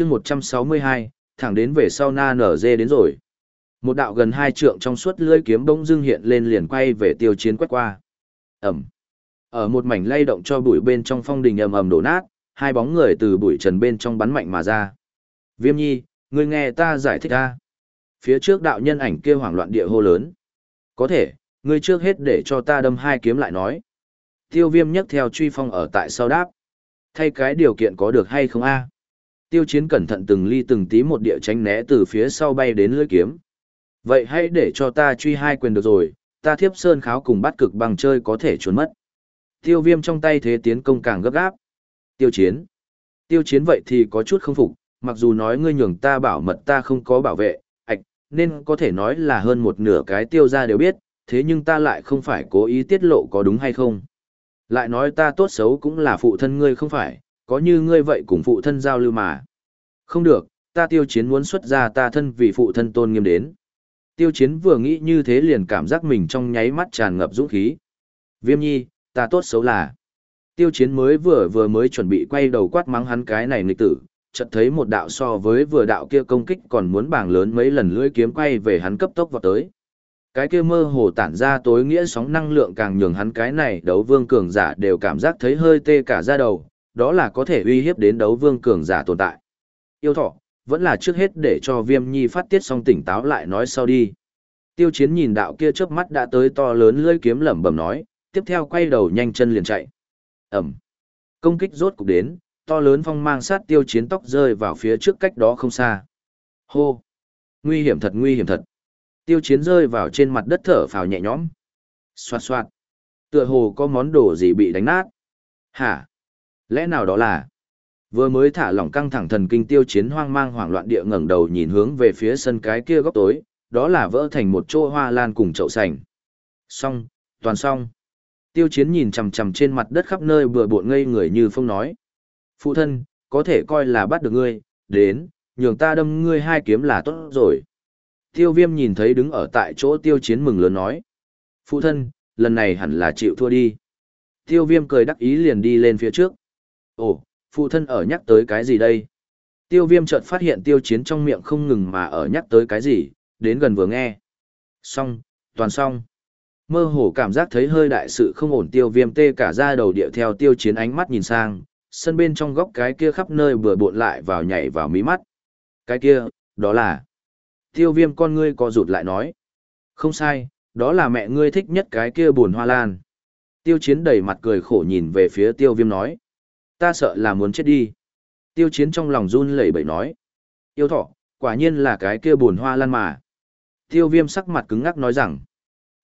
chương 162, thẳng đến về sau na nở dê đến rồi. Một đạo gần hai trượng trong suốt lưỡi kiếm bỗng dưng hiện lên liền quay về tiêu chiến quét qua. Ẩm. Ở một mảnh lay động cho bụi bên trong phong đình ầm ầm đổ nát, hai bóng người từ bụi trần bên trong bắn mạnh mà ra. Viêm nhi, ngươi nghe ta giải thích ta. Phía trước đạo nhân ảnh kia hoảng loạn địa hô lớn. Có thể, ngươi trước hết để cho ta đâm hai kiếm lại nói. Tiêu viêm nhấc theo truy phong ở tại sau đáp. Thay cái điều kiện có được hay không a? Tiêu chiến cẩn thận từng ly từng tí một địa tránh né từ phía sau bay đến lưỡi kiếm. Vậy hãy để cho ta truy hai quyền được rồi, ta thiếp sơn kháo cùng bắt cực bằng chơi có thể trốn mất. Tiêu viêm trong tay thế tiến công càng gấp gáp. Tiêu chiến. Tiêu chiến vậy thì có chút không phục, mặc dù nói ngươi nhường ta bảo mật ta không có bảo vệ, ạch, nên có thể nói là hơn một nửa cái tiêu ra đều biết, thế nhưng ta lại không phải cố ý tiết lộ có đúng hay không. Lại nói ta tốt xấu cũng là phụ thân ngươi không phải, có như ngươi vậy cùng phụ thân giao lưu mà. Không được, ta tiêu chiến muốn xuất ra ta thân vì phụ thân tôn nghiêm đến. Tiêu chiến vừa nghĩ như thế liền cảm giác mình trong nháy mắt tràn ngập dũng khí. Viêm nhi, ta tốt xấu là. Tiêu chiến mới vừa vừa mới chuẩn bị quay đầu quát mắng hắn cái này nghịch tử, chợt thấy một đạo so với vừa đạo kia công kích còn muốn bảng lớn mấy lần lưỡi kiếm quay về hắn cấp tốc vào tới. Cái kia mơ hồ tản ra tối nghĩa sóng năng lượng càng nhường hắn cái này đấu vương cường giả đều cảm giác thấy hơi tê cả da đầu, đó là có thể uy hiếp đến đấu vương cường giả tồn tại. Yêu thọ, vẫn là trước hết để cho viêm nhi phát tiết xong tỉnh táo lại nói sau đi. Tiêu chiến nhìn đạo kia chớp mắt đã tới to lớn lưỡi kiếm lẩm bẩm nói, tiếp theo quay đầu nhanh chân liền chạy. Ẩm. Công kích rốt cục đến, to lớn phong mang sát tiêu chiến tóc rơi vào phía trước cách đó không xa. Hô. Nguy hiểm thật nguy hiểm thật. Tiêu chiến rơi vào trên mặt đất thở phào nhẹ nhõm. Xoạt xoạt. Tựa hồ có món đồ gì bị đánh nát. Hả? Lẽ nào đó là... Vừa mới thả lỏng căng thẳng thần kinh tiêu chiến hoang mang hoảng loạn địa ngẩng đầu nhìn hướng về phía sân cái kia góc tối, đó là vỡ thành một chỗ hoa lan cùng chậu sành. Xong, toàn xong. Tiêu chiến nhìn chằm chằm trên mặt đất khắp nơi bừa bộn ngây người như phong nói. Phụ thân, có thể coi là bắt được ngươi, đến, nhường ta đâm ngươi hai kiếm là tốt rồi. Tiêu viêm nhìn thấy đứng ở tại chỗ tiêu chiến mừng lớn nói. Phụ thân, lần này hẳn là chịu thua đi. Tiêu viêm cười đắc ý liền đi lên phía trước. Ồ, phụ thân ở nhắc tới cái gì đây? Tiêu viêm chợt phát hiện tiêu chiến trong miệng không ngừng mà ở nhắc tới cái gì, đến gần vừa nghe. Xong, toàn xong. Mơ hồ cảm giác thấy hơi đại sự không ổn tiêu viêm tê cả ra đầu điệu theo tiêu chiến ánh mắt nhìn sang, sân bên trong góc cái kia khắp nơi vừa bộn lại vào nhảy vào mí mắt. Cái kia, đó là... Tiêu viêm con ngươi co rụt lại nói. Không sai, đó là mẹ ngươi thích nhất cái kia buồn hoa lan. Tiêu chiến đầy mặt cười khổ nhìn về phía tiêu viêm nói. Ta sợ là muốn chết đi. Tiêu chiến trong lòng run lẩy bẩy nói. Yêu thọ, quả nhiên là cái kia buồn hoa lan mà. Tiêu viêm sắc mặt cứng ngắc nói rằng.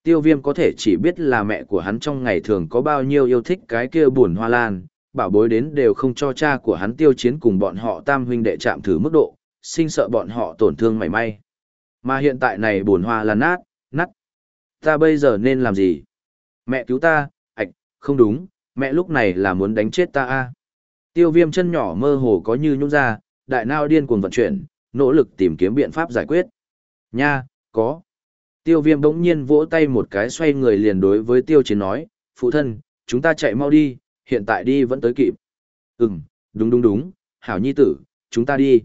Tiêu viêm có thể chỉ biết là mẹ của hắn trong ngày thường có bao nhiêu yêu thích cái kia buồn hoa lan, bảo bối đến đều không cho cha của hắn tiêu chiến cùng bọn họ tam huynh đệ chạm thử mức độ, sinh sợ bọn họ tổn thương mảy may. Mà hiện tại này buồn hoa lan nát, nát. Ta bây giờ nên làm gì? Mẹ cứu ta, ạch, không đúng, mẹ lúc này là muốn đánh chết ta a Tiêu viêm chân nhỏ mơ hồ có như nhung ra, đại nao điên cuồng vận chuyển, nỗ lực tìm kiếm biện pháp giải quyết. Nha, có. Tiêu viêm bỗng nhiên vỗ tay một cái xoay người liền đối với tiêu chiến nói, phụ thân, chúng ta chạy mau đi, hiện tại đi vẫn tới kịp. Ừm, đúng đúng đúng, hảo nhi tử, chúng ta đi.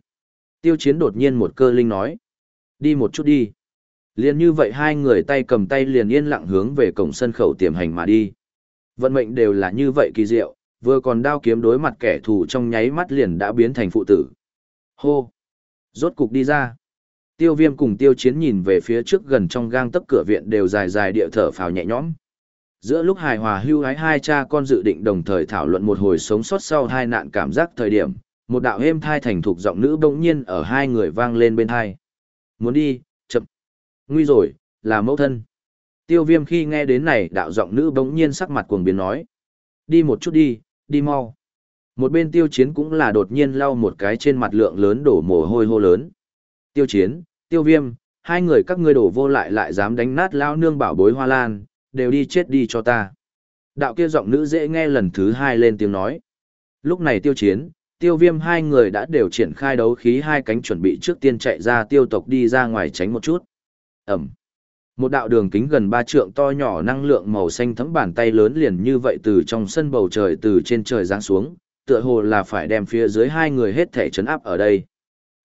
Tiêu chiến đột nhiên một cơ linh nói. Đi một chút đi. Liền như vậy hai người tay cầm tay liền yên lặng hướng về cổng sân khẩu tiềm hành mà đi. Vận mệnh đều là như vậy kỳ diệu, vừa còn đao kiếm đối mặt kẻ thù trong nháy mắt liền đã biến thành phụ tử. Hô! Rốt cục đi ra. Tiêu viêm cùng tiêu chiến nhìn về phía trước gần trong gang tấc cửa viện đều dài dài địa thở phào nhẹ nhõm. Giữa lúc hài hòa hưu hái hai cha con dự định đồng thời thảo luận một hồi sống sót sau hai nạn cảm giác thời điểm, một đạo êm thai thành thục giọng nữ bỗng nhiên ở hai người vang lên bên hai. Muốn đi, chậm. Nguy rồi, là mẫu thân. Tiêu viêm khi nghe đến này đạo giọng nữ bỗng nhiên sắc mặt cuồng biến nói. Đi một chút đi, đi mau. Một bên tiêu chiến cũng là đột nhiên lau một cái trên mặt lượng lớn đổ mồ hôi hô lớn. Tiêu chiến, tiêu viêm, hai người các ngươi đổ vô lại lại dám đánh nát lao nương bảo bối hoa lan, đều đi chết đi cho ta. Đạo kia giọng nữ dễ nghe lần thứ hai lên tiếng nói. Lúc này tiêu chiến, tiêu viêm hai người đã đều triển khai đấu khí hai cánh chuẩn bị trước tiên chạy ra tiêu tộc đi ra ngoài tránh một chút. Ẩm. Một đạo đường kính gần ba trượng to nhỏ năng lượng màu xanh thấm bàn tay lớn liền như vậy từ trong sân bầu trời từ trên trời giáng xuống, tựa hồ là phải đem phía dưới hai người hết thể chấn áp ở đây.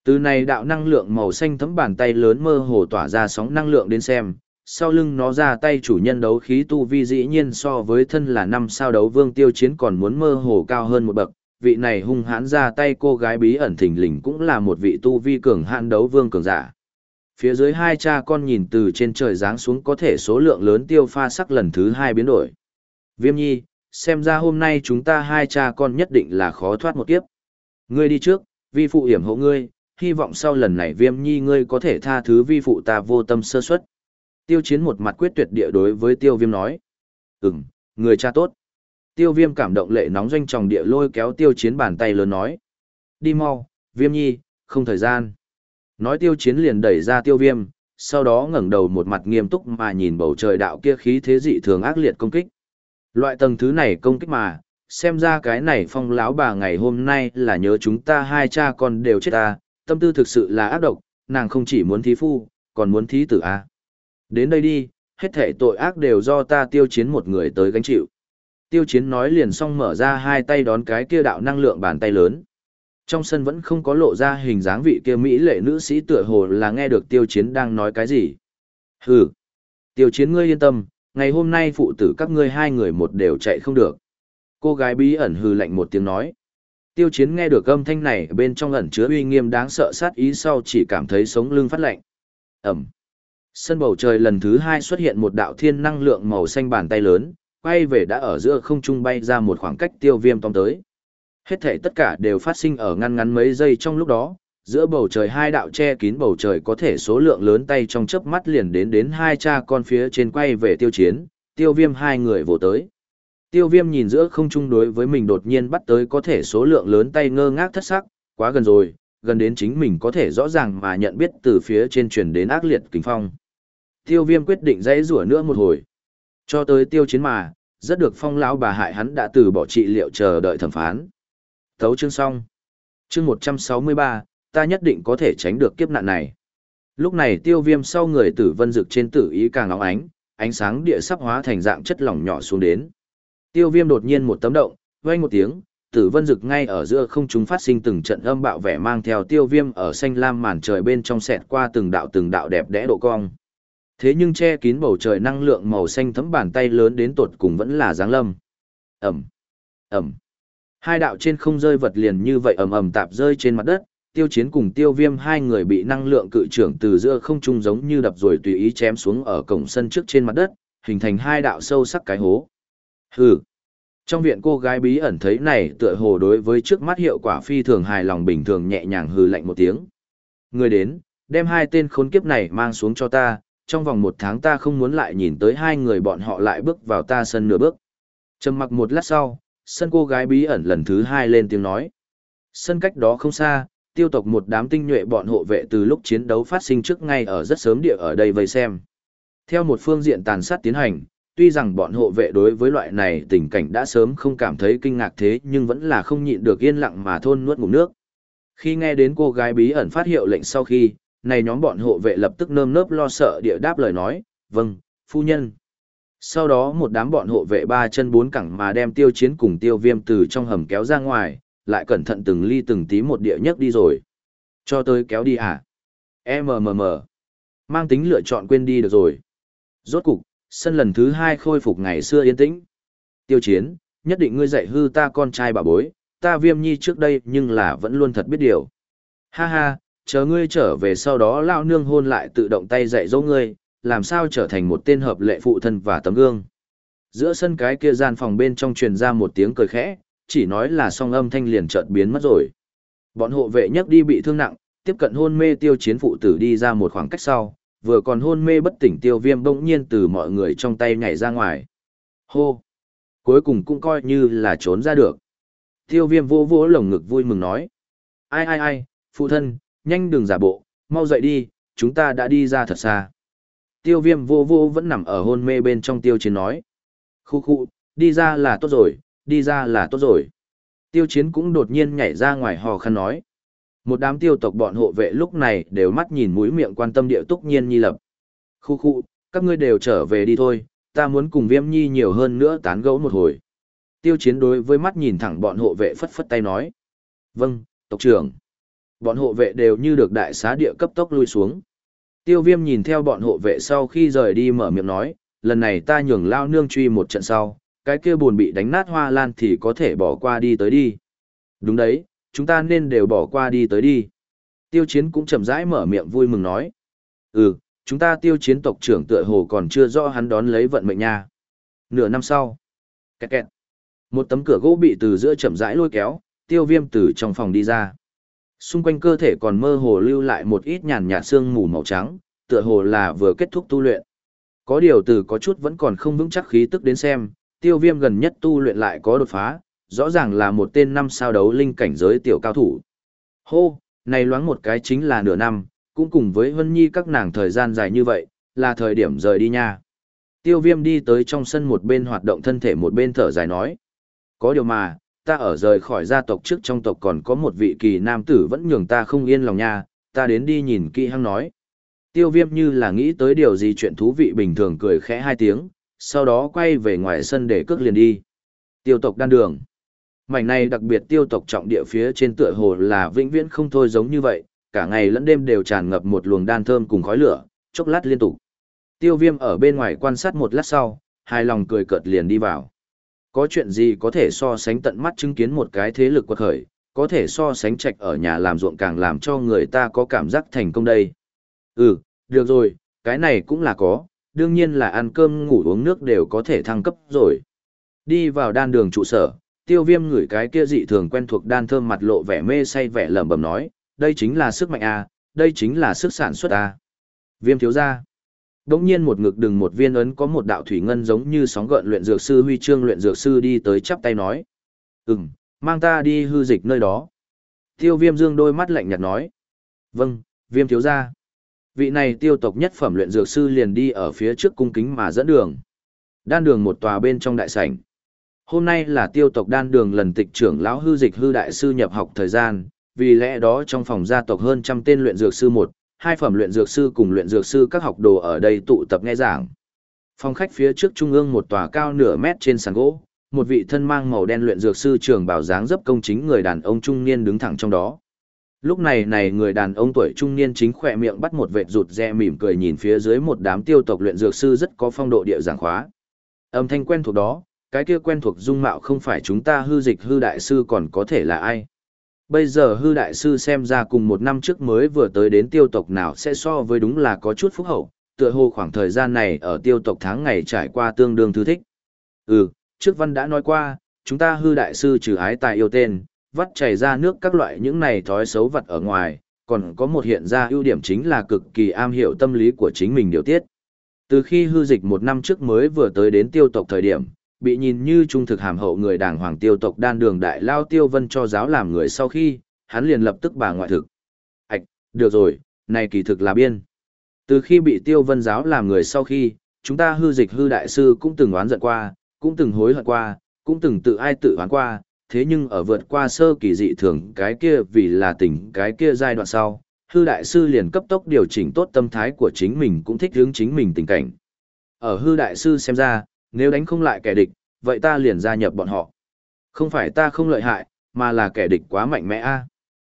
Từ này đạo năng lượng màu xanh thấm bàn tay lớn mơ hồ tỏa ra sóng năng lượng đến xem, sau lưng nó ra tay chủ nhân đấu khí tu vi dĩ nhiên so với thân là năm sao đấu vương tiêu chiến còn muốn mơ hồ cao hơn một bậc, vị này hung hãn ra tay cô gái bí ẩn thình lình cũng là một vị tu vi cường hãn đấu vương cường giả. Phía dưới hai cha con nhìn từ trên trời giáng xuống có thể số lượng lớn tiêu pha sắc lần thứ hai biến đổi. Viêm nhi, xem ra hôm nay chúng ta hai cha con nhất định là khó thoát một kiếp. Ngươi đi trước, vi phụ hiểm hộ ngươi, hy vọng sau lần này viêm nhi ngươi có thể tha thứ vi phụ ta vô tâm sơ suất. Tiêu chiến một mặt quyết tuyệt địa đối với tiêu viêm nói. Ừm, người cha tốt. Tiêu viêm cảm động lệ nóng doanh tròng địa lôi kéo tiêu chiến bàn tay lớn nói. Đi mau, viêm nhi, không thời gian. Nói tiêu chiến liền đẩy ra tiêu viêm, sau đó ngẩng đầu một mặt nghiêm túc mà nhìn bầu trời đạo kia khí thế dị thường ác liệt công kích. Loại tầng thứ này công kích mà, xem ra cái này phong lão bà ngày hôm nay là nhớ chúng ta hai cha con đều chết ta, tâm tư thực sự là ác độc, nàng không chỉ muốn thí phu, còn muốn thí tử a. Đến đây đi, hết thể tội ác đều do ta tiêu chiến một người tới gánh chịu. Tiêu chiến nói liền xong mở ra hai tay đón cái kia đạo năng lượng bàn tay lớn. Trong sân vẫn không có lộ ra hình dáng vị kia Mỹ lệ nữ sĩ tựa hồ là nghe được tiêu chiến đang nói cái gì. Hừ. Tiêu chiến ngươi yên tâm, ngày hôm nay phụ tử các ngươi hai người một đều chạy không được. Cô gái bí ẩn hừ lạnh một tiếng nói. Tiêu chiến nghe được âm thanh này bên trong ẩn chứa uy nghiêm đáng sợ sát ý sau chỉ cảm thấy sống lưng phát lạnh. Ẩm. Sân bầu trời lần thứ hai xuất hiện một đạo thiên năng lượng màu xanh bàn tay lớn, quay về đã ở giữa không trung bay ra một khoảng cách tiêu viêm tóm tới. Hết thể tất cả đều phát sinh ở ngăn ngắn mấy giây trong lúc đó, giữa bầu trời hai đạo che kín bầu trời có thể số lượng lớn tay trong chớp mắt liền đến đến hai cha con phía trên quay về tiêu chiến, tiêu viêm hai người vỗ tới. Tiêu viêm nhìn giữa không trung đối với mình đột nhiên bắt tới có thể số lượng lớn tay ngơ ngác thất sắc, quá gần rồi, gần đến chính mình có thể rõ ràng mà nhận biết từ phía trên truyền đến ác liệt kính phong. Tiêu viêm quyết định dãy rủa nữa một hồi. Cho tới tiêu chiến mà, rất được phong lão bà hại hắn đã từ bỏ trị liệu chờ đợi thẩm phán. Thấu chương xong. Chương 163, ta nhất định có thể tránh được kiếp nạn này. Lúc này tiêu viêm sau người tử vân dực trên tử ý càng óng ánh, ánh sáng địa sắp hóa thành dạng chất lỏng nhỏ xuống đến. Tiêu viêm đột nhiên một tấm động, vang một tiếng, tử vân dực ngay ở giữa không trung phát sinh từng trận âm bạo vẻ mang theo tiêu viêm ở xanh lam màn trời bên trong sẹt qua từng đạo từng đạo đẹp đẽ độ cong. Thế nhưng che kín bầu trời năng lượng màu xanh thấm bàn tay lớn đến tột cùng vẫn là giáng lâm. Ẩm, Ẩm. Hai đạo trên không rơi vật liền như vậy ầm ầm tạp rơi trên mặt đất, tiêu chiến cùng tiêu viêm hai người bị năng lượng cự trưởng từ giữa không trung giống như đập rồi tùy ý chém xuống ở cổng sân trước trên mặt đất, hình thành hai đạo sâu sắc cái hố. Hừ. Trong viện cô gái bí ẩn thấy này tựa hồ đối với trước mắt hiệu quả phi thường hài lòng bình thường nhẹ nhàng hừ lạnh một tiếng. Người đến, đem hai tên khốn kiếp này mang xuống cho ta, trong vòng một tháng ta không muốn lại nhìn tới hai người bọn họ lại bước vào ta sân nửa bước. Trầm mặc một lát sau, sân cô gái bí ẩn lần thứ hai lên tiếng nói. Sân cách đó không xa, tiêu tộc một đám tinh nhuệ bọn hộ vệ từ lúc chiến đấu phát sinh trước ngay ở rất sớm địa ở đây vây xem. Theo một phương diện tàn sát tiến hành, tuy rằng bọn hộ vệ đối với loại này tình cảnh đã sớm không cảm thấy kinh ngạc thế nhưng vẫn là không nhịn được yên lặng mà thôn nuốt ngụm nước. Khi nghe đến cô gái bí ẩn phát hiệu lệnh sau khi, này nhóm bọn hộ vệ lập tức nơm nớp lo sợ địa đáp lời nói, vâng, phu nhân. Sau đó một đám bọn hộ vệ ba chân bốn cẳng mà đem tiêu chiến cùng tiêu viêm từ trong hầm kéo ra ngoài, lại cẩn thận từng ly từng tí một địa nhất đi rồi. Cho tới kéo đi à? MMM. Mang tính lựa chọn quên đi được rồi. Rốt cục, sân lần thứ hai khôi phục ngày xưa yên tĩnh. Tiêu chiến, nhất định ngươi dạy hư ta con trai bà bối, ta viêm nhi trước đây nhưng là vẫn luôn thật biết điều. Ha ha, chờ ngươi trở về sau đó lao nương hôn lại tự động tay dạy dỗ ngươi, làm sao trở thành một tên hợp lệ phụ thân và tấm gương. Giữa sân cái kia gian phòng bên trong truyền ra một tiếng cười khẽ, chỉ nói là song âm thanh liền chợt biến mất rồi. Bọn hộ vệ nhấc đi bị thương nặng, tiếp cận hôn mê tiêu chiến phụ tử đi ra một khoảng cách sau, vừa còn hôn mê bất tỉnh tiêu viêm bỗng nhiên từ mọi người trong tay nhảy ra ngoài. Hô! Cuối cùng cũng coi như là trốn ra được. Tiêu viêm vô vỗ lồng ngực vui mừng nói. Ai ai ai, phụ thân, nhanh đừng giả bộ, mau dậy đi, chúng ta đã đi ra thật xa. Tiêu viêm vô vô vẫn nằm ở hôn mê bên trong tiêu chiến nói. Khu khu, đi ra là tốt rồi, đi ra là tốt rồi. Tiêu chiến cũng đột nhiên nhảy ra ngoài hò khăn nói. Một đám tiêu tộc bọn hộ vệ lúc này đều mắt nhìn mũi miệng quan tâm địa túc nhiên nhi lập. Khu khu, các ngươi đều trở về đi thôi, ta muốn cùng viêm nhi nhiều hơn nữa tán gẫu một hồi. Tiêu chiến đối với mắt nhìn thẳng bọn hộ vệ phất phất tay nói. Vâng, tộc trưởng. Bọn hộ vệ đều như được đại xá địa cấp tốc lui xuống. Tiêu viêm nhìn theo bọn hộ vệ sau khi rời đi mở miệng nói, lần này ta nhường lao nương truy một trận sau, cái kia buồn bị đánh nát hoa lan thì có thể bỏ qua đi tới đi. Đúng đấy, chúng ta nên đều bỏ qua đi tới đi. Tiêu chiến cũng chậm rãi mở miệng vui mừng nói. Ừ, chúng ta tiêu chiến tộc trưởng tựa hồ còn chưa rõ hắn đón lấy vận mệnh nha. Nửa năm sau. Kẹt kẹt. Một tấm cửa gỗ bị từ giữa chậm rãi lôi kéo, tiêu viêm từ trong phòng đi ra. Xung quanh cơ thể còn mơ hồ lưu lại một ít nhàn nhạt xương mù màu trắng, tựa hồ là vừa kết thúc tu luyện. Có điều từ có chút vẫn còn không vững chắc khí tức đến xem, tiêu viêm gần nhất tu luyện lại có đột phá, rõ ràng là một tên năm sao đấu linh cảnh giới tiểu cao thủ. Hô, này loáng một cái chính là nửa năm, cũng cùng với Vân Nhi các nàng thời gian dài như vậy, là thời điểm rời đi nha. Tiêu viêm đi tới trong sân một bên hoạt động thân thể một bên thở dài nói. Có điều mà, ta ở rời khỏi gia tộc trước trong tộc còn có một vị kỳ nam tử vẫn nhường ta không yên lòng nha, ta đến đi nhìn kỹ hăng nói. Tiêu viêm như là nghĩ tới điều gì chuyện thú vị bình thường cười khẽ hai tiếng, sau đó quay về ngoài sân để cước liền đi. Tiêu tộc đan đường. Mảnh này đặc biệt tiêu tộc trọng địa phía trên tựa hồ là vĩnh viễn không thôi giống như vậy, cả ngày lẫn đêm đều tràn ngập một luồng đan thơm cùng khói lửa, chốc lát liên tục. Tiêu viêm ở bên ngoài quan sát một lát sau, hài lòng cười cợt liền đi vào. Có chuyện gì có thể so sánh tận mắt chứng kiến một cái thế lực quật khởi, có thể so sánh trạch ở nhà làm ruộng càng làm cho người ta có cảm giác thành công đây. Ừ, được rồi, cái này cũng là có, đương nhiên là ăn cơm ngủ uống nước đều có thể thăng cấp rồi. Đi vào đan đường trụ sở, tiêu viêm ngửi cái kia dị thường quen thuộc đan thơm mặt lộ vẻ mê say vẻ lẩm bẩm nói, đây chính là sức mạnh A, đây chính là sức sản xuất A. Viêm thiếu gia. Đống nhiên một ngực đừng một viên ấn có một đạo thủy ngân giống như sóng gợn luyện dược sư huy chương luyện dược sư đi tới chắp tay nói. Ừm, mang ta đi hư dịch nơi đó. Tiêu viêm dương đôi mắt lạnh nhạt nói. Vâng, viêm thiếu ra. Vị này tiêu tộc nhất phẩm luyện dược sư liền đi ở phía trước cung kính mà dẫn đường. Đan đường một tòa bên trong đại sảnh. Hôm nay là tiêu tộc đan đường lần tịch trưởng lão hư dịch hư đại sư nhập học thời gian, vì lẽ đó trong phòng gia tộc hơn trăm tên luyện dược sư một, hai phẩm luyện dược sư cùng luyện dược sư các học đồ ở đây tụ tập nghe giảng. Phòng khách phía trước trung ương một tòa cao nửa mét trên sàn gỗ, một vị thân mang màu đen luyện dược sư trưởng bảo dáng dấp công chính người đàn ông trung niên đứng thẳng trong đó. Lúc này này người đàn ông tuổi trung niên chính khỏe miệng bắt một vệt rụt rè mỉm cười nhìn phía dưới một đám tiêu tộc luyện dược sư rất có phong độ địa giảng khóa. Âm thanh quen thuộc đó, cái kia quen thuộc dung mạo không phải chúng ta hư dịch hư đại sư còn có thể là ai. Bây giờ hư đại sư xem ra cùng một năm trước mới vừa tới đến tiêu tộc nào sẽ so với đúng là có chút phúc hậu, tựa hồ khoảng thời gian này ở tiêu tộc tháng ngày trải qua tương đương thư thích. Ừ, trước văn đã nói qua, chúng ta hư đại sư trừ ái tài yêu tên, vắt chảy ra nước các loại những này thói xấu vật ở ngoài, còn có một hiện ra ưu điểm chính là cực kỳ am hiểu tâm lý của chính mình điều tiết. Từ khi hư dịch một năm trước mới vừa tới đến tiêu tộc thời điểm, bị nhìn như trung thực hàm hậu người đảng hoàng tiêu tộc đan đường đại lao tiêu vân cho giáo làm người sau khi, hắn liền lập tức bà ngoại thực. Ảch, được rồi, này kỳ thực là biên. Từ khi bị tiêu vân giáo làm người sau khi, chúng ta hư dịch hư đại sư cũng từng oán giận qua, cũng từng hối hận qua, cũng từng tự ai tự oán qua, thế nhưng ở vượt qua sơ kỳ dị thường cái kia vì là tỉnh cái kia giai đoạn sau, hư đại sư liền cấp tốc điều chỉnh tốt tâm thái của chính mình cũng thích hướng chính mình tình cảnh. Ở hư đại sư xem ra, nếu đánh không lại kẻ địch, vậy ta liền gia nhập bọn họ. Không phải ta không lợi hại, mà là kẻ địch quá mạnh mẽ a.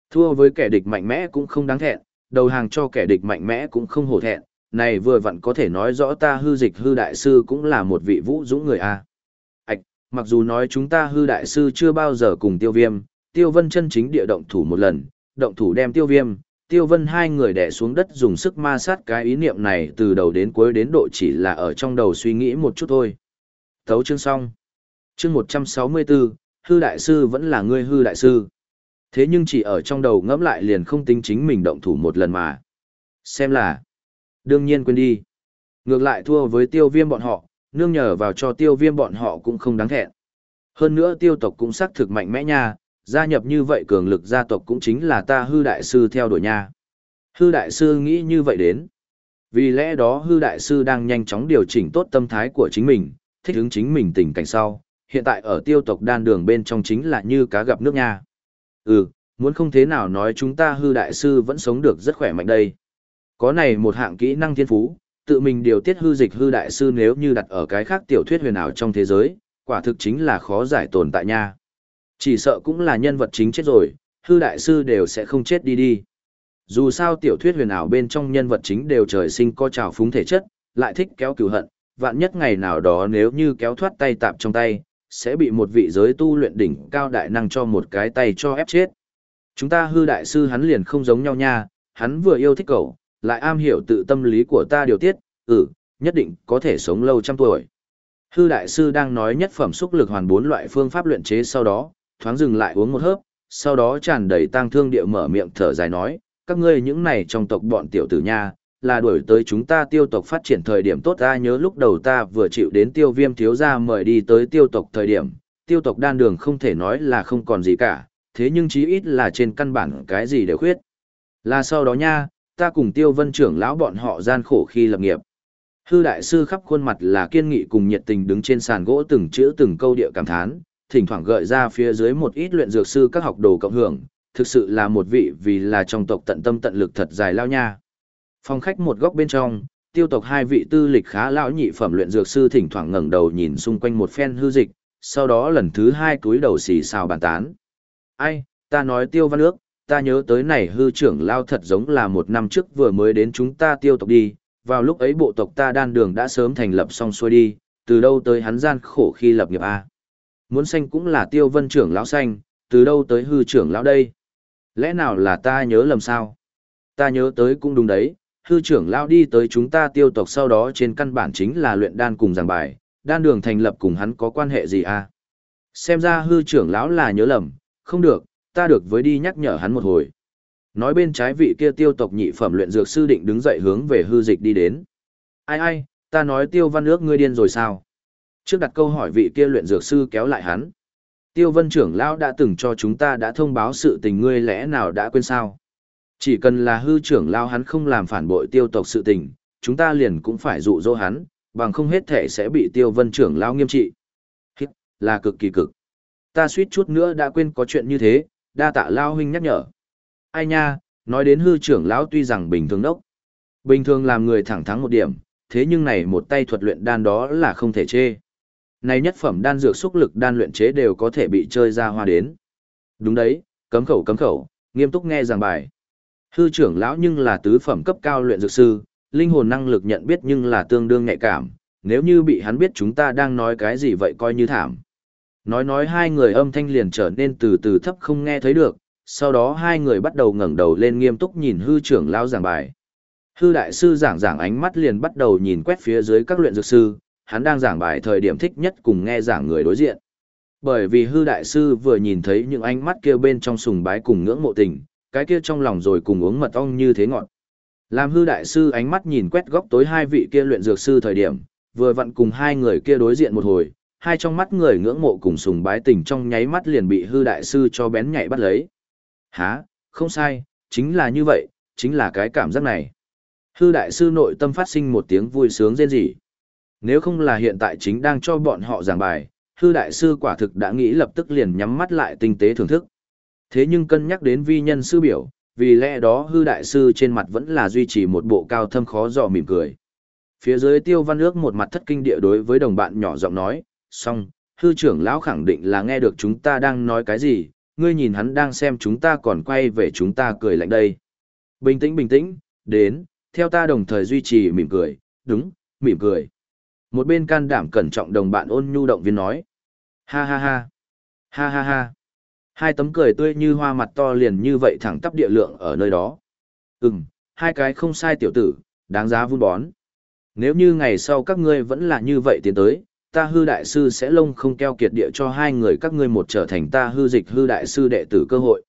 Thua với kẻ địch mạnh mẽ cũng không đáng thẹn, đầu hàng cho kẻ địch mạnh mẽ cũng không hổ thẹn, này vừa vặn có thể nói rõ ta hư dịch hư đại sư cũng là một vị vũ dũng người a. Ảch, mặc dù nói chúng ta hư đại sư chưa bao giờ cùng tiêu viêm, tiêu vân chân chính địa động thủ một lần, động thủ đem tiêu viêm, tiêu vân hai người đẻ xuống đất dùng sức ma sát cái ý niệm này từ đầu đến cuối đến độ chỉ là ở trong đầu suy nghĩ một chút thôi. Thấu chương xong. Chương 164, hư đại sư vẫn là ngươi hư đại sư. Thế nhưng chỉ ở trong đầu ngẫm lại liền không tính chính mình động thủ một lần mà. Xem là. Đương nhiên quên đi. Ngược lại thua với tiêu viêm bọn họ, nương nhờ vào cho tiêu viêm bọn họ cũng không đáng thẹn. Hơn nữa tiêu tộc cũng xác thực mạnh mẽ nha, gia nhập như vậy cường lực gia tộc cũng chính là ta hư đại sư theo đuổi nha. Hư đại sư nghĩ như vậy đến. Vì lẽ đó hư đại sư đang nhanh chóng điều chỉnh tốt tâm thái của chính mình, thích ứng chính mình tình cảnh sau, hiện tại ở tiêu tộc đan đường bên trong chính là như cá gặp nước nha. Ừ, muốn không thế nào nói chúng ta hư đại sư vẫn sống được rất khỏe mạnh đây. Có này một hạng kỹ năng thiên phú, tự mình điều tiết hư dịch hư đại sư nếu như đặt ở cái khác tiểu thuyết huyền ảo trong thế giới, quả thực chính là khó giải tồn tại nha. Chỉ sợ cũng là nhân vật chính chết rồi, hư đại sư đều sẽ không chết đi đi. Dù sao tiểu thuyết huyền ảo bên trong nhân vật chính đều trời sinh có trào phúng thể chất, lại thích kéo cửu hận, vạn nhất ngày nào đó nếu như kéo thoát tay tạm trong tay, sẽ bị một vị giới tu luyện đỉnh cao đại năng cho một cái tay cho ép chết. Chúng ta hư đại sư hắn liền không giống nhau nha, hắn vừa yêu thích cậu, lại am hiểu tự tâm lý của ta điều tiết, ừ, nhất định có thể sống lâu trăm tuổi. Hư đại sư đang nói nhất phẩm xúc lực hoàn bốn loại phương pháp luyện chế sau đó, thoáng dừng lại uống một hớp, sau đó tràn đầy tang thương địa mở miệng thở dài nói, các ngươi những này trong tộc bọn tiểu tử nha, là đuổi tới chúng ta tiêu tộc phát triển thời điểm tốt ta nhớ lúc đầu ta vừa chịu đến tiêu viêm thiếu gia mời đi tới tiêu tộc thời điểm, tiêu tộc đan đường không thể nói là không còn gì cả, thế nhưng chí ít là trên căn bản cái gì đều khuyết. Là sau đó nha, ta cùng tiêu vân trưởng lão bọn họ gian khổ khi lập nghiệp. Hư đại sư khắp khuôn mặt là kiên nghị cùng nhiệt tình đứng trên sàn gỗ từng chữ từng câu địa cảm thán, thỉnh thoảng gợi ra phía dưới một ít luyện dược sư các học đồ cộng hưởng, thực sự là một vị vì là trong tộc tận tâm tận lực thật dài lao nha. Phòng khách một góc bên trong, tiêu tộc hai vị tư lịch khá lão nhị phẩm luyện dược sư thỉnh thoảng ngẩng đầu nhìn xung quanh một phen hư dịch, sau đó lần thứ hai cúi đầu xì xào bàn tán. Ai, ta nói tiêu văn ước, ta nhớ tới này hư trưởng lao thật giống là một năm trước vừa mới đến chúng ta tiêu tộc đi, vào lúc ấy bộ tộc ta đan đường đã sớm thành lập xong xuôi đi, từ đâu tới hắn gian khổ khi lập nghiệp A. Muốn xanh cũng là tiêu vân trưởng lão xanh, từ đâu tới hư trưởng lão đây? Lẽ nào là ta nhớ lầm sao? Ta nhớ tới cũng đúng đấy, hư trưởng lão đi tới chúng ta tiêu tộc sau đó trên căn bản chính là luyện đan cùng giảng bài, đan đường thành lập cùng hắn có quan hệ gì à? Xem ra hư trưởng lão là nhớ lầm, không được, ta được với đi nhắc nhở hắn một hồi. Nói bên trái vị kia tiêu tộc nhị phẩm luyện dược sư định đứng dậy hướng về hư dịch đi đến. Ai ai, ta nói tiêu văn ước ngươi điên rồi sao? Trước đặt câu hỏi vị kia luyện dược sư kéo lại hắn. Tiêu vân trưởng lão đã từng cho chúng ta đã thông báo sự tình ngươi lẽ nào đã quên sao? Chỉ cần là hư trưởng lão hắn không làm phản bội tiêu tộc sự tình, chúng ta liền cũng phải dụ dỗ hắn, bằng không hết thể sẽ bị tiêu vân trưởng lão nghiêm trị. Hít, là cực kỳ cực. Ta suýt chút nữa đã quên có chuyện như thế, đa tạ lao huynh nhắc nhở. Ai nha, nói đến hư trưởng lão tuy rằng bình thường đốc. Bình thường làm người thẳng thắn một điểm, thế nhưng này một tay thuật luyện đan đó là không thể chê. Này nhất phẩm đan dược xúc lực đan luyện chế đều có thể bị chơi ra hoa đến. Đúng đấy, cấm khẩu cấm khẩu, nghiêm túc nghe giảng bài. Hư trưởng lão nhưng là tứ phẩm cấp cao luyện dược sư, linh hồn năng lực nhận biết nhưng là tương đương nhạy cảm, nếu như bị hắn biết chúng ta đang nói cái gì vậy coi như thảm. Nói nói hai người âm thanh liền trở nên từ từ thấp không nghe thấy được, sau đó hai người bắt đầu ngẩng đầu lên nghiêm túc nhìn hư trưởng lão giảng bài. Hư đại sư giảng giảng ánh mắt liền bắt đầu nhìn quét phía dưới các luyện dược sư, hắn đang giảng bài thời điểm thích nhất cùng nghe giảng người đối diện. Bởi vì hư đại sư vừa nhìn thấy những ánh mắt kia bên trong sùng bái cùng ngưỡng mộ tình, cái kia trong lòng rồi cùng uống mật ong như thế ngọt. Làm hư đại sư ánh mắt nhìn quét góc tối hai vị kia luyện dược sư thời điểm, vừa vặn cùng hai người kia đối diện một hồi, hai trong mắt người ngưỡng mộ cùng sùng bái tình trong nháy mắt liền bị hư đại sư cho bén nhạy bắt lấy. Hả, không sai, chính là như vậy, chính là cái cảm giác này. Hư đại sư nội tâm phát sinh một tiếng vui sướng rên rỉ. Nếu không là hiện tại chính đang cho bọn họ giảng bài, hư đại sư quả thực đã nghĩ lập tức liền nhắm mắt lại tinh tế thưởng thức. Thế nhưng cân nhắc đến vi nhân sư biểu, vì lẽ đó hư đại sư trên mặt vẫn là duy trì một bộ cao thâm khó dò mỉm cười. Phía dưới tiêu văn ước một mặt thất kinh địa đối với đồng bạn nhỏ giọng nói, xong, hư trưởng lão khẳng định là nghe được chúng ta đang nói cái gì, ngươi nhìn hắn đang xem chúng ta còn quay về chúng ta cười lạnh đây. Bình tĩnh bình tĩnh, đến, theo ta đồng thời duy trì mỉm cười, đúng, mỉm cười. Một bên can đảm cẩn trọng đồng bạn ôn nhu động viên nói. Ha ha ha. Ha ha ha. Hai tấm cười tươi như hoa mặt to liền như vậy thẳng tắp địa lượng ở nơi đó. Ừm, hai cái không sai tiểu tử, đáng giá vun bón. Nếu như ngày sau các ngươi vẫn là như vậy tiến tới, ta hư đại sư sẽ lông không keo kiệt địa cho hai người các ngươi một trở thành ta hư dịch hư đại sư đệ tử cơ hội.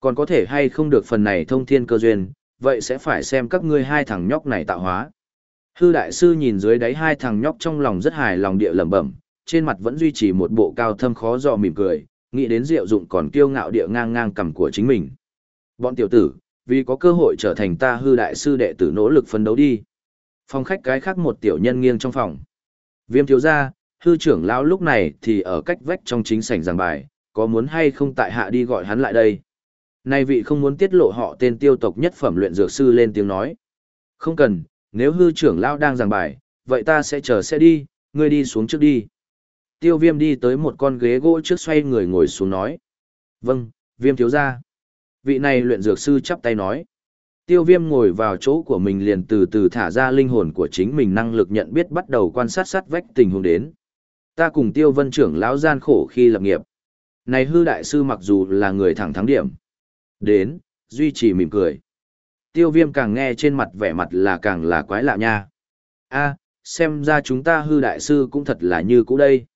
Còn có thể hay không được phần này thông thiên cơ duyên, vậy sẽ phải xem các ngươi hai thằng nhóc này tạo hóa. Hư đại sư nhìn dưới đáy hai thằng nhóc trong lòng rất hài lòng địa lẩm bẩm, trên mặt vẫn duy trì một bộ cao thâm khó dò mỉm cười, nghĩ đến diệu dụng còn kiêu ngạo địa ngang ngang cầm của chính mình. Bọn tiểu tử, vì có cơ hội trở thành ta hư đại sư đệ tử nỗ lực phấn đấu đi. Phòng khách cái khác một tiểu nhân nghiêng trong phòng. Viêm thiếu gia, hư trưởng lão lúc này thì ở cách vách trong chính sảnh giảng bài, có muốn hay không tại hạ đi gọi hắn lại đây. Nay vị không muốn tiết lộ họ tên tiêu tộc nhất phẩm luyện dược sư lên tiếng nói. Không cần, nếu hư trưởng lão đang giảng bài, vậy ta sẽ chờ xe đi, ngươi đi xuống trước đi. Tiêu viêm đi tới một con ghế gỗ trước xoay người ngồi xuống nói. Vâng, viêm thiếu gia. Vị này luyện dược sư chắp tay nói. Tiêu viêm ngồi vào chỗ của mình liền từ từ thả ra linh hồn của chính mình năng lực nhận biết bắt đầu quan sát sát vách tình huống đến. Ta cùng tiêu vân trưởng lão gian khổ khi lập nghiệp. Này hư đại sư mặc dù là người thẳng thắng điểm. Đến, duy trì mỉm cười. Tiêu viêm càng nghe trên mặt vẻ mặt là càng là quái lạ nha. a xem ra chúng ta hư đại sư cũng thật là như cũ đây.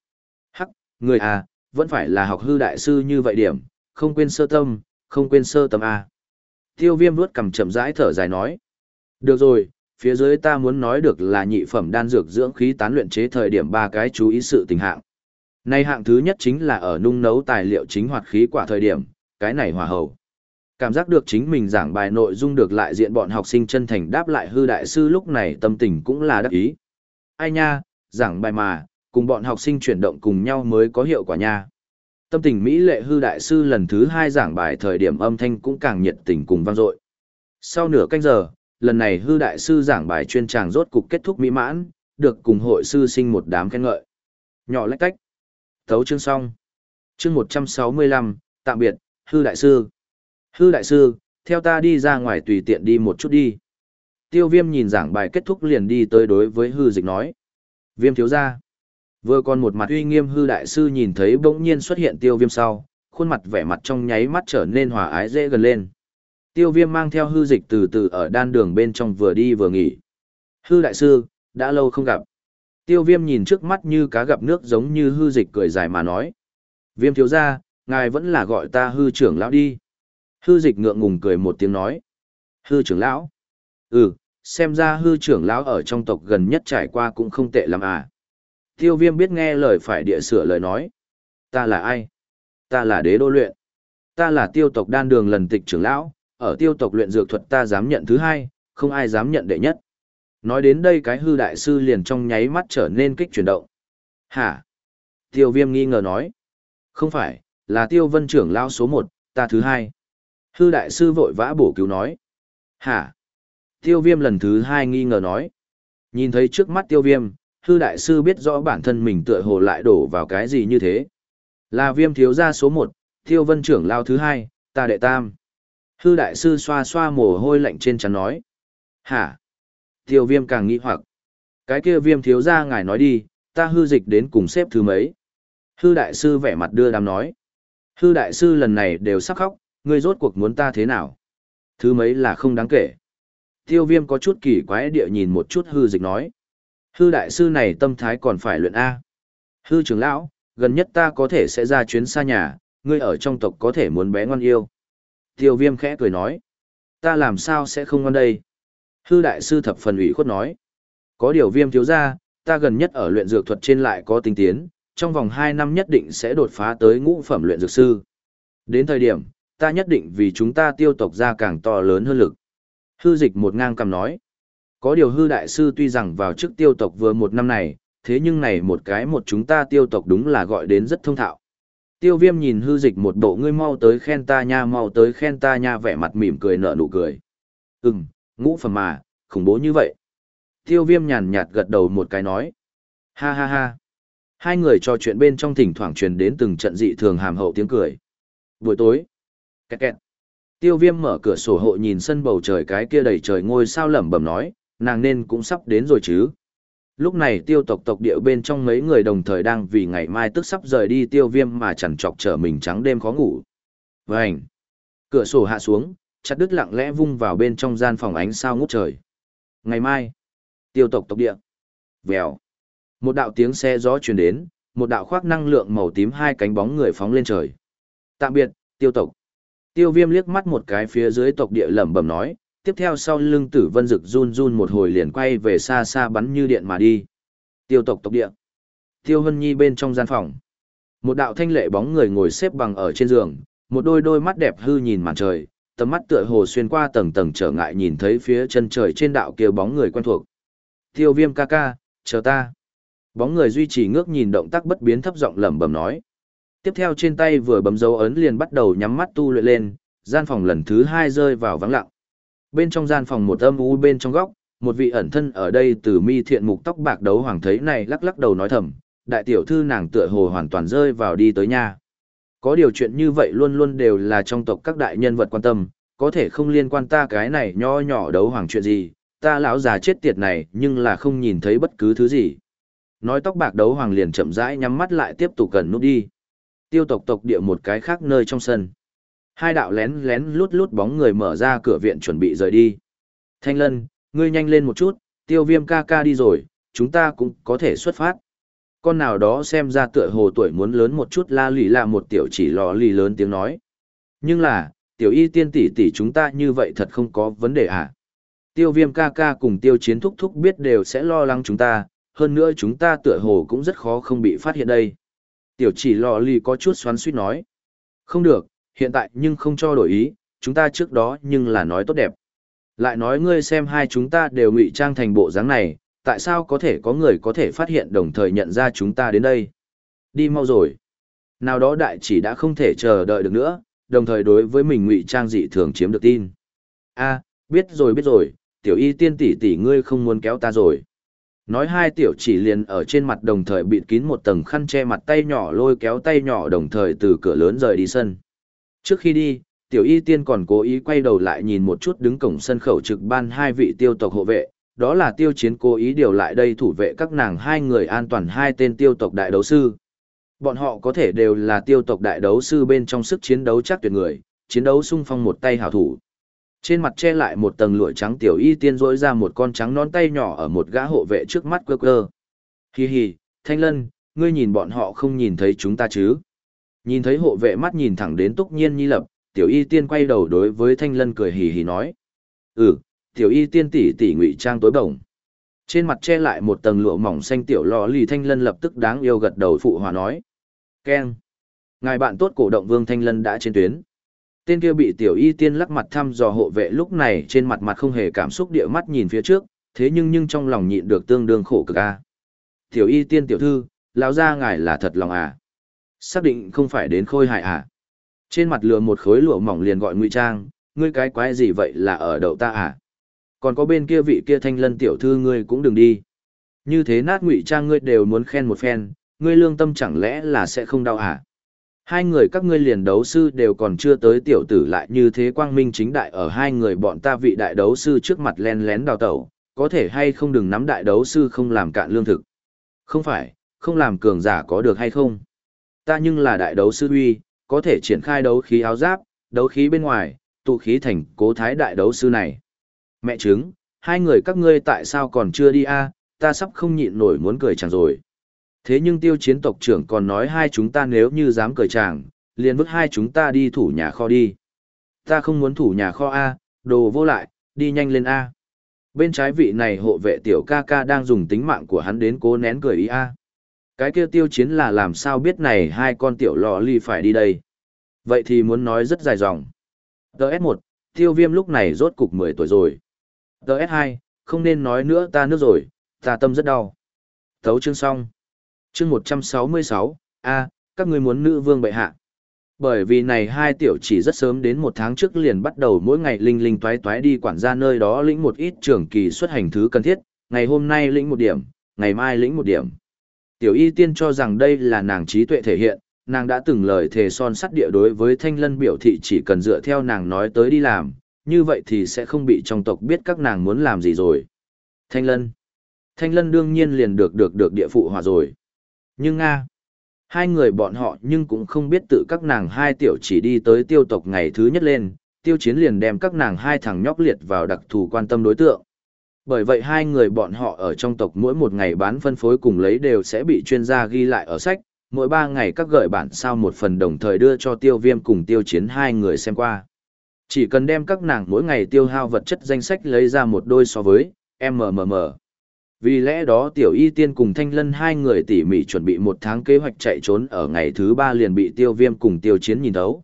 Hắc, người à, vẫn phải là học hư đại sư như vậy điểm, không quên sơ tâm, không quên sơ tâm a. Tiêu viêm vuốt cầm chậm rãi thở dài nói. Được rồi, phía dưới ta muốn nói được là nhị phẩm đan dược dưỡng khí tán luyện chế thời điểm ba cái chú ý sự tình hạng. Này hạng thứ nhất chính là ở nung nấu tài liệu chính hoạt khí quả thời điểm, cái này hòa hậu. Cảm giác được chính mình giảng bài nội dung được lại diện bọn học sinh chân thành đáp lại hư đại sư lúc này tâm tình cũng là đắc ý. Ai nha, giảng bài mà, cùng bọn học sinh chuyển động cùng nhau mới có hiệu quả nha. Tâm tình Mỹ lệ hư đại sư lần thứ hai giảng bài thời điểm âm thanh cũng càng nhiệt tình cùng vang dội. Sau nửa canh giờ, lần này hư đại sư giảng bài chuyên tràng rốt cục kết thúc mỹ mãn, được cùng hội sư sinh một đám khen ngợi. Nhỏ lách cách. Thấu chương xong. Chương 165, tạm biệt, hư đại sư. Hư đại sư, theo ta đi ra ngoài tùy tiện đi một chút đi. Tiêu viêm nhìn giảng bài kết thúc liền đi tới đối với hư dịch nói. Viêm thiếu ra. Vừa còn một mặt uy nghiêm hư đại sư nhìn thấy bỗng nhiên xuất hiện tiêu viêm sau, khuôn mặt vẻ mặt trong nháy mắt trở nên hòa ái dễ gần lên. Tiêu viêm mang theo hư dịch từ từ ở đan đường bên trong vừa đi vừa nghỉ. Hư đại sư, đã lâu không gặp. Tiêu viêm nhìn trước mắt như cá gặp nước giống như hư dịch cười dài mà nói. Viêm thiếu ra, ngài vẫn là gọi ta hư trưởng lão đi. Hư dịch ngượng ngùng cười một tiếng nói. Hư trưởng lão? Ừ, xem ra hư trưởng lão ở trong tộc gần nhất trải qua cũng không tệ lắm à. Tiêu viêm biết nghe lời phải địa sửa lời nói. Ta là ai? Ta là đế đô luyện. Ta là tiêu tộc đan đường lần tịch trưởng lão, ở tiêu tộc luyện dược thuật ta dám nhận thứ hai, không ai dám nhận đệ nhất. Nói đến đây cái hư đại sư liền trong nháy mắt trở nên kích chuyển động. Hả? Tiêu viêm nghi ngờ nói. Không phải, là tiêu vân trưởng lão số một, ta thứ hai. Hư đại sư vội vã bổ cứu nói. Hả? Tiêu viêm lần thứ hai nghi ngờ nói. Nhìn thấy trước mắt tiêu viêm, hư đại sư biết rõ bản thân mình tựa hồ lại đổ vào cái gì như thế. Là viêm thiếu gia số một, tiêu vân trưởng lao thứ hai, ta đệ tam. Hư đại sư xoa xoa mồ hôi lạnh trên chắn nói. Hả? Tiêu viêm càng nghi hoặc. Cái kia viêm thiếu gia ngài nói đi, ta hư dịch đến cùng xếp thứ mấy. Hư đại sư vẻ mặt đưa đám nói. Hư đại sư lần này đều sắc khóc, ngươi rốt cuộc muốn ta thế nào? Thứ mấy là không đáng kể. Tiêu viêm có chút kỳ quái địa nhìn một chút hư dịch nói. Hư đại sư này tâm thái còn phải luyện A. Hư trưởng lão, gần nhất ta có thể sẽ ra chuyến xa nhà, ngươi ở trong tộc có thể muốn bé ngoan yêu. Tiêu viêm khẽ cười nói. Ta làm sao sẽ không ngon đây? Hư đại sư thập phần ủy khuất nói. Có điều viêm thiếu ra, ta gần nhất ở luyện dược thuật trên lại có tinh tiến, trong vòng 2 năm nhất định sẽ đột phá tới ngũ phẩm luyện dược sư. Đến thời điểm, ta nhất định vì chúng ta tiêu tộc ra càng to lớn hơn lực. Hư dịch một ngang cầm nói. Có điều hư đại sư tuy rằng vào chức tiêu tộc vừa một năm này, thế nhưng này một cái một chúng ta tiêu tộc đúng là gọi đến rất thông thạo. Tiêu viêm nhìn hư dịch một bộ ngươi mau tới khen ta nha mau tới khen ta nha vẻ mặt mỉm cười nở nụ cười. Ừm, ngũ phẩm mà, khủng bố như vậy. Tiêu viêm nhàn nhạt gật đầu một cái nói. Ha ha ha. Hai người trò chuyện bên trong thỉnh thoảng truyền đến từng trận dị thường hàm hậu tiếng cười. Buổi tối. Kẹt kẹt. Tiêu viêm mở cửa sổ hộ nhìn sân bầu trời cái kia đầy trời ngôi sao lẩm bẩm nói, nàng nên cũng sắp đến rồi chứ. Lúc này tiêu tộc tộc địa bên trong mấy người đồng thời đang vì ngày mai tức sắp rời đi tiêu viêm mà chẳng chọc trở mình trắng đêm khó ngủ. Vânh! Cửa sổ hạ xuống, chặt đứt lặng lẽ vung vào bên trong gian phòng ánh sao ngút trời. Ngày mai, tiêu tộc tộc địa. Vèo! Một đạo tiếng xe gió truyền đến, một đạo khoác năng lượng màu tím hai cánh bóng người phóng lên trời. Tạm biệt, tiêu tộc. Tiêu viêm liếc mắt một cái phía dưới tộc địa lẩm bẩm nói, tiếp theo sau lưng tử vân rực run run một hồi liền quay về xa xa bắn như điện mà đi. Tiêu tộc tộc địa. Tiêu Hân Nhi bên trong gian phòng. Một đạo thanh lệ bóng người ngồi xếp bằng ở trên giường, một đôi đôi mắt đẹp hư nhìn màn trời, tầm mắt tựa hồ xuyên qua tầng tầng trở ngại nhìn thấy phía chân trời trên đạo kia bóng người quen thuộc. Tiêu viêm ca ca, chờ ta. Bóng người duy trì ngước nhìn động tác bất biến thấp giọng lẩm bẩm nói. Tiếp theo trên tay vừa bấm dấu ấn liền bắt đầu nhắm mắt tu luyện lên, gian phòng lần thứ hai rơi vào vắng lặng. Bên trong gian phòng một âm u bên trong góc, một vị ẩn thân ở đây từ mi thiện mục tóc bạc đấu hoàng thấy này lắc lắc đầu nói thầm, đại tiểu thư nàng tựa hồ hoàn toàn rơi vào đi tới nha. Có điều chuyện như vậy luôn luôn đều là trong tộc các đại nhân vật quan tâm, có thể không liên quan ta cái này nho nhỏ đấu hoàng chuyện gì, ta lão già chết tiệt này nhưng là không nhìn thấy bất cứ thứ gì. Nói tóc bạc đấu hoàng liền chậm rãi nhắm mắt lại tiếp tục cần nút đi. Tiêu tộc tộc địa một cái khác nơi trong sân. Hai đạo lén lén lút lút bóng người mở ra cửa viện chuẩn bị rời đi. Thanh lân, ngươi nhanh lên một chút, tiêu viêm ca ca đi rồi, chúng ta cũng có thể xuất phát. Con nào đó xem ra tựa hồ tuổi muốn lớn một chút la lì là một tiểu chỉ lò lì lớn tiếng nói. Nhưng là, tiểu y tiên tỷ tỷ chúng ta như vậy thật không có vấn đề à? Tiêu viêm ca ca cùng tiêu chiến thúc thúc biết đều sẽ lo lắng chúng ta, hơn nữa chúng ta tựa hồ cũng rất khó không bị phát hiện đây. Tiểu chỉ lò lì có chút xoắn suýt nói. Không được, hiện tại nhưng không cho đổi ý, chúng ta trước đó nhưng là nói tốt đẹp. Lại nói ngươi xem hai chúng ta đều ngụy trang thành bộ dáng này, tại sao có thể có người có thể phát hiện đồng thời nhận ra chúng ta đến đây? Đi mau rồi. Nào đó đại chỉ đã không thể chờ đợi được nữa, đồng thời đối với mình ngụy trang dị thường chiếm được tin. A, biết rồi biết rồi, tiểu y tiên tỷ tỷ ngươi không muốn kéo ta rồi. Nói hai tiểu chỉ liền ở trên mặt đồng thời bịt kín một tầng khăn che mặt tay nhỏ lôi kéo tay nhỏ đồng thời từ cửa lớn rời đi sân. Trước khi đi, tiểu y tiên còn cố ý quay đầu lại nhìn một chút đứng cổng sân khẩu trực ban hai vị tiêu tộc hộ vệ, đó là tiêu chiến cố ý điều lại đây thủ vệ các nàng hai người an toàn hai tên tiêu tộc đại đấu sư. Bọn họ có thể đều là tiêu tộc đại đấu sư bên trong sức chiến đấu chắc tuyệt người, chiến đấu sung phong một tay hảo thủ. Trên mặt che lại một tầng lụa trắng tiểu y tiên rỗi ra một con trắng nón tay nhỏ ở một gã hộ vệ trước mắt quơ quơ. Hi hi, thanh lân, ngươi nhìn bọn họ không nhìn thấy chúng ta chứ. Nhìn thấy hộ vệ mắt nhìn thẳng đến túc nhiên nhi lập, tiểu y tiên quay đầu đối với thanh lân cười hì hì nói. Ừ, tiểu y tiên tỷ tỷ ngụy trang tối bổng. Trên mặt che lại một tầng lụa mỏng xanh tiểu lò lì thanh lân lập tức đáng yêu gật đầu phụ hòa nói. keng Ngài bạn tốt cổ động vương thanh lân đã trên tuyến. Tên kia bị tiểu y tiên lắc mặt thăm dò hộ vệ lúc này trên mặt mặt không hề cảm xúc địa mắt nhìn phía trước, thế nhưng nhưng trong lòng nhịn được tương đương khổ cực a. Tiểu y tiên tiểu thư, lão gia ngài là thật lòng à? Xác định không phải đến khôi hại à? Trên mặt lừa một khối lụa mỏng liền gọi ngụy trang, ngươi cái quái gì vậy là ở đậu ta à? Còn có bên kia vị kia thanh lân tiểu thư ngươi cũng đừng đi. Như thế nát ngụy trang ngươi đều muốn khen một phen, ngươi lương tâm chẳng lẽ là sẽ không đau à? Hai người các ngươi liền đấu sư đều còn chưa tới tiểu tử lại như thế quang minh chính đại ở hai người bọn ta vị đại đấu sư trước mặt len lén đào tẩu, có thể hay không đừng nắm đại đấu sư không làm cạn lương thực. Không phải, không làm cường giả có được hay không? Ta nhưng là đại đấu sư uy, có thể triển khai đấu khí áo giáp, đấu khí bên ngoài, tụ khí thành cố thái đại đấu sư này. Mẹ chứng, hai người các ngươi tại sao còn chưa đi a? ta sắp không nhịn nổi muốn cười chẳng rồi. Thế nhưng tiêu chiến tộc trưởng còn nói hai chúng ta nếu như dám cởi tràng liền vứt hai chúng ta đi thủ nhà kho đi. Ta không muốn thủ nhà kho A, đồ vô lại, đi nhanh lên A. Bên trái vị này hộ vệ tiểu ca ca đang dùng tính mạng của hắn đến cố nén cười ý A. Cái kia tiêu chiến là làm sao biết này hai con tiểu lò ly phải đi đây. Vậy thì muốn nói rất dài dòng. TS1, tiêu viêm lúc này rốt cục 10 tuổi rồi. TS2, không nên nói nữa ta nước rồi, ta tâm rất đau. Thấu chương xong chương 166, a các ngươi muốn nữ vương bệ hạ. Bởi vì này hai tiểu chỉ rất sớm đến một tháng trước liền bắt đầu mỗi ngày linh linh toái toái đi quản gia nơi đó lĩnh một ít trưởng kỳ xuất hành thứ cần thiết, ngày hôm nay lĩnh một điểm, ngày mai lĩnh một điểm. Tiểu y tiên cho rằng đây là nàng trí tuệ thể hiện, nàng đã từng lời thề son sắt địa đối với thanh lân biểu thị chỉ cần dựa theo nàng nói tới đi làm, như vậy thì sẽ không bị trong tộc biết các nàng muốn làm gì rồi. Thanh lân. Thanh lân đương nhiên liền được được được địa phụ hòa rồi. Nhưng Nga, hai người bọn họ nhưng cũng không biết tự các nàng hai tiểu chỉ đi tới tiêu tộc ngày thứ nhất lên, tiêu chiến liền đem các nàng hai thằng nhóc liệt vào đặc thù quan tâm đối tượng. Bởi vậy hai người bọn họ ở trong tộc mỗi một ngày bán phân phối cùng lấy đều sẽ bị chuyên gia ghi lại ở sách, mỗi ba ngày các gợi bản sao một phần đồng thời đưa cho tiêu viêm cùng tiêu chiến hai người xem qua. Chỉ cần đem các nàng mỗi ngày tiêu hao vật chất danh sách lấy ra một đôi so với MMM. Vì lẽ đó tiểu y tiên cùng thanh lân hai người tỉ mỉ chuẩn bị một tháng kế hoạch chạy trốn ở ngày thứ ba liền bị tiêu viêm cùng tiêu chiến nhìn thấu.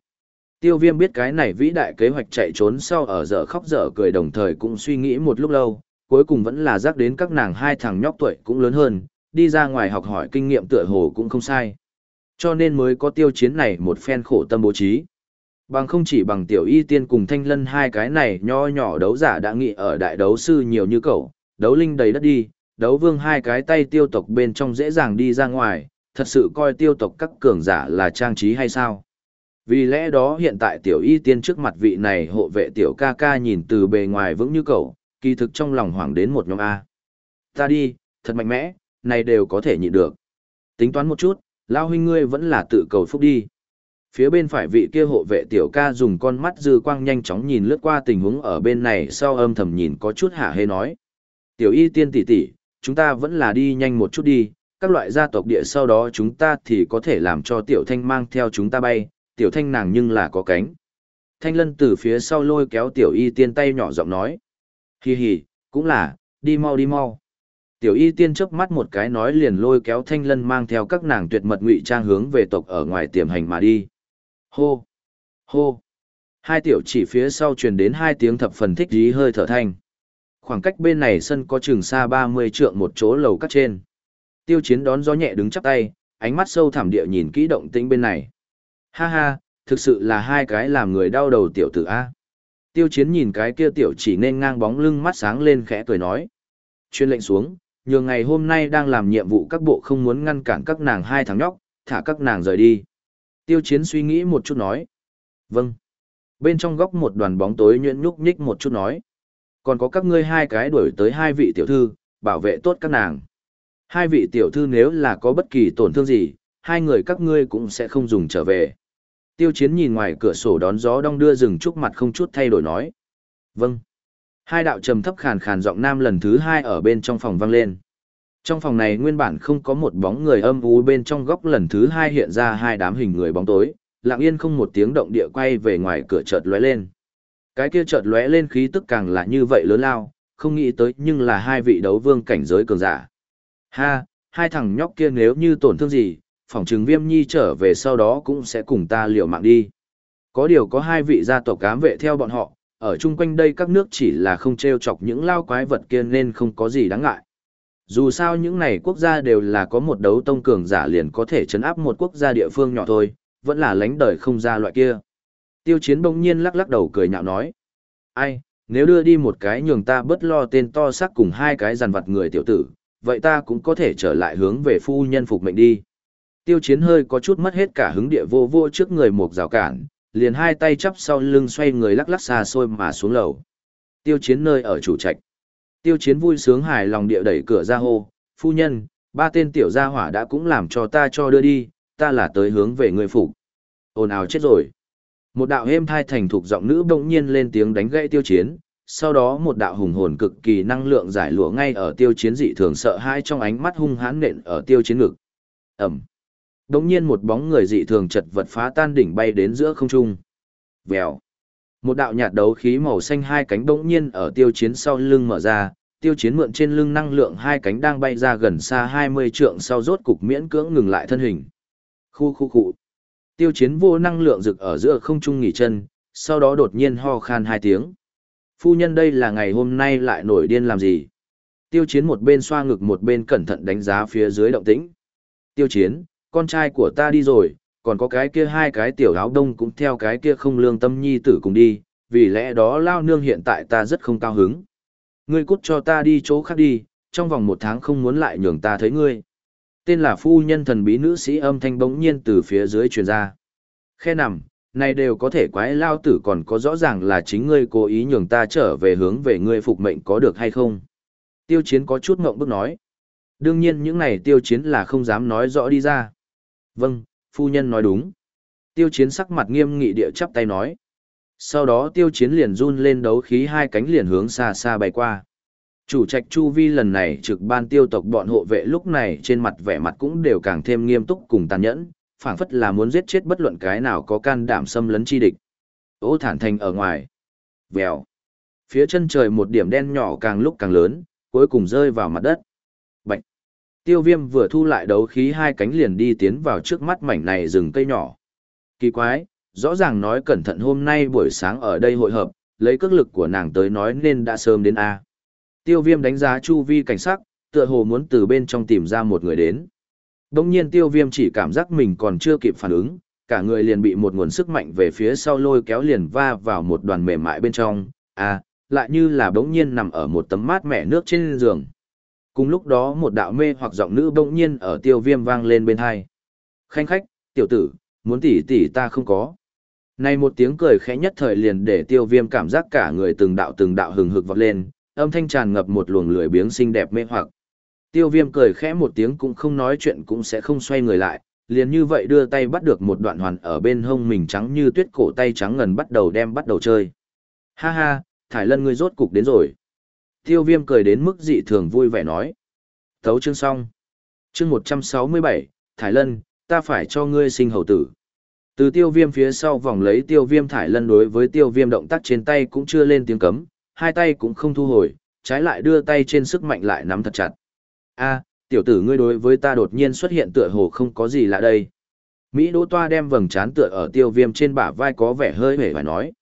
Tiêu viêm biết cái này vĩ đại kế hoạch chạy trốn sau ở giờ khóc giờ cười đồng thời cũng suy nghĩ một lúc lâu, cuối cùng vẫn là rắc đến các nàng hai thằng nhóc tuổi cũng lớn hơn, đi ra ngoài học hỏi kinh nghiệm tựa hồ cũng không sai. Cho nên mới có tiêu chiến này một phen khổ tâm bố trí. Bằng không chỉ bằng tiểu y tiên cùng thanh lân hai cái này nho nhỏ đấu giả đã nghị ở đại đấu sư nhiều như cậu, đấu linh đầy đất đi, đấu vương hai cái tay tiêu tộc bên trong dễ dàng đi ra ngoài, thật sự coi tiêu tộc các cường giả là trang trí hay sao? Vì lẽ đó hiện tại tiểu y tiên trước mặt vị này hộ vệ tiểu ca ca nhìn từ bề ngoài vững như cậu, kỳ thực trong lòng hoảng đến một nhóm A. Ta đi, thật mạnh mẽ, này đều có thể nhịn được. Tính toán một chút, lao huynh ngươi vẫn là tự cầu phúc đi. Phía bên phải vị kia hộ vệ tiểu ca dùng con mắt dư quang nhanh chóng nhìn lướt qua tình huống ở bên này sau âm thầm nhìn có chút hả hê nói. Tiểu y tiên tỷ tỷ, chúng ta vẫn là đi nhanh một chút đi, các loại gia tộc địa sau đó chúng ta thì có thể làm cho tiểu thanh mang theo chúng ta bay, tiểu thanh nàng nhưng là có cánh. Thanh lân từ phía sau lôi kéo tiểu y tiên tay nhỏ giọng nói. Hi hi, cũng là, đi mau đi mau. Tiểu y tiên chớp mắt một cái nói liền lôi kéo thanh lân mang theo các nàng tuyệt mật ngụy trang hướng về tộc ở ngoài tiềm hành mà đi. Hô! Hô! Hai tiểu chỉ phía sau truyền đến hai tiếng thập phần thích dí hơi thở thanh. Khoảng cách bên này sân có trường xa 30 trượng một chỗ lầu cắt trên. Tiêu chiến đón gió nhẹ đứng chắp tay, ánh mắt sâu thẳm địa nhìn kỹ động tĩnh bên này. Ha ha, thực sự là hai cái làm người đau đầu tiểu tử A. Tiêu chiến nhìn cái kia tiểu chỉ nên ngang bóng lưng mắt sáng lên khẽ cười nói. Chuyên lệnh xuống, nhường ngày hôm nay đang làm nhiệm vụ các bộ không muốn ngăn cản các nàng hai thằng nhóc, thả các nàng rời đi. Tiêu chiến suy nghĩ một chút nói. Vâng. Bên trong góc một đoàn bóng tối nhuyễn nhúc nhích một chút nói. Còn có các ngươi hai cái đuổi tới hai vị tiểu thư, bảo vệ tốt các nàng. Hai vị tiểu thư nếu là có bất kỳ tổn thương gì, hai người các ngươi cũng sẽ không dùng trở về. Tiêu chiến nhìn ngoài cửa sổ đón gió đong đưa rừng trúc mặt không chút thay đổi nói. Vâng. Hai đạo trầm thấp khàn khàn giọng nam lần thứ hai ở bên trong phòng vang lên. Trong phòng này nguyên bản không có một bóng người âm u bên trong góc lần thứ hai hiện ra hai đám hình người bóng tối, lặng yên không một tiếng động địa quay về ngoài cửa chợt lóe lên. Cái kia chợt lóe lên khí tức càng là như vậy lớn lao, không nghĩ tới nhưng là hai vị đấu vương cảnh giới cường giả. Ha, hai thằng nhóc kia nếu như tổn thương gì, phỏng chứng viêm nhi trở về sau đó cũng sẽ cùng ta liều mạng đi. Có điều có hai vị gia tộc cám vệ theo bọn họ, ở chung quanh đây các nước chỉ là không treo chọc những lao quái vật kia nên không có gì đáng ngại. Dù sao những này quốc gia đều là có một đấu tông cường giả liền có thể chấn áp một quốc gia địa phương nhỏ thôi, vẫn là lánh đời không ra loại kia. Tiêu chiến bỗng nhiên lắc lắc đầu cười nhạo nói. Ai, nếu đưa đi một cái nhường ta bớt lo tên to xác cùng hai cái giàn vật người tiểu tử, vậy ta cũng có thể trở lại hướng về phu nhân phục mệnh đi. Tiêu chiến hơi có chút mất hết cả hứng địa vô vô trước người một rào cản, liền hai tay chắp sau lưng xoay người lắc lắc xa xôi mà xuống lầu. Tiêu chiến nơi ở chủ trạch. Tiêu chiến vui sướng hài lòng địa đẩy cửa ra hô, phu nhân, ba tên tiểu gia hỏa đã cũng làm cho ta cho đưa đi, ta là tới hướng về người phục. Ồn ào chết rồi. Một đạo êm thai thành thục giọng nữ bỗng nhiên lên tiếng đánh gãy tiêu chiến, sau đó một đạo hùng hồn cực kỳ năng lượng giải lụa ngay ở tiêu chiến dị thường sợ hãi trong ánh mắt hung hãn nện ở tiêu chiến ngực. Ẩm. Đống nhiên một bóng người dị thường chật vật phá tan đỉnh bay đến giữa không trung. Vèo. Một đạo nhạt đấu khí màu xanh hai cánh bỗng nhiên ở tiêu chiến sau lưng mở ra, tiêu chiến mượn trên lưng năng lượng hai cánh đang bay ra gần xa 20 trượng sau rốt cục miễn cưỡng ngừng lại thân hình. Khu khu cụ Tiêu chiến vô năng lượng rực ở giữa không trung nghỉ chân, sau đó đột nhiên ho khan hai tiếng. Phu nhân đây là ngày hôm nay lại nổi điên làm gì? Tiêu chiến một bên xoa ngực một bên cẩn thận đánh giá phía dưới động tĩnh. Tiêu chiến, con trai của ta đi rồi, còn có cái kia hai cái tiểu áo đông cũng theo cái kia không lương tâm nhi tử cùng đi, vì lẽ đó lao nương hiện tại ta rất không cao hứng. Ngươi cút cho ta đi chỗ khác đi, trong vòng một tháng không muốn lại nhường ta thấy ngươi. Tên là phu nhân thần bí nữ sĩ âm thanh bỗng nhiên từ phía dưới truyền ra. Khe nằm, này đều có thể quái lao tử còn có rõ ràng là chính ngươi cố ý nhường ta trở về hướng về ngươi phục mệnh có được hay không. Tiêu chiến có chút ngộng bức nói. Đương nhiên những này tiêu chiến là không dám nói rõ đi ra. Vâng, phu nhân nói đúng. Tiêu chiến sắc mặt nghiêm nghị địa chắp tay nói. Sau đó tiêu chiến liền run lên đấu khí hai cánh liền hướng xa xa bay qua. Chủ trạch Chu Vi lần này trực ban tiêu tộc bọn hộ vệ lúc này trên mặt vẻ mặt cũng đều càng thêm nghiêm túc cùng tàn nhẫn, phảng phất là muốn giết chết bất luận cái nào có can đảm xâm lấn chi địch. Ô thản thành ở ngoài. Vèo. Phía chân trời một điểm đen nhỏ càng lúc càng lớn, cuối cùng rơi vào mặt đất. Bạch. Tiêu viêm vừa thu lại đấu khí hai cánh liền đi tiến vào trước mắt mảnh này rừng cây nhỏ. Kỳ quái, rõ ràng nói cẩn thận hôm nay buổi sáng ở đây hội hợp, lấy cước lực của nàng tới nói nên đã sớm đến A. Tiêu viêm đánh giá chu vi cảnh sắc, tựa hồ muốn từ bên trong tìm ra một người đến. Đông nhiên tiêu viêm chỉ cảm giác mình còn chưa kịp phản ứng, cả người liền bị một nguồn sức mạnh về phía sau lôi kéo liền va vào một đoàn mềm mại bên trong, à, lại như là bỗng nhiên nằm ở một tấm mát mẻ nước trên giường. Cùng lúc đó một đạo mê hoặc giọng nữ bỗng nhiên ở tiêu viêm vang lên bên hai. Khanh khách, tiểu tử, muốn tỉ tỉ ta không có. Này một tiếng cười khẽ nhất thời liền để tiêu viêm cảm giác cả người từng đạo từng đạo hừng hực vọt lên, âm thanh tràn ngập một luồng lười biếng xinh đẹp mê hoặc. Tiêu viêm cười khẽ một tiếng cũng không nói chuyện cũng sẽ không xoay người lại, liền như vậy đưa tay bắt được một đoạn hoàn ở bên hông mình trắng như tuyết cổ tay trắng ngần bắt đầu đem bắt đầu chơi. Ha ha, Thải Lân ngươi rốt cục đến rồi. Tiêu viêm cười đến mức dị thường vui vẻ nói. Thấu chương xong. Chương 167, Thải Lân, ta phải cho ngươi sinh hầu tử. Từ tiêu viêm phía sau vòng lấy tiêu viêm Thải Lân đối với tiêu viêm động tác trên tay cũng chưa lên tiếng cấm, hai tay cũng không thu hồi, trái lại đưa tay trên sức mạnh lại nắm thật chặt. a tiểu tử ngươi đối với ta đột nhiên xuất hiện tựa hồ không có gì lạ đây. Mỹ Đỗ Toa đem vầng trán tựa ở tiêu viêm trên bả vai có vẻ hơi hề phải nói.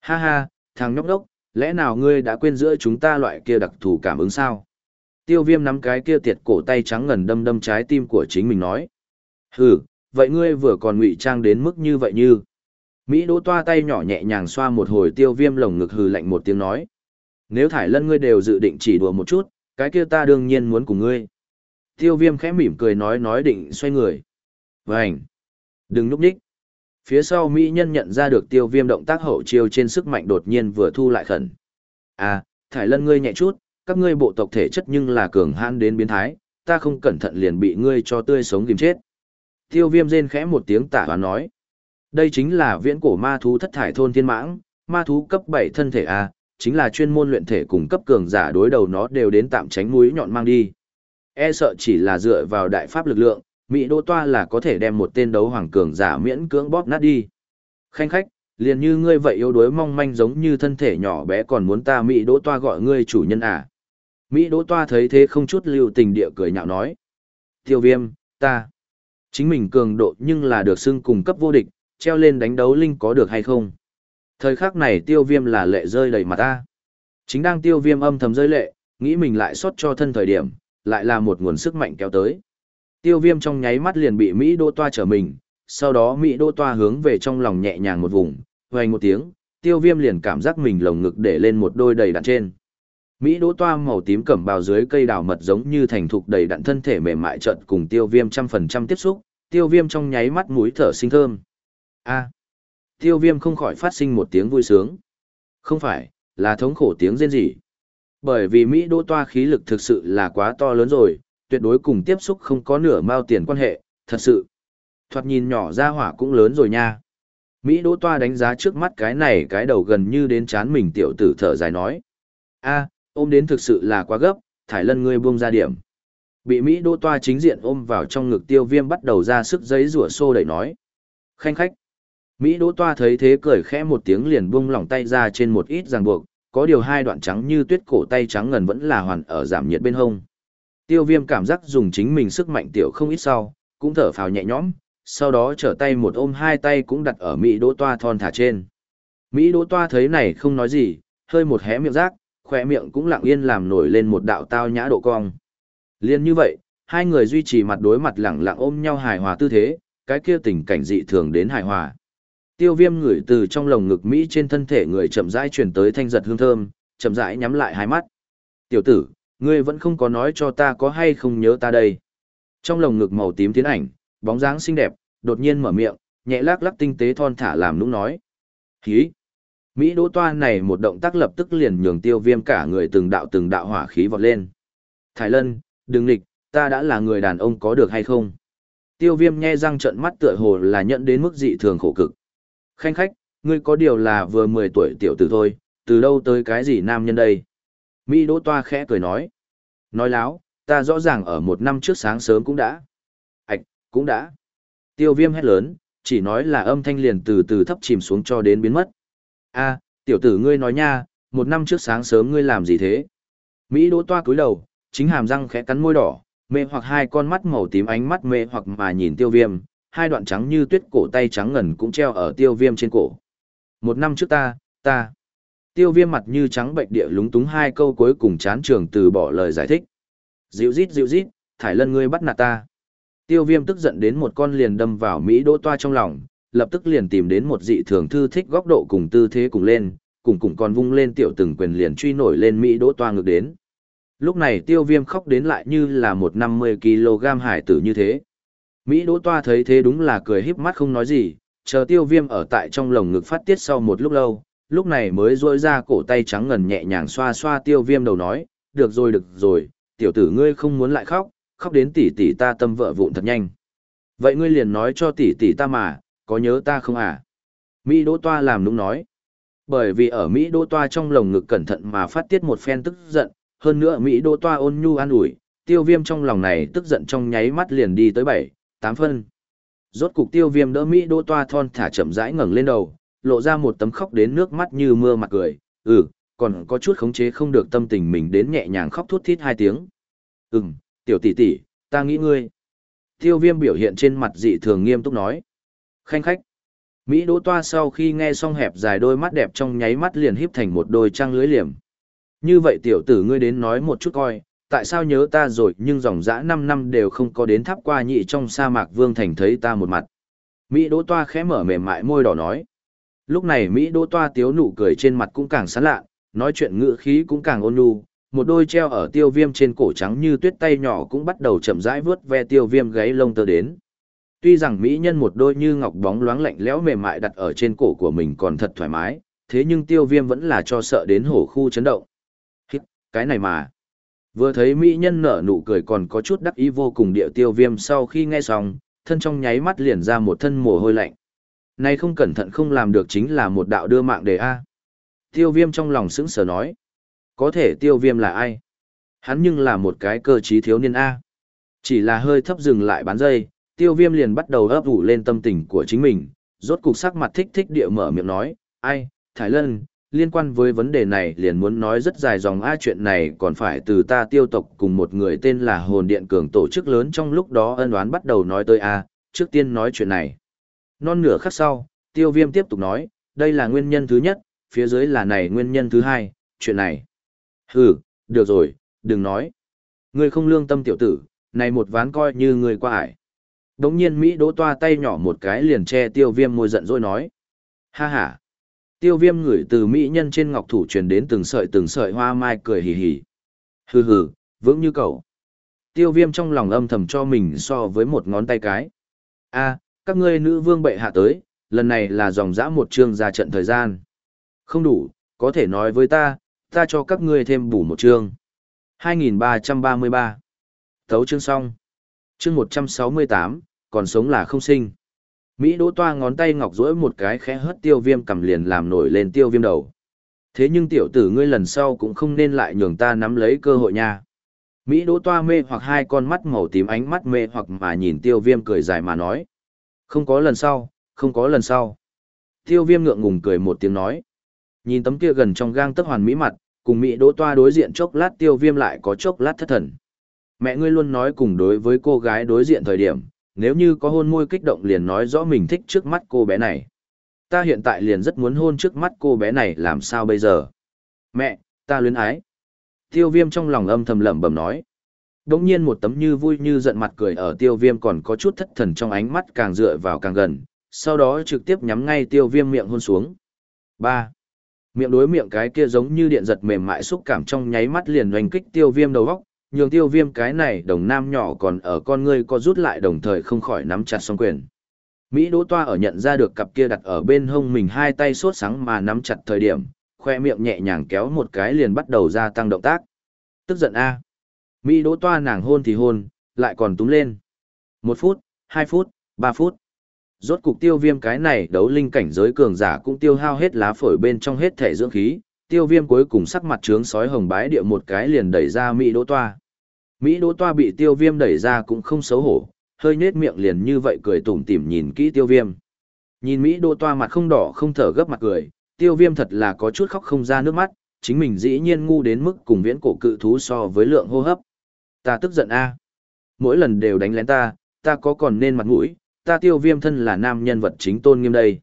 Ha ha, thằng nhóc đốc, lẽ nào ngươi đã quên giữa chúng ta loại kia đặc thù cảm ứng sao? Tiêu viêm nắm cái kia tiệt cổ tay trắng ngần đâm đâm trái tim của chính mình nói. Hừ, vậy ngươi vừa còn ngụy trang đến mức như vậy như. Mỹ đỗ toa tay nhỏ nhẹ nhàng xoa một hồi tiêu viêm lồng ngực hừ lạnh một tiếng nói. Nếu thải lân ngươi đều dự định chỉ đùa một chút, cái kia ta đương nhiên muốn cùng ngươi. Tiêu viêm khẽ mỉm cười nói nói định xoay người. Vânh! Đừng núp đích. Phía sau Mỹ nhân nhận ra được tiêu viêm động tác hậu chiêu trên sức mạnh đột nhiên vừa thu lại khẩn. À, thải lân ngươi nhẹ chút, các ngươi bộ tộc thể chất nhưng là cường hãn đến biến thái, ta không cẩn thận liền bị ngươi cho tươi sống kìm chết. Tiêu viêm rên khẽ một tiếng tả và nói. Đây chính là viễn cổ ma thú thất thải thôn thiên mãng, ma thú cấp 7 thân thể A, chính là chuyên môn luyện thể cùng cấp cường giả đối đầu nó đều đến tạm tránh mũi nhọn mang đi. E sợ chỉ là dựa vào đại pháp lực lượng, Mỹ Đô Toa là có thể đem một tên đấu hoàng cường giả miễn cưỡng bóp nát đi. Khanh khách, liền như ngươi vậy yếu đuối mong manh giống như thân thể nhỏ bé còn muốn ta Mỹ Đỗ Toa gọi ngươi chủ nhân à. Mỹ Đỗ Toa thấy thế không chút lưu tình địa cười nhạo nói. Tiêu viêm, ta. Chính mình cường độ nhưng là được xưng cùng cấp vô địch, treo lên đánh đấu linh có được hay không? Thời khắc này tiêu viêm là lệ rơi đầy mặt ta. Chính đang tiêu viêm âm thầm rơi lệ, nghĩ mình lại xót cho thân thời điểm, lại là một nguồn sức mạnh kéo tới. Tiêu viêm trong nháy mắt liền bị Mỹ đô toa trở mình, sau đó Mỹ đô toa hướng về trong lòng nhẹ nhàng một vùng, hoành một tiếng, tiêu viêm liền cảm giác mình lồng ngực để lên một đôi đầy đặn trên. Mỹ đỗ toa màu tím cẩm bào dưới cây đào mật giống như thành thục đầy đặn thân thể mềm mại trận cùng tiêu viêm trăm phần trăm tiếp xúc, tiêu viêm trong nháy mắt mũi thở sinh thơm a tiêu viêm không khỏi phát sinh một tiếng vui sướng. Không phải, là thống khổ tiếng rên rỉ. Bởi vì Mỹ đỗ toa khí lực thực sự là quá to lớn rồi, tuyệt đối cùng tiếp xúc không có nửa mao tiền quan hệ, thật sự. Thoạt nhìn nhỏ ra hỏa cũng lớn rồi nha. Mỹ đỗ toa đánh giá trước mắt cái này cái đầu gần như đến chán mình tiểu tử thở dài nói. a ôm đến thực sự là quá gấp, thải lân ngươi buông ra điểm. Bị Mỹ Đỗ toa chính diện ôm vào trong ngực tiêu viêm bắt đầu ra sức giấy rủa xô đẩy nói. Khanh khách. Mỹ Đỗ toa thấy thế cười khẽ một tiếng liền buông lỏng tay ra trên một ít ràng buộc, có điều hai đoạn trắng như tuyết cổ tay trắng ngần vẫn là hoàn ở giảm nhiệt bên hông. Tiêu viêm cảm giác dùng chính mình sức mạnh tiểu không ít sau, cũng thở phào nhẹ nhõm, sau đó trở tay một ôm hai tay cũng đặt ở Mỹ đỗ toa thon thả trên. Mỹ đỗ toa thấy này không nói gì, hơi một hé miệng rác, khỏe miệng cũng lặng yên làm nổi lên một đạo tao nhã độ cong. Liên như vậy, hai người duy trì mặt đối mặt lặng lặng ôm nhau hài hòa tư thế, cái kia tình cảnh dị thường đến hài hòa. Tiêu viêm ngửi từ trong lồng ngực Mỹ trên thân thể người chậm rãi truyền tới thanh giật hương thơm, chậm rãi nhắm lại hai mắt. Tiểu tử, ngươi vẫn không có nói cho ta có hay không nhớ ta đây. Trong lồng ngực màu tím tiến ảnh, bóng dáng xinh đẹp, đột nhiên mở miệng, nhẹ lắc lắc tinh tế thon thả làm nũng nói. Khí. Mỹ đỗ toa này một động tác lập tức liền nhường tiêu viêm cả người từng đạo từng đạo hỏa khí vọt lên. Thái Lân, đừng lịch, ta đã là người đàn ông có được hay không? Tiêu viêm nghe răng trận mắt tựa hồ là nhận đến mức dị thường khổ cực. Khanh khách, ngươi có điều là vừa 10 tuổi tiểu tử thôi, từ đâu tới cái gì nam nhân đây? Mỹ đỗ toa khẽ cười nói. Nói láo, ta rõ ràng ở một năm trước sáng sớm cũng đã. Ảch, cũng đã. Tiêu viêm hét lớn, chỉ nói là âm thanh liền từ từ thấp chìm xuống cho đến biến mất a tiểu tử ngươi nói nha, một năm trước sáng sớm ngươi làm gì thế? Mỹ đỗ toa cúi đầu, chính hàm răng khẽ cắn môi đỏ, mê hoặc hai con mắt màu tím ánh mắt mê hoặc mà nhìn tiêu viêm, hai đoạn trắng như tuyết cổ tay trắng ngần cũng treo ở tiêu viêm trên cổ. Một năm trước ta, ta. Tiêu viêm mặt như trắng bệnh địa lúng túng hai câu cuối cùng chán trường từ bỏ lời giải thích. Dịu rít dịu rít, thải lân ngươi bắt nạt ta. Tiêu viêm tức giận đến một con liền đâm vào Mỹ đỗ toa trong lòng, lập tức liền tìm đến một dị thường thư thích góc độ cùng tư thế cùng lên, cùng cùng còn vung lên tiểu từng quyền liền truy nổi lên Mỹ đỗ toa ngược đến. Lúc này tiêu viêm khóc đến lại như là một năm mươi kg hải tử như thế. Mỹ đỗ toa thấy thế đúng là cười híp mắt không nói gì, chờ tiêu viêm ở tại trong lồng ngực phát tiết sau một lúc lâu, lúc này mới rỗi ra cổ tay trắng ngần nhẹ nhàng xoa xoa tiêu viêm đầu nói, được rồi được rồi, tiểu tử ngươi không muốn lại khóc, khóc đến tỷ tỷ ta tâm vợ vụn thật nhanh. Vậy ngươi liền nói cho tỷ tỷ ta mà, có nhớ ta không à? Mỹ Đỗ Toa làm đúng nói. Bởi vì ở Mỹ Đỗ Toa trong lồng ngực cẩn thận mà phát tiết một phen tức giận, hơn nữa Mỹ Đỗ Toa ôn nhu an ủi, tiêu viêm trong lòng này tức giận trong nháy mắt liền đi tới bảy tám phân. Rốt cục tiêu viêm đỡ Mỹ Đỗ Toa thon thả chậm rãi ngẩng lên đầu, lộ ra một tấm khóc đến nước mắt như mưa mặt cười, ừ, còn có chút khống chế không được tâm tình mình đến nhẹ nhàng khóc thút thít hai tiếng. Ừm, tiểu tỷ tỷ, ta nghĩ ngươi. Tiêu viêm biểu hiện trên mặt dị thường nghiêm túc nói. Khanh khách. Mỹ Đỗ Toa sau khi nghe xong hẹp dài đôi mắt đẹp trong nháy mắt liền híp thành một đôi trăng lưới liềm. Như vậy tiểu tử ngươi đến nói một chút coi, tại sao nhớ ta rồi nhưng dòng dã 5 năm đều không có đến tháp qua nhị trong sa mạc vương thành thấy ta một mặt. Mỹ Đỗ Toa khẽ mở mềm mại môi đỏ nói. Lúc này Mỹ Đỗ Toa tiếu nụ cười trên mặt cũng càng sán lạ, nói chuyện ngữ khí cũng càng ôn nhu, một đôi treo ở tiêu viêm trên cổ trắng như tuyết tay nhỏ cũng bắt đầu chậm rãi vướt ve tiêu viêm gáy lông tơ đến. Tuy rằng mỹ nhân một đôi như ngọc bóng loáng lạnh lẽo mềm mại đặt ở trên cổ của mình còn thật thoải mái, thế nhưng tiêu viêm vẫn là cho sợ đến hổ khu chấn động. Cái này mà. Vừa thấy mỹ nhân nở nụ cười còn có chút đắc ý vô cùng địa tiêu viêm sau khi nghe xong, thân trong nháy mắt liền ra một thân mồ hôi lạnh. Này không cẩn thận không làm được chính là một đạo đưa mạng đề A. Tiêu viêm trong lòng sững sờ nói. Có thể tiêu viêm là ai? Hắn nhưng là một cái cơ trí thiếu niên A. Chỉ là hơi thấp dừng lại bán dây, tiêu viêm liền bắt đầu ấp ủ lên tâm tình của chính mình, rốt cục sắc mặt thích thích địa mở miệng nói, ai, Thái Lân, liên quan với vấn đề này liền muốn nói rất dài dòng, a, chuyện này còn phải từ ta tiêu tộc cùng một người tên là hồn điện cường tổ chức lớn trong lúc đó ân oán bắt đầu nói tới, a, trước tiên nói chuyện này. Non nửa khắc sau, tiêu viêm tiếp tục nói, đây là nguyên nhân thứ nhất, phía dưới là này nguyên nhân thứ hai, chuyện này. Hừ, được rồi, đừng nói. Ngươi không lương tâm tiểu tử, này một ván coi như ngươi qua ải. Đống nhiên mỹ đỗ toa tay nhỏ một cái liền che tiêu viêm môi giận dỗi nói, ha h a Tiêu viêm ngửi từ mỹ nhân trên ngọc thủ truyền đến từng sợi từng sợi hoa mai cười hì hì. Hừ hừ, vững như cậu. Tiêu viêm trong lòng âm thầm cho mình so với một ngón tay cái. a các ngươi nữ vương bệ hạ tới, lần này là dòng dã một chương ra trận thời gian. Không đủ, có thể nói với ta, ta cho các ngươi thêm bù một chương. 2333 Thấu chương xong. Chương 168, còn sống là không sinh. Mỹ Đỗ Toa ngón tay ngọc rỗi một cái khẽ hất tiêu viêm cầm liền làm nổi lên tiêu viêm đầu. Thế nhưng tiểu tử ngươi lần sau cũng không nên lại nhường ta nắm lấy cơ hội nha. Mỹ Đỗ Toa mê hoặc hai con mắt màu tím ánh mắt mê hoặc mà nhìn tiêu viêm cười dài mà nói. Không có lần sau, không có lần sau. Tiêu viêm ngượng ngùng cười một tiếng nói. Nhìn tấm kia gần trong gang tấc hoàn mỹ mặt, cùng Mỹ Đỗ Toa đối diện chốc lát tiêu viêm lại có chốc lát thất thần. Mẹ ngươi luôn nói cùng đối với cô gái đối diện thời điểm, nếu như có hôn môi kích động liền nói rõ mình thích trước mắt cô bé này. Ta hiện tại liền rất muốn hôn trước mắt cô bé này làm sao bây giờ? Mẹ, ta luyến ái. Tiêu viêm trong lòng âm thầm lẩm bẩm nói. Đống nhiên một tấm như vui như giận mặt cười ở tiêu viêm còn có chút thất thần trong ánh mắt càng dựa vào càng gần, sau đó trực tiếp nhắm ngay tiêu viêm miệng hôn xuống. 3. Miệng đối miệng cái kia giống như điện giật mềm mại xúc cảm trong nháy mắt liền hoành kích tiêu viêm đầu góc, nhường tiêu viêm cái này đồng nam nhỏ còn ở con ngươi co rút lại đồng thời không khỏi nắm chặt song quyền. Mỹ Đỗ Toa ở nhận ra được cặp kia đặt ở bên hông mình hai tay sốt sáng mà nắm chặt thời điểm, khoe miệng nhẹ nhàng kéo một cái liền bắt đầu gia tăng động tác. Tức giận a Mỹ Đỗ Toa nàng hôn thì hôn, lại còn túng lên. Một phút, hai phút, ba phút. Rốt cục tiêu viêm cái này đấu linh cảnh giới cường giả cũng tiêu hao hết lá phổi bên trong hết thể dưỡng khí, tiêu viêm cuối cùng sắc mặt trướng sói hồng bái địa một cái liền đẩy ra Mỹ Đỗ Toa. Mỹ Đỗ Toa bị tiêu viêm đẩy ra cũng không xấu hổ, hơi nết miệng liền như vậy cười tủm tỉm nhìn kỹ tiêu viêm. Nhìn Mỹ Đỗ Toa mặt không đỏ không thở gấp mặt cười, tiêu viêm thật là có chút khóc không ra nước mắt, chính mình dĩ nhiên ngu đến mức cùng viễn cổ cự thú so với lượng hô hấp. Ta tức giận a Mỗi lần đều đánh lén ta, ta có còn nên mặt mũi, ta tiêu viêm thân là nam nhân vật chính tôn nghiêm đây.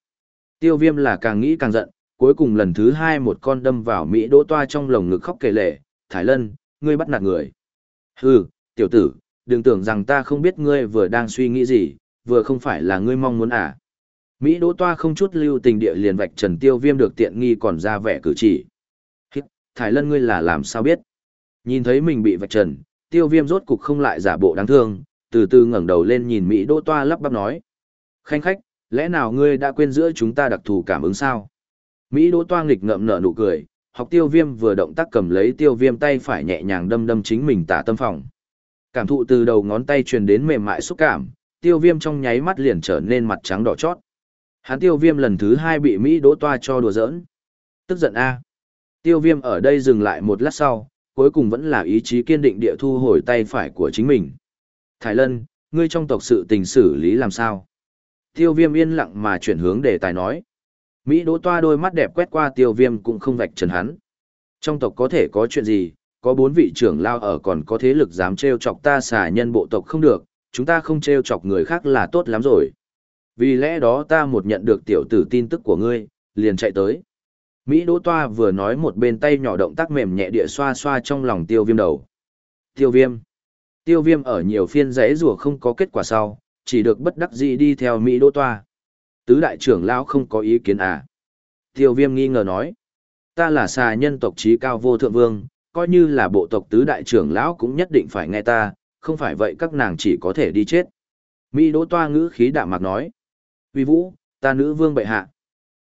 Tiêu viêm là càng nghĩ càng giận, cuối cùng lần thứ hai một con đâm vào Mỹ Đỗ Toa trong lồng ngực khóc kể lệ, Thái Lân, ngươi bắt nạt người. Hừ, tiểu tử, đừng tưởng rằng ta không biết ngươi vừa đang suy nghĩ gì, vừa không phải là ngươi mong muốn à. Mỹ Đỗ Toa không chút lưu tình địa liền vạch Trần Tiêu Viêm được tiện nghi còn ra vẻ cử chỉ. Hít, Thái Lân ngươi là làm sao biết? Nhìn thấy mình bị vạch trần, Tiêu Viêm rốt cục không lại giả bộ đáng thương, từ từ ngẩng đầu lên nhìn Mỹ Đỗ Toa lắp bắp nói. Khanh khách, lẽ nào ngươi đã quên giữa chúng ta đặc thù cảm ứng sao? Mỹ Đỗ Toa nghịch ngậm nở nụ cười, học tiêu viêm vừa động tác cầm lấy tiêu viêm tay phải nhẹ nhàng đâm đâm chính mình tả tâm phòng. Cảm thụ từ đầu ngón tay truyền đến mềm mại xúc cảm, tiêu viêm trong nháy mắt liền trở nên mặt trắng đỏ chót. Hắn tiêu viêm lần thứ hai bị Mỹ Đỗ Toa cho đùa giỡn. Tức giận A. Tiêu viêm ở đây dừng lại một lát sau, cuối cùng vẫn là ý chí kiên định địa thu hồi tay phải của chính mình. Thái Lân, ngươi trong tộc sự tình xử lý làm sao? Tiêu viêm yên lặng mà chuyển hướng đề tài nói. Mỹ đỗ toa đôi mắt đẹp quét qua tiêu viêm cũng không vạch trần hắn. Trong tộc có thể có chuyện gì, có bốn vị trưởng lao ở còn có thế lực dám trêu chọc ta xả nhân bộ tộc không được, chúng ta không trêu chọc người khác là tốt lắm rồi. Vì lẽ đó ta một nhận được tiểu tử tin tức của ngươi, liền chạy tới. Mỹ Đỗ Toa vừa nói một bên tay nhỏ động tác mềm nhẹ địa xoa xoa trong lòng tiêu viêm đầu. Tiêu viêm. Tiêu viêm ở nhiều phiên rẽ rùa không có kết quả sau, chỉ được bất đắc dĩ đi theo Mỹ Đỗ Toa. Tứ đại trưởng lão không có ý kiến à. Tiêu viêm nghi ngờ nói. Ta là xà nhân tộc trí cao vô thượng vương, coi như là bộ tộc tứ đại trưởng lão cũng nhất định phải nghe ta, không phải vậy các nàng chỉ có thể đi chết. Mỹ Đỗ Toa ngữ khí đạm mạc nói. Vì vũ, ta nữ vương bệ hạ.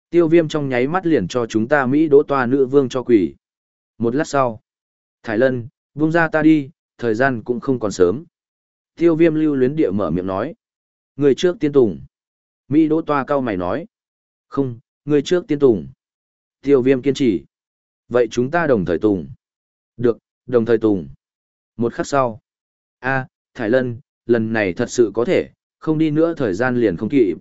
Tiêu viêm trong nháy mắt liền cho chúng ta Mỹ đỗ toa nữ vương cho quỷ. Một lát sau. Thải lân, vung ra ta đi, thời gian cũng không còn sớm. Tiêu viêm lưu luyến địa mở miệng nói. Người trước tiên tùng. Mỹ đỗ toa cao mày nói. Không, người trước tiên tùng. Tiêu viêm kiên trì. Vậy chúng ta đồng thời tùng. Được, đồng thời tùng. Một khắc sau. a Thải Lân, lần này thật sự có thể, không đi nữa thời gian liền không kịp.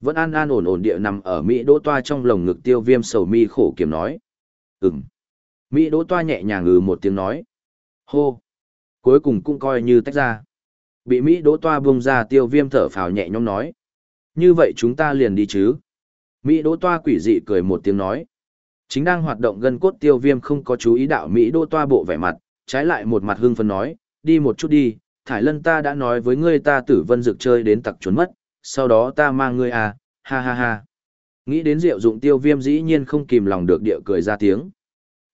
Vẫn an an ổn ổn địa nằm ở Mỹ đỗ toa trong lồng ngực tiêu viêm sầu mi khổ kiểm nói. Ừm. Mỹ đỗ toa nhẹ nhàng ngừ một tiếng nói. Hô. Cuối cùng cũng coi như tách ra. Bị Mỹ đỗ toa buông ra tiêu viêm thở phào nhẹ nhõm nói. Như vậy chúng ta liền đi chứ. Mỹ đỗ toa quỷ dị cười một tiếng nói. Chính đang hoạt động gân cốt tiêu viêm không có chú ý đạo Mỹ đỗ toa bộ vẻ mặt, trái lại một mặt hưng phấn nói, đi một chút đi, Thải Lân ta đã nói với ngươi ta tử vân dược chơi đến tặc trốn mất, sau đó ta mang ngươi à, ha ha ha. Nghĩ đến rượu dụng tiêu viêm dĩ nhiên không kìm lòng được địa cười ra tiếng.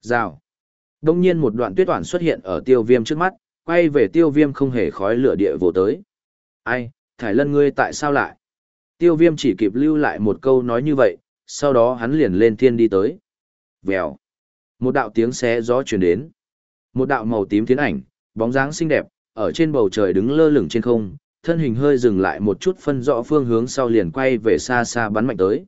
Rào. Đông nhiên một đoạn tuyết toàn xuất hiện ở tiêu viêm trước mắt, quay về tiêu viêm không hề khói lửa địa vô tới. Ai, thải lân ngươi tại sao lại? Tiêu viêm chỉ kịp lưu lại một câu nói như vậy, sau đó hắn liền lên thiên đi tới. Vèo. Một đạo tiếng xé gió truyền đến. Một đạo màu tím tiến ảnh, bóng dáng xinh đẹp, ở trên bầu trời đứng lơ lửng trên không, thân hình hơi dừng lại một chút phân rõ phương hướng sau liền quay về xa xa bắn mạnh tới.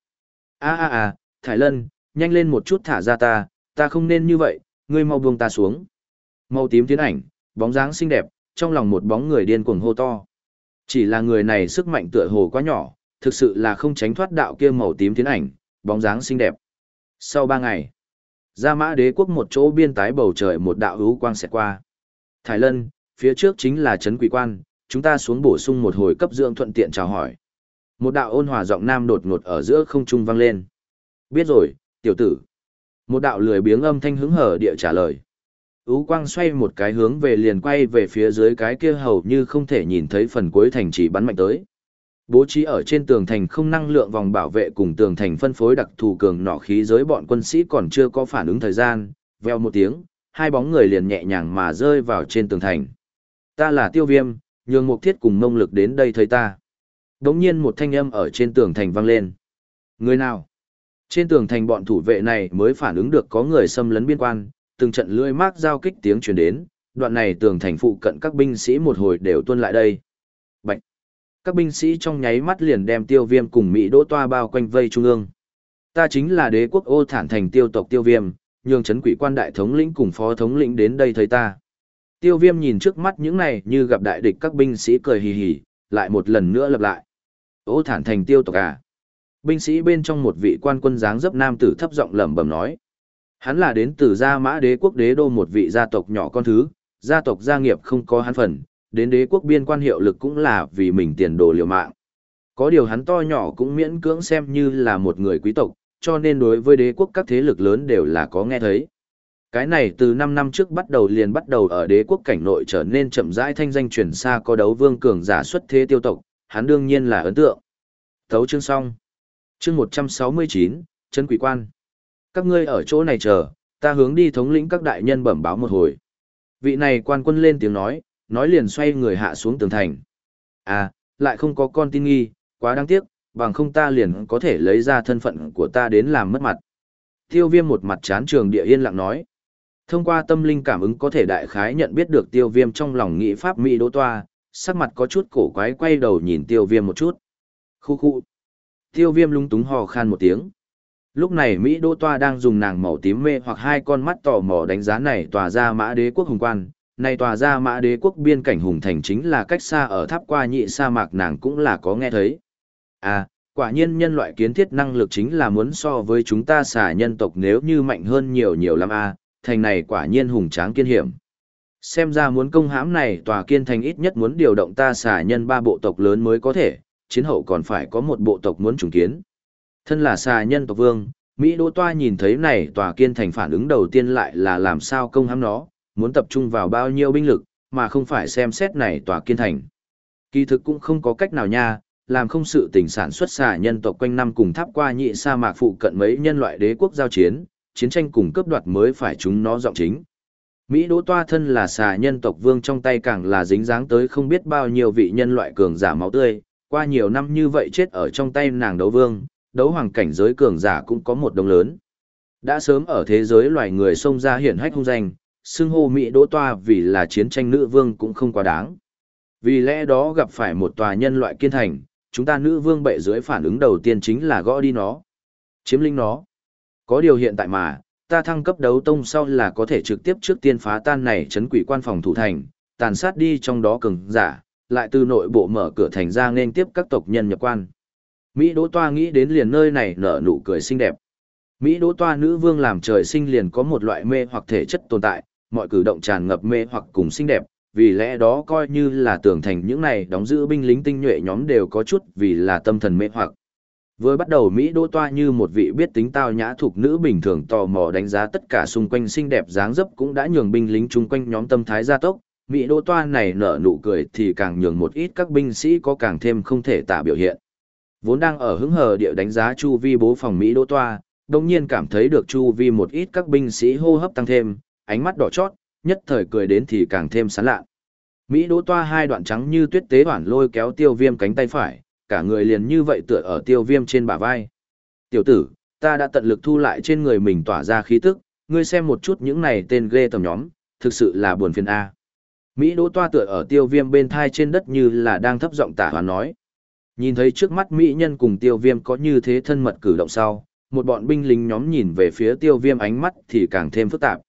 A a a, Thải Lân, nhanh lên một chút thả ra ta, ta không nên như vậy, ngươi mau buông ta xuống. Màu tím tiến ảnh, bóng dáng xinh đẹp, trong lòng một bóng người điên cuồng hô to. Chỉ là người này sức mạnh tựa hồ quá nhỏ, thực sự là không tránh thoát đạo kia màu tím tiến ảnh, bóng dáng xinh đẹp. Sau ba ngày, ra mã đế quốc một chỗ biên tái bầu trời một đạo hữu quang sẽ qua. Thái Lân, phía trước chính là trấn quỷ quan, chúng ta xuống bổ sung một hồi cấp dưỡng thuận tiện chào hỏi. Một đạo ôn hòa giọng nam đột ngột ở giữa không trung vang lên. Biết rồi, tiểu tử. Một đạo lười biếng âm thanh hứng hở địa trả lời. Ú quang xoay một cái hướng về liền quay về phía dưới cái kia hầu như không thể nhìn thấy phần cuối thành chỉ bắn mạnh tới. Bố trí ở trên tường thành không năng lượng vòng bảo vệ cùng tường thành phân phối đặc thù cường nỏ khí giới bọn quân sĩ còn chưa có phản ứng thời gian, veo một tiếng, hai bóng người liền nhẹ nhàng mà rơi vào trên tường thành. Ta là tiêu viêm, nhường mục thiết cùng mông lực đến đây thấy ta. Đống nhiên một thanh âm ở trên tường thành vang lên. Người nào? Trên tường thành bọn thủ vệ này mới phản ứng được có người xâm lấn biên quan, từng trận lưỡi mác giao kích tiếng truyền đến, đoạn này tường thành phụ cận các binh sĩ một hồi đều tuân lại đây. Các binh sĩ trong nháy mắt liền đem tiêu viêm cùng Mỹ đỗ toa bao quanh vây trung ương. Ta chính là đế quốc ô thản thành tiêu tộc tiêu viêm, nhường chấn quỷ quan đại thống lĩnh cùng phó thống lĩnh đến đây thấy ta. Tiêu viêm nhìn trước mắt những này như gặp đại địch các binh sĩ cười hì hì, lại một lần nữa lặp lại. Ô thản thành tiêu tộc à. Binh sĩ bên trong một vị quan quân dáng dấp nam tử thấp giọng lẩm bẩm nói. Hắn là đến từ gia mã đế quốc đế đô một vị gia tộc nhỏ con thứ, gia tộc gia nghiệp không có hắn phần, đến đế quốc biên quan hiệu lực cũng là vì mình tiền đồ liều mạng. Có điều hắn to nhỏ cũng miễn cưỡng xem như là một người quý tộc, cho nên đối với đế quốc các thế lực lớn đều là có nghe thấy. Cái này từ 5 năm trước bắt đầu liền bắt đầu ở đế quốc cảnh nội trở nên chậm rãi thanh danh truyền xa có đấu vương cường giả xuất thế tiêu tộc, hắn đương nhiên là ấn tượng. Thấu chương xong. Chương 169, chân quỷ quan. Các ngươi ở chỗ này chờ, ta hướng đi thống lĩnh các đại nhân bẩm báo một hồi. Vị này quan quân lên tiếng nói, nói liền xoay người hạ xuống tường thành. À, lại không có con tin nghi, quá đáng tiếc, bằng không ta liền có thể lấy ra thân phận của ta đến làm mất mặt. Tiêu viêm một mặt chán trường địa yên lặng nói. Thông qua tâm linh cảm ứng có thể đại khái nhận biết được tiêu viêm trong lòng nghị pháp Mỹ đỗ toa, sắc mặt có chút cổ quái quay đầu nhìn tiêu viêm một chút. Khu khu. Tiêu viêm lung túng hò khan một tiếng. Lúc này Mỹ Đô toa đang dùng nàng màu tím mê hoặc hai con mắt tò mò đánh giá này tỏa ra mã đế quốc hùng quan. Này tòa ra mã đế quốc biên cảnh hùng thành chính là cách xa ở tháp qua nhị sa mạc nàng cũng là có nghe thấy. À, quả nhiên nhân loại kiến thiết năng lực chính là muốn so với chúng ta xả nhân tộc nếu như mạnh hơn nhiều nhiều lắm a à, thành này quả nhiên hùng tráng kiên hiểm. Xem ra muốn công hãm này tòa kiên thành ít nhất muốn điều động ta xả nhân ba bộ tộc lớn mới có thể, chiến hậu còn phải có một bộ tộc muốn trùng kiến. Thân là xà nhân tộc vương, Mỹ Đỗ Toa nhìn thấy này tòa kiên thành phản ứng đầu tiên lại là làm sao công hãm nó, muốn tập trung vào bao nhiêu binh lực, mà không phải xem xét này tòa kiên thành. Kỳ thực cũng không có cách nào nha, làm không sự tình sản xuất xà nhân tộc quanh năm cùng tháp qua nhị sa mạc phụ cận mấy nhân loại đế quốc giao chiến, chiến tranh cùng cướp đoạt mới phải chúng nó giọng chính. Mỹ Đỗ Toa thân là xà nhân tộc vương trong tay càng là dính dáng tới không biết bao nhiêu vị nhân loại cường giả máu tươi, qua nhiều năm như vậy chết ở trong tay nàng đấu vương, đấu hoàng cảnh giới cường giả cũng có một đồng lớn. Đã sớm ở thế giới loài người xông ra hiển hách hung danh, xưng hô Mỹ Đỗ Toa vì là chiến tranh nữ vương cũng không quá đáng. Vì lẽ đó gặp phải một tòa nhân loại kiên thành, chúng ta nữ vương bệ dưới phản ứng đầu tiên chính là gõ đi nó. Chiếm lĩnh nó. Có điều hiện tại mà, ta thăng cấp đấu tông sau là có thể trực tiếp trước tiên phá tan này chấn quỷ quan phòng thủ thành, tàn sát đi trong đó cường giả, lại từ nội bộ mở cửa thành ra nên tiếp các tộc nhân nhập quan. Mỹ Đỗ Toa nghĩ đến liền nơi này nở nụ cười xinh đẹp. Mỹ Đỗ Toa nữ vương làm trời sinh liền có một loại mê hoặc thể chất tồn tại, mọi cử động tràn ngập mê hoặc cùng xinh đẹp, vì lẽ đó coi như là tưởng thành những này đóng giữ binh lính tinh nhuệ nhóm đều có chút vì là tâm thần mê hoặc. Với bắt đầu Mỹ Đỗ Toa như một vị biết tính tao nhã thuộc nữ bình thường tò mò đánh giá tất cả xung quanh xinh đẹp dáng dấp cũng đã nhường binh lính chung quanh nhóm tâm thái gia tốc, Mỹ Đỗ Toa này nở nụ cười thì càng nhường một ít các binh sĩ có càng thêm không thể tả biểu hiện. Vốn đang ở hứng hờ địa đánh giá chu vi bố phòng Mỹ Đỗ Toa, đồng nhiên cảm thấy được chu vi một ít các binh sĩ hô hấp tăng thêm, ánh mắt đỏ chót, nhất thời cười đến thì càng thêm sán lạ. Mỹ Đỗ Toa hai đoạn trắng như tuyết tế hoản lôi kéo tiêu viêm cánh tay phải, cả người liền như vậy tựa ở tiêu viêm trên bả vai. Tiểu tử, ta đã tận lực thu lại trên người mình tỏa ra khí tức, ngươi xem một chút những này tên ghê tầm nhóm, thực sự là buồn phiền A. Mỹ Đỗ Toa tựa ở tiêu viêm bên thai trên đất như là đang thấp giọng tả hoàn nói. Nhìn thấy trước mắt Mỹ nhân cùng tiêu viêm có như thế thân mật cử động sau, một bọn binh lính nhóm nhìn về phía tiêu viêm ánh mắt thì càng thêm phức tạp.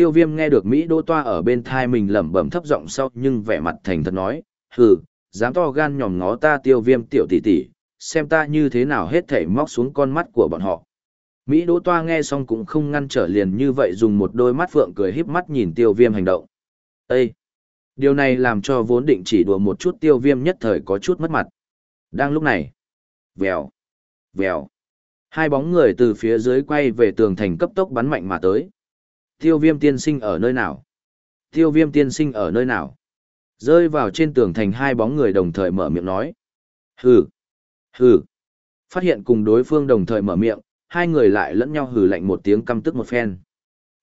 Tiêu viêm nghe được Mỹ Đỗ Toa ở bên thai mình lẩm bẩm thấp giọng sau nhưng vẻ mặt thành thật nói, hừ, dám to gan nhòm ngó ta tiêu viêm tiểu tỷ tỷ, xem ta như thế nào hết thảy móc xuống con mắt của bọn họ. Mỹ Đỗ Toa nghe xong cũng không ngăn trở liền như vậy dùng một đôi mắt phượng cười híp mắt nhìn tiêu viêm hành động. Ê! Điều này làm cho vốn định chỉ đùa một chút tiêu viêm nhất thời có chút mất mặt. Đang lúc này, vèo, vèo, hai bóng người từ phía dưới quay về tường thành cấp tốc bắn mạnh mà tới. Tiêu viêm tiên sinh ở nơi nào? Tiêu viêm tiên sinh ở nơi nào? Rơi vào trên tường thành hai bóng người đồng thời mở miệng nói. Hừ, hừ. Phát hiện cùng đối phương đồng thời mở miệng, hai người lại lẫn nhau hừ lạnh một tiếng căm tức một phen.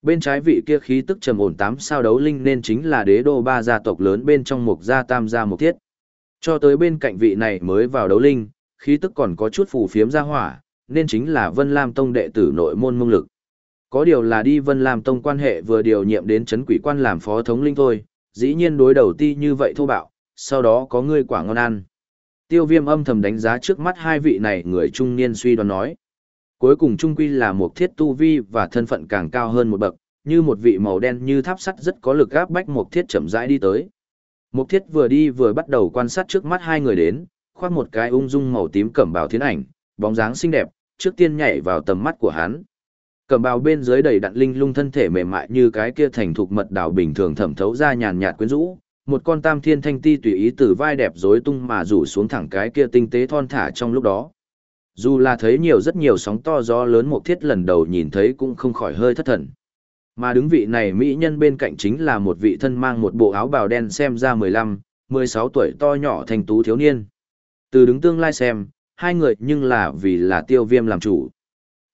Bên trái vị kia khí tức trầm ổn tám sao đấu linh nên chính là đế đô ba gia tộc lớn bên trong mục gia tam gia mục thiết. Cho tới bên cạnh vị này mới vào đấu linh, khí tức còn có chút phù phiếm ra hỏa, nên chính là Vân Lam Tông đệ tử nội môn mông lực. Có điều là đi Vân Lam Tông quan hệ vừa điều nhiệm đến chấn quỷ quan làm phó thống linh thôi, dĩ nhiên đối đầu ti như vậy thô bạo, sau đó có ngươi quả ngon ăn. Tiêu viêm âm thầm đánh giá trước mắt hai vị này người trung niên suy đoán nói. Cuối cùng trung quy là một thiết tu vi và thân phận càng cao hơn một bậc, như một vị màu đen như tháp sắt rất có lực áp bách một thiết chậm rãi đi tới. Một thiết vừa đi vừa bắt đầu quan sát trước mắt hai người đến, khoác một cái ung dung màu tím cẩm bào thiến ảnh, bóng dáng xinh đẹp, trước tiên nhảy vào tầm mắt của hắn cầm bào bên dưới đầy đặn linh lung thân thể mềm mại như cái kia thành thục mật đảo bình thường thẩm thấu ra nhàn nhạt quyến rũ, một con tam thiên thanh ti tùy ý từ vai đẹp rối tung mà rủ xuống thẳng cái kia tinh tế thon thả trong lúc đó. Dù là thấy nhiều rất nhiều sóng to gió lớn một thiết lần đầu nhìn thấy cũng không khỏi hơi thất thần. Mà đứng vị này mỹ nhân bên cạnh chính là một vị thân mang một bộ áo bào đen xem ra 15, 16 tuổi to nhỏ thành tú thiếu niên. Từ đứng tương lai xem, hai người nhưng là vì là tiêu viêm làm chủ.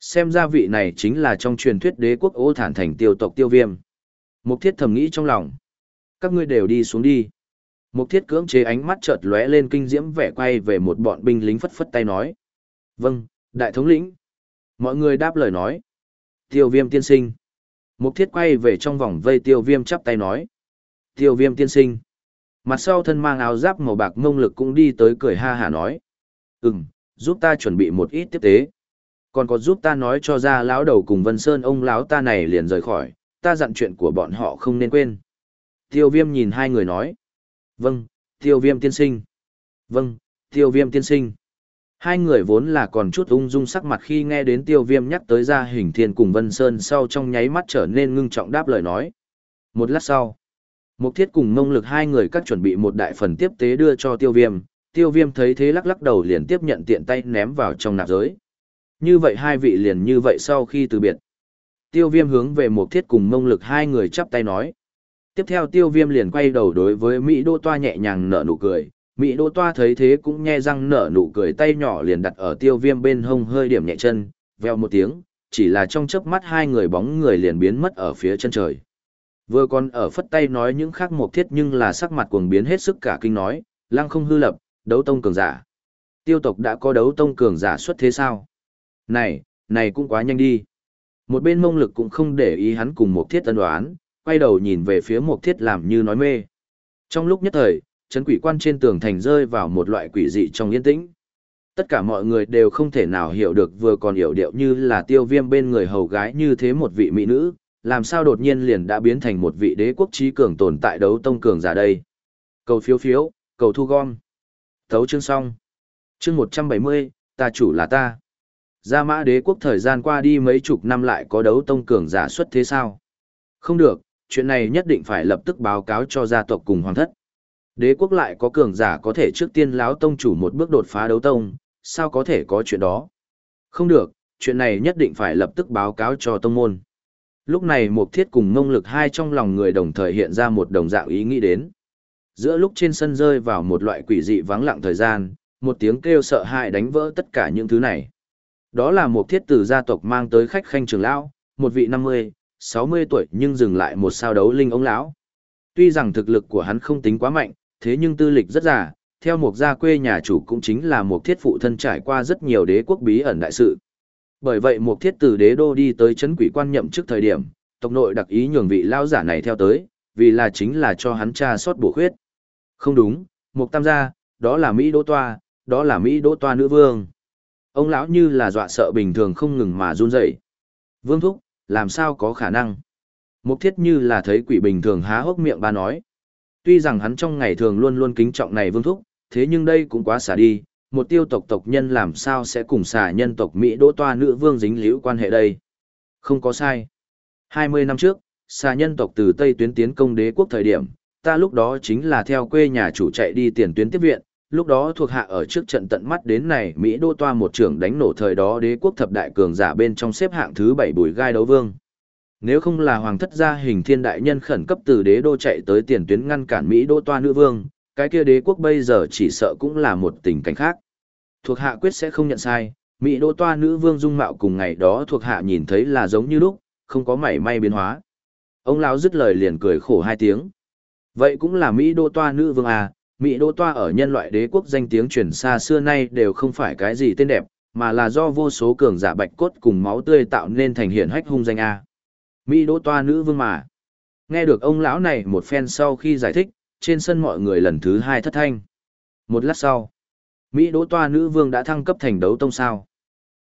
Xem ra vị này chính là trong truyền thuyết đế quốc ô thản thành tiêu tộc tiêu viêm. Mục thiết thầm nghĩ trong lòng. Các ngươi đều đi xuống đi. mục thiết cưỡng chế ánh mắt chợt lóe lên kinh diễm vẻ quay về một bọn binh lính phất phất tay nói. Vâng, đại thống lĩnh. Mọi người đáp lời nói. Tiêu viêm tiên sinh. mục thiết quay về trong vòng vây tiêu viêm chắp tay nói. Tiêu viêm tiên sinh. Mặt sau thân mang áo giáp màu bạc ngông lực cũng đi tới cười ha hả nói. Ừm, giúp ta chuẩn bị một ít tiếp tế. Còn có giúp ta nói cho ra lão đầu cùng Vân Sơn ông lão ta này liền rời khỏi, ta dặn chuyện của bọn họ không nên quên. Tiêu viêm nhìn hai người nói. Vâng, tiêu viêm tiên sinh. Vâng, tiêu viêm tiên sinh. Hai người vốn là còn chút ung dung sắc mặt khi nghe đến tiêu viêm nhắc tới ra hình thiên cùng Vân Sơn sau trong nháy mắt trở nên ngưng trọng đáp lời nói. Một lát sau, Mục thiết cùng mông lực hai người cắt chuẩn bị một đại phần tiếp tế đưa cho tiêu viêm, tiêu viêm thấy thế lắc lắc đầu liền tiếp nhận tiện tay ném vào trong nạp giới. Như vậy hai vị liền như vậy sau khi từ biệt. Tiêu viêm hướng về một thiết cùng mông lực hai người chắp tay nói. Tiếp theo tiêu viêm liền quay đầu đối với Mỹ Đô Toa nhẹ nhàng nở nụ cười. Mỹ Đô Toa thấy thế cũng nghe răng nở nụ cười tay nhỏ liền đặt ở tiêu viêm bên hông hơi điểm nhẹ chân, veo một tiếng, chỉ là trong chớp mắt hai người bóng người liền biến mất ở phía chân trời. Vừa còn ở phất tay nói những khác một thiết nhưng là sắc mặt cuồng biến hết sức cả kinh nói, lăng không hư lập, đấu tông cường giả. Tiêu tộc đã có đấu tông cường giả xuất thế sao? Này, này cũng quá nhanh đi. Một bên mông lực cũng không để ý hắn cùng một thiết tân đoán, quay đầu nhìn về phía một thiết làm như nói mê. Trong lúc nhất thời, chấn quỷ quan trên tường thành rơi vào một loại quỷ dị trong yên tĩnh. Tất cả mọi người đều không thể nào hiểu được vừa còn hiểu điệu như là tiêu viêm bên người hầu gái như thế một vị mỹ nữ, làm sao đột nhiên liền đã biến thành một vị đế quốc trí cường tồn tại đấu tông cường giả đây. Cầu phiếu phiếu, cầu thu gom. Thấu chương xong. Chương một trăm bảy mươi ta chủ là ta. Gia mã đế quốc thời gian qua đi mấy chục năm lại có đấu tông cường giả xuất thế sao? Không được, chuyện này nhất định phải lập tức báo cáo cho gia tộc cùng hoàng thất. Đế quốc lại có cường giả có thể trước tiên láo tông chủ một bước đột phá đấu tông, sao có thể có chuyện đó? Không được, chuyện này nhất định phải lập tức báo cáo cho tông môn. Lúc này Mục Thiết cùng Ngông Lực hai trong lòng người đồng thời hiện ra một đồng dạng ý nghĩ đến. Giữa lúc trên sân rơi vào một loại quỷ dị vắng lặng thời gian, một tiếng kêu sợ hãi đánh vỡ tất cả những thứ này. Đó là một Thiết tử gia tộc mang tới khách khanh trường lão, một vị 50, 60 tuổi nhưng dừng lại một sao đấu linh ông lão. Tuy rằng thực lực của hắn không tính quá mạnh, thế nhưng tư lịch rất giả, theo một gia quê nhà chủ cũng chính là một thiết phụ thân trải qua rất nhiều đế quốc bí ẩn đại sự. Bởi vậy một thiết từ đế đô đi tới chấn quỷ quan nhậm trước thời điểm, tộc nội đặc ý nhường vị lao giả này theo tới, vì là chính là cho hắn tra sót bổ khuyết. Không đúng, một tam gia, đó là Mỹ đỗ toa, đó là Mỹ đỗ toa nữ vương. Ông lão như là dọa sợ bình thường không ngừng mà run rẩy. Vương thúc, làm sao có khả năng? Mục thiết như là thấy quỷ bình thường há hốc miệng ba nói. Tuy rằng hắn trong ngày thường luôn luôn kính trọng này vương thúc, thế nhưng đây cũng quá xả đi, một tiêu tộc tộc nhân làm sao sẽ cùng xả nhân tộc Mỹ đỗ toa nữ vương dính liễu quan hệ đây. Không có sai. 20 năm trước, xà nhân tộc từ Tây tuyến tiến công đế quốc thời điểm, ta lúc đó chính là theo quê nhà chủ chạy đi tiền tuyến tiếp viện, lúc đó thuộc hạ ở trước trận tận mắt đến này Mỹ đô toa một trưởng đánh nổ thời đó đế quốc thập đại cường giả bên trong xếp hạng thứ bảy bùi gai đấu vương. Nếu không là hoàng thất gia hình thiên đại nhân khẩn cấp từ đế đô chạy tới tiền tuyến ngăn cản Mỹ đô toa nữ vương, cái kia đế quốc bây giờ chỉ sợ cũng là một tình cảnh khác. Thuộc hạ quyết sẽ không nhận sai, Mỹ đô toa nữ vương dung mạo cùng ngày đó thuộc hạ nhìn thấy là giống như lúc, không có mảy may biến hóa. Ông lão dứt lời liền cười khổ hai tiếng. Vậy cũng là Mỹ đô toa nữ vương à, Mỹ đô toa ở nhân loại đế quốc danh tiếng truyền xa xưa nay đều không phải cái gì tên đẹp, mà là do vô số cường giả bạch cốt cùng máu tươi tạo nên thành hiện hách hung danh a. Mỹ đô toa nữ vương mà. Nghe được ông lão này một phen sau khi giải thích, trên sân mọi người lần thứ hai thất thanh. Một lát sau, Mỹ đỗ toa nữ vương đã thăng cấp thành đấu tông sao.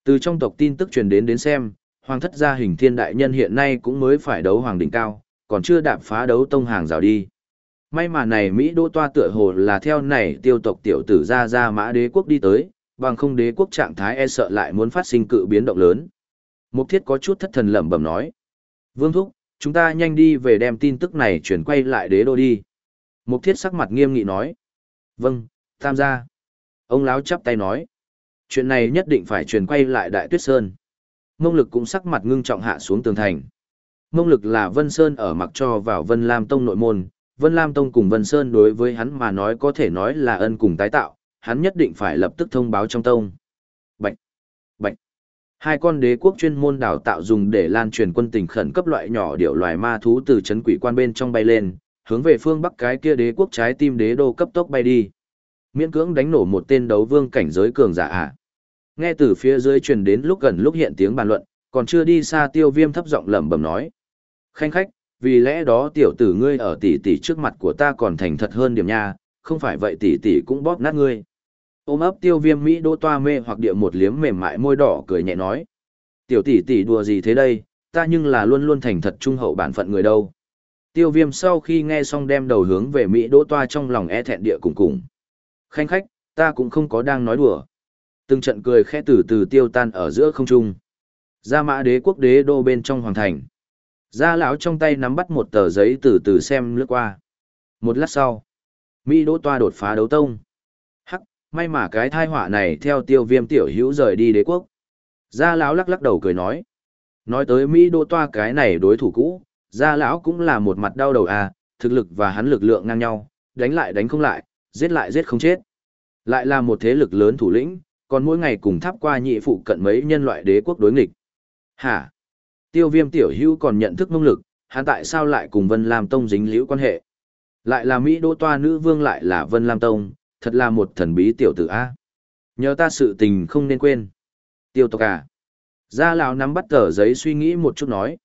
Từ trong tộc tin tức truyền đến đến xem, hoàng thất gia hình thiên đại nhân hiện nay cũng mới phải đấu hoàng đỉnh cao, còn chưa đạp phá đấu tông hàng rào đi. May mà này Mỹ Đô toa tựa hồ là theo này tiêu tộc tiểu tử ra ra mã đế quốc đi tới, bằng không đế quốc trạng thái e sợ lại muốn phát sinh cự biến động lớn. Mục thiết có chút thất thần lẩm bẩm nói. Vương thúc, chúng ta nhanh đi về đem tin tức này chuyển quay lại đế đô đi. Mục thiết sắc mặt nghiêm nghị nói. Vâng, tham gia. Ông lão chắp tay nói. Chuyện này nhất định phải truyền quay lại Đại Tuyết Sơn. Mông lực cũng sắc mặt ngưng trọng hạ xuống tường thành. Mông lực là Vân Sơn ở mặc cho vào Vân Lam Tông nội môn. Vân Lam Tông cùng Vân Sơn đối với hắn mà nói có thể nói là ân cùng tái tạo. Hắn nhất định phải lập tức thông báo trong tông. Bệnh, bệnh. Hai con đế quốc chuyên môn đào tạo dùng để lan truyền quân tình khẩn cấp loại nhỏ điệu loài ma thú từ chấn quỷ quan bên trong bay lên, hướng về phương bắc cái kia đế quốc trái tim đế đô cấp tốc bay đi. Miễn cưỡng đánh nổ một tên đấu vương cảnh giới cường giả ạ. Nghe từ phía dưới truyền đến lúc gần lúc hiện tiếng bàn luận, còn chưa đi xa tiêu viêm thấp giọng lẩm bẩm nói. Khanh khách, vì lẽ đó tiểu tử ngươi ở tỷ tỷ trước mặt của ta còn thành thật hơn điểm nha, không phải vậy tỷ tỷ cũng bóp nát ngươi. Ôm ấp tiêu viêm Mỹ đô toa mê hoặc địa một liếm mềm mại môi đỏ cười nhẹ nói. Tiểu tỷ tỷ đùa gì thế đây, ta nhưng là luôn luôn thành thật trung hậu bản phận người đâu. Tiêu viêm sau khi nghe xong đem đầu hướng về Mỹ đỗ toa trong lòng e thẹn địa cùng cùng. Khanh khách, ta cũng không có đang nói đùa. Từng trận cười khẽ từ từ tiêu tan ở giữa không trung. Gia mã đế quốc đế đô bên trong hoàng thành. Gia lão trong tay nắm bắt một tờ giấy từ từ xem lướt qua. Một lát sau, Mỹ đỗ toa đột phá đấu tông. Hắc, may mà cái thai họa này theo tiêu viêm tiểu hữu rời đi đế quốc. Gia lão lắc lắc đầu cười nói. Nói tới Mỹ đỗ toa cái này đối thủ cũ, gia lão cũng là một mặt đau đầu à, thực lực và hắn lực lượng ngang nhau, đánh lại đánh không lại, giết lại giết không chết. Lại là một thế lực lớn thủ lĩnh, còn mỗi ngày cùng tháp qua nhị phụ cận mấy nhân loại đế quốc đối nghịch. Hả? Tiêu viêm tiểu hữu còn nhận thức nông lực, hắn tại sao lại cùng Vân Lam Tông dính liễu quan hệ? Lại là Mỹ đô toa nữ vương lại là Vân Lam Tông, thật là một thần bí tiểu tử A. Nhớ ta sự tình không nên quên. Tiêu tộc à? Gia lão nắm bắt tờ giấy suy nghĩ một chút nói.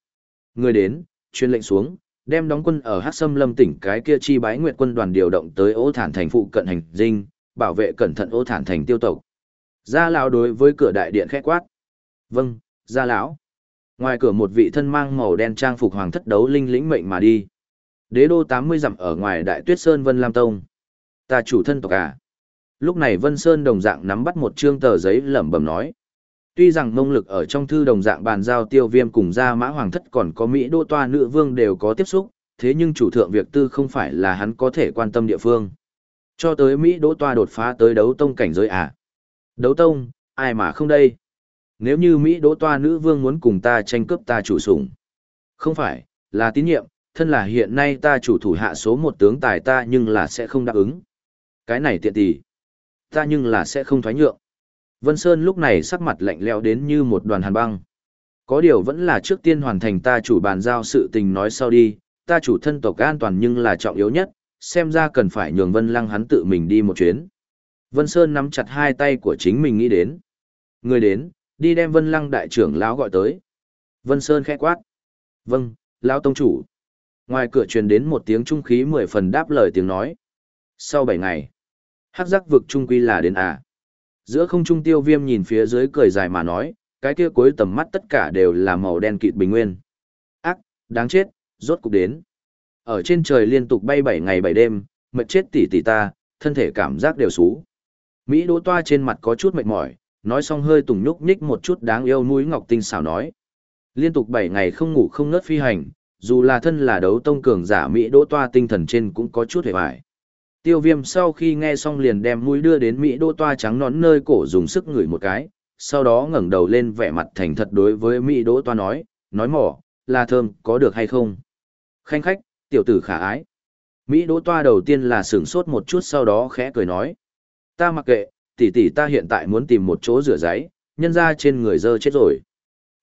Người đến, truyền lệnh xuống, đem đóng quân ở Hát Sâm Lâm tỉnh cái kia chi bái nguyệt quân đoàn điều động tới Ô Thản thành phụ cận hành dinh, bảo vệ cẩn thận Ô Thản thành tiêu tộc. Gia lão đối với cửa đại điện khẽ quát. Vâng, gia lão. Ngoài cửa một vị thân mang màu đen trang phục hoàng thất đấu linh lĩnh mệnh mà đi. Đế đô 80 dặm ở ngoài Đại Tuyết Sơn Vân Lam Tông. Ta chủ thân tộc à? Lúc này Vân Sơn đồng dạng nắm bắt một trương tờ giấy lẩm bẩm nói. Tuy rằng mông lực ở trong thư đồng dạng bàn giao tiêu viêm cùng gia mã hoàng thất còn có Mỹ đô toa nữ vương đều có tiếp xúc, thế nhưng chủ thượng việc tư không phải là hắn có thể quan tâm địa phương. Cho tới Mỹ đỗ toa đột phá tới đấu tông cảnh giới à? Đấu tông, ai mà không đây? Nếu như Mỹ đỗ toa nữ vương muốn cùng ta tranh cướp ta chủ sủng. Không phải, là tín nhiệm, thân là hiện nay ta chủ thủ hạ số một tướng tài ta nhưng là sẽ không đáp ứng. Cái này tiện tỷ. Ta nhưng là sẽ không thoái nhượng. Vân Sơn lúc này sắc mặt lạnh lẽo đến như một đoàn hàn băng. Có điều vẫn là trước tiên hoàn thành ta chủ bàn giao sự tình nói sau đi, ta chủ thân tộc an toàn nhưng là trọng yếu nhất, xem ra cần phải nhường Vân Lăng hắn tự mình đi một chuyến. Vân Sơn nắm chặt hai tay của chính mình nghĩ đến. Người đến, đi đem Vân Lăng đại trưởng lão gọi tới. Vân Sơn khẽ quát. Vâng, lão tông chủ. Ngoài cửa truyền đến một tiếng trung khí mười phần đáp lời tiếng nói. Sau bảy ngày, hắc giác vực trung quy là đến à. Giữa không trung tiêu viêm nhìn phía dưới cười dài mà nói, cái kia cuối tầm mắt tất cả đều là màu đen kịt bình nguyên. Ác, đáng chết, rốt cục đến. Ở trên trời liên tục bay bảy ngày bảy đêm, mệt chết tỉ tỉ ta, thân thể cảm giác đều xú. Mỹ đỗ toa trên mặt có chút mệt mỏi, nói xong hơi tùng nhúc nhích một chút đáng yêu mũi ngọc tinh xảo nói. Liên tục bảy ngày không ngủ không ngớt phi hành, dù là thân là đấu tông cường giả Mỹ đỗ toa tinh thần trên cũng có chút hề bại. Tiêu viêm sau khi nghe xong liền đem mũi đưa đến Mỹ đỗ toa trắng nón nơi cổ dùng sức ngửi một cái, sau đó ngẩng đầu lên vẻ mặt thành thật đối với Mỹ đỗ toa nói, nói mỏ, là thơm, có được hay không? Khanh khách, tiểu tử khả ái. Mỹ đỗ toa đầu tiên là sửng sốt một chút sau đó khẽ cười nói. Ta mặc kệ, tỷ tỷ ta hiện tại muốn tìm một chỗ rửa giấy, nhân ra trên người dơ chết rồi.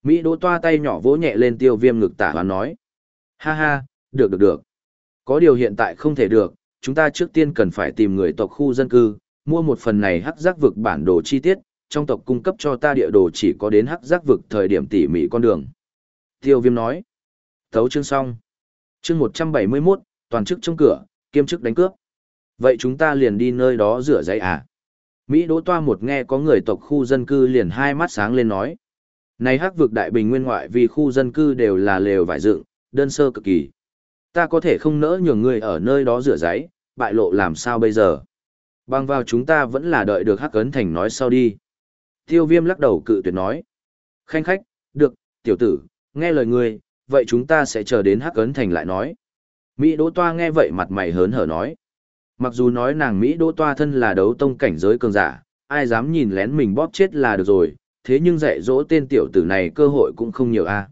Mỹ đỗ toa tay nhỏ vỗ nhẹ lên tiêu viêm ngực tả hoán nói. Ha ha, được được được. Có điều hiện tại không thể được, chúng ta trước tiên cần phải tìm người tộc khu dân cư, mua một phần này hắc giác vực bản đồ chi tiết, trong tộc cung cấp cho ta địa đồ chỉ có đến hắc giác vực thời điểm tỉ mỉ con đường. Tiêu viêm nói. Thấu chương xong. Chương 171, toàn chức trong cửa, kiêm chức đánh cướp. Vậy chúng ta liền đi nơi đó rửa giấy à? Mỹ đỗ toa một nghe có người tộc khu dân cư liền hai mắt sáng lên nói. Này hắc vực đại bình nguyên ngoại vì khu dân cư đều là lều vải dựng, đơn sơ cực kỳ. Ta có thể không nỡ nhường người ở nơi đó rửa giấy, bại lộ làm sao bây giờ? Bằng vào chúng ta vẫn là đợi được hắc ấn thành nói sau đi. Tiêu viêm lắc đầu cự tuyệt nói. Khanh khách, được, tiểu tử, nghe lời ngươi, vậy chúng ta sẽ chờ đến hắc ấn thành lại nói. Mỹ Đỗ Toa nghe vậy mặt mày hớn hở nói. Mặc dù nói nàng Mỹ Đỗ Toa thân là đấu tông cảnh giới cường giả, ai dám nhìn lén mình bóp chết là được rồi, thế nhưng dạy dỗ tên tiểu tử này cơ hội cũng không nhiều a.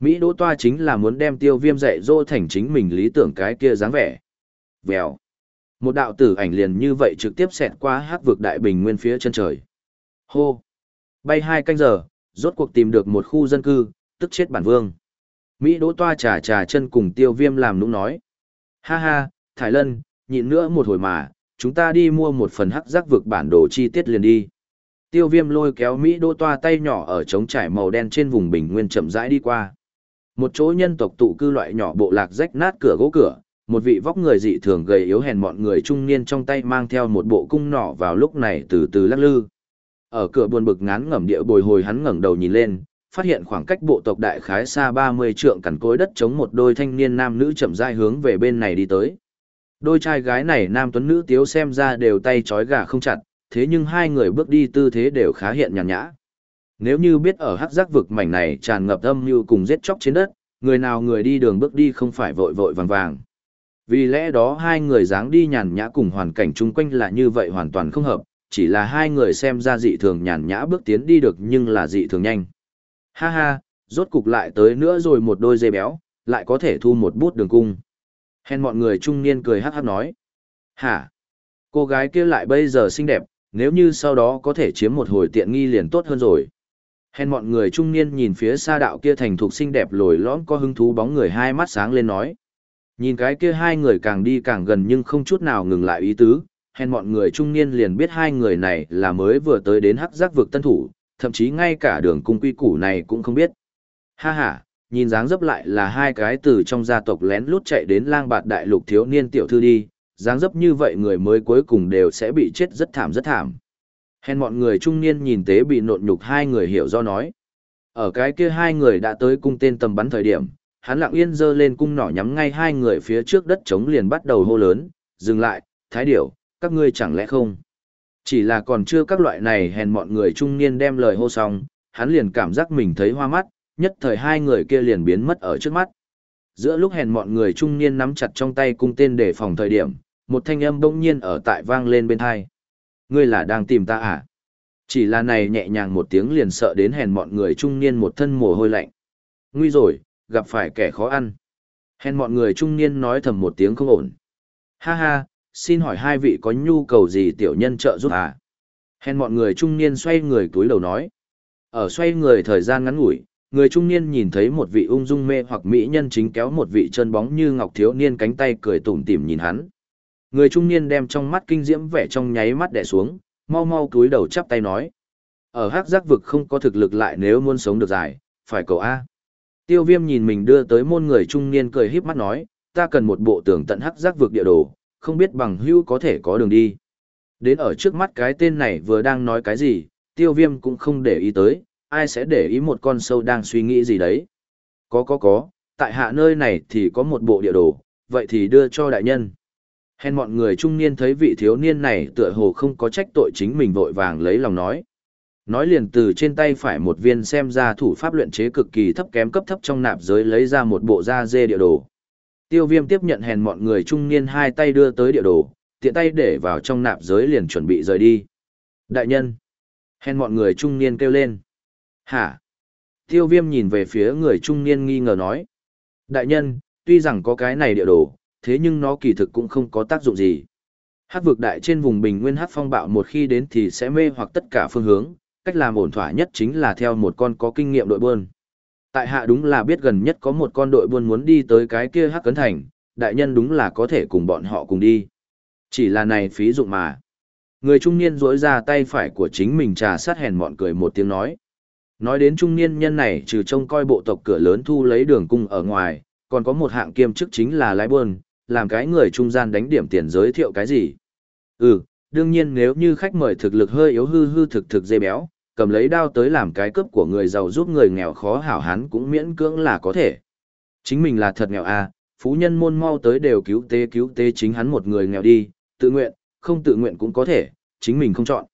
Mỹ Đỗ Toa chính là muốn đem tiêu viêm dạy dỗ thành chính mình lý tưởng cái kia dáng vẻ. Vèo. Một đạo tử ảnh liền như vậy trực tiếp xẹt qua hát vực đại bình nguyên phía chân trời. Hô. Bay hai canh giờ, rốt cuộc tìm được một khu dân cư, tức chết bản vương. Mỹ Đỗ Toa trà trà chân cùng tiêu viêm làm nũng nói. Ha ha, Thái Lân, nhịn nữa một hồi mà, chúng ta đi mua một phần hắc giác vực bản đồ chi tiết liền đi. Tiêu viêm lôi kéo Mỹ đô toa tay nhỏ ở trống trải màu đen trên vùng bình nguyên chậm rãi đi qua. Một chỗ nhân tộc tụ cư loại nhỏ bộ lạc rách nát cửa gỗ cửa, một vị vóc người dị thường gầy yếu hèn mọn người trung niên trong tay mang theo một bộ cung nỏ vào lúc này từ từ lắc lư. Ở cửa buồn bực ngán ngẩm địa bồi hồi hắn ngẩng đầu nhìn lên, phát hiện khoảng cách bộ tộc đại khái xa 30 trượng cằn cối đất chống một đôi thanh niên nam nữ chậm rãi hướng về bên này đi tới. Đôi trai gái này nam tuấn nữ tiếu xem ra đều tay trói gà không chặt, thế nhưng hai người bước đi tư thế đều khá hiện nhàn nhã. Nếu như biết ở hắc giác vực mảnh này tràn ngập âm như cùng giết chóc trên đất, người nào người đi đường bước đi không phải vội vội vàng vàng. Vì lẽ đó hai người dáng đi nhàn nhã cùng hoàn cảnh chung quanh là như vậy hoàn toàn không hợp, chỉ là hai người xem ra dị thường nhàn nhã bước tiến đi được nhưng là dị thường nhanh. Ha ha, rốt cục lại tới nữa rồi một đôi dây béo, lại có thể thu một bút đường cung. Hèn mọi người trung niên cười hát hát nói. Hả? Cô gái kia lại bây giờ xinh đẹp, nếu như sau đó có thể chiếm một hồi tiện nghi liền tốt hơn rồi. Hèn mọi người trung niên nhìn phía xa đạo kia thành thục xinh đẹp lồi lõm có hứng thú bóng người hai mắt sáng lên nói. Nhìn cái kia hai người càng đi càng gần nhưng không chút nào ngừng lại ý tứ, hèn mọi người trung niên liền biết hai người này là mới vừa tới đến hắc giác vực tân thủ, thậm chí ngay cả đường cung quy củ này cũng không biết. Ha ha, nhìn dáng dấp lại là hai cái từ trong gia tộc lén lút chạy đến lang bạt đại lục thiếu niên tiểu thư đi, dáng dấp như vậy người mới cuối cùng đều sẽ bị chết rất thảm rất thảm. Hèn mọi người trung niên nhìn tế bị nộn nhục hai người hiểu do nói. Ở cái kia hai người đã tới cung tên tầm bắn thời điểm, hắn lặng yên giơ lên cung nỏ nhắm ngay hai người phía trước đất trống liền bắt đầu hô lớn, dừng lại, thái điểu, các ngươi chẳng lẽ không? Chỉ là còn chưa các loại này hèn mọi người trung niên đem lời hô xong, hắn liền cảm giác mình thấy hoa mắt, nhất thời hai người kia liền biến mất ở trước mắt. Giữa lúc hèn mọn người trung niên nắm chặt trong tay cung tên để phòng thời điểm, một thanh âm bỗng nhiên ở tại vang lên bên hai. Ngươi là đang tìm ta à? Chỉ là này nhẹ nhàng một tiếng liền sợ đến hèn mọn người trung niên một thân mồ hôi lạnh. Nguy rồi, gặp phải kẻ khó ăn. Hèn mọn người trung niên nói thầm một tiếng không ổn. Ha ha, xin hỏi hai vị có nhu cầu gì tiểu nhân trợ giúp à? Hèn mọn người trung niên xoay người túi đầu nói. Ở xoay người thời gian ngắn ngủi, người trung niên nhìn thấy một vị ung dung mê hoặc mỹ nhân chính kéo một vị chân bóng như ngọc thiếu niên cánh tay cười tủm tỉm nhìn hắn. Người trung niên đem trong mắt kinh diễm vẻ trong nháy mắt đè xuống, mau mau cúi đầu chắp tay nói. Ở hắc giác vực không có thực lực lại nếu muốn sống được dài, phải cầu A. Tiêu viêm nhìn mình đưa tới môn người trung niên cười híp mắt nói, ta cần một bộ tường tận hắc giác vực địa đồ, không biết bằng hữu có thể có đường đi. Đến ở trước mắt cái tên này vừa đang nói cái gì, tiêu viêm cũng không để ý tới, ai sẽ để ý một con sâu đang suy nghĩ gì đấy. Có có có, tại hạ nơi này thì có một bộ địa đồ, vậy thì đưa cho đại nhân. Hèn mọi người trung niên thấy vị thiếu niên này tựa hồ không có trách tội chính mình vội vàng lấy lòng nói. Nói liền từ trên tay phải một viên xem ra thủ pháp luyện chế cực kỳ thấp kém cấp thấp trong nạp giới lấy ra một bộ da dê địa đồ. Tiêu viêm tiếp nhận hèn mọi người trung niên hai tay đưa tới địa đồ, tiện tay để vào trong nạp giới liền chuẩn bị rời đi. Đại nhân! Hèn mọi người trung niên kêu lên. Hả? Tiêu viêm nhìn về phía người trung niên nghi ngờ nói. Đại nhân, tuy rằng có cái này địa đồ, thế nhưng nó kỳ thực cũng không có tác dụng gì. Hát vực đại trên vùng bình nguyên hát phong bạo một khi đến thì sẽ mê hoặc tất cả phương hướng, cách làm ổn thỏa nhất chính là theo một con có kinh nghiệm đội buôn. Tại hạ đúng là biết gần nhất có một con đội buôn muốn đi tới cái kia hát cấn thành, đại nhân đúng là có thể cùng bọn họ cùng đi. Chỉ là này phí dụng mà. Người trung niên rỗi ra tay phải của chính mình trà sát hèn mọn cười một tiếng nói. Nói đến trung niên nhân này trừ trông coi bộ tộc cửa lớn thu lấy đường cung ở ngoài, còn có một hạng kiêm chức chính là lái buôn, làm cái người trung gian đánh điểm tiền giới thiệu cái gì. Ừ, đương nhiên nếu như khách mời thực lực hơi yếu hư hư thực thực dê béo, cầm lấy đao tới làm cái cướp của người giàu giúp người nghèo khó hảo hán cũng miễn cưỡng là có thể. Chính mình là thật nghèo à, phú nhân môn mau tới đều cứu tế cứu tế chính hắn một người nghèo đi, tự nguyện, không tự nguyện cũng có thể, chính mình không chọn.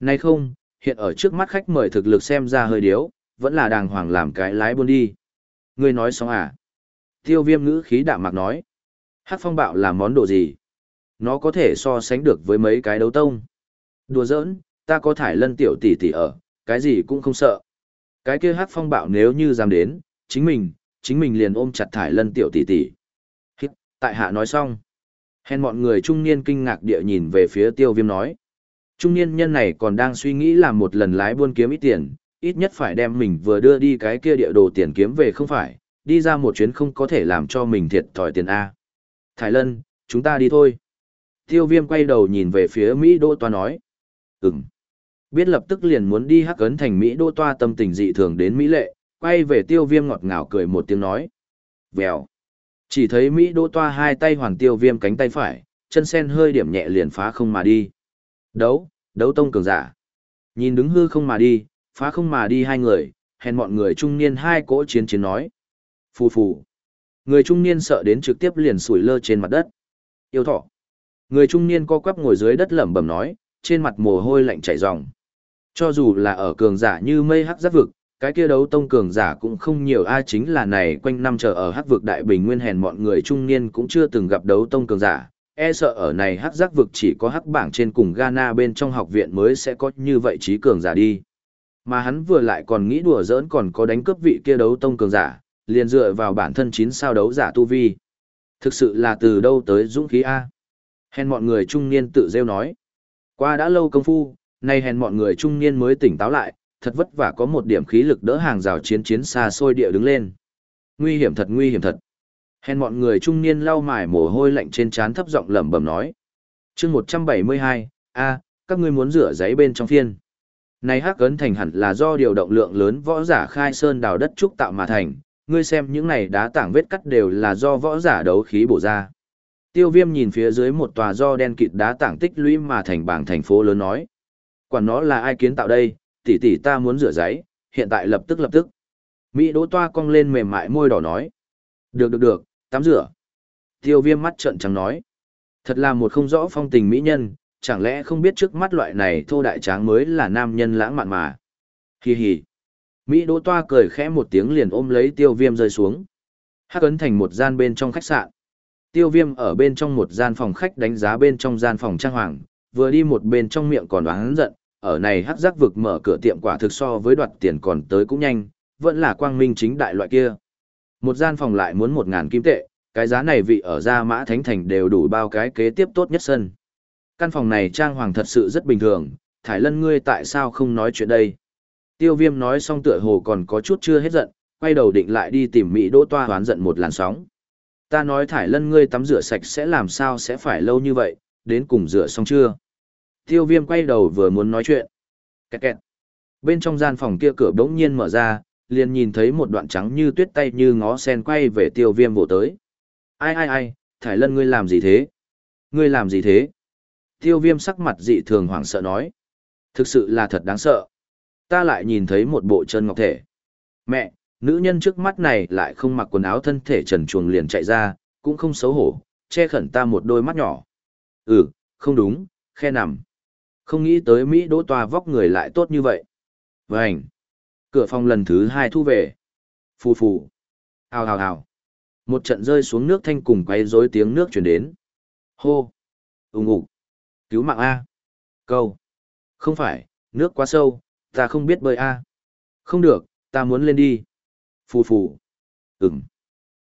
Nay không, hiện ở trước mắt khách mời thực lực xem ra hơi điếu, vẫn là đàng hoàng làm cái lái buôn đi. Ngươi nói xong à? Tiêu viêm ngữ khí đạm mạc nói. Hát phong bạo là món đồ gì? Nó có thể so sánh được với mấy cái đấu tông. Đùa giỡn, ta có thải lân tiểu tỷ tỷ ở, cái gì cũng không sợ. Cái kia hát phong bạo nếu như dám đến, chính mình, chính mình liền ôm chặt thải lân tiểu tỷ tỷ. Hít, tại hạ nói xong. Hèn mọi người trung niên kinh ngạc địa nhìn về phía tiêu viêm nói. Trung niên nhân này còn đang suy nghĩ làm một lần lái buôn kiếm ít tiền, ít nhất phải đem mình vừa đưa đi cái kia địa đồ tiền kiếm về không phải, đi ra một chuyến không có thể làm cho mình thiệt thòi tiền A. Thái Lân, chúng ta đi thôi. Tiêu viêm quay đầu nhìn về phía Mỹ Đô Toa nói. Ừm. Biết lập tức liền muốn đi hắc ấn thành Mỹ Đô Toa tâm tình dị thường đến Mỹ lệ, quay về tiêu viêm ngọt ngào cười một tiếng nói. Vèo. Chỉ thấy Mỹ Đô Toa hai tay hoàn tiêu viêm cánh tay phải, chân sen hơi điểm nhẹ liền phá không mà đi. Đấu, đấu tông cường giả. Nhìn đứng hư không mà đi, phá không mà đi hai người, hèn mọi người trung niên hai cỗ chiến chiến nói. Phù phù. Người trung niên sợ đến trực tiếp liền sủi lơ trên mặt đất. Yêu thọ. Người trung niên co quắp ngồi dưới đất lẩm bẩm nói, trên mặt mồ hôi lạnh chảy ròng. Cho dù là ở cường giả như mây hắc giáp vực, cái kia đấu tông cường giả cũng không nhiều ai chính là này quanh năm chờ ở hắc vực đại bình nguyên hèn mọi người trung niên cũng chưa từng gặp đấu tông cường giả, e sợ ở này hắc giác vực chỉ có hắc bảng trên cùng Ghana bên trong học viện mới sẽ có như vậy trí cường giả đi. Mà hắn vừa lại còn nghĩ đùa giỡn còn có đánh cướp vị kia đấu tông cường giả, liền dựa vào bản thân chín sao đấu giả tu vi. Thực sự là từ đâu tới dũng khí A. Hèn mọi người trung niên tự rêu nói. Qua đã lâu công phu, nay hèn mọi người trung niên mới tỉnh táo lại, thật vất vả có một điểm khí lực đỡ hàng rào chiến chiến xa xôi địa đứng lên. Nguy hiểm thật nguy hiểm thật. Hèn mọi người trung niên lau mải mồ hôi lạnh trên trán thấp giọng lẩm bẩm nói. chương 172, a các ngươi muốn rửa giấy bên trong phiên. Này hắc ấn thành hẳn là do điều động lượng lớn võ giả khai sơn đào đất trúc tạo mà thành, ngươi xem những này đá tảng vết cắt đều là do võ giả đấu khí bổ ra. Tiêu viêm nhìn phía dưới một tòa do đen kịt đá tảng tích lũy mà thành bảng thành phố lớn nói. Quản nó là ai kiến tạo đây, tỷ tỷ ta muốn rửa giấy, hiện tại lập tức lập tức. Mỹ đỗ toa cong lên mềm mại môi đỏ nói. Được được được, tắm rửa. Tiêu viêm mắt trợn trắng nói. Thật là một không rõ phong tình mỹ nhân, chẳng lẽ không biết trước mắt loại này thô đại tráng mới là nam nhân lãng mạn mà. Hi hi. Mỹ đỗ toa cười khẽ một tiếng liền ôm lấy tiêu viêm rơi xuống. Hắc ấn thành một gian bên trong khách sạn. Tiêu viêm ở bên trong một gian phòng khách đánh giá bên trong gian phòng trang hoàng, vừa đi một bên trong miệng còn đoán giận, ở này hắc giác vực mở cửa tiệm quả thực so với đoạt tiền còn tới cũng nhanh, vẫn là quang minh chính đại loại kia. Một gian phòng lại muốn một ngàn kim tệ, cái giá này vị ở gia mã thánh thành đều đủ bao cái kế tiếp tốt nhất sân. Căn phòng này trang hoàng thật sự rất bình thường, Thải Lân ngươi tại sao không nói chuyện đây? Tiêu viêm nói xong tựa hồ còn có chút chưa hết giận, quay đầu định lại đi tìm Mỹ đỗ toa hoán giận một làn sóng. Ta nói Thải Lân ngươi tắm rửa sạch sẽ làm sao sẽ phải lâu như vậy, đến cùng rửa xong chưa? Tiêu viêm quay đầu vừa muốn nói chuyện. Kẹt kẹt. Bên trong gian phòng kia cửa bỗng nhiên mở ra, liền nhìn thấy một đoạn trắng như tuyết tay như ngó sen quay về tiêu viêm vỗ tới. Ai ai ai, Thải Lân ngươi làm gì thế? Ngươi làm gì thế? Tiêu viêm sắc mặt dị thường hoảng sợ nói. Thực sự là thật đáng sợ. Ta lại nhìn thấy một bộ chân ngọc thể. Mẹ, nữ nhân trước mắt này lại không mặc quần áo thân thể trần chuồng liền chạy ra, cũng không xấu hổ, che khẩn ta một đôi mắt nhỏ. Ừ, không đúng, khe nằm. Không nghĩ tới Mỹ đỗ tòa vóc người lại tốt như vậy. Vânh! Cửa phòng lần thứ hai thu về. Phù phù! Hào hào hào! Một trận rơi xuống nước thanh cùng quay rối tiếng nước chuyển đến. Hô! Úng ục! Cứu mạng A! Câu! Không phải, nước quá sâu, ta không biết bơi A. Không được, ta muốn lên đi. Phù phù! Ừm!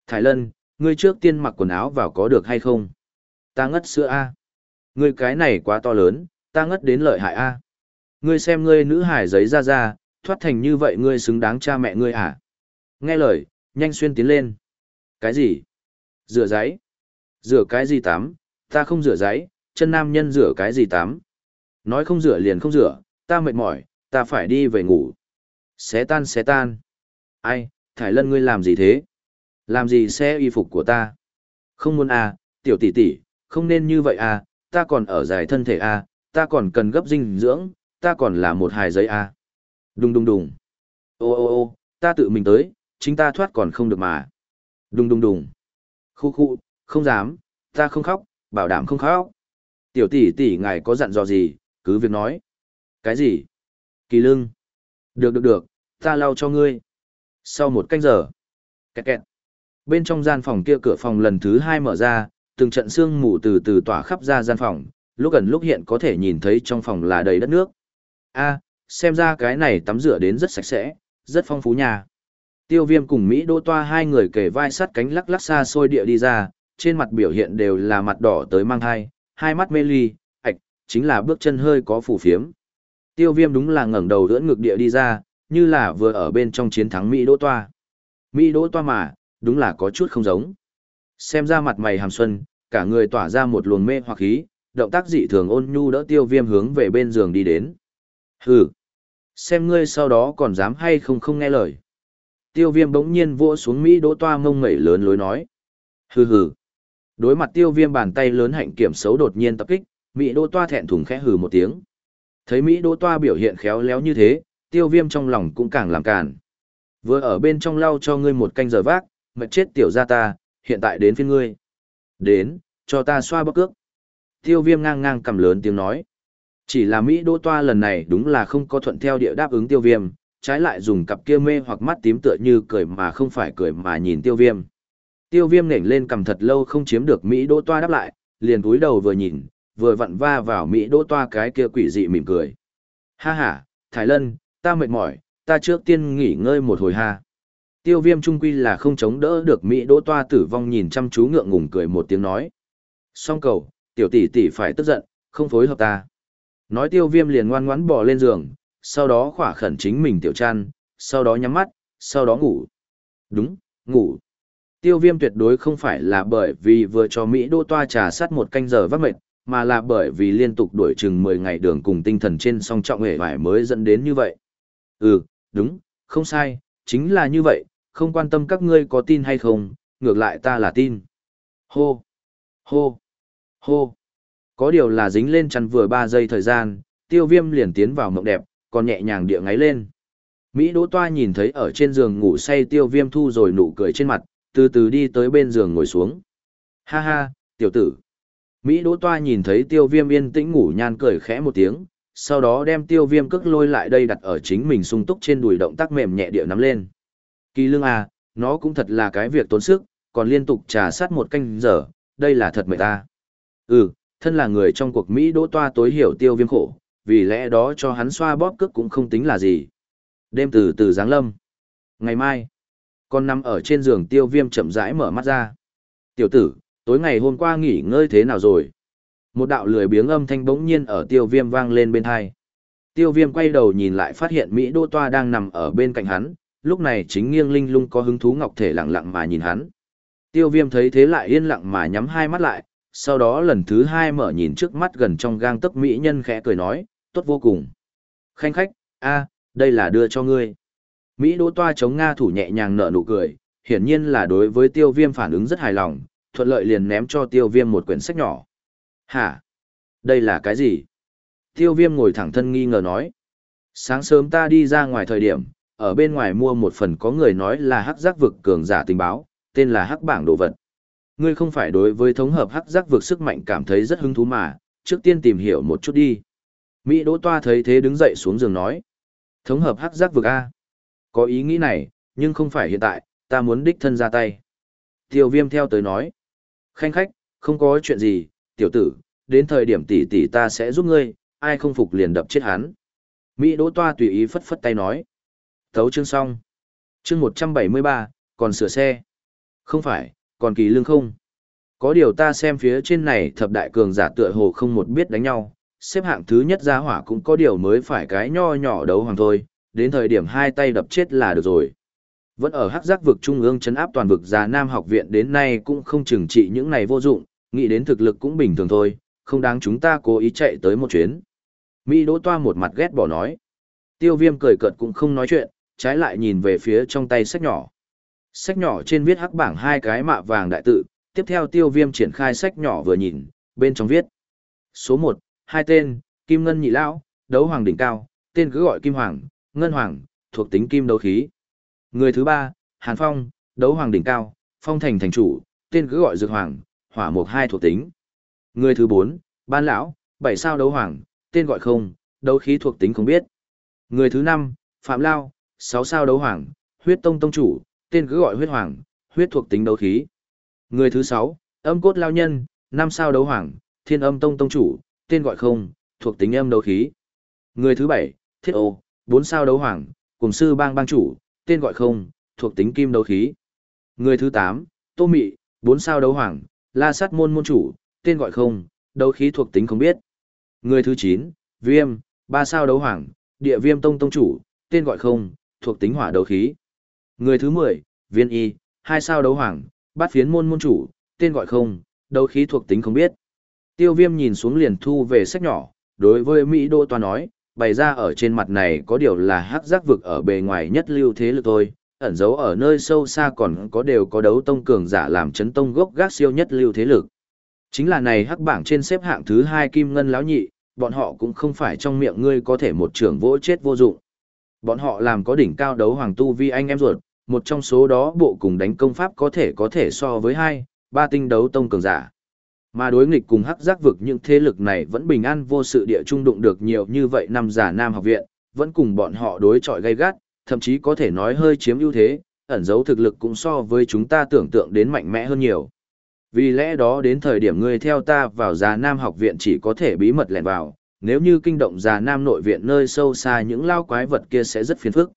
Thái Lân, ngươi trước tiên mặc quần áo vào có được hay không? Ta ngất sữa A. Ngươi cái này quá to lớn, ta ngất đến lợi hại A. Ngươi xem ngươi nữ hải giấy ra ra, thoát thành như vậy ngươi xứng đáng cha mẹ ngươi à? Nghe lời, nhanh xuyên tiến lên. Cái gì? Rửa giấy? Rửa cái gì tắm? Ta không rửa giấy, chân nam nhân rửa cái gì tắm? Nói không rửa liền không rửa, ta mệt mỏi, ta phải đi về ngủ. Xé tan xé tan. Ai, Thải Lân ngươi làm gì thế? Làm gì xe y phục của ta? Không muốn à, tiểu tỷ tỷ, không nên như vậy à, ta còn ở dài thân thể à, ta còn cần gấp dinh dưỡng, ta còn là một hài giấy à. Đùng đùng đùng. Ô ô ô, ta tự mình tới, chính ta thoát còn không được mà. Đùng đùng đùng. Khu khu, không dám, ta không khóc, bảo đảm không khóc. Tiểu tỷ tỷ ngài có dặn dò gì, cứ việc nói. Cái gì? Kỳ lưng. Được được được, ta lau cho ngươi. Sau một canh giờ. Kẹt kẹt. Bên trong gian phòng kia cửa phòng lần thứ hai mở ra, từng trận sương mù từ từ tỏa khắp ra gian phòng, lúc gần lúc hiện có thể nhìn thấy trong phòng là đầy đất nước. A, xem ra cái này tắm rửa đến rất sạch sẽ, rất phong phú nhà. Tiêu viêm cùng Mỹ đô toa hai người kề vai sắt cánh lắc lắc xa xôi địa đi ra, trên mặt biểu hiện đều là mặt đỏ tới mang hai, hai mắt mê ly, ạch, chính là bước chân hơi có phủ phiếm. Tiêu viêm đúng là ngẩng đầu đỡ ngực địa đi ra, như là vừa ở bên trong chiến thắng Mỹ đô toa. Mỹ đô toa mà, đúng là có chút không giống. Xem ra mặt mày hàm xuân, cả người tỏa ra một luồng mê hoặc khí, động tác dị thường ôn nhu đỡ tiêu viêm hướng về bên giường đi đến. Hừ, xem ngươi sau đó còn dám hay không không nghe lời. Tiêu viêm bỗng nhiên vỗ xuống Mỹ đỗ toa mông ngẩy lớn lối nói. Hừ hừ. Đối mặt tiêu viêm bàn tay lớn hạnh kiểm xấu đột nhiên tập kích, Mỹ đỗ toa thẹn thùng khẽ hừ một tiếng. Thấy Mỹ đỗ toa biểu hiện khéo léo như thế, tiêu viêm trong lòng cũng càng làm càn. Vừa ở bên trong lau cho ngươi một canh giờ vác, mệt chết tiểu ra ta, hiện tại đến phiên ngươi. Đến, cho ta xoa bóc cước. Tiêu viêm ngang ngang cầm lớn tiếng nói. Chỉ là Mỹ đô toa lần này đúng là không có thuận theo địa đáp ứng tiêu viêm, trái lại dùng cặp kia mê hoặc mắt tím tựa như cười mà không phải cười mà nhìn tiêu viêm. Tiêu viêm nảnh lên cầm thật lâu không chiếm được Mỹ đô toa đáp lại, liền cúi đầu vừa nhìn, vừa vặn va vào Mỹ đô toa cái kia quỷ dị mỉm cười. Ha ha, Thái Lân, ta mệt mỏi, ta trước tiên nghỉ ngơi một hồi ha. Tiêu viêm trung quy là không chống đỡ được Mỹ đỗ toa tử vong nhìn chăm chú ngượng ngùng cười một tiếng nói. Song cầu, tiểu tỷ tỷ phải tức giận, không phối hợp ta. Nói tiêu viêm liền ngoan ngoãn bò lên giường, sau đó khỏa khẩn chính mình tiểu chăn, sau đó nhắm mắt, sau đó ngủ. Đúng, ngủ. Tiêu viêm tuyệt đối không phải là bởi vì vừa cho Mỹ đô toa trà sát một canh giờ vắt mệt, mà là bởi vì liên tục đuổi chừng 10 ngày đường cùng tinh thần trên song trọng hề vải mới dẫn đến như vậy. Ừ, đúng, không sai, chính là như vậy, không quan tâm các ngươi có tin hay không, ngược lại ta là tin. Hô, hô, hô. Có điều là dính lên chăn vừa 3 giây thời gian, tiêu viêm liền tiến vào mộng đẹp, còn nhẹ nhàng địa ngáy lên. Mỹ Đỗ Toa nhìn thấy ở trên giường ngủ say tiêu viêm thu rồi nụ cười trên mặt, từ từ đi tới bên giường ngồi xuống. Ha ha, tiểu tử. Mỹ Đỗ Toa nhìn thấy tiêu viêm yên tĩnh ngủ nhan cười khẽ một tiếng, sau đó đem tiêu viêm cước lôi lại đây đặt ở chính mình sung túc trên đùi động tác mềm nhẹ địa nắm lên. Kỳ lương à, nó cũng thật là cái việc tốn sức, còn liên tục trà sát một canh giờ, đây là thật mệt ta. Ừ, thân là người trong cuộc Mỹ Đỗ Toa tối hiểu tiêu viêm khổ, vì lẽ đó cho hắn xoa bóp cước cũng không tính là gì. Đêm từ từ giáng lâm. Ngày mai, con nằm ở trên giường tiêu viêm chậm rãi mở mắt ra. Tiểu tử, tối ngày hôm qua nghỉ ngơi thế nào rồi? Một đạo lười biếng âm thanh bỗng nhiên ở tiêu viêm vang lên bên thai. Tiêu viêm quay đầu nhìn lại phát hiện Mỹ Đô Toa đang nằm ở bên cạnh hắn, lúc này chính nghiêng linh lung có hứng thú ngọc thể lặng lặng mà nhìn hắn. Tiêu viêm thấy thế lại yên lặng mà nhắm hai mắt lại, sau đó lần thứ hai mở nhìn trước mắt gần trong gang tấc Mỹ nhân khẽ cười nói, tốt vô cùng. Khanh khách, a, đây là đưa cho ngươi. Mỹ Đỗ Toa chống Nga thủ nhẹ nhàng nở nụ cười, hiển nhiên là đối với tiêu viêm phản ứng rất hài lòng, thuận lợi liền ném cho tiêu viêm một quyển sách nhỏ. Hả? Đây là cái gì? Tiêu viêm ngồi thẳng thân nghi ngờ nói. Sáng sớm ta đi ra ngoài thời điểm, ở bên ngoài mua một phần có người nói là hắc giác vực cường giả tình báo, tên là hắc bảng đồ vật. Ngươi không phải đối với thống hợp hắc giác vượt sức mạnh cảm thấy rất hứng thú mà, trước tiên tìm hiểu một chút đi. Mỹ Đỗ Toa thấy thế đứng dậy xuống giường nói. Thống hợp hắc giác vực A. Có ý nghĩ này, nhưng không phải hiện tại, ta muốn đích thân ra tay. Tiêu viêm theo tới nói. Khanh khách, không có chuyện gì, tiểu tử, đến thời điểm tỷ tỷ ta sẽ giúp ngươi, ai không phục liền đập chết hắn. Mỹ Đỗ Toa tùy ý phất phất tay nói. Thấu chương xong. Chương 173, còn sửa xe. Không phải, còn kỳ lương không. Có điều ta xem phía trên này thập đại cường giả tựa hồ không một biết đánh nhau, xếp hạng thứ nhất gia hỏa cũng có điều mới phải cái nho nhỏ đấu hoàng thôi, đến thời điểm hai tay đập chết là được rồi. Vẫn ở hắc giác vực trung ương chấn áp toàn vực già Nam học viện đến nay cũng không chừng trị những này vô dụng, nghĩ đến thực lực cũng bình thường thôi, không đáng chúng ta cố ý chạy tới một chuyến. Mỹ đỗ toa một mặt ghét bỏ nói. Tiêu viêm cười cợt cũng không nói chuyện, trái lại nhìn về phía trong tay sách nhỏ. Sách nhỏ trên viết hắc bảng hai cái mạ vàng đại tự, tiếp theo tiêu viêm triển khai sách nhỏ vừa nhìn, bên trong viết. Số 1, hai tên, Kim Ngân Nhị Lão, đấu hoàng đỉnh cao, tên cứ gọi Kim Hoàng, Ngân Hoàng, thuộc tính kim đấu khí. Người thứ ba, Hàn Phong, đấu hoàng đỉnh cao, Phong Thành thành chủ, tên cứ gọi Dược Hoàng, hỏa mục hai thuộc tính. Người thứ bốn, Ban Lão, bảy sao đấu hoàng, tên gọi không, đấu khí thuộc tính không biết. Người thứ năm, Phạm Lao, sáu sao đấu hoàng, huyết tông tông chủ, tên cứ gọi huyết hoàng, huyết thuộc tính đấu khí. Người thứ sáu, âm cốt lao nhân, năm sao đấu hoàng, thiên âm tông tông chủ, tên gọi không, thuộc tính âm đấu khí. Người thứ bảy, thiết ô, bốn sao đấu hoàng, cùng sư bang bang chủ, tên gọi không, thuộc tính kim đấu khí. Người thứ tám, tô mị, bốn sao đấu hoàng, la sát môn môn chủ, tên gọi không, đấu khí thuộc tính không biết. Người thứ chín, viêm, ba sao đấu hoàng, địa viêm tông tông chủ, tên gọi không, thuộc tính hỏa đấu khí. Người thứ mười, viên y, hai sao đấu hoàng, bát phiến môn môn chủ, tên gọi không, đấu khí thuộc tính không biết. Tiêu viêm nhìn xuống liền thu về sách nhỏ, đối với Mỹ Đô Toa nói, bày ra ở trên mặt này có điều là hắc giác vực ở bề ngoài nhất lưu thế lực thôi, ẩn giấu ở nơi sâu xa còn có đều có đấu tông cường giả làm chấn tông gốc gác siêu nhất lưu thế lực. Chính là này hắc bảng trên xếp hạng thứ hai kim ngân lão nhị, bọn họ cũng không phải trong miệng ngươi có thể một trưởng vỗ chết vô dụng. Bọn họ làm có đỉnh cao đấu hoàng tu vi anh em ruột, một trong số đó bộ cùng đánh công pháp có thể có thể so với hai, ba tinh đấu tông cường giả. Mà đối nghịch cùng hắc giác vực những thế lực này vẫn bình an vô sự địa trung đụng được nhiều như vậy năm giả nam học viện, vẫn cùng bọn họ đối chọi gay gắt, thậm chí có thể nói hơi chiếm ưu thế, ẩn dấu thực lực cũng so với chúng ta tưởng tượng đến mạnh mẽ hơn nhiều. Vì lẽ đó đến thời điểm ngươi theo ta vào già nam học viện chỉ có thể bí mật lẻn vào, nếu như kinh động già nam nội viện nơi sâu xa những lao quái vật kia sẽ rất phiền phức.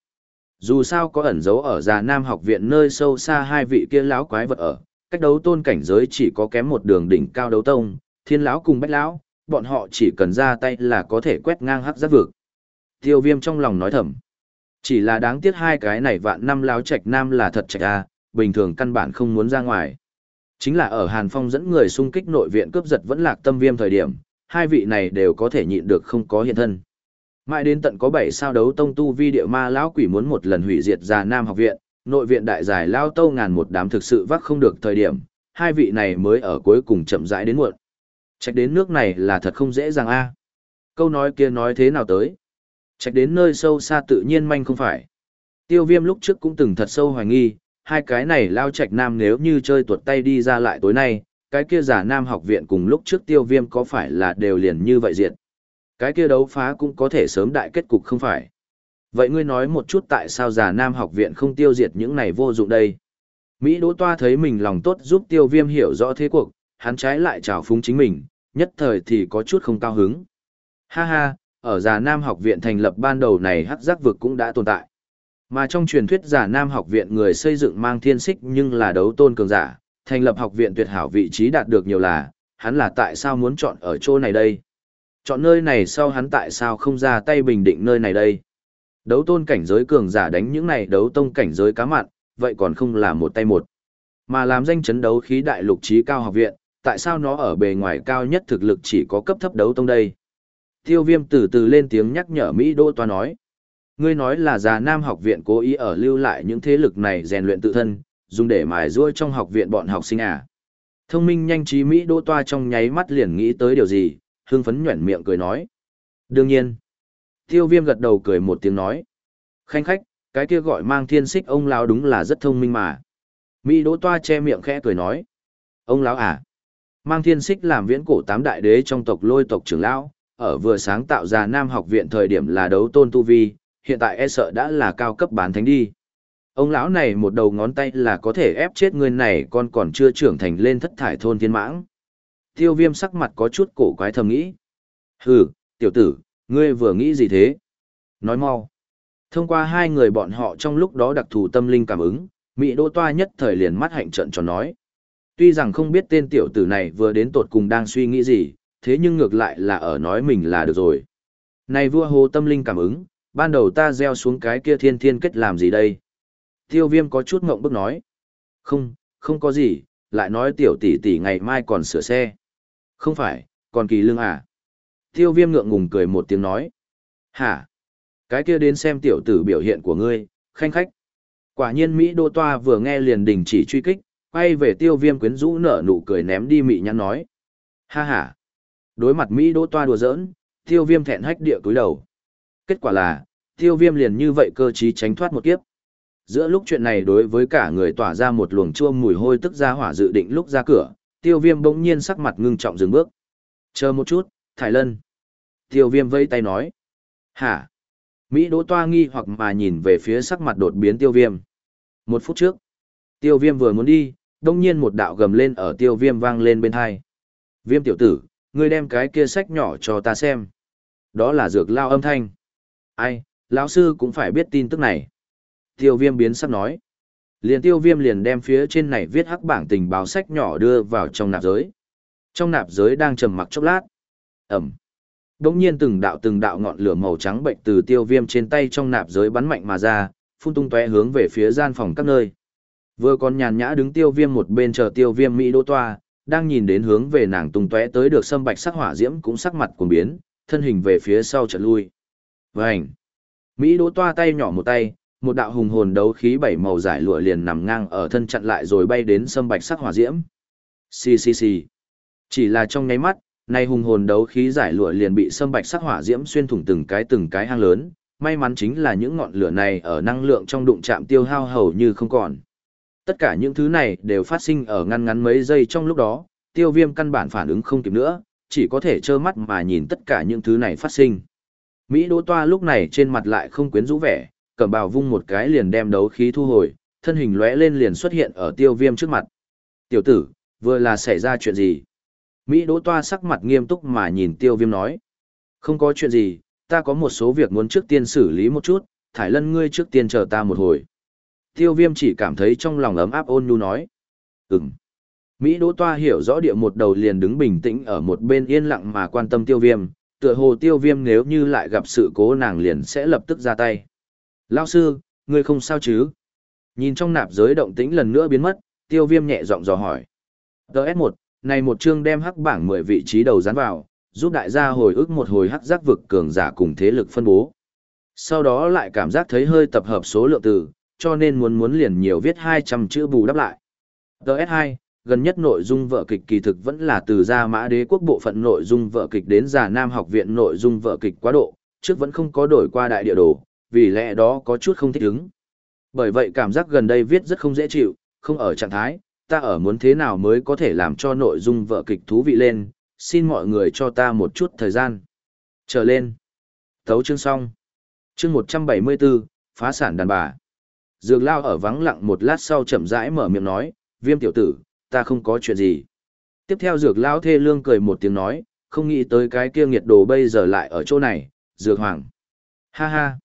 Dù sao có ẩn giấu ở già nam học viện nơi sâu xa hai vị kia lão quái vật ở, cách đấu tôn cảnh giới chỉ có kém một đường đỉnh cao đấu tông, thiên lão cùng bách lão, bọn họ chỉ cần ra tay là có thể quét ngang hắc giác vực. Tiêu viêm trong lòng nói thầm. Chỉ là đáng tiếc hai cái này vạn năm lão trạch nam là thật trạch a, bình thường căn bản không muốn ra ngoài. Chính là ở Hàn Phong dẫn người xung kích nội viện cướp giật vẫn lạc tâm viêm thời điểm, hai vị này đều có thể nhịn được không có hiện thân. Mãi đến tận có bảy sao đấu tông tu vi địa ma lão quỷ muốn một lần hủy diệt già nam học viện, nội viện đại giải lao tâu ngàn một đám thực sự vác không được thời điểm, hai vị này mới ở cuối cùng chậm rãi đến muộn. Trách đến nước này là thật không dễ dàng a. Câu nói kia nói thế nào tới? Trách đến nơi sâu xa tự nhiên manh không phải. Tiêu viêm lúc trước cũng từng thật sâu hoài nghi, hai cái này lao trạch nam nếu như chơi tuột tay đi ra lại tối nay, cái kia giả nam học viện cùng lúc trước tiêu viêm có phải là đều liền như vậy diệt. Cái kia đấu phá cũng có thể sớm đại kết cục không phải. Vậy ngươi nói một chút tại sao giả nam học viện không tiêu diệt những này vô dụng đây? Mỹ Đỗ Toa thấy mình lòng tốt giúp tiêu viêm hiểu rõ thế cuộc, hắn trái lại trào phúng chính mình, nhất thời thì có chút không cao hứng. Ha ha, ở giả nam học viện thành lập ban đầu này hắc giác vực cũng đã tồn tại. Mà trong truyền thuyết giả nam học viện người xây dựng mang thiên xích nhưng là đấu tôn cường giả, thành lập học viện tuyệt hảo vị trí đạt được nhiều là, hắn là tại sao muốn chọn ở chỗ này đây? Chọn nơi này sau hắn tại sao không ra tay bình định nơi này đây? Đấu tôn cảnh giới cường giả đánh những này đấu tông cảnh giới cá mặn, vậy còn không là một tay một. Mà làm danh chấn đấu khí đại lục trí cao học viện, tại sao nó ở bề ngoài cao nhất thực lực chỉ có cấp thấp đấu tông đây? Tiêu viêm từ từ lên tiếng nhắc nhở Mỹ Đô Toa nói. Ngươi nói là già nam học viện cố ý ở lưu lại những thế lực này rèn luyện tự thân, dùng để mài ruôi trong học viện bọn học sinh à. Thông minh nhanh trí Mỹ Đô Toa trong nháy mắt liền nghĩ tới điều gì, hương phấn nhuẩn miệng cười nói. Đương nhiên. Tiêu viêm gật đầu cười một tiếng nói. Khanh khách, cái kia gọi mang thiên xích ông lão đúng là rất thông minh mà. Mỹ Đỗ Toa che miệng khẽ cười nói. Ông lão à? Mang thiên xích làm viễn cổ tám đại đế trong tộc lôi tộc trưởng lão, ở vừa sáng tạo ra Nam học viện thời điểm là đấu tôn tu vi, hiện tại e sợ đã là cao cấp bán thánh đi. Ông lão này một đầu ngón tay là có thể ép chết người này con còn chưa trưởng thành lên thất thải thôn thiên mãng. Tiêu viêm sắc mặt có chút cổ quái thầm nghĩ. Hừ, tiểu tử, ngươi vừa nghĩ gì thế? Nói mau. Thông qua hai người bọn họ trong lúc đó đặc thù tâm linh cảm ứng, Mỹ Đô Toa nhất thời liền mắt hạnh trận cho nói. Tuy rằng không biết tên tiểu tử này vừa đến tột cùng đang suy nghĩ gì, thế nhưng ngược lại là ở nói mình là được rồi. Này vua hồ tâm linh cảm ứng, ban đầu ta gieo xuống cái kia thiên thiên kết làm gì đây? Tiêu viêm có chút ngộng bức nói. Không, không có gì, lại nói tiểu tỷ tỷ ngày mai còn sửa xe. Không phải, còn kỳ lương à? Tiêu viêm ngượng ngùng cười một tiếng nói. Hả? Cái kia đến xem tiểu tử biểu hiện của ngươi, khanh khách. Quả nhiên Mỹ Đô Toa vừa nghe liền đình chỉ truy kích, quay về tiêu viêm quyến rũ nở nụ cười ném đi mị nhắn nói. Ha ha. Đối mặt Mỹ Đô Toa đùa giỡn, tiêu viêm thẹn hách địa cúi đầu. Kết quả là, tiêu viêm liền như vậy cơ trí tránh thoát một kiếp. Giữa lúc chuyện này đối với cả người tỏa ra một luồng chua mùi hôi tức ra hỏa dự định lúc ra cửa, tiêu viêm bỗng nhiên sắc mặt ngưng trọng dừng bước. Chờ một chút, Thải Lân. Tiêu viêm vây tay nói. Hả? Mỹ Đỗ Toa nghi hoặc mà nhìn về phía sắc mặt đột biến tiêu viêm. Một phút trước, tiêu viêm vừa muốn đi, đông nhiên một đạo gầm lên ở tiêu viêm vang lên bên hai. Viêm tiểu tử, ngươi đem cái kia sách nhỏ cho ta xem. Đó là dược lao âm thanh. Ai, lão sư cũng phải biết tin tức này. Tiêu viêm biến sắc nói. Liền tiêu viêm liền đem phía trên này viết hắc bảng tình báo sách nhỏ đưa vào trong nạp giới. Trong nạp giới đang trầm mặc chốc lát. Ẩm. Đống nhiên từng đạo từng đạo ngọn lửa màu trắng bệnh từ tiêu viêm trên tay trong nạp giới bắn mạnh mà ra, phun tung tóe hướng về phía gian phòng các nơi. Vừa còn nhàn nhã đứng tiêu viêm một bên chờ tiêu viêm Mỹ đô toa, đang nhìn đến hướng về nàng tung tóe tới được sâm bạch sắc hỏa diễm cũng sắc mặt cuồng biến, thân hình về phía sau chợt lui. Vành. Mỹ Đỗ toa tay nhỏ một tay, một đạo hùng hồn đấu khí bảy màu giải lụa liền nằm ngang ở thân chặn lại rồi bay đến sâm bạch sắc hỏa diễm. Xì xì xì. Chỉ là trong nháy mắt, nay hùng hồn đấu khí giải lụa liền bị sâm bạch sắc hỏa diễm xuyên thủng từng cái từng cái hang lớn, may mắn chính là những ngọn lửa này ở năng lượng trong đụng chạm tiêu hao hầu như không còn. Tất cả những thứ này đều phát sinh ở ngăn ngắn mấy giây trong lúc đó, tiêu viêm căn bản phản ứng không kịp nữa, chỉ có thể trơ mắt mà nhìn tất cả những thứ này phát sinh. Mỹ Đỗ Toa lúc này trên mặt lại không quyến rũ vẻ, cẩm bào vung một cái liền đem đấu khí thu hồi, thân hình lóe lên liền xuất hiện ở tiêu viêm trước mặt. Tiểu tử, vừa là xảy ra chuyện gì? Mỹ Đỗ Toa sắc mặt nghiêm túc mà nhìn tiêu viêm nói. Không có chuyện gì, ta có một số việc muốn trước tiên xử lý một chút, thải lân ngươi trước tiên chờ ta một hồi. Tiêu viêm chỉ cảm thấy trong lòng ấm áp ôn nhu nói. Ừm. Mỹ Đỗ Toa hiểu rõ địa một đầu liền đứng bình tĩnh ở một bên yên lặng mà quan tâm tiêu viêm, tựa hồ tiêu viêm nếu như lại gặp sự cố nàng liền sẽ lập tức ra tay. Lao sư, ngươi không sao chứ? Nhìn trong nạp giới động tĩnh lần nữa biến mất, tiêu viêm nhẹ giọng dò hỏi. TS1, này một chương đem hắc bảng 10 vị trí đầu dán vào, giúp đại gia hồi ức một hồi hắc giác vực cường giả cùng thế lực phân bố. Sau đó lại cảm giác thấy hơi tập hợp số lượng từ, cho nên muốn muốn liền nhiều viết 200 chữ bù đắp lại. TS2, gần nhất nội dung vở kịch kỳ thực vẫn là từ gia mã đế quốc bộ phận nội dung vở kịch đến già nam học viện nội dung vở kịch quá độ, trước vẫn không có đổi qua đại địa đồ, vì lẽ đó có chút không thích ứng. Bởi vậy cảm giác gần đây viết rất không dễ chịu, không ở trạng thái, ta ở muốn thế nào mới có thể làm cho nội dung vở kịch thú vị lên, xin mọi người cho ta một chút thời gian. Trở lên. Thấu chương xong. Chương 174, phá sản đàn bà. Dược lao ở vắng lặng một lát sau chậm rãi mở miệng nói, viêm tiểu tử, ta không có chuyện gì. Tiếp theo dược lao thê lương cười một tiếng nói, không nghĩ tới cái kia nghiệt đồ bây giờ lại ở chỗ này, dược hoàng. Ha ha.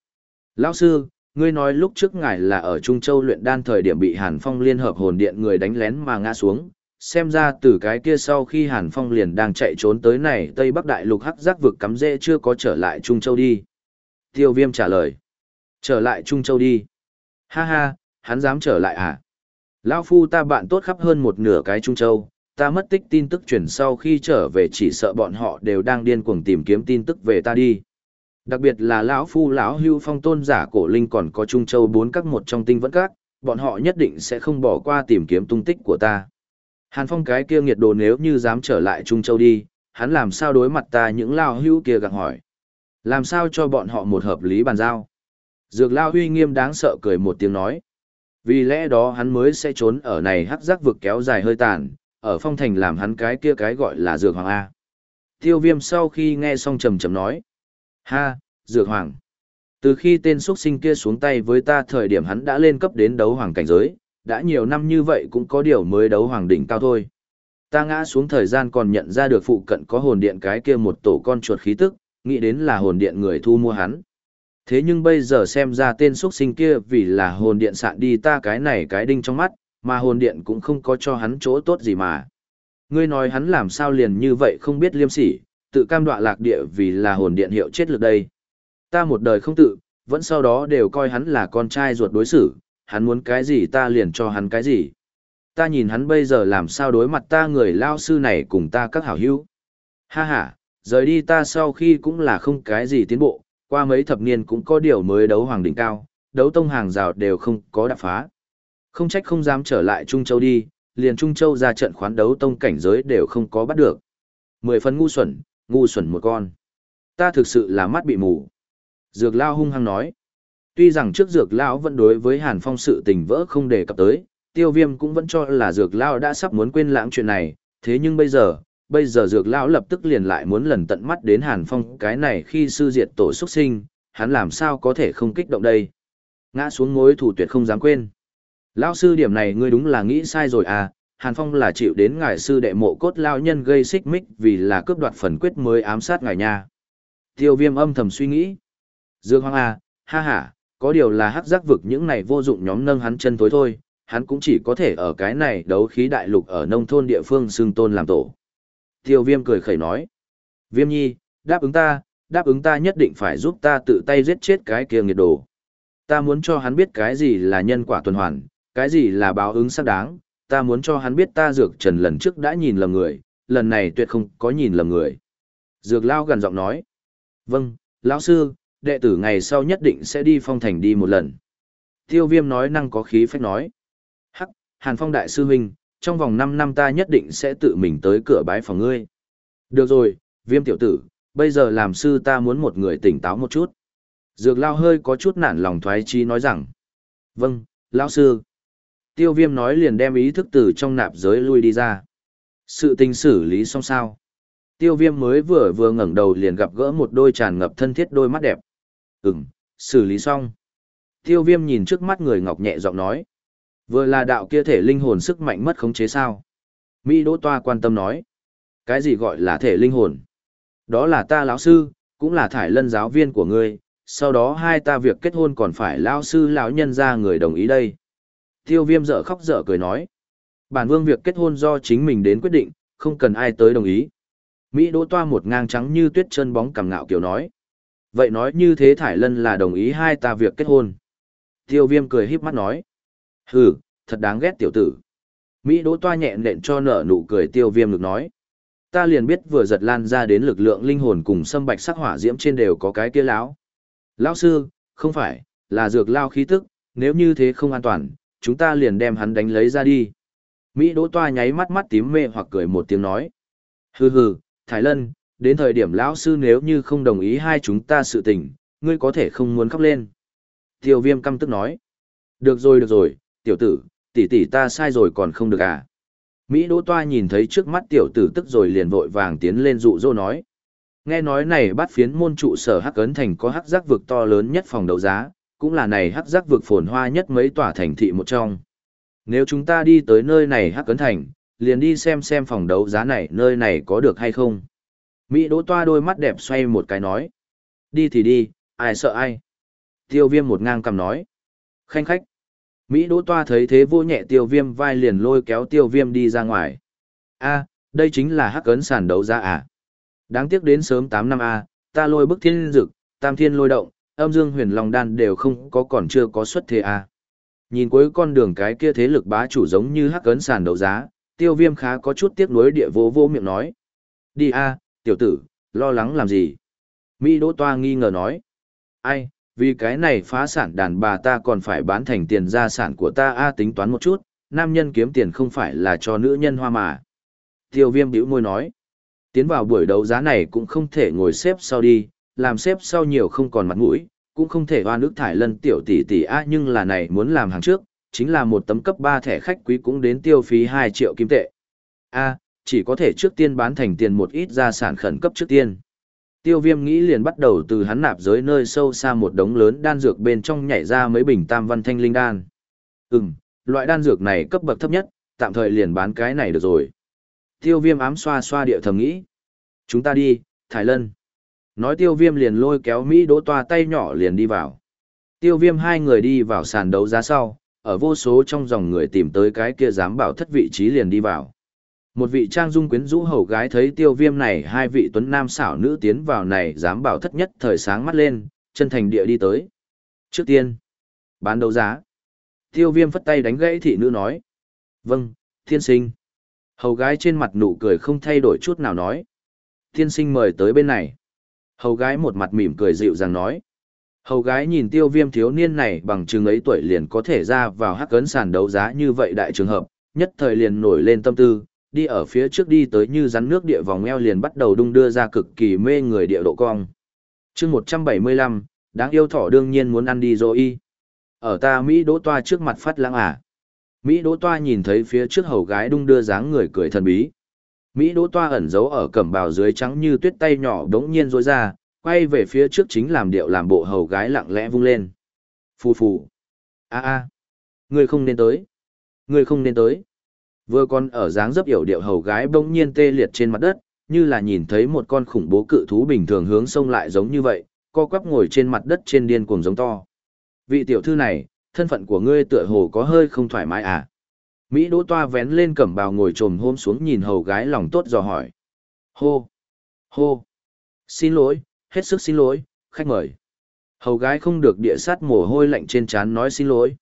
Lão sư, ngươi nói lúc trước ngài là ở Trung Châu luyện đan thời điểm bị Hàn Phong liên hợp hồn điện người đánh lén mà ngã xuống, xem ra từ cái kia sau khi Hàn Phong liền đang chạy trốn tới này Tây Bắc Đại Lục hắc giác vực cắm rễ chưa có trở lại Trung Châu đi. Tiêu Viêm trả lời. Trở lại Trung Châu đi. Ha ha, hắn dám trở lại à? Lão phu ta bạn tốt khắp hơn một nửa cái Trung Châu, ta mất tích tin tức chuyển sau khi trở về chỉ sợ bọn họ đều đang điên cuồng tìm kiếm tin tức về ta đi. Đặc biệt là lão phu lão hưu phong tôn giả cổ linh còn có Trung Châu bốn các một trong tinh vẫn các, bọn họ nhất định sẽ không bỏ qua tìm kiếm tung tích của ta. Hàn Phong cái kia nghiệt đồ nếu như dám trở lại Trung Châu đi, hắn làm sao đối mặt ta những lao hưu kia gặng hỏi. Làm sao cho bọn họ một hợp lý bàn giao. Dược lao huy nghiêm đáng sợ cười một tiếng nói. Vì lẽ đó hắn mới sẽ trốn ở này hắc giác vực kéo dài hơi tàn, ở phong thành làm hắn cái kia cái gọi là dược hoàng A. Tiêu viêm sau khi nghe xong trầm trầm nói. Ha, dược hoàng. Từ khi tên xuất sinh kia xuống tay với ta thời điểm hắn đã lên cấp đến đấu hoàng cảnh giới, đã nhiều năm như vậy cũng có điều mới đấu hoàng đỉnh cao thôi. Ta ngã xuống thời gian còn nhận ra được phụ cận có hồn điện cái kia một tổ con chuột khí tức, nghĩ đến là hồn điện người thu mua hắn. Thế nhưng bây giờ xem ra tên xuất sinh kia vì là hồn điện sạn đi ta cái này cái đinh trong mắt, mà hồn điện cũng không có cho hắn chỗ tốt gì mà. Ngươi nói hắn làm sao liền như vậy không biết liêm sỉ, tự cam đoạ lạc địa vì là hồn điện hiệu chết lực đây. Ta một đời không tự, vẫn sau đó đều coi hắn là con trai ruột đối xử, hắn muốn cái gì ta liền cho hắn cái gì. Ta nhìn hắn bây giờ làm sao đối mặt ta người lao sư này cùng ta các hảo hữu. Ha ha, rời đi ta sau khi cũng là không cái gì tiến bộ, qua mấy thập niên cũng có điều mới đấu hoàng đỉnh cao, đấu tông hàng rào đều không có đạp phá. Không trách không dám trở lại Trung Châu đi, liền Trung Châu ra trận khoán đấu tông cảnh giới đều không có bắt được. Mười phần ngu xuẩn, ngu xuẩn một con. Ta thực sự là mắt bị mù. Dược Lao hung hăng nói. Tuy rằng trước Dược Lao vẫn đối với Hàn Phong sự tình vỡ không đề cập tới, tiêu viêm cũng vẫn cho là Dược Lao đã sắp muốn quên lãng chuyện này, thế nhưng bây giờ, bây giờ Dược Lao lập tức liền lại muốn lần tận mắt đến Hàn Phong cái này khi sư diệt tổ xuất sinh, hắn làm sao có thể không kích động đây. Ngã xuống ngối thủ tuyệt không dám quên. Lão sư điểm này ngươi đúng là nghĩ sai rồi à, Hàn Phong là chịu đến ngài sư đệ mộ cốt lao nhân gây xích mích vì là cướp đoạt phần quyết mới ám sát ngài nha. Tiêu viêm âm thầm suy nghĩ. Dương Hoàng à, ha ha, có điều là hắc giác vực những này vô dụng nhóm nâng hắn chân tối thôi, hắn cũng chỉ có thể ở cái này đấu khí đại lục ở nông thôn địa phương xưng tôn làm tổ. Tiêu viêm cười khẩy nói. Viêm nhi, đáp ứng ta, đáp ứng ta nhất định phải giúp ta tự tay giết chết cái kia nghiệt đồ. Ta muốn cho hắn biết cái gì là nhân quả tuần hoàn, cái gì là báo ứng xác đáng, ta muốn cho hắn biết ta dược trần lần trước đã nhìn lầm người, lần này tuyệt không có nhìn lầm người. Dược lao gần giọng nói. Vâng, lão sư, đệ tử ngày sau nhất định sẽ đi phong thành đi một lần. Tiêu viêm nói năng có khí phách nói. Hắc, Hàn Phong đại sư huynh, trong vòng 5 năm ta nhất định sẽ tự mình tới cửa bái phòng ngươi. Được rồi, viêm tiểu tử, bây giờ làm sư ta muốn một người tỉnh táo một chút. Dược lao hơi có chút nản lòng thoái chí nói rằng. Vâng, lão sư. Tiêu viêm nói liền đem ý thức từ trong nạp giới lui đi ra. Sự tình xử lý xong sao. Tiêu viêm mới vừa vừa ngẩng đầu liền gặp gỡ một đôi tràn ngập thân thiết đôi mắt đẹp. Ừm, xử lý xong. Tiêu viêm nhìn trước mắt người ngọc nhẹ giọng nói. Vừa là đạo kia thể linh hồn sức mạnh mất khống chế sao. Mỹ Đỗ Toa quan tâm nói. Cái gì gọi là thể linh hồn? Đó là ta lão sư, cũng là thải lân giáo viên của ngươi, sau đó hai ta việc kết hôn còn phải lão sư lão nhân ra người đồng ý đây. Tiêu viêm dở khóc dở cười nói. Bản vương việc kết hôn do chính mình đến quyết định, không cần ai tới đồng ý. Mỹ đỗ toa một ngang trắng như tuyết chân bóng cằm ngạo kiểu nói. Vậy nói như thế Thải Lân là đồng ý hai ta việc kết hôn. Tiêu viêm cười híp mắt nói. Hừ, thật đáng ghét tiểu tử. Mỹ đỗ toa nhẹ nện cho nở nụ cười tiêu viêm được nói. Ta liền biết vừa giật lan ra đến lực lượng linh hồn cùng xâm bạch sắc hỏa diễm trên đều có cái kia lão. Lão sư, không phải, là dược lao khí tức, nếu như thế không an toàn, chúng ta liền đem hắn đánh lấy ra đi. Mỹ đỗ toa nháy mắt mắt tím mê hoặc cười một tiếng nói. Hừ hừ, Thái Lân, đến thời điểm lão sư nếu như không đồng ý hai chúng ta sự tình, ngươi có thể không muốn khóc lên. Tiêu viêm căm tức nói. Được rồi được rồi, tiểu tử, tỷ tỷ ta sai rồi còn không được à. Mỹ Đỗ Toa nhìn thấy trước mắt tiểu tử tức rồi liền vội vàng tiến lên dụ dỗ nói. Nghe nói này bắt phiến môn trụ sở hắc ấn thành có hắc giác vực to lớn nhất phòng đấu giá, cũng là này hắc giác vực phồn hoa nhất mấy tòa thành thị một trong. Nếu chúng ta đi tới nơi này hắc cấn thành, liền đi xem xem phòng đấu giá này nơi này có được hay không. Mỹ đỗ toa đôi mắt đẹp xoay một cái nói. Đi thì đi, ai sợ ai. Tiêu viêm một ngang cầm nói. Khanh khách. Mỹ đỗ toa thấy thế vô nhẹ tiêu viêm vai liền lôi kéo tiêu viêm đi ra ngoài. a đây chính là hắc cấn sàn đấu giá à. Đáng tiếc đến sớm 8 năm a ta lôi bức thiên dực, tam thiên lôi động, âm dương huyền long đan đều không có còn chưa có xuất thế à. Nhìn cuối con đường cái kia thế lực bá chủ giống như hắc cấn sàn đấu giá, tiêu viêm khá có chút tiếc nuối địa vô vô miệng nói. Đi a tiểu tử, lo lắng làm gì? Mỹ Đỗ Toa nghi ngờ nói. Ai, vì cái này phá sản đàn bà ta còn phải bán thành tiền gia sản của ta a tính toán một chút, nam nhân kiếm tiền không phải là cho nữ nhân hoa mà. Tiêu viêm bĩu môi nói. Tiến vào buổi đấu giá này cũng không thể ngồi xếp sau đi, làm xếp sau nhiều không còn mặt mũi, cũng không thể oan ức thải lân tiểu tỷ tỷ a nhưng là này muốn làm hàng trước, chính là một tấm cấp 3 thẻ khách quý cũng đến tiêu phí 2 triệu kim tệ. A, chỉ có thể trước tiên bán thành tiền một ít gia sản khẩn cấp trước tiên. Tiêu viêm nghĩ liền bắt đầu từ hắn nạp giới nơi sâu xa một đống lớn đan dược bên trong nhảy ra mấy bình tam văn thanh linh đan. Ừm, loại đan dược này cấp bậc thấp nhất, tạm thời liền bán cái này được rồi. Tiêu viêm ám xoa xoa địa thầm nghĩ. Chúng ta đi, Thái Lân. Nói tiêu viêm liền lôi kéo Mỹ đỗ toa tay nhỏ liền đi vào. Tiêu viêm hai người đi vào sàn đấu giá sau, ở vô số trong dòng người tìm tới cái kia dám bảo thất vị trí liền đi vào. Một vị trang dung quyến rũ hầu gái thấy tiêu viêm này hai vị tuấn nam xảo nữ tiến vào này dám bảo thất nhất thời sáng mắt lên, chân thành địa đi tới. Trước tiên, bán đấu giá. Tiêu viêm phất tay đánh gãy thị nữ nói. Vâng, thiên sinh. Hầu gái trên mặt nụ cười không thay đổi chút nào nói. Thiên sinh mời tới bên này. Hầu gái một mặt mỉm cười dịu dàng nói. Hầu gái nhìn tiêu viêm thiếu niên này bằng chừng ấy tuổi liền có thể ra vào hắc cấn sàn đấu giá như vậy đại trường hợp, nhất thời liền nổi lên tâm tư, đi ở phía trước đi tới như rắn nước địa vòng eo liền bắt đầu đung đưa ra cực kỳ mê người địa độ cong. chương 175, đáng yêu thỏ đương nhiên muốn ăn đi rồi Ở ta Mỹ đỗ toa trước mặt phát lãng à. Mỹ đỗ toa nhìn thấy phía trước hầu gái đung đưa dáng người cười thần bí. Mỹ đỗ toa ẩn giấu ở cẩm bào dưới trắng như tuyết tay nhỏ đống nhiên rối ra, quay về phía trước chính làm điệu làm bộ hầu gái lặng lẽ vung lên. Phù phù. a a Người không nên tới. Người không nên tới. Vừa còn ở dáng dấp hiểu điệu hầu gái bỗng nhiên tê liệt trên mặt đất, như là nhìn thấy một con khủng bố cự thú bình thường hướng sông lại giống như vậy, co quắp ngồi trên mặt đất trên điên cuồng giống to. Vị tiểu thư này, thân phận của ngươi tựa hồ có hơi không thoải mái à? Mỹ đỗ toa vén lên cẩm bào ngồi trồm hôm xuống nhìn hầu gái lòng tốt dò hỏi. Hô! Hô! Xin lỗi, hết sức xin lỗi, khách mời. Hầu gái không được địa sát mồ hôi lạnh trên trán nói xin lỗi.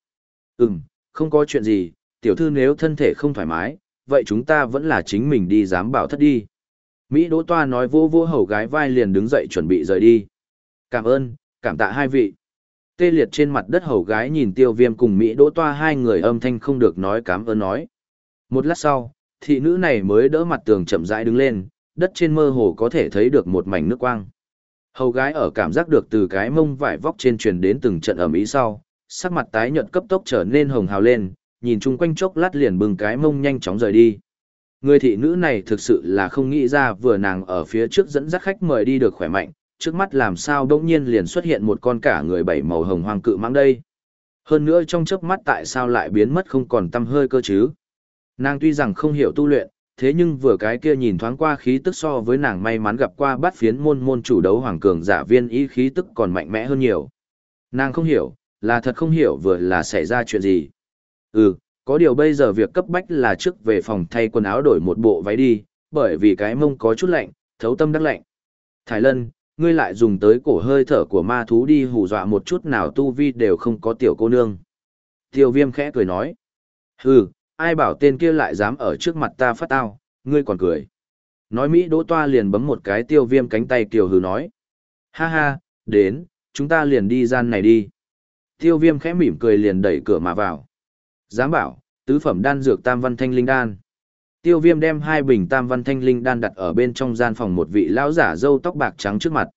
Ừm, không có chuyện gì, tiểu thư nếu thân thể không thoải mái, vậy chúng ta vẫn là chính mình đi giám bảo thất đi. Mỹ Đỗ Toa nói vô vô hầu gái vai liền đứng dậy chuẩn bị rời đi. Cảm ơn, cảm tạ hai vị. Tê liệt trên mặt đất hầu gái nhìn tiêu viêm cùng Mỹ Đỗ Toa hai người âm thanh không được nói cám ơn nói. Một lát sau, thị nữ này mới đỡ mặt tường chậm rãi đứng lên, đất trên mơ hồ có thể thấy được một mảnh nước quang. Hầu gái ở cảm giác được từ cái mông vải vóc trên truyền đến từng trận ẩm ý sau, sắc mặt tái nhợt cấp tốc trở nên hồng hào lên, nhìn chung quanh chốc lát liền bừng cái mông nhanh chóng rời đi. Người thị nữ này thực sự là không nghĩ ra vừa nàng ở phía trước dẫn dắt khách mời đi được khỏe mạnh, trước mắt làm sao bỗng nhiên liền xuất hiện một con cả người bảy màu hồng hoang cự mãng đây. Hơn nữa trong chớp mắt tại sao lại biến mất không còn tâm hơi cơ chứ. Nàng tuy rằng không hiểu tu luyện, thế nhưng vừa cái kia nhìn thoáng qua khí tức so với nàng may mắn gặp qua bát phiến môn môn chủ đấu hoàng cường giả viên ý khí tức còn mạnh mẽ hơn nhiều. Nàng không hiểu, là thật không hiểu vừa là xảy ra chuyện gì. Ừ, có điều bây giờ việc cấp bách là trước về phòng thay quần áo đổi một bộ váy đi, bởi vì cái mông có chút lạnh, thấu tâm đắc lạnh. Thái Lân, ngươi lại dùng tới cổ hơi thở của ma thú đi hù dọa một chút nào tu vi đều không có tiểu cô nương. Tiêu viêm khẽ cười nói. Hừ, ai bảo tên kia lại dám ở trước mặt ta phát tao, ngươi còn cười. Nói Mỹ đỗ toa liền bấm một cái tiêu viêm cánh tay kiều hừ nói. Ha ha, đến, chúng ta liền đi gian này đi. Tiêu viêm khẽ mỉm cười liền đẩy cửa mà vào. Dám bảo, tứ phẩm đan dược tam văn thanh linh đan. Tiêu viêm đem hai bình tam văn thanh linh đan đặt ở bên trong gian phòng một vị lão giả râu tóc bạc trắng trước mặt.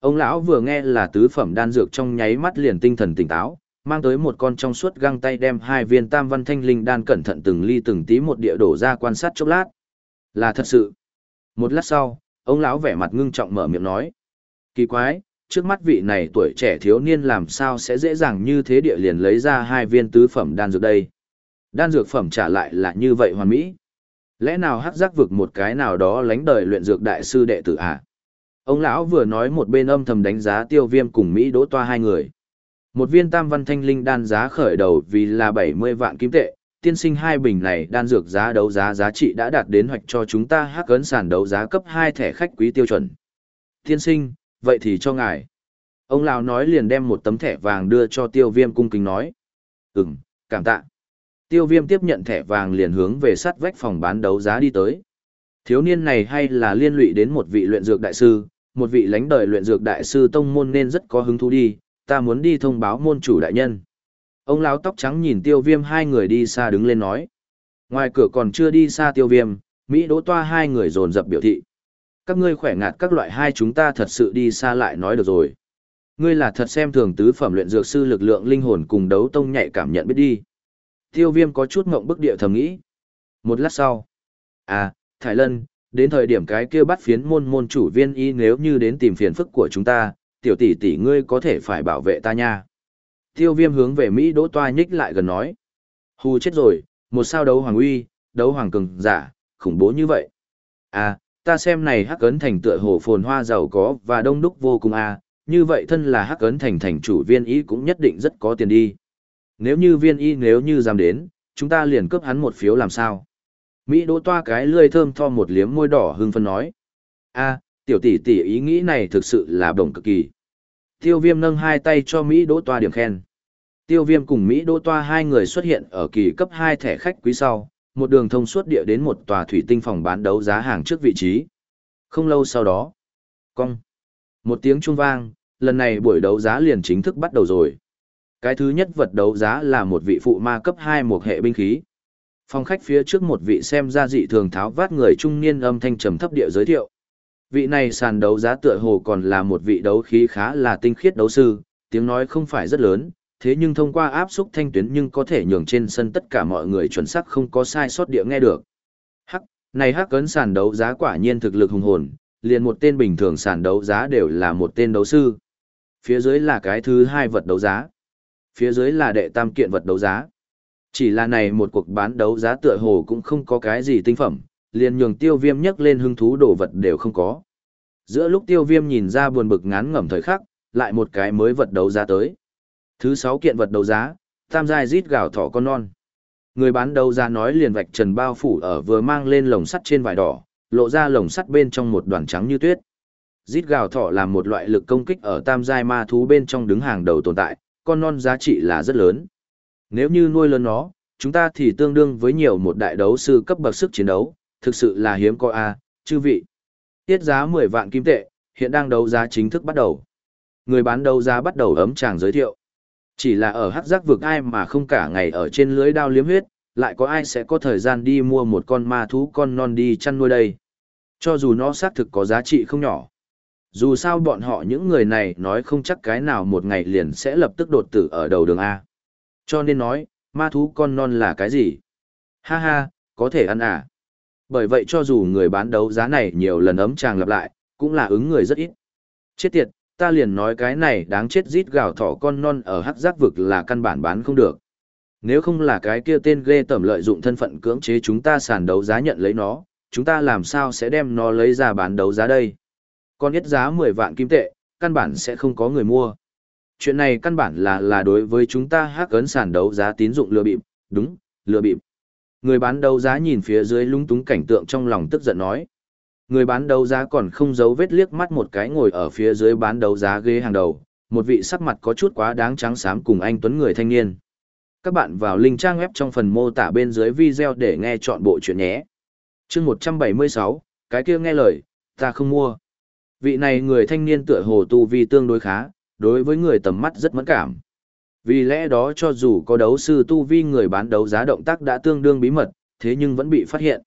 Ông lão vừa nghe là tứ phẩm đan dược trong nháy mắt liền tinh thần tỉnh táo, mang tới một con trong suốt găng tay đem hai viên tam văn thanh linh đan cẩn thận từng ly từng tí một địa đổ ra quan sát chốc lát. Là thật sự. Một lát sau, ông lão vẻ mặt ngưng trọng mở miệng nói. Kỳ quái, trước mắt vị này tuổi trẻ thiếu niên làm sao sẽ dễ dàng như thế địa liền lấy ra hai viên tứ phẩm đan dược đây. Đan dược phẩm trả lại là như vậy hoàn mỹ. Lẽ nào hắc giác vực một cái nào đó lánh đời luyện dược đại sư đệ tử à? Ông lão vừa nói một bên âm thầm đánh giá tiêu viêm cùng Mỹ đỗ toa hai người. Một viên tam văn thanh linh đan giá khởi đầu vì là 70 vạn kim tệ, tiên sinh hai bình này đan dược giá đấu giá giá trị đã đạt đến hoạch cho chúng ta hắc ấn sản đấu giá cấp hai thẻ khách quý tiêu chuẩn. Tiên sinh, vậy thì cho ngài. Ông lão nói liền đem một tấm thẻ vàng đưa cho tiêu viêm cung kính nói. Ừm, cảm tạ. Tiêu viêm tiếp nhận thẻ vàng liền hướng về sát vách phòng bán đấu giá đi tới. Thiếu niên này hay là liên lụy đến một vị luyện dược đại sư, một vị lãnh đời luyện dược đại sư tông môn nên rất có hứng thú đi, ta muốn đi thông báo môn chủ đại nhân. Ông lão tóc trắng nhìn tiêu viêm hai người đi xa đứng lên nói. Ngoài cửa còn chưa đi xa tiêu viêm, Mỹ đỗ toa hai người dồn dập biểu thị. Các ngươi khỏe ngạt các loại hai chúng ta thật sự đi xa lại nói được rồi. Ngươi là thật xem thường tứ phẩm luyện dược sư lực lượng linh hồn cùng đấu tông nhạy cảm nhận biết đi. Tiêu viêm có chút ngộng bức địa thầm nghĩ. Một lát sau. À, Thái Lân, đến thời điểm cái kia bắt phiến môn môn chủ viên y nếu như đến tìm phiền phức của chúng ta, tiểu tỷ tỷ ngươi có thể phải bảo vệ ta nha. Tiêu viêm hướng về Mỹ đỗ toa nhích lại gần nói. Hù chết rồi, một sao đấu hoàng uy, đấu hoàng cường giả, khủng bố như vậy. À, ta xem này hắc ấn thành tựa hồ phồn hoa giàu có và đông đúc vô cùng à, như vậy thân là hắc ấn thành thành chủ viên y cũng nhất định rất có tiền đi. Nếu như viên y nếu như dám đến, chúng ta liền cướp hắn một phiếu làm sao. Mỹ đỗ toa cái lươi thơm tho một liếm môi đỏ hưng phân nói. a tiểu tỷ tỷ ý nghĩ này thực sự là đồng cực kỳ. Tiêu viêm nâng hai tay cho Mỹ đỗ toa điểm khen. Tiêu viêm cùng Mỹ đỗ toa hai người xuất hiện ở kỳ cấp hai thẻ khách quý sau, một đường thông suốt địa đến một tòa thủy tinh phòng bán đấu giá hàng trước vị trí. Không lâu sau đó, cong. Một tiếng chuông vang, lần này buổi đấu giá liền chính thức bắt đầu rồi. Cái thứ nhất vật đấu giá là một vị phụ ma cấp 2 một hệ binh khí. Phòng khách phía trước một vị xem ra dị thường tháo vát người trung niên âm thanh trầm thấp địa giới thiệu. Vị này sàn đấu giá tựa hồ còn là một vị đấu khí khá là tinh khiết đấu sư, tiếng nói không phải rất lớn, thế nhưng thông qua áp xúc thanh tuyến nhưng có thể nhường trên sân tất cả mọi người chuẩn xác không có sai sót địa nghe được. Hắc, này hắc cấn sàn đấu giá quả nhiên thực lực hùng hồn, liền một tên bình thường sàn đấu giá đều là một tên đấu sư. Phía dưới là cái thứ hai vật đấu giá. Phía dưới là đệ tam kiện vật đấu giá. Chỉ là này một cuộc bán đấu giá tựa hồ cũng không có cái gì tinh phẩm, liền nhường tiêu viêm nhấc lên hứng thú đồ vật đều không có. Giữa lúc tiêu viêm nhìn ra buồn bực ngán ngẩm thời khắc, lại một cái mới vật đấu giá tới. Thứ sáu kiện vật đấu giá, tam giai rít gạo thỏ con non. Người bán đấu giá nói liền vạch trần bao phủ ở vừa mang lên lồng sắt trên vải đỏ, lộ ra lồng sắt bên trong một đoàn trắng như tuyết. Rít gạo thỏ là một loại lực công kích ở tam giai ma thú bên trong đứng hàng đầu tồn tại, con non giá trị là rất lớn. Nếu như nuôi lớn nó, chúng ta thì tương đương với nhiều một đại đấu sư cấp bậc sức chiến đấu, thực sự là hiếm có a, chư vị. Tiết giá 10 vạn kim tệ, hiện đang đấu giá chính thức bắt đầu. Người bán đấu giá bắt đầu ấm chàng giới thiệu. Chỉ là ở hắc giác vực ai mà không cả ngày ở trên lưới đao liếm huyết, lại có ai sẽ có thời gian đi mua một con ma thú con non đi chăn nuôi đây. Cho dù nó xác thực có giá trị không nhỏ. Dù sao bọn họ những người này nói không chắc cái nào một ngày liền sẽ lập tức đột tử ở đầu đường A. Cho nên nói, ma thú con non là cái gì? Ha ha, có thể ăn à? Bởi vậy cho dù người bán đấu giá này nhiều lần ấm chàng lặp lại, cũng là ứng người rất ít. Chết tiệt, ta liền nói cái này đáng chết rít gào thỏ con non ở hắc giác vực là căn bản bán không được. Nếu không là cái kia tên ghê tẩm lợi dụng thân phận cưỡng chế chúng ta sàn đấu giá nhận lấy nó, chúng ta làm sao sẽ đem nó lấy ra bán đấu giá đây? Con ít giá 10 vạn kim tệ, căn bản sẽ không có người mua. Chuyện này căn bản là là đối với chúng ta hắc ấn sàn đấu giá tín dụng lừa bịp, đúng, lừa bịp. Người bán đấu giá nhìn phía dưới lung túng cảnh tượng trong lòng tức giận nói. Người bán đấu giá còn không giấu vết liếc mắt một cái ngồi ở phía dưới bán đấu giá ghế hàng đầu, một vị sắc mặt có chút quá đáng trắng xám cùng anh Tuấn người thanh niên. Các bạn vào link trang web trong phần mô tả bên dưới video để nghe chọn bộ chuyện nhé. chương 176, cái kia nghe lời, ta không mua. Vị này người thanh niên tựa hồ tu vi tương đối khá, đối với người tầm mắt rất mẫn cảm. Vì lẽ đó cho dù có đấu sư tu vi người bán đấu giá động tác đã tương đương bí mật, thế nhưng vẫn bị phát hiện.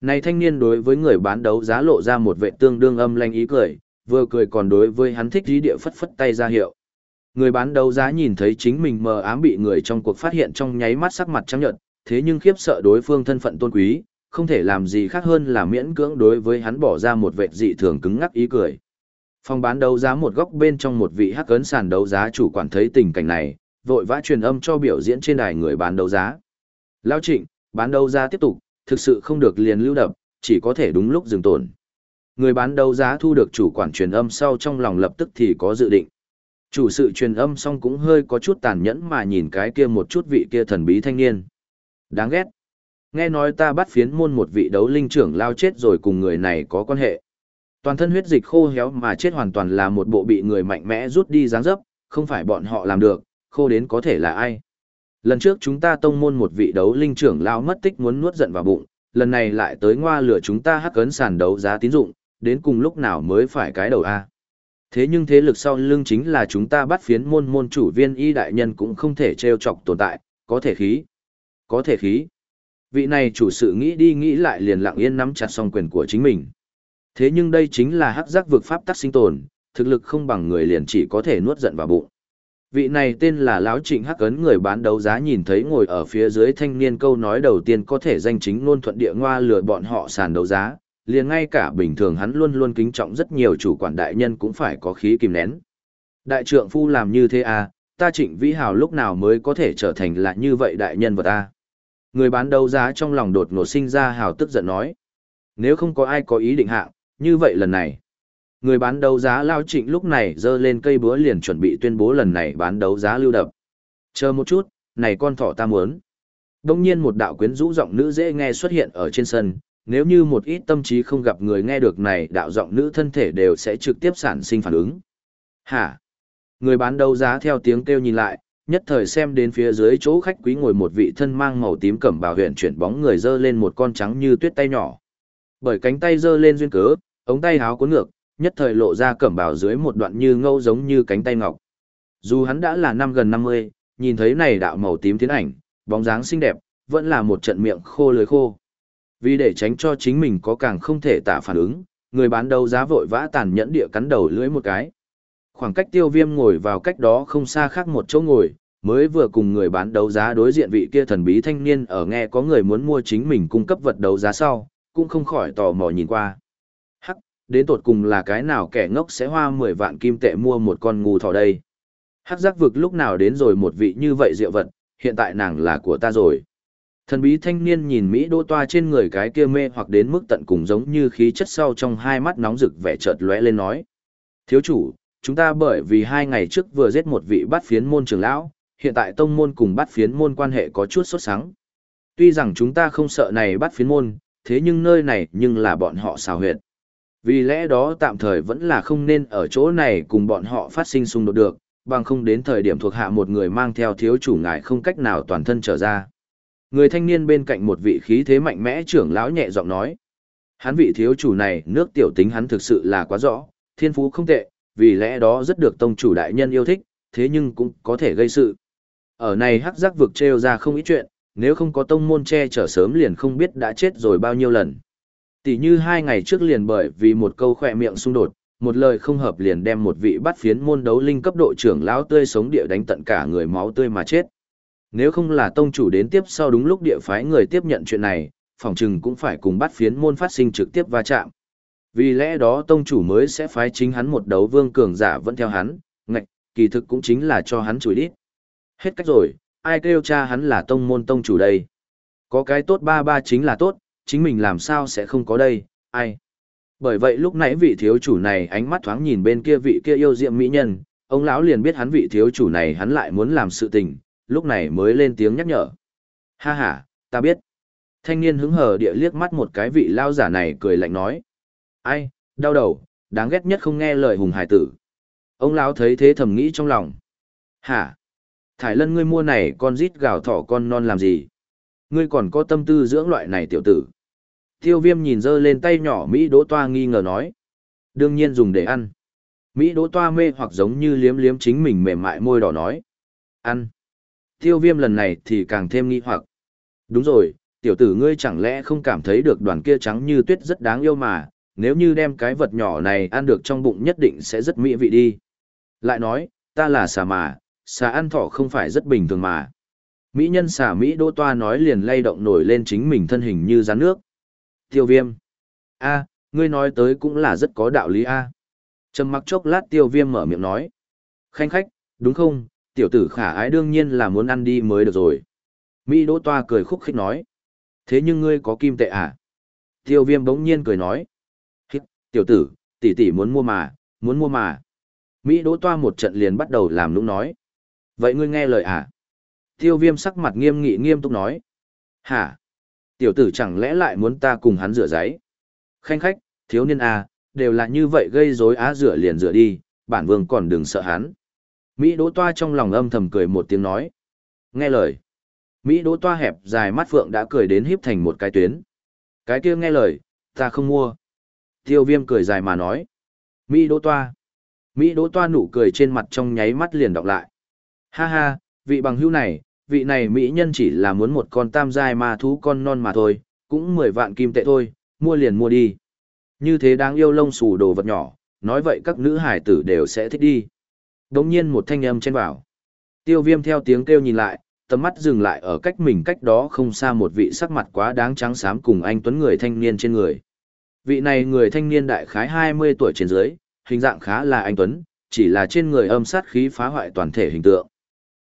Này thanh niên đối với người bán đấu giá lộ ra một vệ tương đương âm lanh ý cười, vừa cười còn đối với hắn thích dí địa phất phất tay ra hiệu. Người bán đấu giá nhìn thấy chính mình mờ ám bị người trong cuộc phát hiện trong nháy mắt sắc mặt trắng nhợt, thế nhưng khiếp sợ đối phương thân phận tôn quý, không thể làm gì khác hơn là miễn cưỡng đối với hắn bỏ ra một vệ dị thường cứng ngắc ý cười. Phòng bán đấu giá một góc bên trong một vị hắc ấn sàn đấu giá chủ quản thấy tình cảnh này, vội vã truyền âm cho biểu diễn trên đài người bán đấu giá. Lao trịnh, bán đấu giá tiếp tục, thực sự không được liền lưu đập, chỉ có thể đúng lúc dừng tổn. Người bán đấu giá thu được chủ quản truyền âm sau trong lòng lập tức thì có dự định. Chủ sự truyền âm xong cũng hơi có chút tàn nhẫn mà nhìn cái kia một chút vị kia thần bí thanh niên. Đáng ghét. Nghe nói ta bắt phiến môn một vị đấu linh trưởng lao chết rồi cùng người này có quan hệ. Toàn thân huyết dịch khô héo mà chết hoàn toàn là một bộ bị người mạnh mẽ rút đi dáng dấp, không phải bọn họ làm được, khô đến có thể là ai. Lần trước chúng ta tông môn một vị đấu linh trưởng lao mất tích muốn nuốt giận vào bụng, lần này lại tới ngoa lửa chúng ta hắc cấn sàn đấu giá tín dụng, đến cùng lúc nào mới phải cái đầu A. Thế nhưng thế lực sau lưng chính là chúng ta bắt phiến môn môn chủ viên y đại nhân cũng không thể trêu chọc tồn tại, có thể khí. Có thể khí. Vị này chủ sự nghĩ đi nghĩ lại liền lặng yên nắm chặt song quyền của chính mình. Thế nhưng đây chính là hắc giác vực pháp tắc sinh tồn, thực lực không bằng người liền chỉ có thể nuốt giận vào bụng. Vị này tên là Lão Trịnh Hắc Ấn người bán đấu giá nhìn thấy ngồi ở phía dưới thanh niên câu nói đầu tiên có thể danh chính ngôn thuận địa ngoa lừa bọn họ sàn đấu giá, liền ngay cả bình thường hắn luôn luôn kính trọng rất nhiều chủ quản đại nhân cũng phải có khí kìm nén. Đại trượng phu làm như thế à, ta trịnh vĩ hào lúc nào mới có thể trở thành lại như vậy đại nhân vật ta. Người bán đấu giá trong lòng đột ngột sinh ra hào tức giận nói. Nếu không có ai có ý định hạng, như vậy lần này. Người bán đấu giá lao trịnh lúc này dơ lên cây búa liền chuẩn bị tuyên bố lần này bán đấu giá lưu đập. Chờ một chút, này con thỏ ta muốn. Đông nhiên một đạo quyến rũ giọng nữ dễ nghe xuất hiện ở trên sân, nếu như một ít tâm trí không gặp người nghe được này đạo giọng nữ thân thể đều sẽ trực tiếp sản sinh phản ứng. Hả? Người bán đấu giá theo tiếng kêu nhìn lại, nhất thời xem đến phía dưới chỗ khách quý ngồi một vị thân mang màu tím cẩm bào huyện chuyển bóng người dơ lên một con trắng như tuyết tay nhỏ. Bởi cánh tay dơ lên duyên cớ, ống tay háo cuốn ngược, nhất thời lộ ra cẩm bào dưới một đoạn như ngâu giống như cánh tay ngọc. Dù hắn đã là năm gần 50, nhìn thấy này đạo màu tím tiến ảnh, bóng dáng xinh đẹp, vẫn là một trận miệng khô lưới khô. Vì để tránh cho chính mình có càng không thể tả phản ứng, người bán đấu giá vội vã tàn nhẫn địa cắn đầu lưỡi một cái. Khoảng cách tiêu viêm ngồi vào cách đó không xa khác một chỗ ngồi, mới vừa cùng người bán đấu giá đối diện vị kia thần bí thanh niên ở nghe có người muốn mua chính mình cung cấp vật đấu giá sau, cũng không khỏi tò mò nhìn qua. Hắc, đến tột cùng là cái nào kẻ ngốc sẽ hoa 10 vạn kim tệ mua một con ngu thỏ đây. Hắc giác vực lúc nào đến rồi một vị như vậy diệu vật, hiện tại nàng là của ta rồi. Thần bí thanh niên nhìn Mỹ đô toa trên người cái kia mê hoặc đến mức tận cùng giống như khí chất sau trong hai mắt nóng rực vẻ chợt lóe lên nói. Thiếu chủ, chúng ta bởi vì hai ngày trước vừa giết một vị bắt phiến môn trưởng lão, hiện tại tông môn cùng bắt phiến môn quan hệ có chút sốt sắng. Tuy rằng chúng ta không sợ này bắt phiến môn, thế nhưng nơi này nhưng là bọn họ xào huyệt. Vì lẽ đó tạm thời vẫn là không nên ở chỗ này cùng bọn họ phát sinh xung đột được, bằng không đến thời điểm thuộc hạ một người mang theo thiếu chủ ngài không cách nào toàn thân trở ra. Người thanh niên bên cạnh một vị khí thế mạnh mẽ trưởng lão nhẹ giọng nói. Hắn vị thiếu chủ này nước tiểu tính hắn thực sự là quá rõ, thiên phú không tệ, vì lẽ đó rất được tông chủ đại nhân yêu thích, thế nhưng cũng có thể gây sự. Ở này hắc giác vực trêu ra không ít chuyện, nếu không có tông môn che chở sớm liền không biết đã chết rồi bao nhiêu lần. Tỷ như hai ngày trước liền bởi vì một câu khỏe miệng xung đột, một lời không hợp liền đem một vị bắt phiến môn đấu linh cấp độ trưởng lão tươi sống địa đánh tận cả người máu tươi mà chết. Nếu không là tông chủ đến tiếp sau đúng lúc địa phái người tiếp nhận chuyện này, phòng trừng cũng phải cùng bắt phiến môn phát sinh trực tiếp va chạm. Vì lẽ đó tông chủ mới sẽ phái chính hắn một đấu vương cường giả vẫn theo hắn, ngạch, kỳ thực cũng chính là cho hắn chùi đít. Hết cách rồi, ai kêu cha hắn là tông môn tông chủ đây. Có cái tốt ba ba chính là tốt, chính mình làm sao sẽ không có đây, ai. Bởi vậy lúc nãy vị thiếu chủ này ánh mắt thoáng nhìn bên kia vị kia yêu diệm mỹ nhân, ông lão liền biết hắn vị thiếu chủ này hắn lại muốn làm sự tình, lúc này mới lên tiếng nhắc nhở. Ha ha, ta biết. Thanh niên hứng hờ địa liếc mắt một cái vị lao giả này cười lạnh nói. Ai, đau đầu, đáng ghét nhất không nghe lời hùng hải tử. Ông lão thấy thế thầm nghĩ trong lòng. Hả? Thải lân ngươi mua này con rít gào thỏ con non làm gì? Ngươi còn có tâm tư dưỡng loại này tiểu tử. Tiêu viêm nhìn dơ lên tay nhỏ Mỹ đỗ toa nghi ngờ nói. Đương nhiên dùng để ăn. Mỹ đỗ toa mê hoặc giống như liếm liếm chính mình mềm mại môi đỏ nói. Ăn. Tiêu viêm lần này thì càng thêm nghi hoặc. Đúng rồi, tiểu tử ngươi chẳng lẽ không cảm thấy được đoàn kia trắng như tuyết rất đáng yêu mà, nếu như đem cái vật nhỏ này ăn được trong bụng nhất định sẽ rất mỹ vị đi. Lại nói, ta là xà mà, xà ăn thỏ không phải rất bình thường mà. Mỹ nhân xà Mỹ đô toa nói liền lay động nổi lên chính mình thân hình như rắn nước. Tiêu viêm. a ngươi nói tới cũng là rất có đạo lý a trầm mặc chốc lát tiêu viêm mở miệng nói. Khanh khách, đúng không, tiểu tử khả ái đương nhiên là muốn ăn đi mới được rồi. Mỹ đỗ toa cười khúc khích nói. Thế nhưng ngươi có kim tệ à? Tiêu viêm bỗng nhiên cười nói. Tiểu tử, tỷ tỷ muốn mua mà, muốn mua mà. Mỹ đỗ toa một trận liền bắt đầu làm nũng nói. Vậy ngươi nghe lời à? Tiêu viêm sắc mặt nghiêm nghị nghiêm túc nói. Hả? Tiểu tử chẳng lẽ lại muốn ta cùng hắn rửa giấy? Khanh khách, thiếu niên à, đều là như vậy gây rối á rửa liền rửa đi, bản vương còn đừng sợ hắn. Mỹ đỗ toa trong lòng âm thầm cười một tiếng nói. Nghe lời. Mỹ đỗ toa hẹp dài mắt phượng đã cười đến híp thành một cái tuyến. Cái kia nghe lời, ta không mua. Tiêu viêm cười dài mà nói. Mỹ đỗ toa. Mỹ đỗ toa nụ cười trên mặt trong nháy mắt liền đọc lại. Ha ha, vị bằng hữu này, vị này Mỹ nhân chỉ là muốn một con tam giai ma thú con non mà thôi, cũng mười vạn kim tệ thôi, mua liền mua đi. Như thế đáng yêu lông xù đồ vật nhỏ, nói vậy các nữ hải tử đều sẽ thích đi. Đống nhiên một thanh âm trên bảo. Tiêu viêm theo tiếng kêu nhìn lại, tầm mắt dừng lại ở cách mình cách đó không xa một vị sắc mặt quá đáng trắng xám cùng anh tuấn người thanh niên trên người. Vị này người thanh niên đại khái 20 tuổi trên dưới, hình dạng khá là anh tuấn, chỉ là trên người âm sát khí phá hoại toàn thể hình tượng.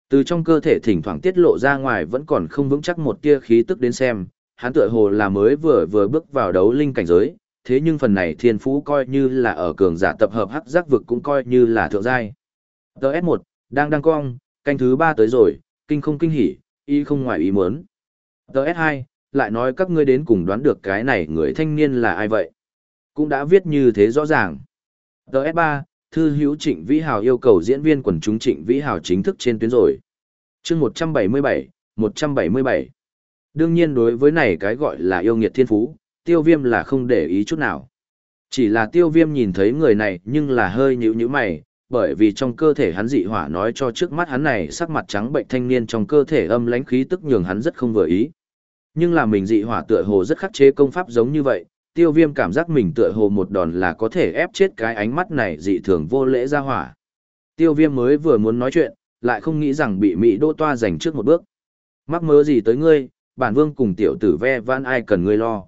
Từ trong cơ thể thỉnh thoảng tiết lộ ra ngoài vẫn còn không vững chắc một tia khí tức đến xem, hắn tựa hồ là mới vừa vừa bước vào đấu linh cảnh giới, thế nhưng phần này thiên phú coi như là ở cường giả tập hợp hắc giác vực cũng coi như là thượng giai. TS1, đang đăng cong, canh thứ 3 tới rồi, kinh không kinh hỉ, y không ngoài ý muốn. TS2, lại nói các ngươi đến cùng đoán được cái này người thanh niên là ai vậy? Cũng đã viết như thế rõ ràng. TS3, thư hữu Trịnh Vĩ Hào yêu cầu diễn viên quần chúng Trịnh Vĩ Hào chính thức trên tuyến rồi. chương 177, 177. Đương nhiên đối với này cái gọi là yêu nghiệt thiên phú, tiêu viêm là không để ý chút nào. Chỉ là tiêu viêm nhìn thấy người này nhưng là hơi nhữ nhữ mày, bởi vì trong cơ thể hắn dị hỏa nói cho trước mắt hắn này sắc mặt trắng bệnh thanh niên trong cơ thể âm lãnh khí tức nhường hắn rất không vừa ý. Nhưng là mình dị hỏa tựa hồ rất khắc chế công pháp giống như vậy, tiêu viêm cảm giác mình tựa hồ một đòn là có thể ép chết cái ánh mắt này dị thường vô lễ ra hỏa. Tiêu viêm mới vừa muốn nói chuyện, lại không nghĩ rằng bị Mỹ đô toa giành trước một bước. Mắc mớ gì tới ngươi, bản vương cùng tiểu tử ve van ai cần ngươi lo.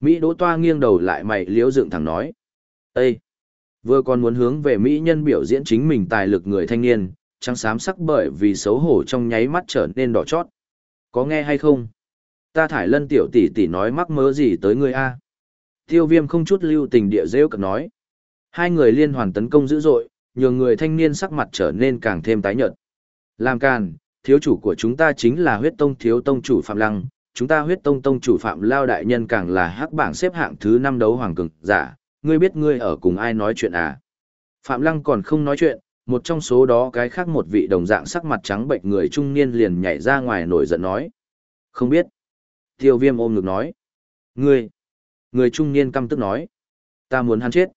Mỹ đỗ toa nghiêng đầu lại mày liếu dựng thẳng nói. Ê! Vừa còn muốn hướng về Mỹ nhân biểu diễn chính mình tài lực người thanh niên, trắng xám sắc bởi vì xấu hổ trong nháy mắt trở nên đỏ chót. Có nghe hay không? Ta thải lân tiểu tỷ tỷ nói mắc mớ gì tới ngươi a? Tiêu viêm không chút lưu tình địa rêu cực nói. Hai người liên hoàn tấn công dữ dội, nhường người thanh niên sắc mặt trở nên càng thêm tái nhợt. Làm càn, thiếu chủ của chúng ta chính là huyết tông thiếu tông chủ Phạm Lăng, chúng ta huyết tông tông chủ Phạm Lao Đại Nhân càng là hắc bảng xếp hạng thứ năm đấu hoàng cực, giả, ngươi biết ngươi ở cùng ai nói chuyện à? Phạm Lăng còn không nói chuyện, một trong số đó cái khác một vị đồng dạng sắc mặt trắng bệnh người trung niên liền nhảy ra ngoài nổi giận nói. Không biết. Tiêu viêm ôm ngực nói. Ngươi. Người trung niên căm tức nói. Ta muốn hắn chết.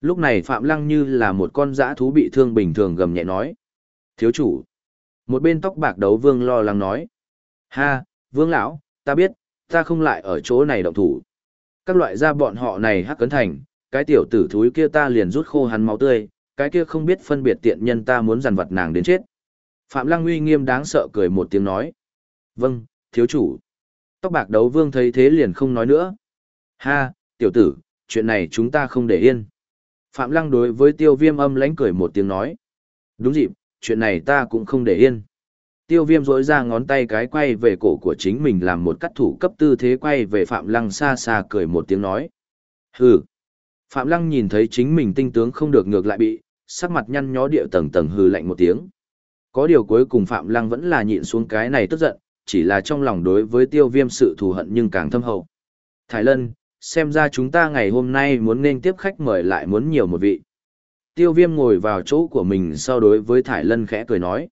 Lúc này Phạm Lăng như là một con dã thú bị thương bình thường gầm nhẹ nói. Thiếu chủ. Một bên tóc bạc đấu vương lo lắng nói. Ha, vương lão, ta biết, ta không lại ở chỗ này động thủ. Các loại gia bọn họ này hắc cấn thành, cái tiểu tử thúi kia ta liền rút khô hắn máu tươi, cái kia không biết phân biệt tiện nhân ta muốn dằn vặt nàng đến chết. Phạm Lăng uy nghiêm đáng sợ cười một tiếng nói. Vâng, thiếu chủ. Tóc bạc đấu vương thấy thế liền không nói nữa. Ha, tiểu tử, chuyện này chúng ta không để yên. Phạm Lăng đối với tiêu viêm âm lãnh cười một tiếng nói. Đúng dịp, chuyện này ta cũng không để yên. Tiêu viêm rỗi ra ngón tay cái quay về cổ của chính mình làm một cắt thủ cấp tư thế quay về Phạm Lăng xa xa cười một tiếng nói. Hừ. Phạm Lăng nhìn thấy chính mình tinh tướng không được ngược lại bị, sắc mặt nhăn nhó địa tầng tầng hừ lạnh một tiếng. Có điều cuối cùng Phạm Lăng vẫn là nhịn xuống cái này tức giận, chỉ là trong lòng đối với tiêu viêm sự thù hận nhưng càng thâm hậu. Thái Lân, xem ra chúng ta ngày hôm nay muốn nên tiếp khách mời lại muốn nhiều một vị. Tiêu viêm ngồi vào chỗ của mình sau đối với Thải Lân khẽ cười nói.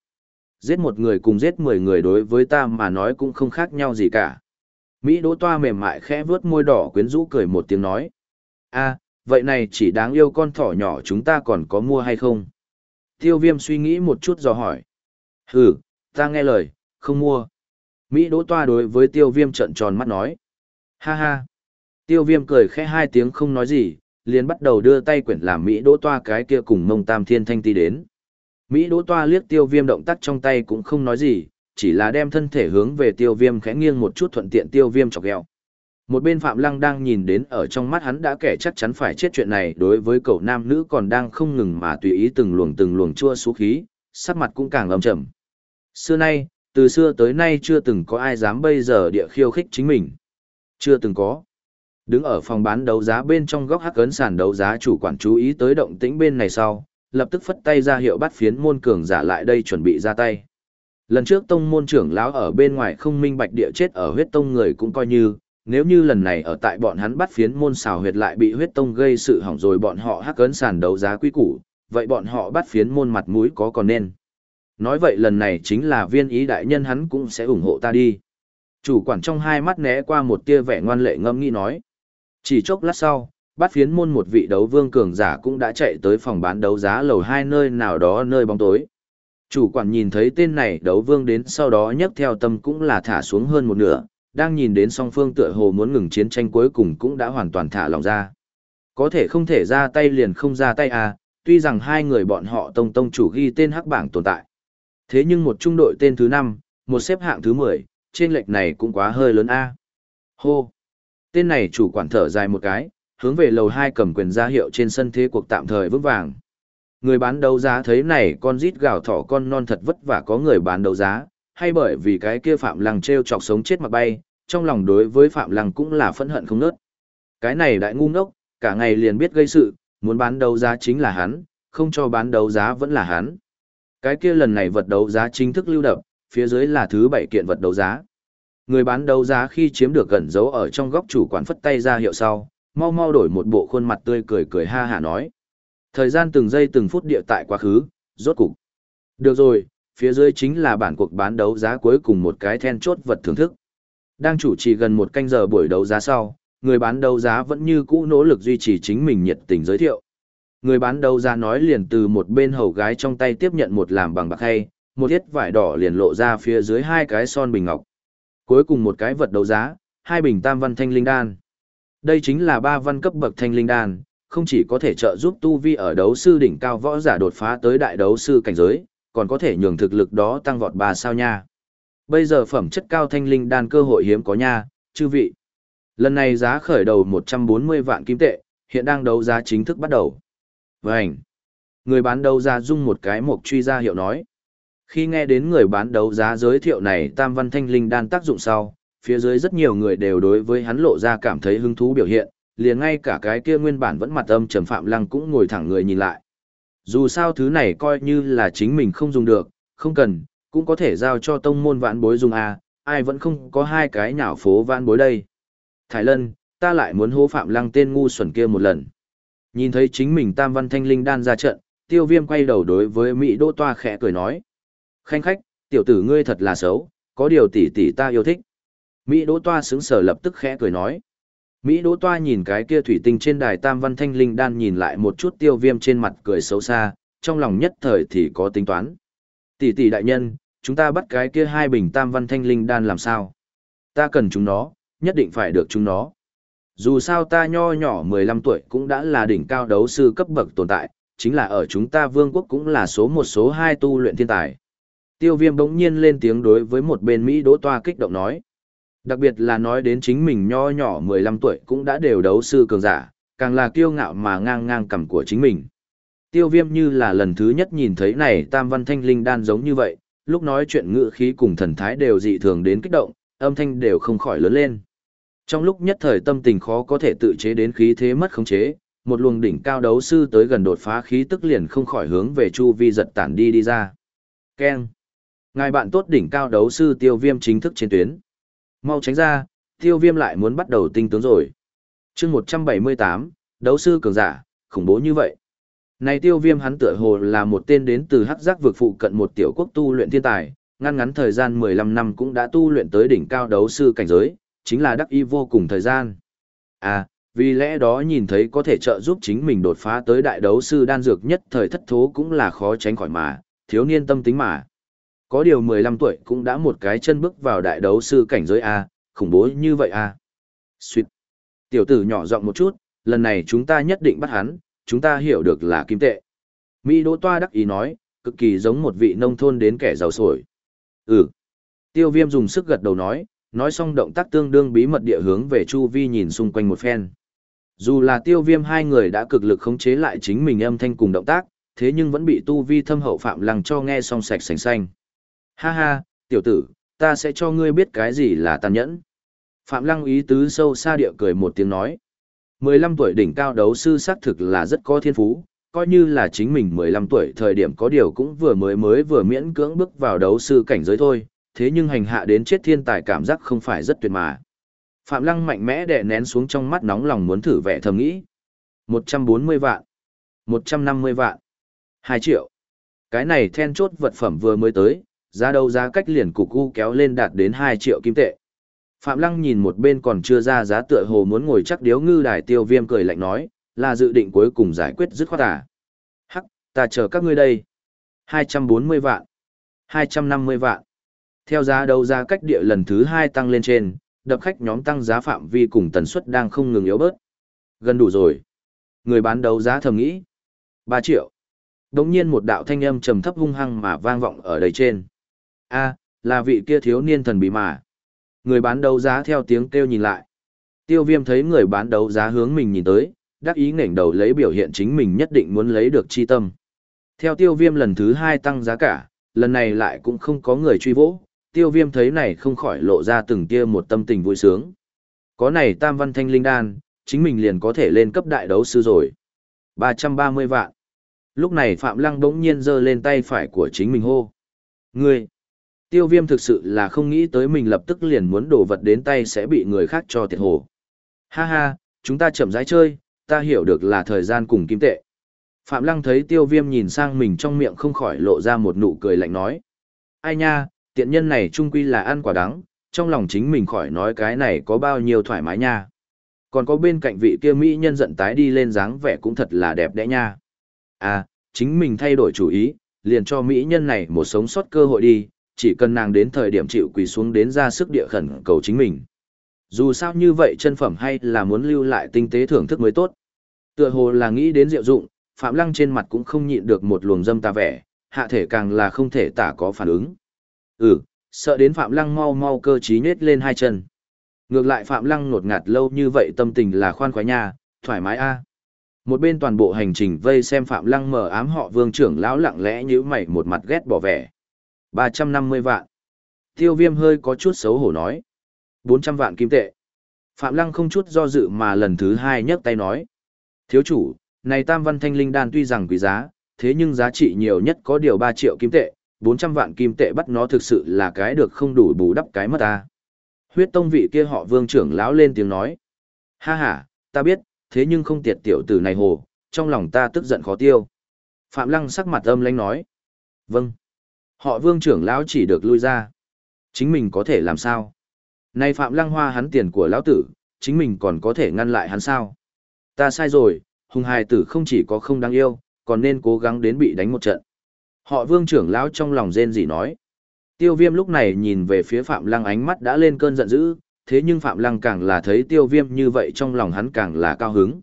Giết một người cùng giết mười người đối với ta mà nói cũng không khác nhau gì cả. Mỹ đỗ toa mềm mại khẽ vướt môi đỏ quyến rũ cười một tiếng nói. a vậy này chỉ đáng yêu con thỏ nhỏ chúng ta còn có mua hay không? Tiêu viêm suy nghĩ một chút do hỏi. Hừ, ta nghe lời, không mua. Mỹ đỗ toa đối với tiêu viêm trận tròn mắt nói. Ha ha. Tiêu viêm cười khẽ hai tiếng không nói gì, liền bắt đầu đưa tay quyển làm Mỹ đỗ toa cái kia cùng mông tam thiên thanh ti đến. Mỹ đỗ toa liếc tiêu viêm động tác trong tay cũng không nói gì, chỉ là đem thân thể hướng về tiêu viêm khẽ nghiêng một chút thuận tiện tiêu viêm chọc ghẹo. Một bên Phạm Lăng đang nhìn đến ở trong mắt hắn đã kẻ chắc chắn phải chết chuyện này đối với cậu nam nữ còn đang không ngừng mà tùy ý từng luồng từng luồng chua xú khí, sắc mặt cũng càng âm trầm. Xưa nay, từ xưa tới nay chưa từng có ai dám bây giờ địa khiêu khích chính mình. Chưa từng có. Đứng ở phòng bán đấu giá bên trong góc hắc ấn sàn đấu giá chủ quản chú ý tới động tĩnh bên này sau, lập tức phất tay ra hiệu bắt phiến môn cường giả lại đây chuẩn bị ra tay. Lần trước tông môn trưởng lão ở bên ngoài không minh bạch địa chết ở huyết tông người cũng coi như, nếu như lần này ở tại bọn hắn bắt phiến môn xào huyệt lại bị huyết tông gây sự hỏng rồi bọn họ hắc ấn sàn đấu giá quý củ, vậy bọn họ bắt phiến môn mặt mũi có còn nên. Nói vậy lần này chính là viên ý đại nhân hắn cũng sẽ ủng hộ ta đi. Chủ quản trong hai mắt né qua một tia vẻ ngoan lệ ngâm nghĩ nói. Chỉ chốc lát sau, bắt phiến môn một vị đấu vương cường giả cũng đã chạy tới phòng bán đấu giá lầu hai nơi nào đó nơi bóng tối. Chủ quản nhìn thấy tên này đấu vương đến sau đó nhấc theo tâm cũng là thả xuống hơn một nửa, đang nhìn đến song phương tựa hồ muốn ngừng chiến tranh cuối cùng cũng đã hoàn toàn thả lòng ra. Có thể không thể ra tay liền không ra tay à, tuy rằng hai người bọn họ tông tông chủ ghi tên hắc bảng tồn tại. Thế nhưng một trung đội tên thứ năm, một xếp hạng thứ 10, trên lệch này cũng quá hơi lớn a. Hô. Tên này chủ quản thở dài một cái, hướng về lầu 2 cầm quyền ra hiệu trên sân thế cuộc tạm thời vững vàng. Người bán đấu giá thấy này con rít gào thỏ con non thật vất vả có người bán đấu giá, hay bởi vì cái kia Phạm Lăng treo chọc sống chết mà bay, trong lòng đối với Phạm Lăng cũng là phẫn hận không nớt. Cái này đại ngu ngốc, cả ngày liền biết gây sự, muốn bán đấu giá chính là hắn, không cho bán đấu giá vẫn là hắn. Cái kia lần này vật đấu giá chính thức lưu đập, phía dưới là thứ bảy kiện vật đấu giá. Người bán đấu giá khi chiếm được gần dấu ở trong góc chủ quản phất tay ra hiệu sau, mau mau đổi một bộ khuôn mặt tươi cười cười ha hả nói. Thời gian từng giây từng phút địa tại quá khứ, rốt cục. Được rồi, phía dưới chính là bản cuộc bán đấu giá cuối cùng một cái then chốt vật thưởng thức. Đang chủ trì gần một canh giờ buổi đấu giá sau, người bán đấu giá vẫn như cũ nỗ lực duy trì chính mình nhiệt tình giới thiệu. Người bán đấu giá nói liền từ một bên hầu gái trong tay tiếp nhận một làm bằng bạc hay, một thiết vải đỏ liền lộ ra phía dưới hai cái son bình ngọc. Cuối cùng một cái vật đấu giá, hai bình tam văn thanh linh đan. Đây chính là ba văn cấp bậc thanh linh đan, không chỉ có thể trợ giúp tu vi ở đấu sư đỉnh cao võ giả đột phá tới đại đấu sư cảnh giới, còn có thể nhường thực lực đó tăng vọt ba sao nha. Bây giờ phẩm chất cao thanh linh đan cơ hội hiếm có nha, chư vị. Lần này giá khởi đầu 140 vạn kim tệ, hiện đang đấu giá chính thức bắt đầu. Vânh! Người bán đấu giá dung một cái mộc truy ra hiệu nói. Khi nghe đến người bán đấu giá giới thiệu này tam văn thanh linh đan tác dụng sau, phía dưới rất nhiều người đều đối với hắn lộ ra cảm thấy hứng thú biểu hiện, liền ngay cả cái kia nguyên bản vẫn mặt âm trầm phạm lăng cũng ngồi thẳng người nhìn lại. Dù sao thứ này coi như là chính mình không dùng được, không cần, cũng có thể giao cho tông môn vãn bối dùng à, ai vẫn không có hai cái nhảo phố vãn bối đây. Thái Lân, ta lại muốn hô phạm lăng tên ngu xuẩn kia một lần. Nhìn thấy chính mình tam văn thanh linh đan ra trận, tiêu viêm quay đầu đối với Mỹ Đỗ Toa khẽ cười nói. Khanh khách, tiểu tử ngươi thật là xấu, có điều tỷ tỷ ta yêu thích. Mỹ Đỗ Toa sững sờ lập tức khẽ cười nói. Mỹ Đỗ Toa nhìn cái kia thủy tinh trên đài Tam Văn Thanh Linh đan nhìn lại một chút tiêu viêm trên mặt cười xấu xa, trong lòng nhất thời thì có tính toán. Tỷ tỷ đại nhân, chúng ta bắt cái kia hai bình Tam Văn Thanh Linh đan làm sao? Ta cần chúng nó, nhất định phải được chúng nó. Dù sao ta nho nhỏ 15 tuổi cũng đã là đỉnh cao đấu sư cấp bậc tồn tại, chính là ở chúng ta vương quốc cũng là số một số hai tu luyện thiên tài. Tiêu viêm bỗng nhiên lên tiếng đối với một bên Mỹ đỗ toa kích động nói. Đặc biệt là nói đến chính mình nho nhỏ 15 tuổi cũng đã đều đấu sư cường giả, càng là kiêu ngạo mà ngang ngang cầm của chính mình. Tiêu viêm như là lần thứ nhất nhìn thấy này tam văn thanh linh đan giống như vậy, lúc nói chuyện ngữ khí cùng thần thái đều dị thường đến kích động, âm thanh đều không khỏi lớn lên. Trong lúc nhất thời tâm tình khó có thể tự chế đến khí thế mất khống chế, một luồng đỉnh cao đấu sư tới gần đột phá khí tức liền không khỏi hướng về chu vi giật tản đi đi ra. Keng. Ngài bạn tốt đỉnh cao đấu sư tiêu viêm chính thức trên tuyến. Mau tránh ra, tiêu viêm lại muốn bắt đầu tinh tướng rồi. chương 178, đấu sư cường giả, khủng bố như vậy. Này tiêu viêm hắn tựa hồ là một tên đến từ hắc giác vực phụ cận một tiểu quốc tu luyện thiên tài, ngăn ngắn thời gian 15 năm cũng đã tu luyện tới đỉnh cao đấu sư cảnh giới, chính là đắc y vô cùng thời gian. À, vì lẽ đó nhìn thấy có thể trợ giúp chính mình đột phá tới đại đấu sư đan dược nhất thời thất thố cũng là khó tránh khỏi mà, thiếu niên tâm tính mà. Có điều 15 tuổi cũng đã một cái chân bước vào đại đấu sư cảnh giới A, khủng bố như vậy A. Xuyệt. Tiểu tử nhỏ giọng một chút, lần này chúng ta nhất định bắt hắn, chúng ta hiểu được là kim tệ. Mỹ Đỗ Toa đắc ý nói, cực kỳ giống một vị nông thôn đến kẻ giàu sổi. Ừ. Tiêu viêm dùng sức gật đầu nói, nói xong động tác tương đương bí mật địa hướng về chu vi nhìn xung quanh một phen. Dù là tiêu viêm hai người đã cực lực khống chế lại chính mình âm thanh cùng động tác, thế nhưng vẫn bị tu vi thâm hậu phạm lăng cho nghe xong sạch sành xanh. Ha ha, tiểu tử, ta sẽ cho ngươi biết cái gì là tàn nhẫn. Phạm lăng ý tứ sâu xa địa cười một tiếng nói. 15 tuổi đỉnh cao đấu sư xác thực là rất có thiên phú, coi như là chính mình 15 tuổi thời điểm có điều cũng vừa mới mới vừa miễn cưỡng bước vào đấu sư cảnh giới thôi, thế nhưng hành hạ đến chết thiên tài cảm giác không phải rất tuyệt mà. Phạm Lăng mạnh mẽ đè nén xuống trong mắt nóng lòng muốn thử vẻ thầm nghĩ. 140 vạn, 150 vạn, 2 triệu. Cái này then chốt vật phẩm vừa mới tới, giá đấu giá cách liền cục u kéo lên đạt đến 2 triệu kim tệ. Phạm Lăng nhìn một bên còn chưa ra giá tựa hồ muốn ngồi chắc điếu ngư đài tiêu viêm cười lạnh nói, là dự định cuối cùng giải quyết dứt khoát à. Hắc, ta chờ các ngươi đây. 240 vạn, 250 vạn. Theo giá đấu giá cách địa lần thứ 2 tăng lên trên, đập khách nhóm tăng giá phạm vi cùng tần suất đang không ngừng yếu bớt. Gần đủ rồi. Người bán đấu giá thầm nghĩ. 3 triệu. Đống nhiên một đạo thanh âm trầm thấp hung hăng mà vang vọng ở đây trên a là vị kia thiếu niên thần bí mà. Người bán đấu giá theo tiếng kêu nhìn lại. Tiêu viêm thấy người bán đấu giá hướng mình nhìn tới, đắc ý nghển đầu lấy biểu hiện chính mình nhất định muốn lấy được chi tâm. Theo tiêu viêm lần thứ hai tăng giá cả, lần này lại cũng không có người truy vỗ, tiêu viêm thấy này không khỏi lộ ra từng tia một tâm tình vui sướng. Có này tam văn thanh linh đan, chính mình liền có thể lên cấp đại đấu sư rồi. 330 vạn. Lúc này Phạm Lăng đống nhiên giơ lên tay phải của chính mình hô. Ngươi! Tiêu viêm thực sự là không nghĩ tới mình lập tức liền muốn đổ vật đến tay sẽ bị người khác cho tiệt hồ. Ha ha, chúng ta chậm rãi chơi, ta hiểu được là thời gian cùng kim tệ. Phạm Lăng thấy tiêu viêm nhìn sang mình trong miệng không khỏi lộ ra một nụ cười lạnh nói. Ai nha, tiện nhân này trung quy là ăn quả đắng, trong lòng chính mình khỏi nói cái này có bao nhiêu thoải mái nha. Còn có bên cạnh vị kia Mỹ nhân giận tái đi lên dáng vẻ cũng thật là đẹp đẽ nha. À, chính mình thay đổi chủ ý, liền cho Mỹ nhân này một sống sót cơ hội đi, chỉ cần nàng đến thời điểm chịu quỳ xuống đến ra sức địa khẩn cầu chính mình. Dù sao như vậy chân phẩm hay là muốn lưu lại tinh tế thưởng thức mới tốt. Tựa hồ là nghĩ đến diệu dụng, Phạm Lăng trên mặt cũng không nhịn được một luồng dâm ta vẻ, hạ thể càng là không thể tả có phản ứng. Ừ, sợ đến Phạm Lăng mau mau cơ trí nhết lên hai chân. Ngược lại Phạm Lăng nột ngạt lâu như vậy tâm tình là khoan khoái nha, thoải mái a. Một bên toàn bộ hành trình vây xem Phạm Lăng mở ám họ vương trưởng lão lặng lẽ như mày một mặt ghét bỏ vẻ. 350 vạn. Tiêu viêm hơi có chút xấu hổ nói. 400 vạn kim tệ. Phạm Lăng không chút do dự mà lần thứ hai nhấc tay nói. Thiếu chủ, này tam văn thanh linh đan tuy rằng quý giá, thế nhưng giá trị nhiều nhất có điều 3 triệu kim tệ, 400 vạn kim tệ bắt nó thực sự là cái được không đủ bù đắp cái mất ta. Huyết tông vị kia họ vương trưởng lão lên tiếng nói. Ha ha, ta biết, thế nhưng không tiệt tiểu tử này hồ, trong lòng ta tức giận khó tiêu. Phạm Lăng sắc mặt âm lãnh nói. Vâng. Họ vương trưởng lão chỉ được lui ra. Chính mình có thể làm sao? Nay Phạm Lăng Hoa hắn tiền của lão tử, chính mình còn có thể ngăn lại hắn sao? Ta sai rồi, hùng hài tử không chỉ có không đáng yêu, còn nên cố gắng đến bị đánh một trận. Họ vương trưởng lão trong lòng rên gì nói. Tiêu viêm lúc này nhìn về phía Phạm Lăng ánh mắt đã lên cơn giận dữ, thế nhưng Phạm Lăng càng là thấy tiêu viêm như vậy trong lòng hắn càng là cao hứng.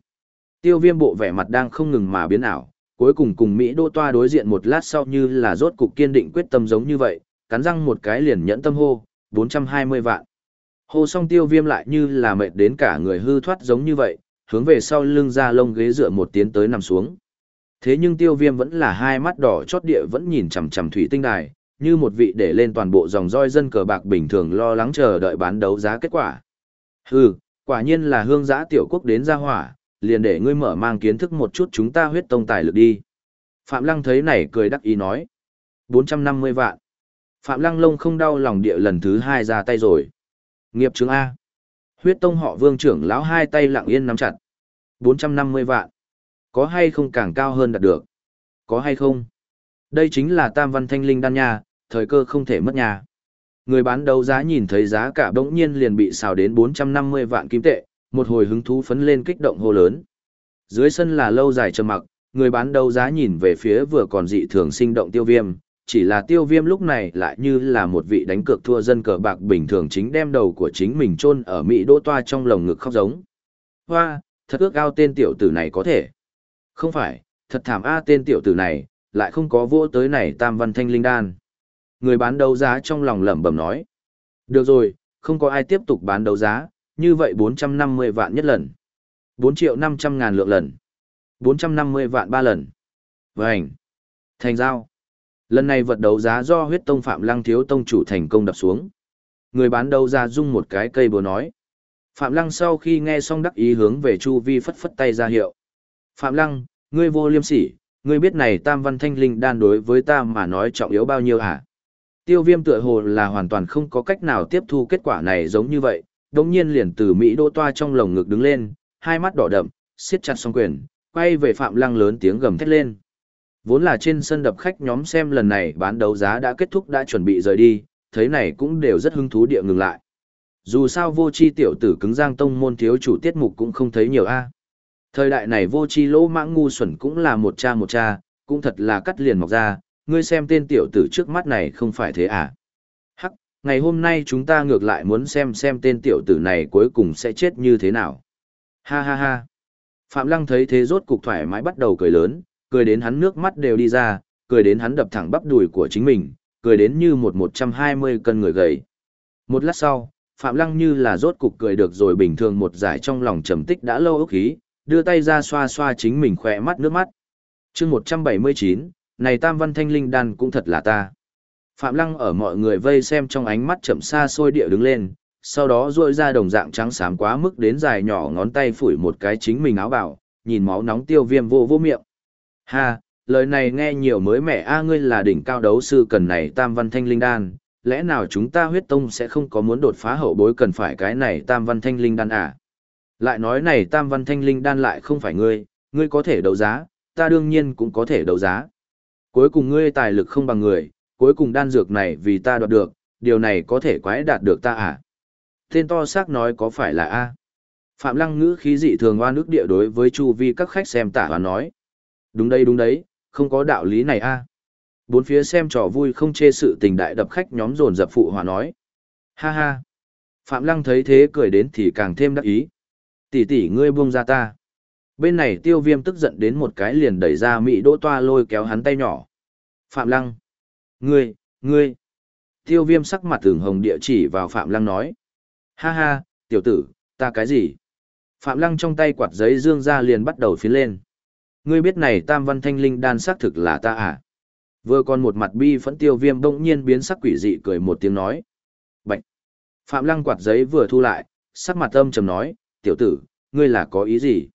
Tiêu viêm bộ vẻ mặt đang không ngừng mà biến ảo, cuối cùng cùng Mỹ đô toa đối diện một lát sau như là rốt cục kiên định quyết tâm giống như vậy, cắn răng một cái liền nhẫn tâm hô, 420 vạn. Hô xong tiêu viêm lại như là mệt đến cả người hư thoát giống như vậy, hướng về sau lưng ra lông ghế dựa một tiến tới nằm xuống. Thế nhưng tiêu viêm vẫn là hai mắt đỏ chót địa vẫn nhìn chằm chằm thủy tinh đài, như một vị để lên toàn bộ dòng roi dân cờ bạc bình thường lo lắng chờ đợi bán đấu giá kết quả. Hừ, quả nhiên là hương giã tiểu quốc đến ra hỏa, liền để ngươi mở mang kiến thức một chút chúng ta huyết tông tài lực đi. Phạm Lăng thấy này cười đắc ý nói. 450 vạn. Phạm Lăng lông không đau lòng địa lần thứ hai ra tay rồi. Nghiệp chứng A. Huyết tông họ vương trưởng lão hai tay lặng yên nắm chặt. 450 vạn. Có hay không càng cao hơn đạt được? Có hay không? Đây chính là tam văn thanh linh đan nha, thời cơ không thể mất nhà. Người bán đấu giá nhìn thấy giá cả bỗng nhiên liền bị xào đến 450 vạn kim tệ, một hồi hứng thú phấn lên kích động hô lớn. Dưới sân là lâu dài trầm mặc, người bán đấu giá nhìn về phía vừa còn dị thường sinh động tiêu viêm, chỉ là tiêu viêm lúc này lại như là một vị đánh cược thua dân cờ bạc bình thường chính đem đầu của chính mình chôn ở Mỹ đỗ toa trong lồng ngực khóc giống. Hoa, thật ước ao tên tiểu tử này có thể. Không phải, thật thảm a tên tiểu tử này, lại không có vô tới này tam văn thanh linh đan. Người bán đấu giá trong lòng lẩm bẩm nói. Được rồi, không có ai tiếp tục bán đấu giá, như vậy 450 vạn nhất lần. 4 triệu 500 ngàn lượng lần. 450 vạn ba lần. Vânh. Thành giao. Lần này vật đấu giá do huyết tông Phạm Lăng thiếu tông chủ thành công đập xuống. Người bán đấu giá dung một cái cây búa nói. Phạm Lăng sau khi nghe xong đắc ý hướng về Chu Vi phất phất tay ra hiệu. Phạm Lăng, ngươi vô liêm sỉ, ngươi biết này tam văn thanh linh đan đối với ta mà nói trọng yếu bao nhiêu hả? Tiêu viêm tựa hồ là hoàn toàn không có cách nào tiếp thu kết quả này giống như vậy, đống nhiên liền từ Mỹ đô toa trong lồng ngực đứng lên, hai mắt đỏ đậm, siết chặt song quyền, quay về Phạm Lăng lớn tiếng gầm thét lên. Vốn là trên sân đập khách nhóm xem lần này bán đấu giá đã kết thúc đã chuẩn bị rời đi, thấy này cũng đều rất hứng thú địa ngừng lại. Dù sao vô chi tiểu tử cứng giang tông môn thiếu chủ tiết mục cũng không thấy nhiều a. Thời đại này vô chi lỗ mãng ngu xuẩn cũng là một cha một cha, cũng thật là cắt liền mọc ra, ngươi xem tên tiểu tử trước mắt này không phải thế à. Ngày hôm nay chúng ta ngược lại muốn xem xem tên tiểu tử này cuối cùng sẽ chết như thế nào. Ha ha ha. Phạm Lăng thấy thế rốt cục thoải mái bắt đầu cười lớn, cười đến hắn nước mắt đều đi ra, cười đến hắn đập thẳng bắp đùi của chính mình, cười đến như một 120 cân người gầy. Một lát sau, Phạm Lăng như là rốt cục cười được rồi bình thường một giải trong lòng trầm tích đã lâu ức khí, đưa tay ra xoa xoa chính mình khỏe mắt nước mắt. chương 179, này tam văn thanh linh đan cũng thật là ta. Phạm Lăng ở mọi người vây xem trong ánh mắt chậm xa xôi địa đứng lên, sau đó duỗi ra đồng dạng trắng xám quá mức đến dài nhỏ ngón tay phủi một cái chính mình áo bảo, nhìn máu nóng tiêu viêm vô vô miệng. Ha, lời này nghe nhiều mới mẻ a ngươi là đỉnh cao đấu sư cần này tam văn thanh linh đan, lẽ nào chúng ta huyết tông sẽ không có muốn đột phá hậu bối cần phải cái này tam văn thanh linh đan à? Lại nói này tam văn thanh linh đan lại không phải ngươi, ngươi có thể đấu giá, ta đương nhiên cũng có thể đấu giá. Cuối cùng ngươi tài lực không bằng người, cuối cùng đan dược này vì ta đoạt được, điều này có thể quái đạt được ta à? Tên to xác nói có phải là A? Phạm lăng ngữ khí dị thường oan ức địa đối với chu vi các khách xem tả và nói. Đúng đây đúng đấy, không có đạo lý này A. Bốn phía xem trò vui không chê sự tình đại đập khách nhóm dồn dập phụ hòa nói. Ha ha. Phạm lăng thấy thế cười đến thì càng thêm đắc ý. Tỷ tỷ ngươi buông ra ta. Bên này tiêu viêm tức giận đến một cái liền đẩy ra Mỹ đỗ toa lôi kéo hắn tay nhỏ. Phạm Lăng. Ngươi, ngươi. Tiêu viêm sắc mặt tưởng hồng địa chỉ vào Phạm Lăng nói. Ha ha, tiểu tử, ta cái gì? Phạm Lăng trong tay quạt giấy dương ra liền bắt đầu phiến lên. Ngươi biết này tam văn thanh linh đan xác thực là ta à? Vừa còn một mặt bi phẫn tiêu viêm bỗng nhiên biến sắc quỷ dị cười một tiếng nói. Bạch! Phạm Lăng quạt giấy vừa thu lại, sắc mặt âm trầm nói, tiểu tử, ngươi là có ý gì?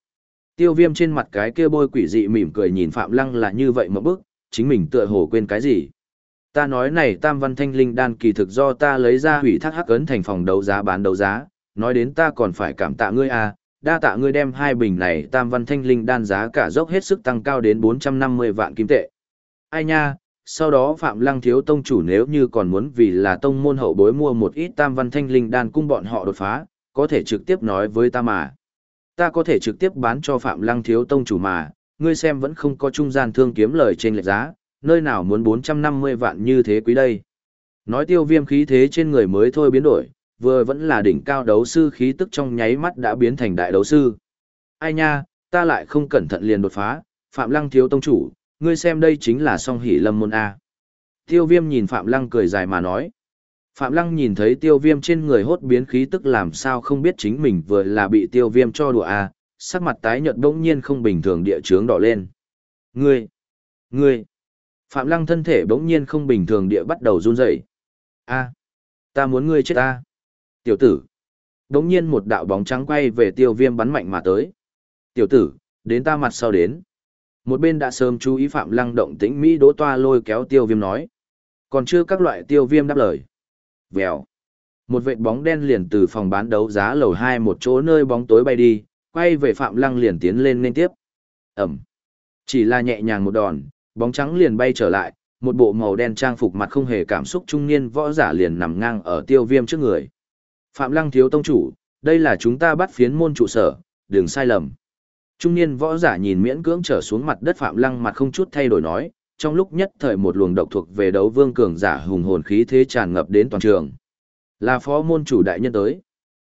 Tiêu viêm trên mặt cái kia bôi quỷ dị mỉm cười nhìn Phạm Lăng là như vậy một bức, chính mình tựa hồ quên cái gì? Ta nói này tam văn thanh linh đan kỳ thực do ta lấy ra hủy thác hắc ấn thành phòng đấu giá bán đấu giá, nói đến ta còn phải cảm tạ ngươi à, đa tạ ngươi đem hai bình này tam văn thanh linh đan giá cả dốc hết sức tăng cao đến 450 vạn kim tệ. Ai nha, sau đó Phạm Lăng thiếu tông chủ nếu như còn muốn vì là tông môn hậu bối mua một ít tam văn thanh linh đan cung bọn họ đột phá, có thể trực tiếp nói với ta mà. Ta có thể trực tiếp bán cho Phạm Lăng thiếu tông chủ mà, ngươi xem vẫn không có trung gian thương kiếm lời trên lệch giá, nơi nào muốn 450 vạn như thế quý đây. Nói tiêu viêm khí thế trên người mới thôi biến đổi, vừa vẫn là đỉnh cao đấu sư khí tức trong nháy mắt đã biến thành đại đấu sư. Ai nha, ta lại không cẩn thận liền đột phá, Phạm Lăng thiếu tông chủ, ngươi xem đây chính là song hỷ lâm môn A. Tiêu viêm nhìn Phạm Lăng cười dài mà nói. Phạm Lăng nhìn thấy tiêu viêm trên người hốt biến khí tức làm sao không biết chính mình vừa là bị tiêu viêm cho đùa A, sắc mặt tái nhợt bỗng nhiên không bình thường địa chướng đỏ lên. Ngươi! Ngươi! Phạm Lăng thân thể bỗng nhiên không bình thường địa bắt đầu run rẩy. A! Ta muốn ngươi chết ta! Tiểu tử! Bỗng nhiên một đạo bóng trắng quay về tiêu viêm bắn mạnh mà tới. Tiểu tử, đến ta mặt sau đến. Một bên đã sớm chú ý Phạm Lăng động tĩnh Mỹ đỗ toa lôi kéo tiêu viêm nói. Còn chưa các loại tiêu viêm đáp lời. Vèo. Một vệt bóng đen liền từ phòng bán đấu giá lầu hai một chỗ nơi bóng tối bay đi, quay về Phạm Lăng liền tiến lên nên tiếp. Ẩm. Chỉ là nhẹ nhàng một đòn, bóng trắng liền bay trở lại, một bộ màu đen trang phục mặt không hề cảm xúc trung niên võ giả liền nằm ngang ở tiêu viêm trước người. Phạm Lăng thiếu tông chủ, đây là chúng ta bắt phiến môn trụ sở, đừng sai lầm. Trung niên võ giả nhìn miễn cưỡng trở xuống mặt đất Phạm Lăng mặt không chút thay đổi nói, trong lúc nhất thời một luồng độc thuộc về đấu vương cường giả hùng hồn khí thế tràn ngập đến toàn trường. Là phó môn chủ đại nhân tới.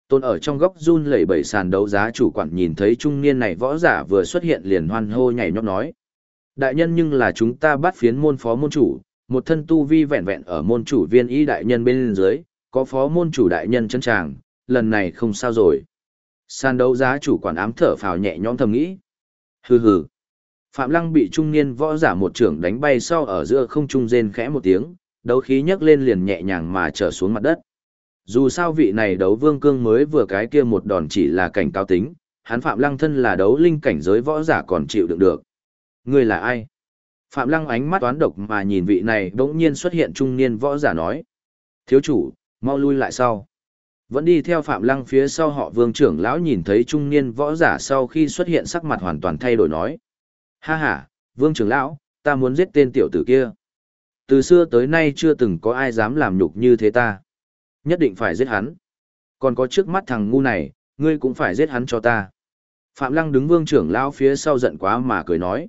Tôn ở trong góc run lẩy bẩy sàn đấu giá chủ quản nhìn thấy trung niên này võ giả vừa xuất hiện liền hoan hô nhảy nhót nói. Đại nhân nhưng là chúng ta bắt phiến môn phó môn chủ, một thân tu vi vẹn vẹn ở môn chủ viên y đại nhân bên dưới, có phó môn chủ đại nhân chân tràng, lần này không sao rồi. Sàn đấu giá chủ quản ám thở phào nhẹ nhõm thầm nghĩ. Hừ hừ. Phạm Lăng bị trung niên võ giả một trưởng đánh bay sau ở giữa không trung rên khẽ một tiếng, đấu khí nhấc lên liền nhẹ nhàng mà trở xuống mặt đất. Dù sao vị này đấu vương cương mới vừa cái kia một đòn chỉ là cảnh cao tính, hắn Phạm Lăng thân là đấu linh cảnh giới võ giả còn chịu đựng được. Ngươi là ai? Phạm Lăng ánh mắt toán độc mà nhìn vị này đống nhiên xuất hiện trung niên võ giả nói. Thiếu chủ, mau lui lại sau. Vẫn đi theo Phạm Lăng phía sau họ vương trưởng lão nhìn thấy trung niên võ giả sau khi xuất hiện sắc mặt hoàn toàn thay đổi nói. Ha ha, vương trưởng lão, ta muốn giết tên tiểu tử kia. Từ xưa tới nay chưa từng có ai dám làm nhục như thế ta. Nhất định phải giết hắn. Còn có trước mắt thằng ngu này, ngươi cũng phải giết hắn cho ta. Phạm Lăng đứng vương trưởng lão phía sau giận quá mà cười nói.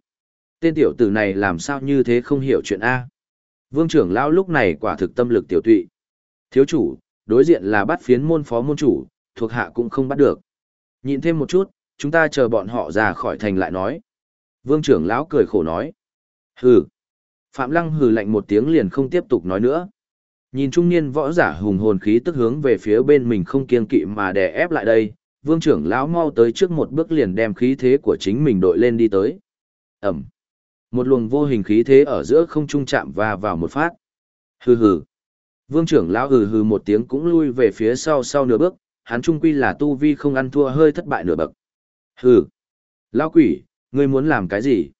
Tên tiểu tử này làm sao như thế không hiểu chuyện A. Vương trưởng lão lúc này quả thực tâm lực tiểu tụy. Thiếu chủ, đối diện là bắt phiến môn phó môn chủ, thuộc hạ cũng không bắt được. Nhìn thêm một chút, chúng ta chờ bọn họ ra khỏi thành lại nói. Vương trưởng lão cười khổ nói. Hừ. Phạm Lăng hừ lạnh một tiếng liền không tiếp tục nói nữa. Nhìn trung niên võ giả hùng hồn khí tức hướng về phía bên mình không kiên kỵ mà đè ép lại đây, vương trưởng lão mau tới trước một bước liền đem khí thế của chính mình đội lên đi tới. Ẩm. Một luồng vô hình khí thế ở giữa không trung chạm và vào một phát. Hừ hừ. Vương trưởng lão hừ hừ một tiếng cũng lui về phía sau sau nửa bước, hắn trung quy là tu vi không ăn thua hơi thất bại nửa bậc. Hừ. Lão quỷ, ngươi muốn làm cái gì?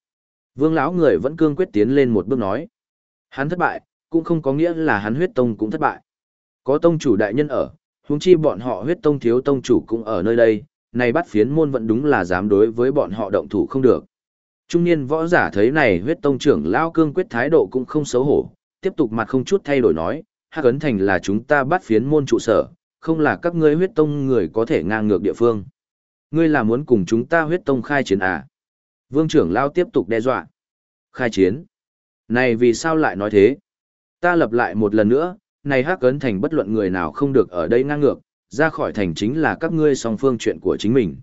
Vương lão người vẫn cương quyết tiến lên một bước nói. Hắn thất bại, cũng không có nghĩa là hắn huyết tông cũng thất bại. Có tông chủ đại nhân ở, huống chi bọn họ huyết tông thiếu tông chủ cũng ở nơi đây, này bắt phiến môn vẫn đúng là dám đối với bọn họ động thủ không được. Trung niên võ giả thấy này huyết tông trưởng lão cương quyết thái độ cũng không xấu hổ, tiếp tục mặt không chút thay đổi nói, Hắc Ấn Thành là chúng ta bắt phiến môn trụ sở, không là các ngươi huyết tông người có thể ngang ngược địa phương. Ngươi là muốn cùng chúng ta huyết tông khai chiến à? Vương trưởng lao tiếp tục đe dọa. Khai chiến? Này vì sao lại nói thế? Ta lập lại một lần nữa, này Hắc Ấn Thành bất luận người nào không được ở đây ngang ngược, ra khỏi thành chính là các ngươi song phương chuyện của chính mình.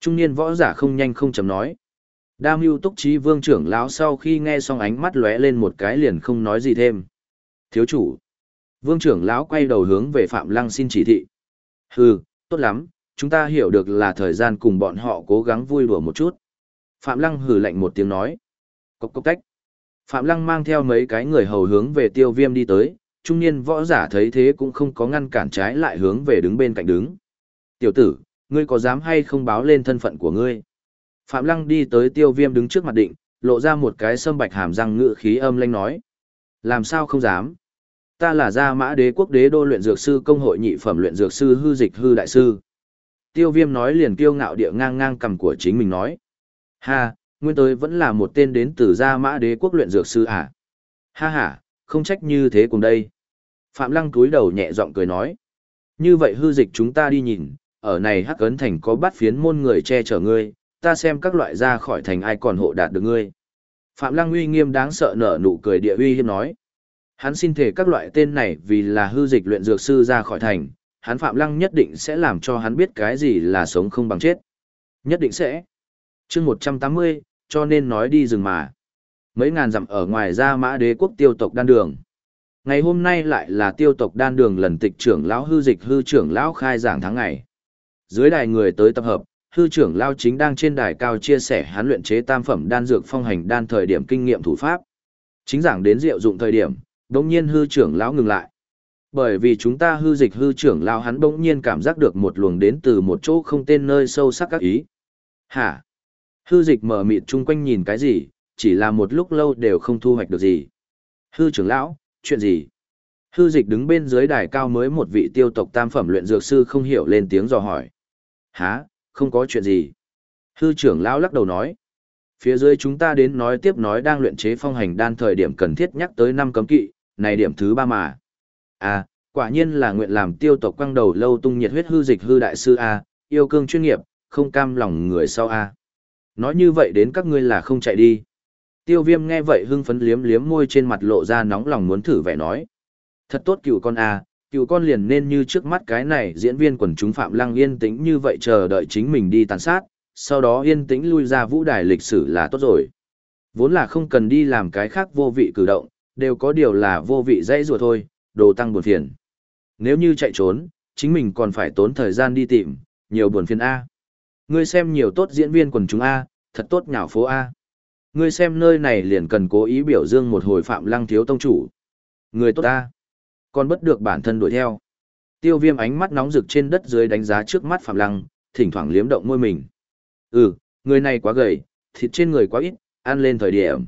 Trung niên võ giả không nhanh không chấm nói. Đam mưu túc trí vương trưởng lão sau khi nghe xong ánh mắt lóe lên một cái liền không nói gì thêm. Thiếu chủ. Vương trưởng lão quay đầu hướng về Phạm Lăng xin chỉ thị. Hừ, tốt lắm, chúng ta hiểu được là thời gian cùng bọn họ cố gắng vui đùa một chút. Phạm Lăng hừ lạnh một tiếng nói. Cốc cốc tách. Phạm Lăng mang theo mấy cái người hầu hướng về tiêu viêm đi tới, trung niên võ giả thấy thế cũng không có ngăn cản trái lại hướng về đứng bên cạnh đứng. Tiểu tử, ngươi có dám hay không báo lên thân phận của ngươi? Phạm Lăng đi tới tiêu viêm đứng trước mặt định, lộ ra một cái sâm bạch hàm răng ngự khí âm lanh nói. Làm sao không dám? Ta là gia mã đế quốc đế đô luyện dược sư công hội nhị phẩm luyện dược sư hư dịch hư đại sư. Tiêu viêm nói liền kiêu ngạo địa ngang ngang cầm của chính mình nói. Ha, nguyên tới vẫn là một tên đến từ gia mã đế quốc luyện dược sư à? Ha ha, không trách như thế cùng đây. Phạm Lăng túi đầu nhẹ giọng cười nói. Như vậy hư dịch chúng ta đi nhìn, ở này hắc ấn thành có bắt phiến môn người che chở ngươi, ta xem các loại ra khỏi thành ai còn hộ đạt được ngươi. Phạm Lăng uy nghiêm đáng sợ nở nụ cười địa uy hiếp nói. Hắn xin thể các loại tên này vì là hư dịch luyện dược sư ra khỏi thành, hắn Phạm Lăng nhất định sẽ làm cho hắn biết cái gì là sống không bằng chết. Nhất định sẽ. chương 180, cho nên nói đi rừng mà. Mấy ngàn dặm ở ngoài ra mã đế quốc tiêu tộc đan đường. Ngày hôm nay lại là tiêu tộc đan đường lần tịch trưởng lão hư dịch hư trưởng lão khai giảng tháng ngày. Dưới đài người tới tập hợp, hư trưởng lão chính đang trên đài cao chia sẻ hắn luyện chế tam phẩm đan dược phong hành đan thời điểm kinh nghiệm thủ pháp. Chính giảng đến diệu dụng thời điểm, đống nhiên hư trưởng lão ngừng lại. Bởi vì chúng ta hư dịch hư trưởng lão hắn bỗng nhiên cảm giác được một luồng đến từ một chỗ không tên nơi sâu sắc các ý. Hả? Hư dịch mở mịt chung quanh nhìn cái gì, chỉ là một lúc lâu đều không thu hoạch được gì. Hư trưởng lão, chuyện gì? Hư dịch đứng bên dưới đài cao mới một vị tiêu tộc tam phẩm luyện dược sư không hiểu lên tiếng dò hỏi. Hả, không có chuyện gì. Hư trưởng lão lắc đầu nói. Phía dưới chúng ta đến nói tiếp nói đang luyện chế phong hành đan thời điểm cần thiết nhắc tới năm cấm kỵ, này điểm thứ ba mà. À, quả nhiên là nguyện làm tiêu tộc quăng đầu lâu tung nhiệt huyết hư dịch hư đại sư A, yêu cương chuyên nghiệp, không cam lòng người sau A. Nói như vậy đến các ngươi là không chạy đi. Tiêu viêm nghe vậy hưng phấn liếm liếm môi trên mặt lộ ra nóng lòng muốn thử vẻ nói. Thật tốt cựu con A, cựu con liền nên như trước mắt cái này diễn viên quần chúng Phạm Lăng yên tĩnh như vậy chờ đợi chính mình đi tàn sát, sau đó yên tĩnh lui ra vũ đài lịch sử là tốt rồi. Vốn là không cần đi làm cái khác vô vị cử động, đều có điều là vô vị dãy rùa thôi, đồ tăng buồn phiền. Nếu như chạy trốn, chính mình còn phải tốn thời gian đi tìm, nhiều buồn phiền A. Ngươi xem nhiều tốt diễn viên quần chúng A, thật tốt nhảo phố A. Ngươi xem nơi này liền cần cố ý biểu dương một hồi phạm lăng thiếu tông chủ. Người tốt A. Còn bất được bản thân đuổi theo. Tiêu viêm ánh mắt nóng rực trên đất dưới đánh giá trước mắt phạm lăng, thỉnh thoảng liếm động môi mình. Ừ, người này quá gầy, thịt trên người quá ít, ăn lên thời điểm.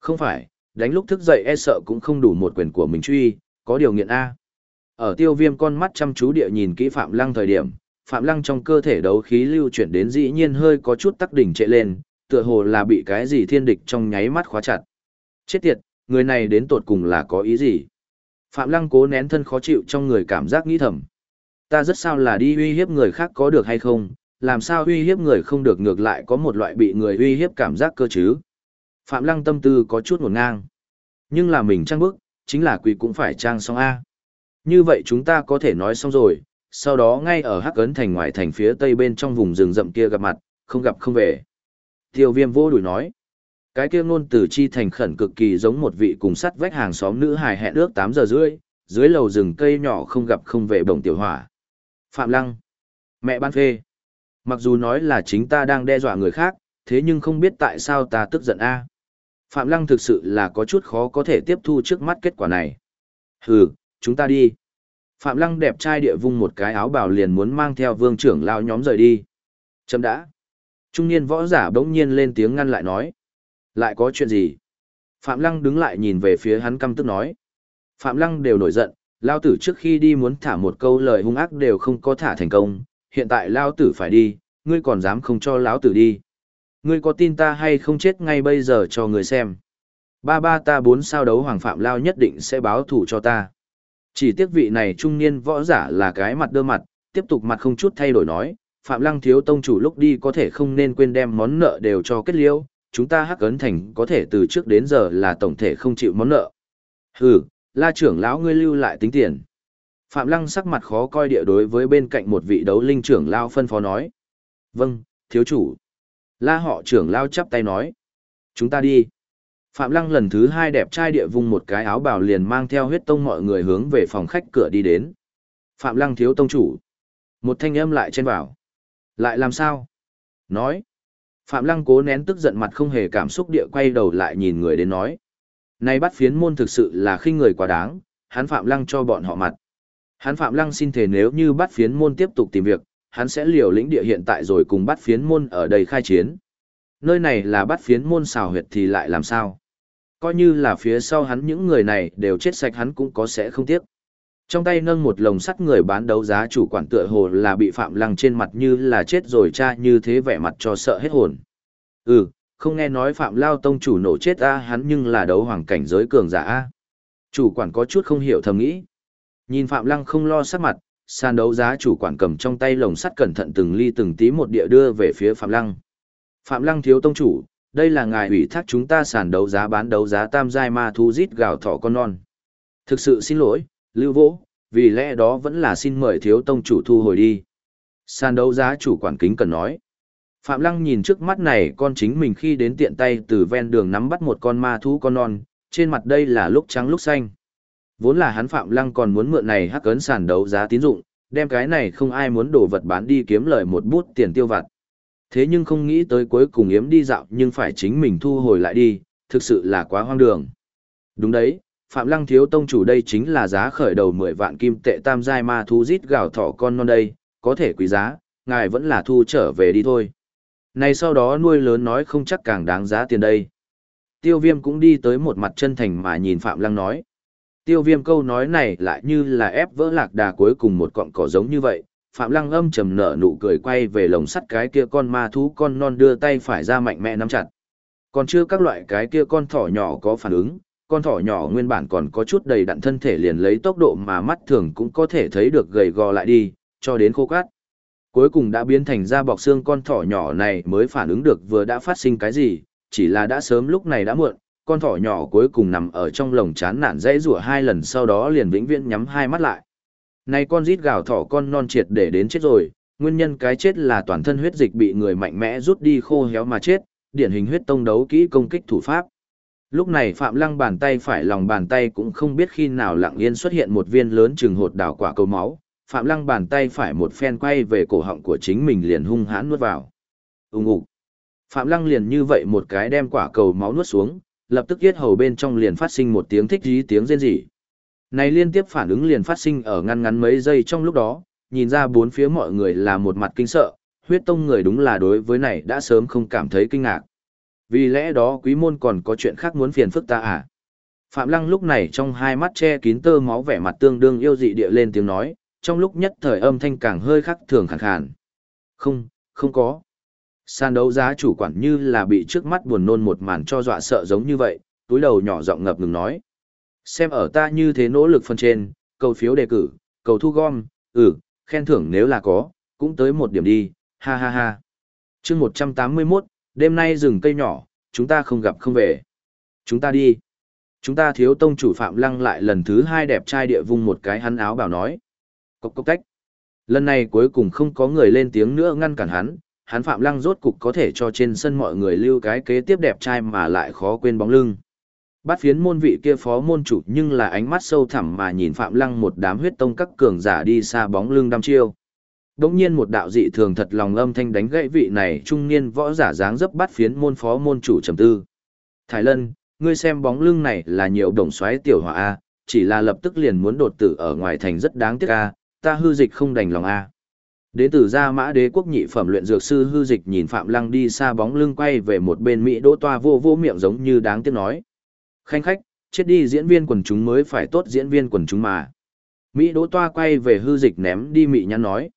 Không phải, đánh lúc thức dậy e sợ cũng không đủ một quyền của mình truy, có điều nghiện A. Ở tiêu viêm con mắt chăm chú địa nhìn kỹ Phạm Lăng thời điểm, Phạm Lăng trong cơ thể đấu khí lưu chuyển đến dĩ nhiên hơi có chút tắc đỉnh trệ lên, tựa hồ là bị cái gì thiên địch trong nháy mắt khóa chặt. Chết tiệt, người này đến tột cùng là có ý gì? Phạm Lăng cố nén thân khó chịu trong người cảm giác nghĩ thầm. Ta rất sao là đi uy hiếp người khác có được hay không, làm sao uy hiếp người không được ngược lại có một loại bị người uy hiếp cảm giác cơ chứ. Phạm Lăng tâm tư có chút ngổn ngang. Nhưng là mình trang bức, chính là quỷ cũng phải trang xong A. Như vậy chúng ta có thể nói xong rồi, sau đó ngay ở Hắc Ấn thành ngoài thành phía tây bên trong vùng rừng rậm kia gặp mặt, không gặp không về. Tiêu viêm vô đuổi nói. Cái kia ngôn từ chi thành khẩn cực kỳ giống một vị cùng sắt vách hàng xóm nữ hài hẹn ước 8 giờ rưỡi, dưới lầu rừng cây nhỏ không gặp không về bồng tiểu hỏa. Phạm Lăng. Mẹ ban phê. Mặc dù nói là chính ta đang đe dọa người khác, thế nhưng không biết tại sao ta tức giận a. Phạm Lăng thực sự là có chút khó có thể tiếp thu trước mắt kết quả này. Hừ, chúng ta đi. Phạm Lăng đẹp trai địa vung một cái áo bào liền muốn mang theo vương trưởng lao nhóm rời đi. Chấm đã. Trung niên võ giả bỗng nhiên lên tiếng ngăn lại nói. Lại có chuyện gì? Phạm Lăng đứng lại nhìn về phía hắn căm tức nói. Phạm Lăng đều nổi giận, lao tử trước khi đi muốn thả một câu lời hung ác đều không có thả thành công, hiện tại lao tử phải đi, ngươi còn dám không cho lão tử đi. Ngươi có tin ta hay không chết ngay bây giờ cho người xem. Ba ba ta bốn sao đấu hoàng phạm lao nhất định sẽ báo thủ cho ta. Chỉ tiếc vị này trung niên võ giả là cái mặt đơ mặt, tiếp tục mặt không chút thay đổi nói, Phạm Lăng thiếu tông chủ lúc đi có thể không nên quên đem món nợ đều cho kết liễu, chúng ta hắc ấn thành có thể từ trước đến giờ là tổng thể không chịu món nợ. Hừ, la trưởng lão ngươi lưu lại tính tiền. Phạm Lăng sắc mặt khó coi địa đối với bên cạnh một vị đấu linh trưởng lao phân phó nói. Vâng, thiếu chủ. La họ trưởng lao chắp tay nói. Chúng ta đi. Phạm Lăng lần thứ hai đẹp trai địa vung một cái áo bào liền mang theo huyết tông mọi người hướng về phòng khách cửa đi đến. Phạm Lăng thiếu tông chủ. Một thanh âm lại trên vào. Lại làm sao? Nói. Phạm Lăng cố nén tức giận mặt không hề cảm xúc địa quay đầu lại nhìn người đến nói. Này bắt phiến môn thực sự là khinh người quá đáng, hắn Phạm Lăng cho bọn họ mặt. Hắn Phạm Lăng xin thề nếu như bắt phiến môn tiếp tục tìm việc, hắn sẽ liều lĩnh địa hiện tại rồi cùng bắt phiến môn ở đây khai chiến. Nơi này là bắt phiến môn xào huyệt thì lại làm sao? Coi như là phía sau hắn những người này đều chết sạch hắn cũng có sẽ không tiếc. Trong tay nâng một lồng sắt người bán đấu giá chủ quản tựa hồ là bị Phạm Lăng trên mặt như là chết rồi cha như thế vẻ mặt cho sợ hết hồn. Ừ, Không nghe nói Phạm Lao Tông chủ nổ chết a hắn nhưng là đấu hoàng cảnh giới cường giả a. Chủ quản có chút không hiểu thầm nghĩ. Nhìn Phạm Lăng không lo sắc mặt, sàn đấu giá chủ quản cầm trong tay lồng sắt cẩn thận từng ly từng tí một địa đưa về phía Phạm Lăng. Phạm Lăng thiếu tông chủ, đây là ngài ủy thác chúng ta sàn đấu giá bán đấu giá tam giai ma thu rít gào thỏ con non. Thực sự xin lỗi, lưu vỗ, vì lẽ đó vẫn là xin mời thiếu tông chủ thu hồi đi. Sàn đấu giá chủ quản kính cần nói. Phạm Lăng nhìn trước mắt này con chính mình khi đến tiện tay từ ven đường nắm bắt một con ma thú con non, trên mặt đây là lúc trắng lúc xanh. Vốn là hắn Phạm Lăng còn muốn mượn này hắc ấn sàn đấu giá tín dụng, đem cái này không ai muốn đổ vật bán đi kiếm lời một bút tiền tiêu vặt. Thế nhưng không nghĩ tới cuối cùng yếm đi dạo nhưng phải chính mình thu hồi lại đi, thực sự là quá hoang đường. Đúng đấy, Phạm Lăng thiếu tông chủ đây chính là giá khởi đầu 10 vạn kim tệ tam giai ma thú rít gào thỏ con non đây, có thể quý giá, ngài vẫn là thu trở về đi thôi. Này sau đó nuôi lớn nói không chắc càng đáng giá tiền đây. Tiêu viêm cũng đi tới một mặt chân thành mà nhìn Phạm Lăng nói. Tiêu viêm câu nói này lại như là ép vỡ lạc đà cuối cùng một cọng cỏ giống như vậy. Phạm Lăng âm trầm nở nụ cười quay về lồng sắt cái kia con ma thú con non đưa tay phải ra mạnh mẽ nắm chặt. Còn chưa các loại cái kia con thỏ nhỏ có phản ứng, con thỏ nhỏ nguyên bản còn có chút đầy đặn thân thể liền lấy tốc độ mà mắt thường cũng có thể thấy được gầy gò lại đi, cho đến khô cát. Cuối cùng đã biến thành da bọc xương con thỏ nhỏ này mới phản ứng được vừa đã phát sinh cái gì, chỉ là đã sớm lúc này đã muộn, con thỏ nhỏ cuối cùng nằm ở trong lồng chán nản dãy rủa hai lần sau đó liền vĩnh viễn nhắm hai mắt lại. Này con rít gào thỏ con non triệt để đến chết rồi, nguyên nhân cái chết là toàn thân huyết dịch bị người mạnh mẽ rút đi khô héo mà chết, điển hình huyết tông đấu kỹ công kích thủ pháp. Lúc này Phạm Lăng bàn tay phải lòng bàn tay cũng không biết khi nào lặng yên xuất hiện một viên lớn trừng hột đảo quả cầu máu, Phạm Lăng bàn tay phải một phen quay về cổ họng của chính mình liền hung hãn nuốt vào. Ùng ục. Phạm Lăng liền như vậy một cái đem quả cầu máu nuốt xuống, lập tức yết hầu bên trong liền phát sinh một tiếng thích dí tiếng rên rỉ. Này liên tiếp phản ứng liền phát sinh ở ngăn ngắn mấy giây trong lúc đó, nhìn ra bốn phía mọi người là một mặt kinh sợ, huyết tông người đúng là đối với này đã sớm không cảm thấy kinh ngạc. Vì lẽ đó quý môn còn có chuyện khác muốn phiền phức ta à? Phạm Lăng lúc này trong hai mắt che kín tơ máu vẻ mặt tương đương yêu dị địa lên tiếng nói, trong lúc nhất thời âm thanh càng hơi khắc thường khàn khàn. Không, không có. Sàn đấu giá chủ quản như là bị trước mắt buồn nôn một màn cho dọa sợ giống như vậy, túi đầu nhỏ giọng ngập ngừng nói. Xem ở ta như thế nỗ lực phân trên, cầu phiếu đề cử, cầu thu gom, ừ, khen thưởng nếu là có, cũng tới một điểm đi, ha ha ha. chương 181, đêm nay rừng cây nhỏ, chúng ta không gặp không về. Chúng ta đi. Chúng ta thiếu tông chủ Phạm Lăng lại lần thứ hai đẹp trai địa vung một cái hắn áo bảo nói. Cốc cốc cách. Lần này cuối cùng không có người lên tiếng nữa ngăn cản hắn, hắn Phạm Lăng rốt cục có thể cho trên sân mọi người lưu cái kế tiếp đẹp trai mà lại khó quên bóng lưng. Bát phiến môn vị kia phó môn chủ nhưng là ánh mắt sâu thẳm mà nhìn Phạm Lăng một đám huyết tông các cường giả đi xa bóng lưng đăm chiêu. Đống nhiên một đạo dị thường thật lòng âm thanh đánh gãy vị này trung niên võ giả dáng dấp bắt phiến môn phó môn chủ trầm tư. Thái Lân, ngươi xem bóng lưng này là nhiều đồng xoáy tiểu hỏa A, chỉ là lập tức liền muốn đột tử ở ngoài thành rất đáng tiếc A, ta hư dịch không đành lòng A. đế tử gia mã đế quốc nhị phẩm luyện dược sư hư dịch nhìn Phạm Lăng đi xa bóng lưng quay về một bên Mỹ đỗ toa vô vô miệng giống như đáng tiếc nói. Khanh khách, chết đi diễn viên quần chúng mới phải tốt diễn viên quần chúng mà. Mỹ đỗ toa quay về hư dịch ném đi Mỹ nhắn nói.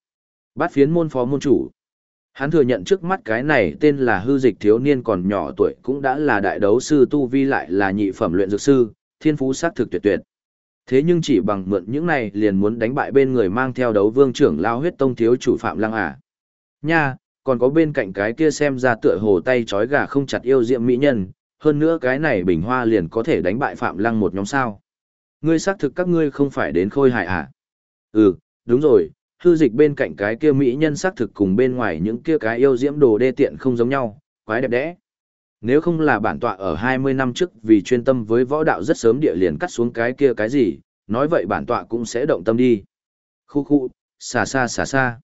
Bát phiến môn phó môn chủ. Hắn thừa nhận trước mắt cái này tên là hư dịch thiếu niên còn nhỏ tuổi cũng đã là đại đấu sư tu vi lại là nhị phẩm luyện dược sư, thiên phú xác thực tuyệt tuyệt. Thế nhưng chỉ bằng mượn những này liền muốn đánh bại bên người mang theo đấu vương trưởng lao huyết tông thiếu chủ Phạm Lăng à. Nha, còn có bên cạnh cái kia xem ra tựa hồ tay chói gà không chặt yêu diệm mỹ nhân, hơn nữa cái này bình hoa liền có thể đánh bại Phạm Lăng một nhóm sao. Ngươi xác thực các ngươi không phải đến khôi hại à? Ừ, đúng rồi, hư dịch bên cạnh cái kia mỹ nhân xác thực cùng bên ngoài những kia cái yêu diễm đồ đê tiện không giống nhau, quái đẹp đẽ. Nếu không là bản tọa ở 20 năm trước vì chuyên tâm với võ đạo rất sớm địa liền cắt xuống cái kia cái gì, nói vậy bản tọa cũng sẽ động tâm đi. Khu khu, xa xa xa xa.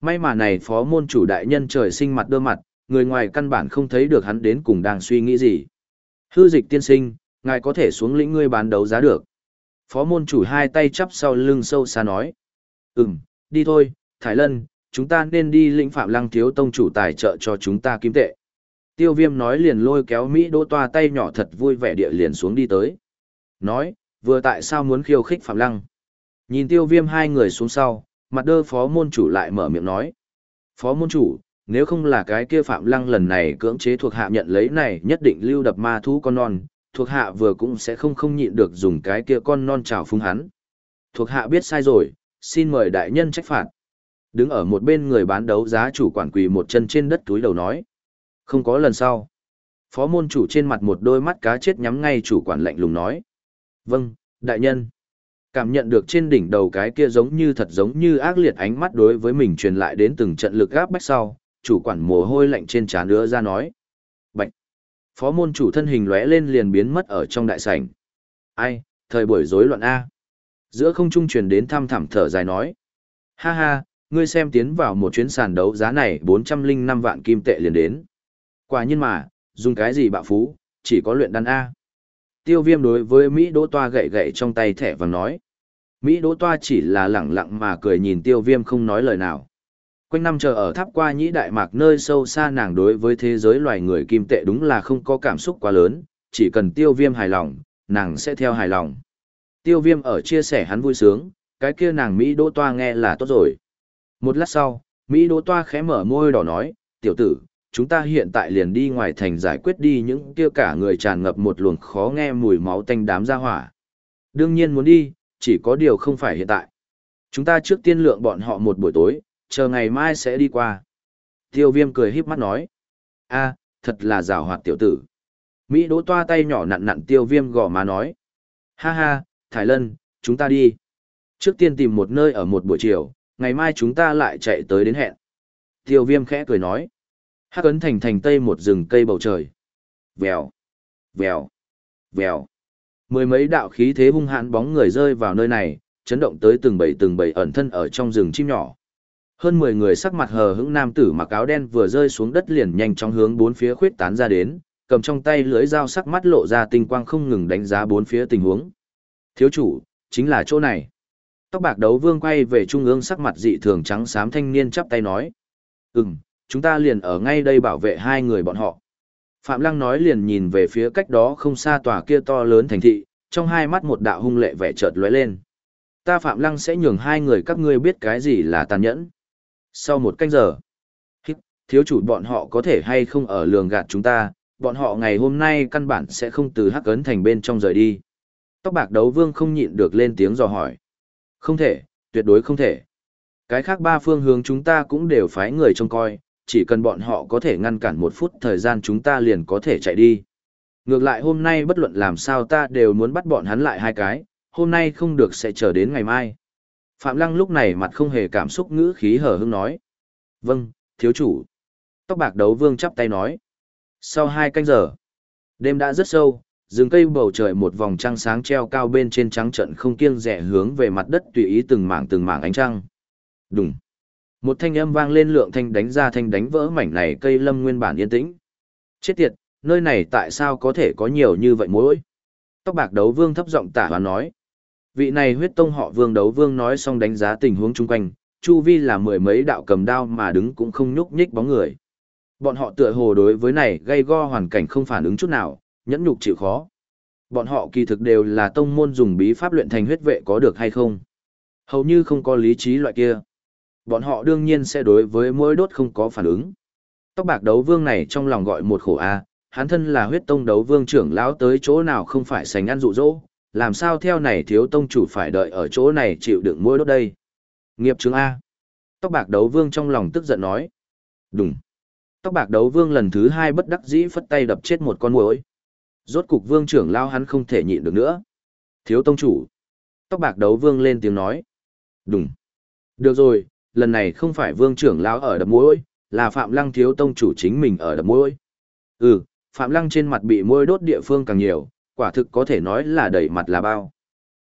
May mà này phó môn chủ đại nhân trời sinh mặt đơ mặt, người ngoài căn bản không thấy được hắn đến cùng đang suy nghĩ gì. Hư dịch tiên sinh, ngài có thể xuống lĩnh ngươi bán đấu giá được. Phó môn chủ hai tay chắp sau lưng sâu xa nói. Ừm, đi thôi, Thái Lân, chúng ta nên đi lĩnh phạm lăng thiếu tông chủ tài trợ cho chúng ta kim tệ. Tiêu viêm nói liền lôi kéo Mỹ đỗ toa tay nhỏ thật vui vẻ địa liền xuống đi tới. Nói, vừa tại sao muốn khiêu khích phạm lăng. Nhìn tiêu viêm hai người xuống sau, mặt đơ phó môn chủ lại mở miệng nói. Phó môn chủ, nếu không là cái kia Phạm Lăng lần này cưỡng chế thuộc hạ nhận lấy này nhất định lưu đập ma thú con non, thuộc hạ vừa cũng sẽ không không nhịn được dùng cái kia con non trào phúng hắn. Thuộc hạ biết sai rồi, xin mời đại nhân trách phạt. Đứng ở một bên người bán đấu giá chủ quản quỳ một chân trên đất túi đầu nói. Không có lần sau. Phó môn chủ trên mặt một đôi mắt cá chết nhắm ngay chủ quản lạnh lùng nói. Vâng, đại nhân. Cảm nhận được trên đỉnh đầu cái kia giống như thật giống như ác liệt ánh mắt đối với mình truyền lại đến từng trận lực gáp bách sau, chủ quản mồ hôi lạnh trên trán nữa ra nói. Bạch. Phó môn chủ thân hình lóe lên liền biến mất ở trong đại sảnh. Ai, thời buổi rối loạn A. Giữa không trung truyền đến thăm thẳm thở dài nói. Ha ha, ngươi xem tiến vào một chuyến sàn đấu giá này 405 vạn kim tệ liền đến. Quả nhiên mà, dùng cái gì bạo phú, chỉ có luyện đan A. Tiêu viêm đối với Mỹ Đỗ Toa gậy gậy trong tay thẻ vàng nói. Mỹ Đỗ Toa chỉ là lẳng lặng mà cười nhìn tiêu viêm không nói lời nào. Quanh năm chờ ở tháp qua nhĩ đại mạc nơi sâu xa nàng đối với thế giới loài người kim tệ đúng là không có cảm xúc quá lớn, chỉ cần tiêu viêm hài lòng, nàng sẽ theo hài lòng. Tiêu viêm ở chia sẻ hắn vui sướng, cái kia nàng Mỹ Đỗ Toa nghe là tốt rồi. Một lát sau, Mỹ Đỗ Toa khẽ mở môi đỏ nói, tiểu tử, chúng ta hiện tại liền đi ngoài thành giải quyết đi những kia cả người tràn ngập một luồng khó nghe mùi máu tanh đám ra hỏa. Đương nhiên muốn đi, chỉ có điều không phải hiện tại. Chúng ta trước tiên lượng bọn họ một buổi tối, chờ ngày mai sẽ đi qua. Tiêu viêm cười híp mắt nói. a thật là rào hoạt tiểu tử. Mỹ đỗ toa tay nhỏ nặn nặn tiêu viêm gò má nói. Ha ha, Thái Lân, chúng ta đi. Trước tiên tìm một nơi ở một buổi chiều, ngày mai chúng ta lại chạy tới đến hẹn. Tiêu viêm khẽ cười nói. Hắc ấn thành thành tây một rừng cây bầu trời. Vèo, vèo, vèo. Mười mấy đạo khí thế hung hãn bóng người rơi vào nơi này, chấn động tới từng bầy từng bầy ẩn thân ở trong rừng chim nhỏ. Hơn mười người sắc mặt hờ hững nam tử mặc áo đen vừa rơi xuống đất liền nhanh chóng hướng bốn phía khuyết tán ra đến, cầm trong tay lưới dao sắc mắt lộ ra tinh quang không ngừng đánh giá bốn phía tình huống. Thiếu chủ, chính là chỗ này. Tóc bạc đấu vương quay về trung ương sắc mặt dị thường trắng xám thanh niên chắp tay nói. Ừm, chúng ta liền ở ngay đây bảo vệ hai người bọn họ. Phạm Lăng nói liền nhìn về phía cách đó không xa tòa kia to lớn thành thị, trong hai mắt một đạo hung lệ vẻ chợt lóe lên. Ta Phạm Lăng sẽ nhường hai người các ngươi biết cái gì là tàn nhẫn. Sau một canh giờ, thiếu chủ bọn họ có thể hay không ở lường gạt chúng ta, bọn họ ngày hôm nay căn bản sẽ không từ hắc ấn thành bên trong rời đi. Tóc bạc đấu vương không nhịn được lên tiếng dò hỏi. Không thể, tuyệt đối không thể. Cái khác ba phương hướng chúng ta cũng đều phái người trông coi, chỉ cần bọn họ có thể ngăn cản một phút thời gian chúng ta liền có thể chạy đi. Ngược lại hôm nay bất luận làm sao ta đều muốn bắt bọn hắn lại hai cái, hôm nay không được sẽ chờ đến ngày mai. Phạm Lăng lúc này mặt không hề cảm xúc ngữ khí hở hững nói. Vâng, thiếu chủ. Tóc bạc đấu vương chắp tay nói. Sau hai canh giờ, đêm đã rất sâu, rừng cây bầu trời một vòng trăng sáng treo cao bên trên trắng trận không kiêng rẻ hướng về mặt đất tùy ý từng mảng từng mảng ánh trăng. Đùng. Một thanh âm vang lên lượng thanh đánh ra thanh đánh vỡ mảnh này cây lâm nguyên bản yên tĩnh. Chết tiệt, nơi này tại sao có thể có nhiều như vậy mối? Tóc bạc đấu vương thấp giọng tả và nói. Vị này huyết tông họ vương đấu vương nói xong đánh giá tình huống chung quanh, chu vi là mười mấy đạo cầm đao mà đứng cũng không nhúc nhích bóng người. Bọn họ tựa hồ đối với này gây go hoàn cảnh không phản ứng chút nào, nhẫn nhục chịu khó. Bọn họ kỳ thực đều là tông môn dùng bí pháp luyện thành huyết vệ có được hay không? Hầu như không có lý trí loại kia. Bọn họ đương nhiên sẽ đối với mỗi đốt không có phản ứng. Tóc bạc đấu vương này trong lòng gọi một khổ a, hắn thân là huyết tông đấu vương trưởng lão tới chỗ nào không phải sành ăn dụ dỗ, làm sao theo này thiếu tông chủ phải đợi ở chỗ này chịu đựng mỗi đốt đây. Nghiệp chứng A. Tóc bạc đấu vương trong lòng tức giận nói. Đúng. Tóc bạc đấu vương lần thứ hai bất đắc dĩ phất tay đập chết một con muỗi. Rốt cục vương trưởng lao hắn không thể nhịn được nữa. Thiếu tông chủ. Tóc bạc đấu vương lên tiếng nói. Đúng. Được rồi, lần này không phải vương trưởng lao ở đập mũi là Phạm Lăng thiếu tông chủ chính mình ở đập mũi Ừ, Phạm Lăng trên mặt bị môi đốt địa phương càng nhiều, quả thực có thể nói là đầy mặt là bao.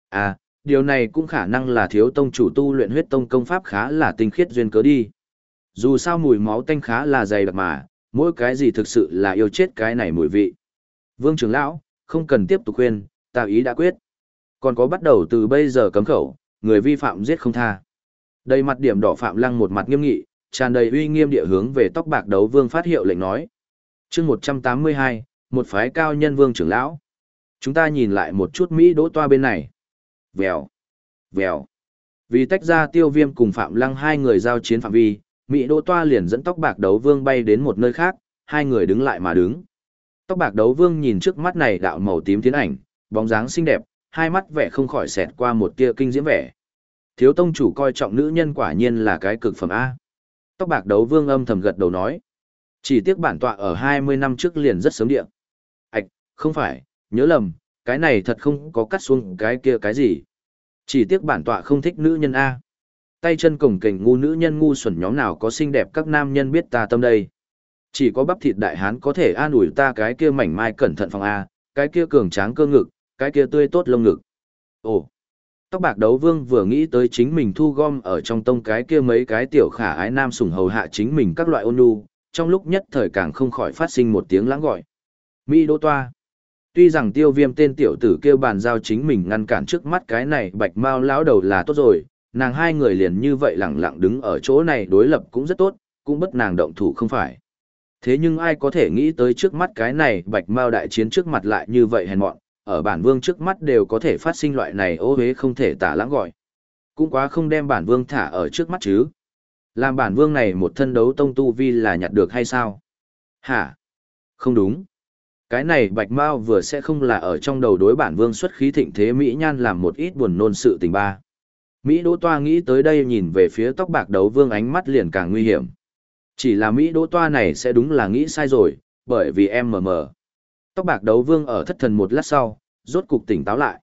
À, điều này cũng khả năng là thiếu tông chủ tu luyện huyết tông công pháp khá là tinh khiết duyên cớ đi. Dù sao mùi máu tanh khá là dày đặc mà, mỗi cái gì thực sự là yêu chết cái này mùi vị. Vương trưởng lão, không cần tiếp tục khuyên, ta ý đã quyết. Còn có bắt đầu từ bây giờ cấm khẩu, người vi phạm giết không tha. Đầy mặt điểm đỏ Phạm Lăng một mặt nghiêm nghị, tràn đầy uy nghiêm địa hướng về tóc bạc đấu vương phát hiệu lệnh nói. chương 182, một phái cao nhân vương trưởng lão. Chúng ta nhìn lại một chút Mỹ đỗ toa bên này. Vèo, vèo. Vì tách ra tiêu viêm cùng Phạm Lăng hai người giao chiến phạm vi, Mỹ Đỗ Toa liền dẫn tóc bạc đấu vương bay đến một nơi khác, hai người đứng lại mà đứng. Tóc bạc đấu vương nhìn trước mắt này đạo màu tím tiến ảnh, bóng dáng xinh đẹp, hai mắt vẻ không khỏi xẹt qua một tia kinh diễm vẻ. Thiếu tông chủ coi trọng nữ nhân quả nhiên là cái cực phẩm A. Tóc bạc đấu vương âm thầm gật đầu nói. Chỉ tiếc bản tọa ở 20 năm trước liền rất sớm điện. Ảch, không phải, nhớ lầm, cái này thật không có cắt xuống cái kia cái gì. Chỉ tiếc bản tọa không thích nữ nhân A. Tay chân cổng kềnh ngu nữ nhân ngu xuẩn nhóm nào có xinh đẹp các nam nhân biết ta tâm đây. Chỉ có bắp thịt đại hán có thể an ủi ta cái kia mảnh mai cẩn thận phòng A, cái kia cường tráng cơ ngực, cái kia tươi tốt lông ngực. Ồ, tóc bạc đấu vương vừa nghĩ tới chính mình thu gom ở trong tông cái kia mấy cái tiểu khả ái nam sủng hầu hạ chính mình các loại ôn nhu, trong lúc nhất thời càng không khỏi phát sinh một tiếng lãng gọi. Mỹ đô Toa. Tuy rằng tiêu viêm tên tiểu tử kêu bàn giao chính mình ngăn cản trước mắt cái này bạch mau lão đầu là tốt rồi, nàng hai người liền như vậy lặng lặng đứng ở chỗ này đối lập cũng rất tốt, cũng bất nàng động thủ không phải. Thế nhưng ai có thể nghĩ tới trước mắt cái này bạch mao đại chiến trước mặt lại như vậy hèn mọn, ở bản vương trước mắt đều có thể phát sinh loại này ô hế không thể tả lãng gọi. Cũng quá không đem bản vương thả ở trước mắt chứ. Làm bản vương này một thân đấu tông tu vi là nhặt được hay sao? Hả? Không đúng. Cái này bạch mao vừa sẽ không là ở trong đầu đối bản vương xuất khí thịnh thế Mỹ nhan làm một ít buồn nôn sự tình ba. Mỹ Đỗ Toa nghĩ tới đây nhìn về phía tóc bạc đấu vương ánh mắt liền càng nguy hiểm. Chỉ là Mỹ Đỗ Toa này sẽ đúng là nghĩ sai rồi, bởi vì em mờ mờ. Tóc bạc đấu vương ở thất thần một lát sau, rốt cục tỉnh táo lại.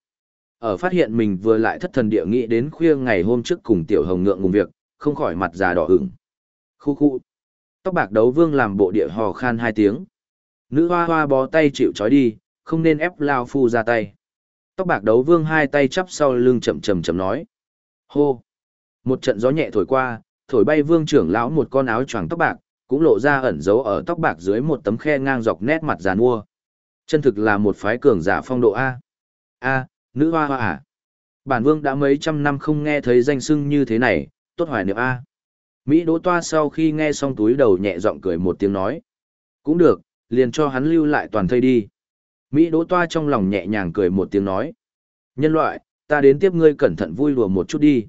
Ở phát hiện mình vừa lại thất thần địa nghĩ đến khuya ngày hôm trước cùng tiểu hồng ngượng ngùng việc, không khỏi mặt già đỏ hửng Khu khu. Tóc bạc đấu vương làm bộ địa hò khan hai tiếng. Nữ hoa hoa bó tay chịu trói đi, không nên ép lao phu ra tay. Tóc bạc đấu vương hai tay chắp sau lưng chậm chậm chậm nói. Hô! Một trận gió nhẹ thổi qua, thổi bay vương trưởng lão một con áo choàng tóc bạc, cũng lộ ra ẩn giấu ở tóc bạc dưới một tấm khe ngang dọc nét mặt giàn mua. Chân thực là một phái cường giả phong độ A. A, nữ hoa hoa à. Bản vương đã mấy trăm năm không nghe thấy danh sưng như thế này, tốt hoài niệm A. Mỹ đỗ toa sau khi nghe xong túi đầu nhẹ giọng cười một tiếng nói. Cũng được, liền cho hắn lưu lại toàn thây đi. Mỹ đỗ toa trong lòng nhẹ nhàng cười một tiếng nói. Nhân loại, ta đến tiếp ngươi cẩn thận vui lùa một chút đi.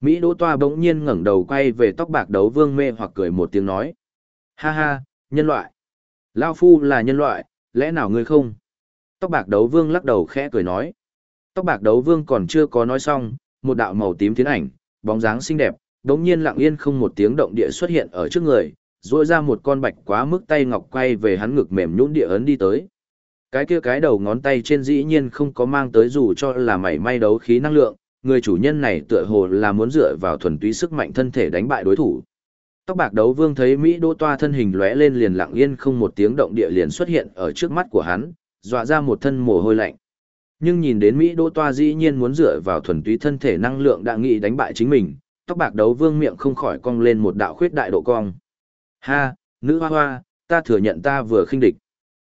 Mỹ Đỗ Toa bỗng nhiên ngẩng đầu quay về tóc bạc đấu vương mê hoặc cười một tiếng nói. Ha ha, nhân loại. Lao Phu là nhân loại, lẽ nào ngươi không? Tóc bạc đấu vương lắc đầu khẽ cười nói. Tóc bạc đấu vương còn chưa có nói xong, một đạo màu tím tiến ảnh, bóng dáng xinh đẹp, đống nhiên lặng yên không một tiếng động địa xuất hiện ở trước người, duỗi ra một con bạch quá mức tay ngọc quay về hắn ngực mềm nhũn địa ấn đi tới. Cái kia cái đầu ngón tay trên dĩ nhiên không có mang tới dù cho là mảy may đấu khí năng lượng, người chủ nhân này tựa hồ là muốn dựa vào thuần túy sức mạnh thân thể đánh bại đối thủ. Tóc bạc đấu vương thấy Mỹ đô toa thân hình lóe lên liền lặng yên không một tiếng động địa liền xuất hiện ở trước mắt của hắn, dọa ra một thân mồ hôi lạnh. Nhưng nhìn đến Mỹ đô toa dĩ nhiên muốn dựa vào thuần túy thân thể năng lượng đã nghĩ đánh bại chính mình, tóc bạc đấu vương miệng không khỏi cong lên một đạo khuyết đại độ cong. Ha, nữ hoa hoa, ta thừa nhận ta vừa khinh địch.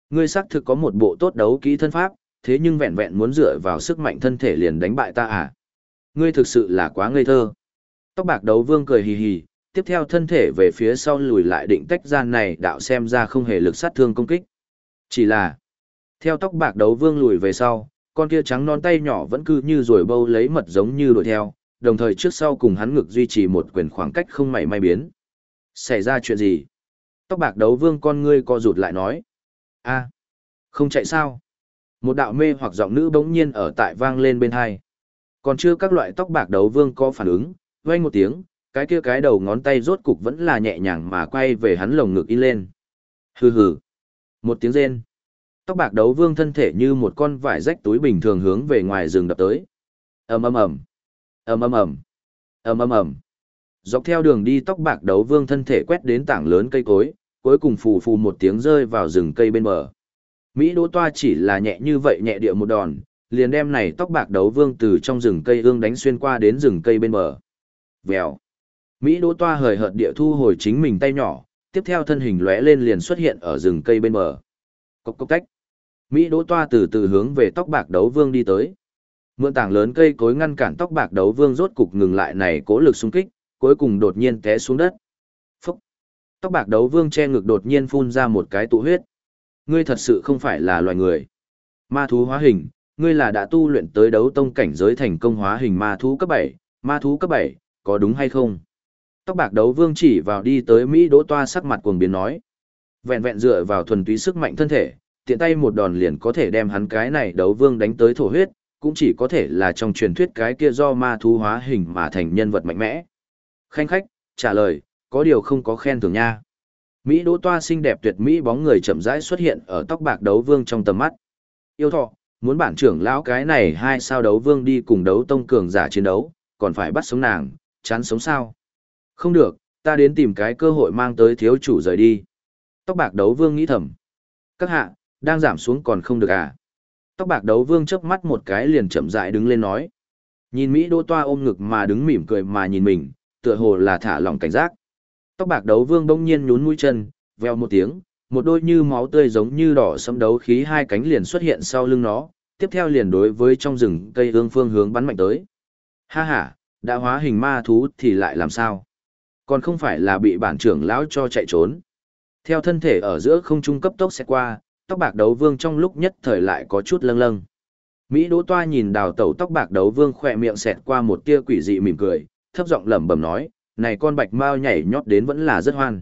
Ngươi xác thực có một bộ tốt đấu kỹ thân pháp, thế nhưng vẹn vẹn muốn dựa vào sức mạnh thân thể liền đánh bại ta à? Ngươi thực sự là quá ngây thơ. Tóc bạc đấu vương cười hì hì, tiếp theo thân thể về phía sau lùi lại định tách gian này đạo xem ra không hề lực sát thương công kích. Chỉ là, theo tóc bạc đấu vương lùi về sau, con kia trắng non tay nhỏ vẫn cứ như rồi bâu lấy mật giống như đuổi theo, đồng thời trước sau cùng hắn ngực duy trì một quyền khoảng cách không mảy may biến. Xảy ra chuyện gì? Tóc bạc đấu vương con ngươi co rụt lại nói a không chạy sao một đạo mê hoặc giọng nữ bỗng nhiên ở tại vang lên bên hai còn chưa các loại tóc bạc đấu vương có phản ứng, vang một tiếng, cái kia cái đầu ngón tay rốt cục vẫn là nhẹ nhàng mà quay về hắn lồng ngực in lên. Hừ hừ. Một tiếng rên. Tóc bạc đấu vương thân thể như một con vải rách túi bình thường hướng về ngoài rừng đập tới. Ầm ầm ầm. Ầm ầm ầm. Ầm ầm ầm. Dọc theo đường đi tóc bạc đấu vương thân thể quét đến tảng lớn cây cối, cuối cùng phù phù một tiếng rơi vào rừng cây bên bờ. Mỹ Đỗ Toa chỉ là nhẹ như vậy nhẹ địa một đòn, liền đem này tóc bạc đấu vương từ trong rừng cây ương đánh xuyên qua đến rừng cây bên bờ. Vèo. Mỹ Đỗ Toa hời hợt địa thu hồi chính mình tay nhỏ, tiếp theo thân hình lóe lên liền xuất hiện ở rừng cây bên bờ. Cốc cốc tách. Mỹ Đỗ Toa từ từ hướng về tóc bạc đấu vương đi tới. Mượn tảng lớn cây cối ngăn cản tóc bạc đấu vương rốt cục ngừng lại này cố lực xung kích, cuối cùng đột nhiên té xuống đất. Tóc bạc đấu vương che ngực đột nhiên phun ra một cái tụ huyết. Ngươi thật sự không phải là loài người. Ma thú hóa hình, ngươi là đã tu luyện tới đấu tông cảnh giới thành công hóa hình ma thú cấp 7, ma thú cấp 7, có đúng hay không? Tóc bạc đấu vương chỉ vào đi tới Mỹ đỗ toa sắc mặt cuồng biến nói. Vẹn vẹn dựa vào thuần túy sức mạnh thân thể, tiện tay một đòn liền có thể đem hắn cái này đấu vương đánh tới thổ huyết, cũng chỉ có thể là trong truyền thuyết cái kia do ma thú hóa hình mà thành nhân vật mạnh mẽ. Khanh khách, trả lời, có điều không có khen thưởng nha. Mỹ đỗ toa xinh đẹp tuyệt mỹ bóng người chậm rãi xuất hiện ở tóc bạc đấu vương trong tầm mắt. Yêu thọ, muốn bản trưởng lão cái này hai sao đấu vương đi cùng đấu tông cường giả chiến đấu, còn phải bắt sống nàng, chán sống sao. Không được, ta đến tìm cái cơ hội mang tới thiếu chủ rời đi. Tóc bạc đấu vương nghĩ thầm. Các hạ, đang giảm xuống còn không được à. Tóc bạc đấu vương chớp mắt một cái liền chậm rãi đứng lên nói. Nhìn Mỹ đô toa ôm ngực mà đứng mỉm cười mà nhìn mình, tựa hồ là thả lỏng cảnh giác. Tóc bạc đấu vương bỗng nhiên nhún mũi chân, veo một tiếng, một đôi như máu tươi giống như đỏ sẫm đấu khí hai cánh liền xuất hiện sau lưng nó, tiếp theo liền đối với trong rừng cây hương phương hướng bắn mạnh tới. Ha ha, đã hóa hình ma thú thì lại làm sao? Còn không phải là bị bản trưởng lão cho chạy trốn. Theo thân thể ở giữa không trung cấp tốc sẽ qua, tóc bạc đấu vương trong lúc nhất thời lại có chút lâng lâng. Mỹ Đỗ Toa nhìn đào tẩu tóc bạc đấu vương khỏe miệng xẹt qua một tia quỷ dị mỉm cười, thấp giọng lẩm bẩm nói, này con bạch mao nhảy nhót đến vẫn là rất hoan.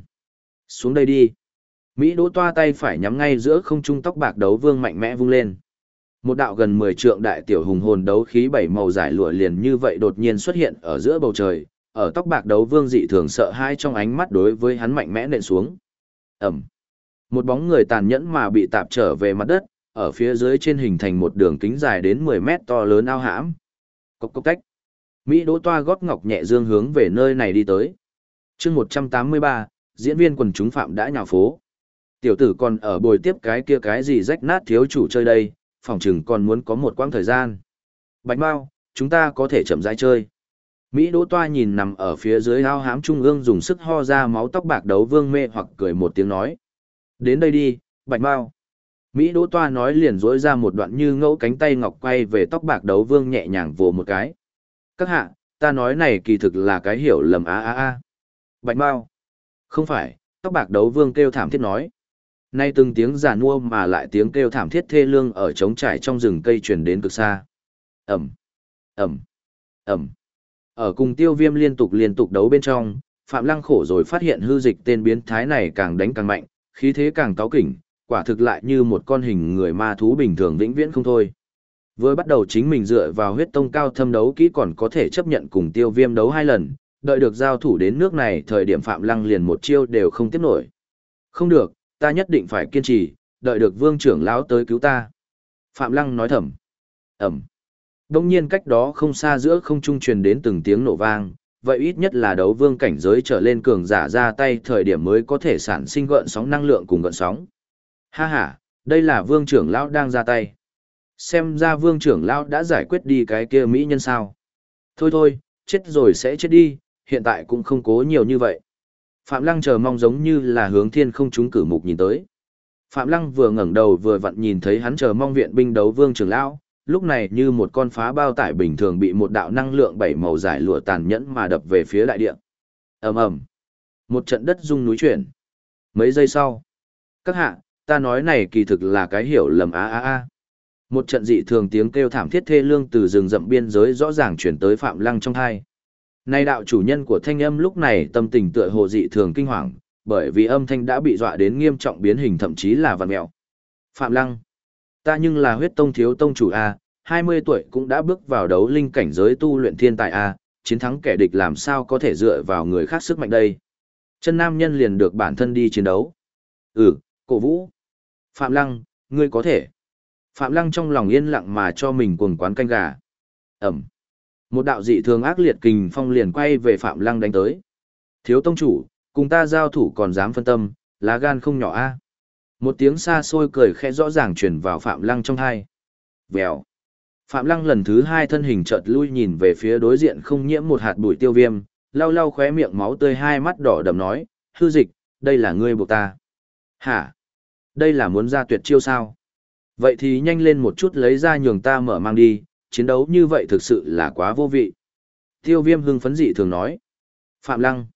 Xuống đây đi. Mỹ Đỗ Toa tay phải nhắm ngay giữa không trung tóc bạc đấu vương mạnh mẽ vung lên. Một đạo gần 10 trượng đại tiểu hùng hồn đấu khí bảy màu giải lụa liền như vậy đột nhiên xuất hiện ở giữa bầu trời, ở tóc bạc đấu vương dị thường sợ hãi trong ánh mắt đối với hắn mạnh mẽ nện xuống. Ẩm. Một bóng người tàn nhẫn mà bị tạp trở về mặt đất, ở phía dưới trên hình thành một đường kính dài đến 10 mét to lớn ao hãm. Cốc cốc tách. Mỹ đỗ toa gót ngọc nhẹ dương hướng về nơi này đi tới. chương 183, diễn viên quần chúng phạm đã nhào phố. Tiểu tử còn ở bồi tiếp cái kia cái gì rách nát thiếu chủ chơi đây, phòng chừng còn muốn có một quãng thời gian. Bạch Mao, chúng ta có thể chậm rãi chơi. Mỹ Đỗ Toa nhìn nằm ở phía dưới ao hám trung ương dùng sức ho ra máu tóc bạc đấu vương mê hoặc cười một tiếng nói. Đến đây đi, Bạch Mao. Mỹ Đỗ Toa nói liền dối ra một đoạn như ngẫu cánh tay ngọc quay về tóc bạc đấu vương nhẹ nhàng vồ một cái. Các hạ, ta nói này kỳ thực là cái hiểu lầm a a a. Bạch Mao. Không phải, tóc bạc đấu vương kêu thảm thiết nói. Nay từng tiếng giả nua mà lại tiếng kêu thảm thiết thê lương ở trống trải trong rừng cây truyền đến cực xa. Ẩm, Ẩm, Ẩm. Ở cùng tiêu viêm liên tục liên tục đấu bên trong, Phạm Lăng khổ rồi phát hiện hư dịch tên biến thái này càng đánh càng mạnh, khí thế càng táo kỉnh, quả thực lại như một con hình người ma thú bình thường vĩnh viễn không thôi. Với bắt đầu chính mình dựa vào huyết tông cao thâm đấu kỹ còn có thể chấp nhận cùng tiêu viêm đấu hai lần, đợi được giao thủ đến nước này thời điểm Phạm Lăng liền một chiêu đều không tiếp nổi. Không được, ta nhất định phải kiên trì, đợi được vương trưởng lão tới cứu ta. Phạm Lăng nói thầm. Ẩm. Đông nhiên cách đó không xa giữa không trung truyền đến từng tiếng nổ vang, vậy ít nhất là đấu vương cảnh giới trở lên cường giả ra tay thời điểm mới có thể sản sinh gợn sóng năng lượng cùng gợn sóng. Ha ha, đây là vương trưởng lão đang ra tay. Xem ra vương trưởng lão đã giải quyết đi cái kia mỹ nhân sao. Thôi thôi, chết rồi sẽ chết đi, hiện tại cũng không cố nhiều như vậy. Phạm Lăng chờ mong giống như là hướng thiên không chúng cử mục nhìn tới. Phạm Lăng vừa ngẩng đầu vừa vặn nhìn thấy hắn chờ mong viện binh đấu vương trưởng lão, lúc này như một con phá bao tải bình thường bị một đạo năng lượng bảy màu giải lụa tàn nhẫn mà đập về phía đại địa. Ầm ầm. Một trận đất rung núi chuyển. Mấy giây sau, các hạ, ta nói này kỳ thực là cái hiểu lầm a a a. Một trận dị thường tiếng kêu thảm thiết thê lương từ rừng rậm biên giới rõ ràng chuyển tới Phạm Lăng trong tai. Nay đạo chủ nhân của thanh âm lúc này tâm tình tựa hồ dị thường kinh hoàng, bởi vì âm thanh đã bị dọa đến nghiêm trọng biến hình thậm chí là vặn mẹo. Phạm Lăng, ta nhưng là huyết tông thiếu tông chủ A, 20 tuổi cũng đã bước vào đấu linh cảnh giới tu luyện thiên tài A, chiến thắng kẻ địch làm sao có thể dựa vào người khác sức mạnh đây. Chân nam nhân liền được bản thân đi chiến đấu. Ừ, cổ vũ. Phạm Lăng, ngươi có thể. Phạm Lăng trong lòng yên lặng mà cho mình cuồng quán canh gà. Ẩm. Một đạo dị thường ác liệt kình phong liền quay về Phạm Lăng đánh tới. Thiếu tông chủ, cùng ta giao thủ còn dám phân tâm, lá gan không nhỏ a. Một tiếng xa xôi cười khẽ rõ ràng truyền vào Phạm Lăng trong hai. Vèo. Phạm Lăng lần thứ hai thân hình chợt lui nhìn về phía đối diện không nhiễm một hạt bụi tiêu viêm, lau lau khóe miệng máu tươi hai mắt đỏ đầm nói, hư dịch, đây là ngươi buộc ta. Hả? Đây là muốn ra tuyệt chiêu sao? Vậy thì nhanh lên một chút lấy ra nhường ta mở mang đi, chiến đấu như vậy thực sự là quá vô vị. Tiêu viêm hưng phấn dị thường nói. Phạm Lăng.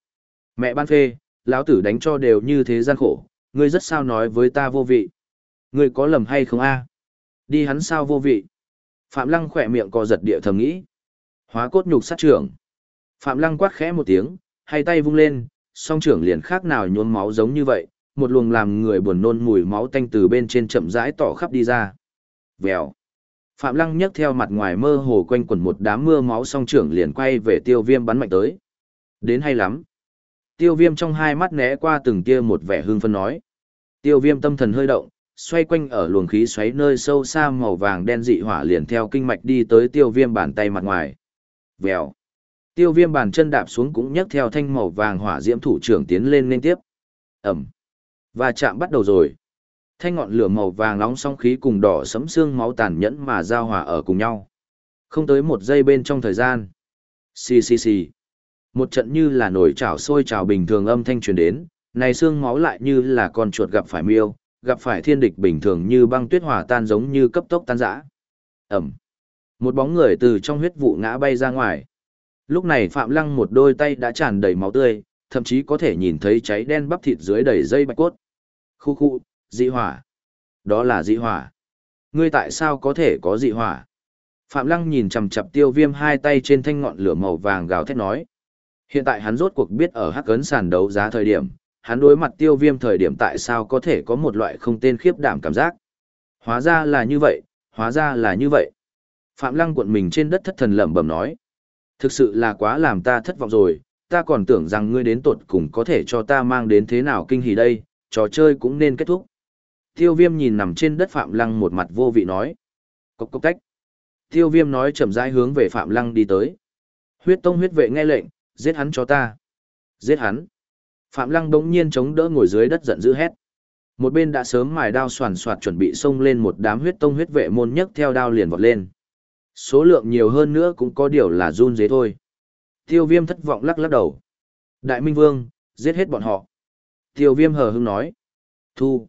Mẹ ban phê, lão tử đánh cho đều như thế gian khổ, ngươi rất sao nói với ta vô vị. Ngươi có lầm hay không a? Đi hắn sao vô vị. Phạm Lăng khỏe miệng co giật địa thầm nghĩ. Hóa cốt nhục sát trưởng. Phạm Lăng quát khẽ một tiếng, hai tay vung lên, song trưởng liền khác nào nhuốm máu giống như vậy, một luồng làm người buồn nôn mùi máu tanh từ bên trên chậm rãi tỏ khắp đi ra. Vèo. Phạm Lăng nhấc theo mặt ngoài mơ hồ quanh quẩn một đám mưa máu song trưởng liền quay về tiêu viêm bắn mạnh tới. Đến hay lắm. Tiêu viêm trong hai mắt né qua từng tia một vẻ hương phân nói. Tiêu viêm tâm thần hơi động, xoay quanh ở luồng khí xoáy nơi sâu xa màu vàng đen dị hỏa liền theo kinh mạch đi tới tiêu viêm bàn tay mặt ngoài. Vèo. Tiêu viêm bàn chân đạp xuống cũng nhấc theo thanh màu vàng hỏa diễm thủ trưởng tiến lên liên tiếp. Ẩm. Và chạm bắt đầu rồi. Thanh ngọn lửa màu vàng nóng song khí cùng đỏ sấm xương máu tàn nhẫn mà giao hòa ở cùng nhau. Không tới một giây bên trong thời gian. Xì xì xì. Một trận như là nổi chảo sôi trào bình thường âm thanh truyền đến, này xương máu lại như là con chuột gặp phải miêu, gặp phải thiên địch bình thường như băng tuyết hòa tan giống như cấp tốc tan rã. Ẩm. Một bóng người từ trong huyết vụ ngã bay ra ngoài. Lúc này Phạm Lăng một đôi tay đã tràn đầy máu tươi, thậm chí có thể nhìn thấy cháy đen bắp thịt dưới đầy dây bạch cốt. Khu khu, dị hỏa. Đó là dị hỏa. Ngươi tại sao có thể có dị hỏa? Phạm Lăng nhìn chằm chằm tiêu viêm hai tay trên thanh ngọn lửa màu vàng gào thét nói. Hiện tại hắn rốt cuộc biết ở hắc ấn sàn đấu giá thời điểm, hắn đối mặt tiêu viêm thời điểm tại sao có thể có một loại không tên khiếp đảm cảm giác. Hóa ra là như vậy, hóa ra là như vậy. Phạm Lăng cuộn mình trên đất thất thần lẩm bẩm nói. Thực sự là quá làm ta thất vọng rồi, ta còn tưởng rằng ngươi đến tột cùng có thể cho ta mang đến thế nào kinh hỉ đây, trò chơi cũng nên kết thúc. Tiêu viêm nhìn nằm trên đất Phạm Lăng một mặt vô vị nói. Cốc cốc tách. Tiêu viêm nói chậm rãi hướng về Phạm Lăng đi tới. Huyết tông huyết vệ nghe lệnh, giết hắn cho ta. Giết hắn. Phạm Lăng đống nhiên chống đỡ ngồi dưới đất giận dữ hét. Một bên đã sớm mài đao soàn soạt chuẩn bị xông lên một đám huyết tông huyết vệ môn nhấc theo đao liền vọt lên. Số lượng nhiều hơn nữa cũng có điều là run dế thôi. Tiêu viêm thất vọng lắc lắc đầu. Đại Minh Vương, giết hết bọn họ. Tiêu viêm hờ hưng nói. Thu.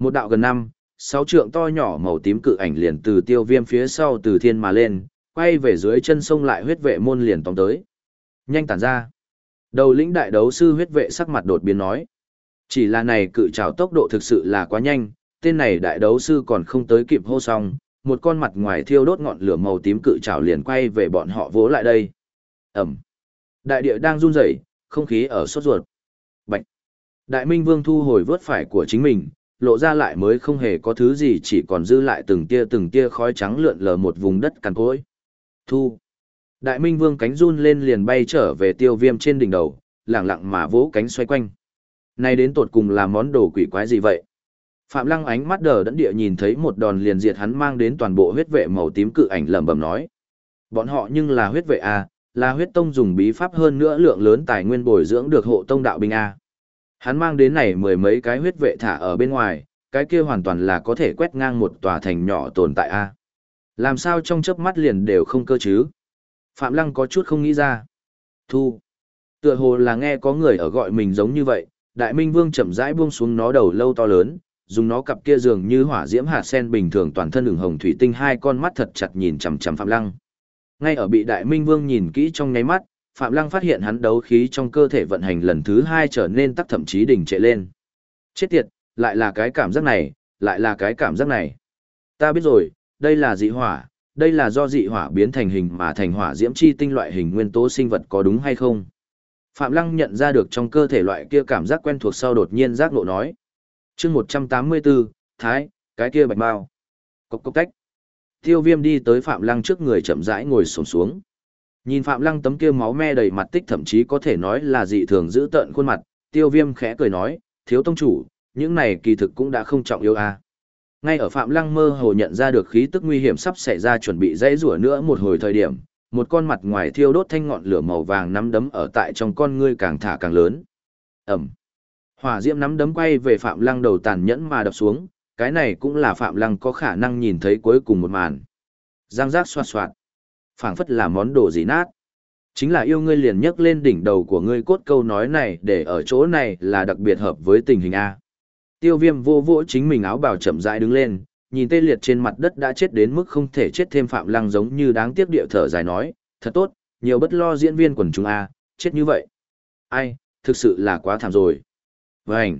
Một đạo gần năm, sáu trượng to nhỏ màu tím cự ảnh liền từ tiêu viêm phía sau từ thiên mà lên, quay về dưới chân sông lại huyết vệ môn liền tóm tới. Nhanh tản ra. Đầu lĩnh đại đấu sư huyết vệ sắc mặt đột biến nói. Chỉ là này cự trào tốc độ thực sự là quá nhanh, tên này đại đấu sư còn không tới kịp hô xong, một con mặt ngoài thiêu đốt ngọn lửa màu tím cự trào liền quay về bọn họ vỗ lại đây. Ẩm. Đại địa đang run rẩy, không khí ở sốt ruột. Bạch. Đại Minh Vương thu hồi vớt phải của chính mình, lộ ra lại mới không hề có thứ gì chỉ còn dư lại từng tia từng tia khói trắng lượn lờ một vùng đất cằn cỗi. Thu. Đại Minh Vương cánh run lên liền bay trở về tiêu viêm trên đỉnh đầu, lặng lặng mà vỗ cánh xoay quanh. Này đến tột cùng là món đồ quỷ quái gì vậy? Phạm Lăng ánh mắt đờ đẫn địa nhìn thấy một đòn liền diệt hắn mang đến toàn bộ huyết vệ màu tím cự ảnh lẩm bẩm nói. Bọn họ nhưng là huyết vệ A, là huyết tông dùng bí pháp hơn nữa lượng lớn tài nguyên bồi dưỡng được hộ tông đạo binh A. Hắn mang đến này mười mấy cái huyết vệ thả ở bên ngoài, cái kia hoàn toàn là có thể quét ngang một tòa thành nhỏ tồn tại A. Làm sao trong chớp mắt liền đều không cơ chứ? Phạm Lăng có chút không nghĩ ra. Thu. Tựa hồ là nghe có người ở gọi mình giống như vậy, Đại Minh Vương chậm rãi buông xuống nó đầu lâu to lớn, dùng nó cặp kia dường như hỏa diễm hạt sen bình thường toàn thân đường hồng thủy tinh hai con mắt thật chặt nhìn chằm chằm Phạm Lăng. Ngay ở bị Đại Minh Vương nhìn kỹ trong nháy mắt, Phạm Lăng phát hiện hắn đấu khí trong cơ thể vận hành lần thứ hai trở nên tắc thậm chí đỉnh trệ lên. Chết tiệt, lại là cái cảm giác này, lại là cái cảm giác này. Ta biết rồi, đây là dị hỏa, đây là do dị hỏa biến thành hình mà thành hỏa diễm chi tinh loại hình nguyên tố sinh vật có đúng hay không? Phạm Lăng nhận ra được trong cơ thể loại kia cảm giác quen thuộc sau đột nhiên giác ngộ nói. chương 184, Thái, cái kia bạch bao. Cốc cốc cách. Tiêu viêm đi tới Phạm Lăng trước người chậm rãi ngồi sổm xuống. Nhìn Phạm Lăng tấm kia máu me đầy mặt tích thậm chí có thể nói là dị thường giữ tợn khuôn mặt, tiêu viêm khẽ cười nói, thiếu tông chủ, những này kỳ thực cũng đã không trọng yếu à. Ngay ở Phạm Lăng mơ hồ nhận ra được khí tức nguy hiểm sắp xảy ra chuẩn bị dãy rủa nữa một hồi thời điểm, một con mặt ngoài thiêu đốt thanh ngọn lửa màu vàng nắm đấm ở tại trong con ngươi càng thả càng lớn. Ẩm. Hỏa diễm nắm đấm quay về Phạm Lăng đầu tàn nhẫn mà đập xuống, cái này cũng là Phạm Lăng có khả năng nhìn thấy cuối cùng một màn. Giang giác xoạt xoạt phảng phất là món đồ gì nát. Chính là yêu ngươi liền nhấc lên đỉnh đầu của ngươi cốt câu nói này để ở chỗ này là đặc biệt hợp với tình hình A. Tiêu viêm vô vỗ chính mình áo bào chậm rãi đứng lên, nhìn tê liệt trên mặt đất đã chết đến mức không thể chết thêm phạm lăng giống như đáng tiếc địa thở dài nói, thật tốt, nhiều bất lo diễn viên quần chúng A, chết như vậy. Ai, thực sự là quá thảm rồi. Vânh.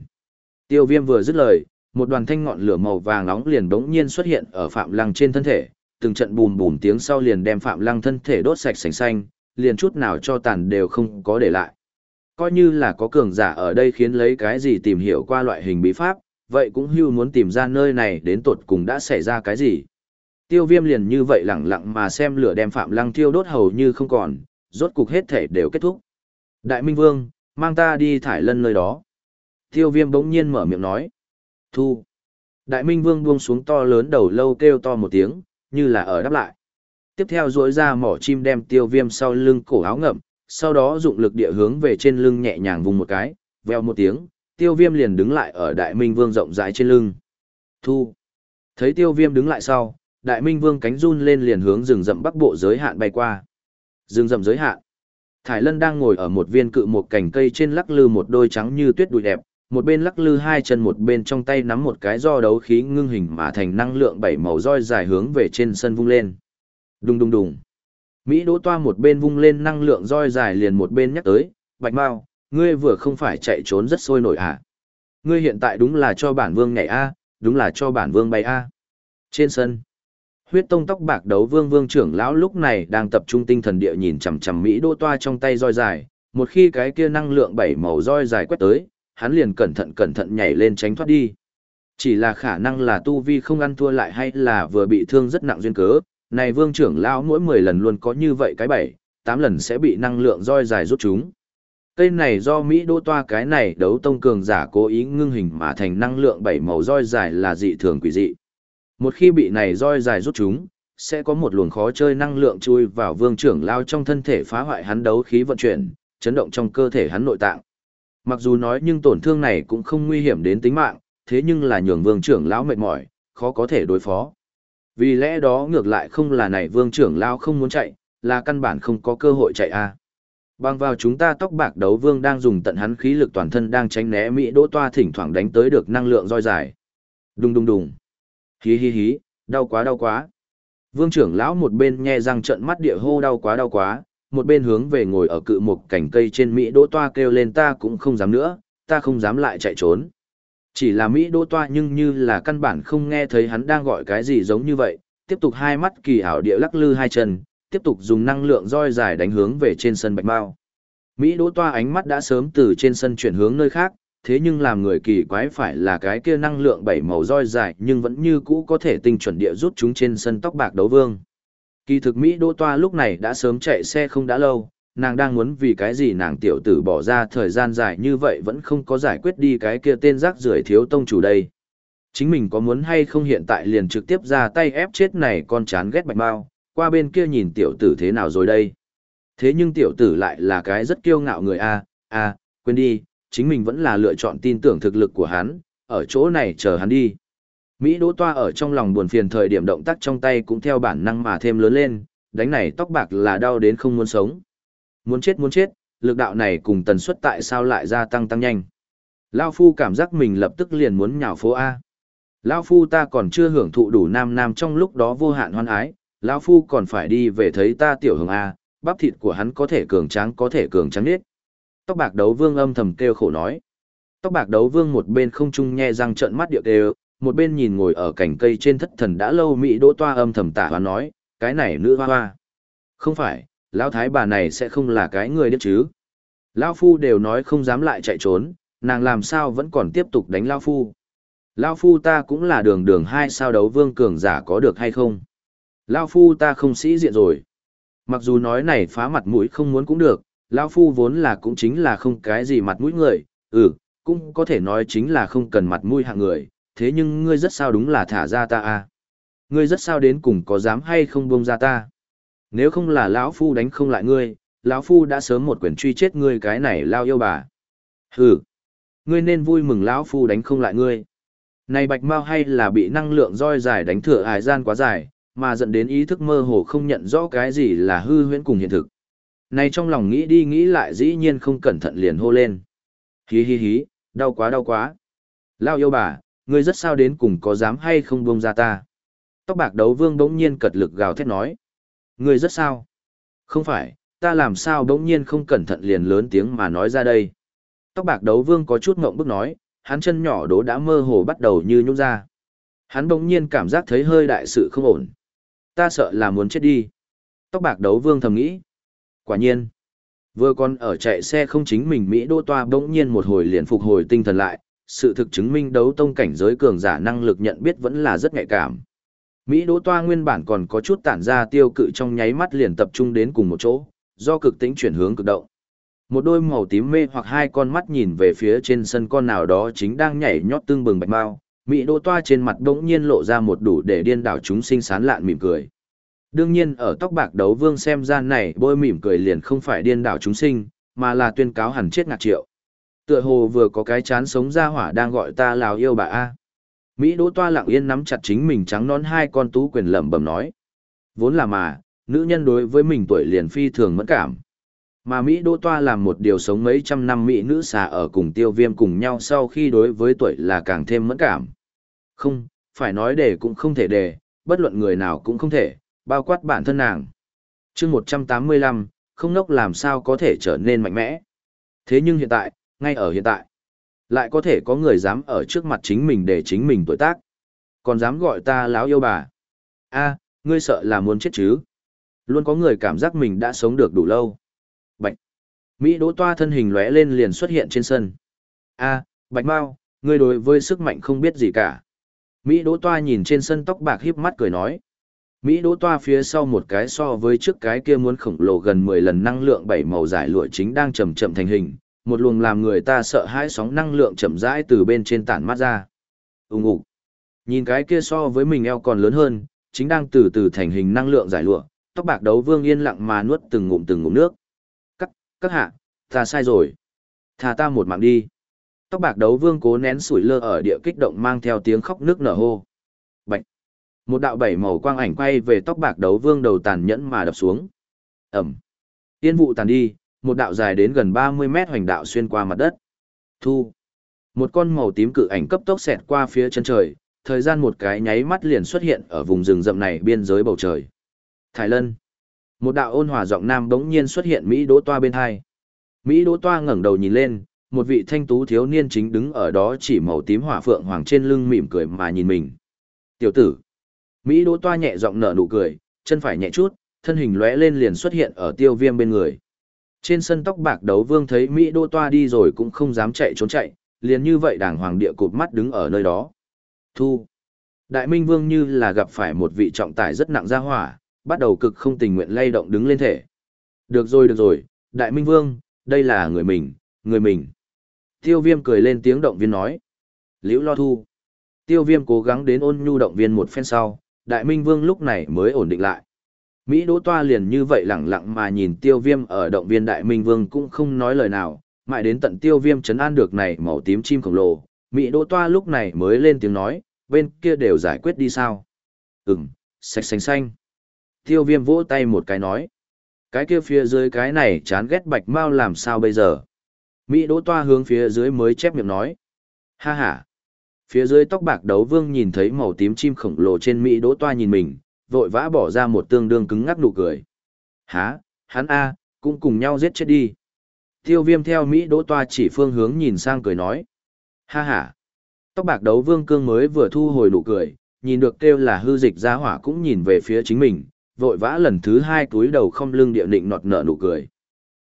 Tiêu viêm vừa dứt lời, một đoàn thanh ngọn lửa màu vàng nóng liền đống nhiên xuất hiện ở phạm lăng trên thân thể, từng trận bùm bùm tiếng sau liền đem phạm lăng thân thể đốt sạch sành xanh, liền chút nào cho tàn đều không có để lại. Coi như là có cường giả ở đây khiến lấy cái gì tìm hiểu qua loại hình bí pháp, vậy cũng hưu muốn tìm ra nơi này đến tột cùng đã xảy ra cái gì. Tiêu viêm liền như vậy lặng lặng mà xem lửa đem Phạm Lăng thiêu đốt hầu như không còn, rốt cục hết thể đều kết thúc. Đại Minh Vương, mang ta đi thải lân nơi đó. Tiêu viêm bỗng nhiên mở miệng nói. Thu. Đại Minh Vương buông xuống to lớn đầu lâu kêu to một tiếng, như là ở đáp lại. Tiếp theo duỗi ra mỏ chim đem tiêu viêm sau lưng cổ áo ngậm, sau đó dụng lực địa hướng về trên lưng nhẹ nhàng vùng một cái, veo một tiếng, tiêu viêm liền đứng lại ở Đại Minh Vương rộng rãi trên lưng. Thu. Thấy tiêu viêm đứng lại sau, Đại Minh Vương cánh run lên liền hướng rừng rậm bắc bộ giới hạn bay qua. Rừng rậm giới hạn. Thải Lân đang ngồi ở một viên cự một cành cây trên lắc lư một đôi trắng như tuyết đùi đẹp, một bên lắc lư hai chân một bên trong tay nắm một cái do đấu khí ngưng hình mà thành năng lượng bảy màu roi dài hướng về trên sân vung lên. Đùng đùng đùng. Mỹ đỗ toa một bên vung lên năng lượng roi dài liền một bên nhắc tới, Bạch Mao, ngươi vừa không phải chạy trốn rất sôi nổi à? Ngươi hiện tại đúng là cho bản vương nhảy A, đúng là cho bản vương bay A. Trên sân, huyết tông tóc bạc đấu vương vương trưởng lão lúc này đang tập trung tinh thần địa nhìn chằm chằm Mỹ đỗ toa trong tay roi dài, một khi cái kia năng lượng bảy màu roi dài quét tới, hắn liền cẩn thận cẩn thận nhảy lên tránh thoát đi. Chỉ là khả năng là tu vi không ăn thua lại hay là vừa bị thương rất nặng duyên cớ, này vương trưởng lão mỗi 10 lần luôn có như vậy cái bảy, 8 lần sẽ bị năng lượng roi dài rút chúng. Cây này do Mỹ đô toa cái này đấu tông cường giả cố ý ngưng hình mà thành năng lượng bảy màu roi dài là dị thường quỷ dị. Một khi bị này roi dài rút chúng, sẽ có một luồng khó chơi năng lượng chui vào vương trưởng lao trong thân thể phá hoại hắn đấu khí vận chuyển, chấn động trong cơ thể hắn nội tạng. Mặc dù nói nhưng tổn thương này cũng không nguy hiểm đến tính mạng, thế nhưng là nhường vương trưởng lão mệt mỏi, khó có thể đối phó. Vì lẽ đó ngược lại không là này vương trưởng lão không muốn chạy, là căn bản không có cơ hội chạy a. À. Bằng vào chúng ta tóc bạc đấu vương đang dùng tận hắn khí lực toàn thân đang tránh né Mỹ đỗ toa thỉnh thoảng đánh tới được năng lượng roi dài. Đùng đùng đùng. Hí hí hí, đau quá đau quá. Vương trưởng lão một bên nhe răng trận mắt địa hô đau quá đau quá, một bên hướng về ngồi ở cự một cành cây trên Mỹ đỗ toa kêu lên ta cũng không dám nữa, ta không dám lại chạy trốn. Chỉ là Mỹ đỗ toa nhưng như là căn bản không nghe thấy hắn đang gọi cái gì giống như vậy, tiếp tục hai mắt kỳ ảo địa lắc lư hai chân, tiếp tục dùng năng lượng roi dài đánh hướng về trên sân bạch mao. Mỹ đỗ toa ánh mắt đã sớm từ trên sân chuyển hướng nơi khác, thế nhưng làm người kỳ quái phải là cái kia năng lượng bảy màu roi dài nhưng vẫn như cũ có thể tinh chuẩn địa rút chúng trên sân tóc bạc đấu vương. Kỳ thực Mỹ đỗ toa lúc này đã sớm chạy xe không đã lâu, nàng đang muốn vì cái gì nàng tiểu tử bỏ ra thời gian dài như vậy vẫn không có giải quyết đi cái kia tên rác rưởi thiếu tông chủ đây. Chính mình có muốn hay không hiện tại liền trực tiếp ra tay ép chết này con chán ghét bạch bao, qua bên kia nhìn tiểu tử thế nào rồi đây. Thế nhưng tiểu tử lại là cái rất kiêu ngạo người a a quên đi, chính mình vẫn là lựa chọn tin tưởng thực lực của hắn, ở chỗ này chờ hắn đi. Mỹ Đỗ Toa ở trong lòng buồn phiền thời điểm động tác trong tay cũng theo bản năng mà thêm lớn lên, đánh này tóc bạc là đau đến không muốn sống. Muốn chết muốn chết, lực đạo này cùng tần suất tại sao lại gia tăng tăng nhanh. Lao Phu cảm giác mình lập tức liền muốn nhào phố A. Lao Phu ta còn chưa hưởng thụ đủ nam nam trong lúc đó vô hạn hoan ái, Lao Phu còn phải đi về thấy ta tiểu hưởng A, bắp thịt của hắn có thể cường tráng có thể cường trắng nết. Tóc bạc đấu vương âm thầm kêu khổ nói. Tóc bạc đấu vương một bên không trung nhe răng trợn mắt điệu đều, một bên nhìn ngồi ở cành cây trên thất thần đã lâu Mỹ đỗ toa âm thầm tả hoán nói, cái này nữ hoa hoa. Không phải, lão thái bà này sẽ không là cái người điếc chứ. Lão phu đều nói không dám lại chạy trốn, nàng làm sao vẫn còn tiếp tục đánh lão phu. Lão phu ta cũng là đường đường hai sao đấu vương cường giả có được hay không. Lão phu ta không sĩ diện rồi. Mặc dù nói này phá mặt mũi không muốn cũng được, lão phu vốn là cũng chính là không cái gì mặt mũi người, ừ, cũng có thể nói chính là không cần mặt mũi hạng người, thế nhưng ngươi rất sao đúng là thả ra ta à. Ngươi rất sao đến cùng có dám hay không buông ra ta. Nếu không là lão phu đánh không lại ngươi, lão phu đã sớm một quyền truy chết ngươi cái này lao yêu bà. Hừ, ngươi nên vui mừng lão phu đánh không lại ngươi. Này bạch mau hay là bị năng lượng roi dài đánh thừa hài gian quá dài, mà dẫn đến ý thức mơ hồ không nhận rõ cái gì là hư huyễn cùng hiện thực. Này trong lòng nghĩ đi nghĩ lại dĩ nhiên không cẩn thận liền hô lên. Hí hí hí, đau quá đau quá. Lao yêu bà, ngươi rất sao đến cùng có dám hay không buông ra ta. Tóc bạc đấu vương đống nhiên cật lực gào thét nói. Ngươi rất sao? Không phải, ta làm sao đống nhiên không cẩn thận liền lớn tiếng mà nói ra đây. Tóc bạc đấu vương có chút ngộng bức nói, hắn chân nhỏ đố đã mơ hồ bắt đầu như nhúc ra. Hắn đống nhiên cảm giác thấy hơi đại sự không ổn. Ta sợ là muốn chết đi. Tóc bạc đấu vương thầm nghĩ. Quả nhiên. Vừa còn ở chạy xe không chính mình Mỹ đô toa bỗng nhiên một hồi liền phục hồi tinh thần lại, sự thực chứng minh đấu tông cảnh giới cường giả năng lực nhận biết vẫn là rất nhạy cảm. Mỹ đỗ toa nguyên bản còn có chút tản ra tiêu cự trong nháy mắt liền tập trung đến cùng một chỗ, do cực tính chuyển hướng cực động. Một đôi màu tím mê hoặc hai con mắt nhìn về phía trên sân con nào đó chính đang nhảy nhót tương bừng bạch mau, Mỹ đỗ toa trên mặt đống nhiên lộ ra một đủ để điên đảo chúng sinh sán lạn mỉm cười. Đương nhiên ở tóc bạc đấu vương xem ra này bôi mỉm cười liền không phải điên đảo chúng sinh, mà là tuyên cáo hẳn chết ngạc triệu. Tựa hồ vừa có cái chán sống ra hỏa đang gọi ta lào yêu bà A. Mỹ Đỗ Toa lặng yên nắm chặt chính mình trắng nón hai con tú quyền lẩm bẩm nói. Vốn là mà, nữ nhân đối với mình tuổi liền phi thường mẫn cảm. Mà Mỹ Đỗ Toa làm một điều sống mấy trăm năm Mỹ nữ xà ở cùng tiêu viêm cùng nhau sau khi đối với tuổi là càng thêm mẫn cảm. Không, phải nói để cũng không thể để, bất luận người nào cũng không thể, bao quát bản thân nàng. chương 185, không nốc làm sao có thể trở nên mạnh mẽ. Thế nhưng hiện tại, ngay ở hiện tại, lại có thể có người dám ở trước mặt chính mình để chính mình tuổi tác. Còn dám gọi ta láo yêu bà. a ngươi sợ là muốn chết chứ. Luôn có người cảm giác mình đã sống được đủ lâu. Bạch. Mỹ đỗ toa thân hình lóe lên liền xuất hiện trên sân. a Bạch Mao, ngươi đối với sức mạnh không biết gì cả. Mỹ đỗ toa nhìn trên sân tóc bạc híp mắt cười nói. Mỹ đỗ toa phía sau một cái so với trước cái kia muốn khổng lồ gần 10 lần năng lượng bảy màu giải lụa chính đang chậm chậm thành hình, một luồng làm người ta sợ hãi sóng năng lượng chậm rãi từ bên trên tản mát ra. Ùng ục. Nhìn cái kia so với mình eo còn lớn hơn, chính đang từ từ thành hình năng lượng giải lụa, tóc bạc đấu vương yên lặng mà nuốt từng ngụm từng ngụm nước. Các, các hạ, ta sai rồi. Thà ta một mạng đi. Tóc bạc đấu vương cố nén sủi lơ ở địa kích động mang theo tiếng khóc nước nở hô. Bạch. Một đạo bảy màu quang ảnh quay về tóc bạc đấu vương đầu tàn nhẫn mà đập xuống. Ẩm. Tiên vụ tàn đi, một đạo dài đến gần 30 mét hoành đạo xuyên qua mặt đất. Thu. Một con màu tím cự ảnh cấp tốc xẹt qua phía chân trời, thời gian một cái nháy mắt liền xuất hiện ở vùng rừng rậm này biên giới bầu trời. Thái Lân. Một đạo ôn hòa giọng nam bỗng nhiên xuất hiện Mỹ Đỗ Toa bên hai. Mỹ Đỗ Toa ngẩng đầu nhìn lên, một vị thanh tú thiếu niên chính đứng ở đó chỉ màu tím hỏa phượng hoàng trên lưng mỉm cười mà nhìn mình. Tiểu tử. Mỹ Đỗ Toa nhẹ giọng nở nụ cười, chân phải nhẹ chút, thân hình lóe lên liền xuất hiện ở tiêu viêm bên người. Trên sân tóc bạc đấu vương thấy Mỹ đô toa đi rồi cũng không dám chạy trốn chạy, liền như vậy đàng hoàng địa cụp mắt đứng ở nơi đó. Thu. Đại Minh Vương như là gặp phải một vị trọng tài rất nặng ra hỏa, bắt đầu cực không tình nguyện lay động đứng lên thể. Được rồi được rồi, Đại Minh Vương, đây là người mình, người mình. Tiêu viêm cười lên tiếng động viên nói. Liễu lo thu. Tiêu viêm cố gắng đến ôn nhu động viên một phen sau, Đại Minh Vương lúc này mới ổn định lại. Mỹ Đỗ Toa liền như vậy lẳng lặng mà nhìn tiêu viêm ở động viên Đại Minh Vương cũng không nói lời nào, mãi đến tận tiêu viêm chấn an được này màu tím chim khổng lồ. Mỹ Đỗ Toa lúc này mới lên tiếng nói, bên kia đều giải quyết đi sao? Ừm, sạch xanh xanh. Tiêu viêm vỗ tay một cái nói. Cái kia phía dưới cái này chán ghét bạch mau làm sao bây giờ? Mỹ Đỗ Toa hướng phía dưới mới chép miệng nói. Ha ha. Phía dưới tóc bạc đấu vương nhìn thấy màu tím chim khổng lồ trên Mỹ Đỗ Toa nhìn mình, vội vã bỏ ra một tương đương cứng ngắc nụ cười. Há, hắn A, cũng cùng nhau giết chết đi. Tiêu viêm theo Mỹ đỗ toa chỉ phương hướng nhìn sang cười nói. Ha ha. Tóc bạc đấu vương cương mới vừa thu hồi nụ cười, nhìn được kêu là hư dịch ra hỏa cũng nhìn về phía chính mình, vội vã lần thứ hai túi đầu không lưng địa định nọt nở nụ cười.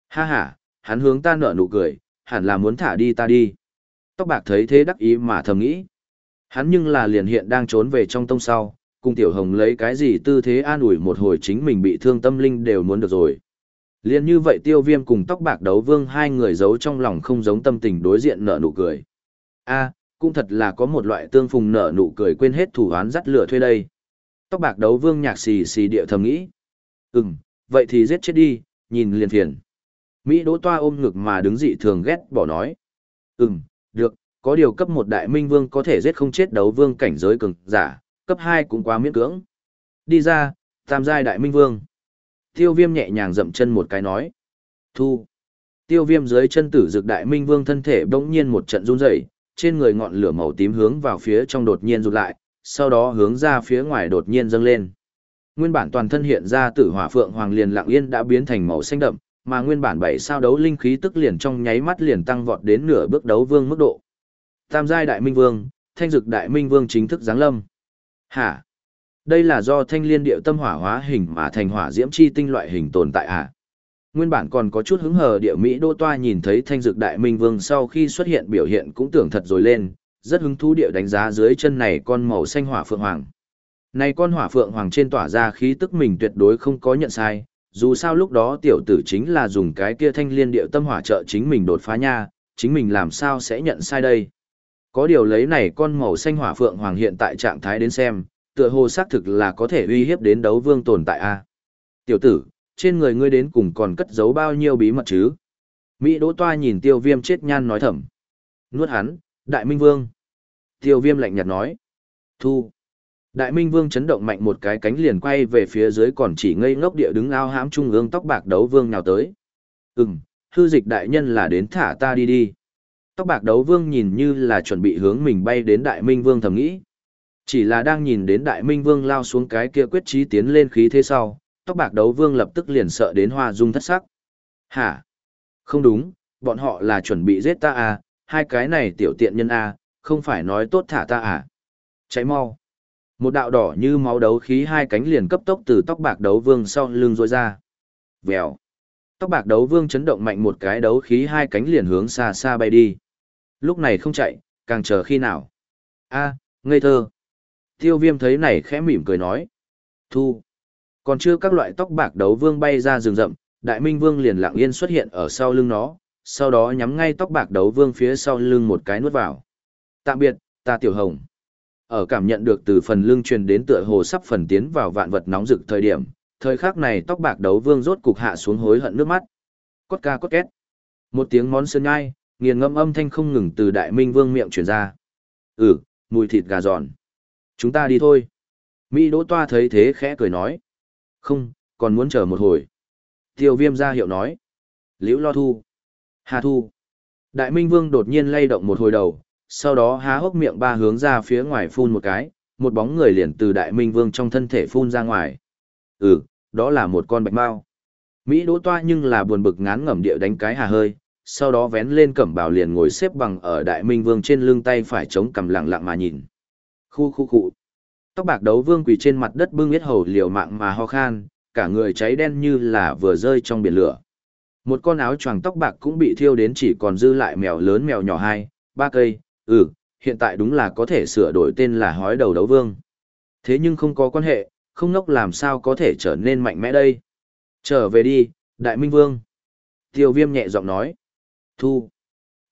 Ha ha, hắn hướng ta nở nụ cười, hẳn là muốn thả đi ta đi. Tóc bạc thấy thế đắc ý mà thầm nghĩ. Hắn nhưng là liền hiện đang trốn về trong tông sau, cùng tiểu hồng lấy cái gì tư thế an ủi một hồi chính mình bị thương tâm linh đều muốn được rồi. Liên như vậy tiêu viêm cùng tóc bạc đấu vương hai người giấu trong lòng không giống tâm tình đối diện nở nụ cười. a cũng thật là có một loại tương phùng nở nụ cười quên hết thủ án dắt lửa thuê đây. Tóc bạc đấu vương nhạc xì xì địa thầm nghĩ. Ừm, vậy thì giết chết đi, nhìn liền phiền. Mỹ đỗ toa ôm ngực mà đứng dị thường ghét bỏ nói. Ừm, được, có điều cấp một đại minh vương có thể giết không chết đấu vương cảnh giới cường giả, cấp 2 cũng quá miễn cưỡng. Đi ra, tam giai đại minh vương. Tiêu viêm nhẹ nhàng dậm chân một cái nói. Thu. Tiêu viêm dưới chân tử dược đại minh vương thân thể bỗng nhiên một trận run rẩy trên người ngọn lửa màu tím hướng vào phía trong đột nhiên rụt lại, sau đó hướng ra phía ngoài đột nhiên dâng lên. Nguyên bản toàn thân hiện ra tử hỏa phượng hoàng liền lặng yên đã biến thành màu xanh đậm, mà nguyên bản bảy sao đấu linh khí tức liền trong nháy mắt liền tăng vọt đến nửa bước đấu vương mức độ. Tam giai đại minh vương, thanh dực đại minh vương chính thức giáng lâm. Hả? Đây là do thanh liên điệu tâm hỏa hóa hình mà thành hỏa diễm chi tinh loại hình tồn tại hả? Nguyên bản còn có chút hứng hờ địa Mỹ đô toa nhìn thấy thanh dược đại minh vương sau khi xuất hiện biểu hiện cũng tưởng thật rồi lên, rất hứng thú địa đánh giá dưới chân này con màu xanh hỏa phượng hoàng. Này con hỏa phượng hoàng trên tỏa ra khí tức mình tuyệt đối không có nhận sai, dù sao lúc đó tiểu tử chính là dùng cái kia thanh liên điệu tâm hỏa trợ chính mình đột phá nha, chính mình làm sao sẽ nhận sai đây. Có điều lấy này con màu xanh hỏa phượng hoàng hiện tại trạng thái đến xem, tựa hồ xác thực là có thể uy hiếp đến đấu vương tồn tại a. Tiểu tử, trên người ngươi đến cùng còn cất giấu bao nhiêu bí mật chứ? Mỹ Đỗ Toa nhìn Tiêu Viêm chết nhan nói thầm. Nuốt hắn, Đại Minh Vương. Tiêu Viêm lạnh nhạt nói. Thu. Đại Minh Vương chấn động mạnh một cái cánh liền quay về phía dưới còn chỉ ngây ngốc địa đứng ao hãm trung ương tóc bạc đấu vương nào tới. Ừm, hư dịch đại nhân là đến thả ta đi đi. Tóc bạc đấu vương nhìn như là chuẩn bị hướng mình bay đến Đại Minh Vương thầm nghĩ. Chỉ là đang nhìn đến Đại Minh Vương lao xuống cái kia quyết trí tiến lên khí thế sau, tóc bạc đấu vương lập tức liền sợ đến hoa dung thất sắc. Hả? Không đúng, bọn họ là chuẩn bị giết ta à, hai cái này tiểu tiện nhân à, không phải nói tốt thả ta à. Cháy mau. Một đạo đỏ như máu đấu khí hai cánh liền cấp tốc từ tóc bạc đấu vương sau lưng rôi ra. Vèo. Tóc bạc đấu vương chấn động mạnh một cái đấu khí hai cánh liền hướng xa xa bay đi. Lúc này không chạy, càng chờ khi nào. a ngây thơ. Tiêu viêm thấy này khẽ mỉm cười nói. Thu. Còn chưa các loại tóc bạc đấu vương bay ra rừng rậm, đại minh vương liền lặng yên xuất hiện ở sau lưng nó, sau đó nhắm ngay tóc bạc đấu vương phía sau lưng một cái nuốt vào. Tạm biệt, ta tiểu hồng. Ở cảm nhận được từ phần lưng truyền đến tựa hồ sắp phần tiến vào vạn vật nóng rực thời điểm, thời khắc này tóc bạc đấu vương rốt cục hạ xuống hối hận nước mắt. Cốt ca cốt két. Một tiếng món sơn nhai, nghiền ngâm âm thanh không ngừng từ đại minh vương miệng truyền ra. Ừ, mùi thịt gà giòn. Chúng ta đi thôi. Mỹ đỗ toa thấy thế khẽ cười nói. Không, còn muốn chờ một hồi. Tiêu viêm ra hiệu nói. Liễu lo thu. Hà thu. Đại minh vương đột nhiên lay động một hồi đầu, sau đó há hốc miệng ba hướng ra phía ngoài phun một cái, một bóng người liền từ đại minh vương trong thân thể phun ra ngoài. Ừ, đó là một con bạch mao. Mỹ đỗ toa nhưng là buồn bực ngán ngẩm địa đánh cái hà hơi, sau đó vén lên cẩm bào liền ngồi xếp bằng ở đại minh vương trên lưng tay phải chống cằm lặng lặng mà nhìn. Khu khu khu. Tóc bạc đấu vương quỳ trên mặt đất bưng biết hầu liều mạng mà ho khan, cả người cháy đen như là vừa rơi trong biển lửa. Một con áo choàng tóc bạc cũng bị thiêu đến chỉ còn dư lại mèo lớn mèo nhỏ hai, ba cây, ừ, hiện tại đúng là có thể sửa đổi tên là hói đầu đấu vương. Thế nhưng không có quan hệ, không nốc làm sao có thể trở nên mạnh mẽ đây. Trở về đi, Đại Minh Vương. Tiêu viêm nhẹ giọng nói. Thu.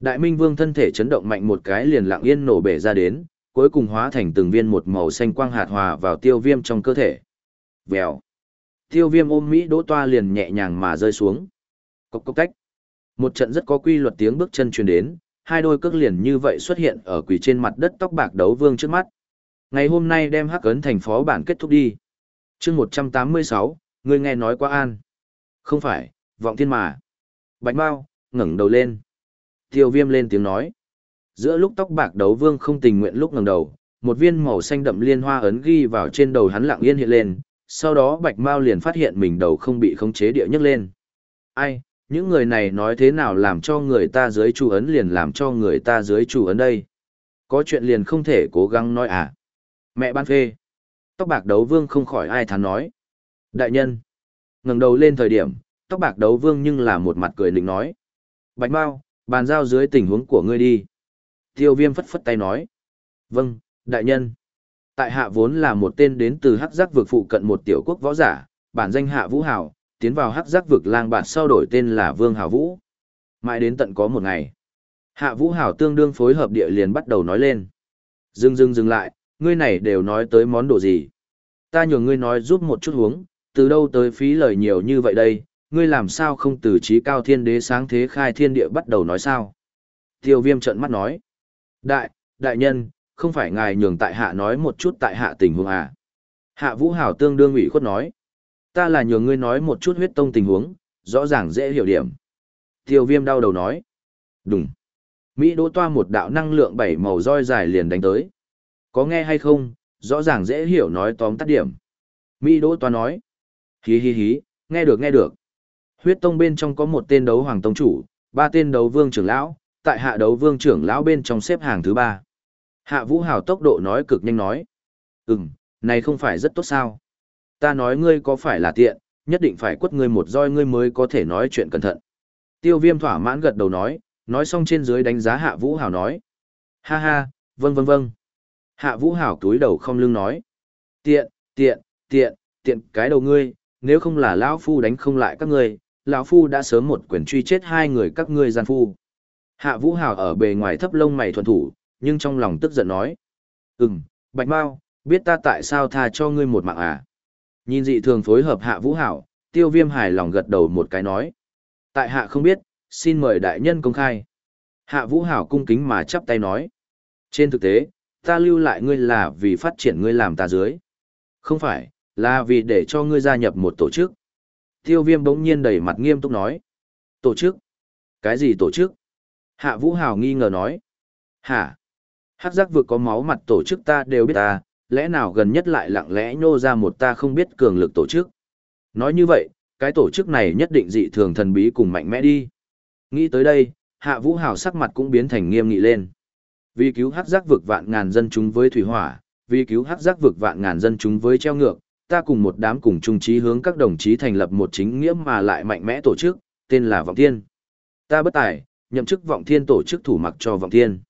Đại Minh Vương thân thể chấn động mạnh một cái liền lặng yên nổ bể ra đến, cuối cùng hóa thành từng viên một màu xanh quang hạt hòa vào tiêu viêm trong cơ thể. Vèo. Tiêu viêm ôm Mỹ đỗ toa liền nhẹ nhàng mà rơi xuống. Cốc cốc tách. Một trận rất có quy luật tiếng bước chân truyền đến, hai đôi cước liền như vậy xuất hiện ở quỷ trên mặt đất tóc bạc đấu vương trước mắt. Ngày hôm nay đem hắc ấn thành phó bản kết thúc đi. chương 186, người nghe nói quá an. Không phải, vọng thiên mà. Bạch Mao, ngẩng đầu lên. Tiêu viêm lên tiếng nói. Giữa lúc tóc bạc đấu vương không tình nguyện lúc ngẩng đầu, một viên màu xanh đậm liên hoa ấn ghi vào trên đầu hắn lặng yên hiện lên, sau đó Bạch Mao liền phát hiện mình đầu không bị khống chế địa nhấc lên. Ai, những người này nói thế nào làm cho người ta dưới chủ ấn liền làm cho người ta dưới chủ ấn đây. Có chuyện liền không thể cố gắng nói à. Mẹ ban phê. Tóc bạc đấu vương không khỏi ai thán nói. Đại nhân. ngẩng đầu lên thời điểm, tóc bạc đấu vương nhưng là một mặt cười định nói. Bạch Mao, bàn giao dưới tình huống của ngươi đi. Tiêu viêm phất phất tay nói. Vâng, đại nhân. Tại hạ vốn là một tên đến từ hắc giác vực phụ cận một tiểu quốc võ giả, bản danh hạ vũ hảo, tiến vào hắc giác vực lang bạt sau đổi tên là Vương Hảo Vũ. Mãi đến tận có một ngày, Hạ Vũ Hảo tương đương phối hợp địa liền bắt đầu nói lên. Dừng dừng dừng lại, ngươi này đều nói tới món đồ gì. Ta nhường ngươi nói giúp một chút huống, từ đâu tới phí lời nhiều như vậy đây, ngươi làm sao không từ trí cao thiên đế sáng thế khai thiên địa bắt đầu nói sao. Tiêu viêm trợn mắt nói. Đại, đại nhân, không phải ngài nhường tại hạ nói một chút tại hạ tình huống à. Hạ Vũ Hảo tương đương ủy khuất nói ta là nhường ngươi nói một chút huyết tông tình huống, rõ ràng dễ hiểu điểm. Tiêu viêm đau đầu nói. Đúng. Mỹ đỗ toa một đạo năng lượng bảy màu roi dài liền đánh tới. Có nghe hay không, rõ ràng dễ hiểu nói tóm tắt điểm. Mỹ đỗ toa nói. Hí hí hí, nghe được nghe được. Huyết tông bên trong có một tên đấu hoàng tông chủ, ba tên đấu vương trưởng lão, tại hạ đấu vương trưởng lão bên trong xếp hàng thứ ba. Hạ vũ hào tốc độ nói cực nhanh nói. Ừm, này không phải rất tốt sao. Ta nói ngươi có phải là tiện, Nhất định phải quất ngươi một roi ngươi mới có thể nói chuyện cẩn thận. Tiêu viêm thỏa mãn gật đầu nói, nói xong trên dưới đánh giá hạ vũ hào nói. Ha ha, vâng vâng vâng. Hạ vũ hào túi đầu không lưng nói. Tiện, tiện, tiện, tiện cái đầu ngươi, nếu không là lão phu đánh không lại các ngươi, lão phu đã sớm một quyền truy chết hai người các ngươi gian phu. Hạ Vũ Hào ở bề ngoài thấp lông mày thuần thủ, nhưng trong lòng tức giận nói. Ừm, Bạch Mao, biết ta tại sao tha cho ngươi một mạng à? Nhìn dị thường phối hợp Hạ Vũ hảo tiêu viêm hài lòng gật đầu một cái nói. Tại Hạ không biết, xin mời đại nhân công khai. Hạ Vũ hảo cung kính mà chắp tay nói. Trên thực tế, ta lưu lại ngươi là vì phát triển ngươi làm ta dưới. Không phải, là vì để cho ngươi gia nhập một tổ chức. Tiêu viêm bỗng nhiên đầy mặt nghiêm túc nói. Tổ chức? Cái gì tổ chức? Hạ Vũ Hào nghi ngờ nói. Hả? Hắc giác vực có máu mặt tổ chức ta đều biết ta, lẽ nào gần nhất lại lặng lẽ nhô ra một ta không biết cường lực tổ chức. Nói như vậy, cái tổ chức này nhất định dị thường thần bí cùng mạnh mẽ đi. Nghĩ tới đây, Hạ Vũ Hào sắc mặt cũng biến thành nghiêm nghị lên. Vì cứu hắc giác vực vạn ngàn dân chúng với thủy hỏa, vì cứu hắc giác vực vạn ngàn dân chúng với treo ngược, ta cùng một đám cùng chung trí hướng các đồng chí thành lập một chính nghĩa mà lại mạnh mẽ tổ chức, tên là Vọng Thiên. Ta bất tài, nhậm chức Vọng Thiên tổ chức thủ mặc cho Vọng Thiên.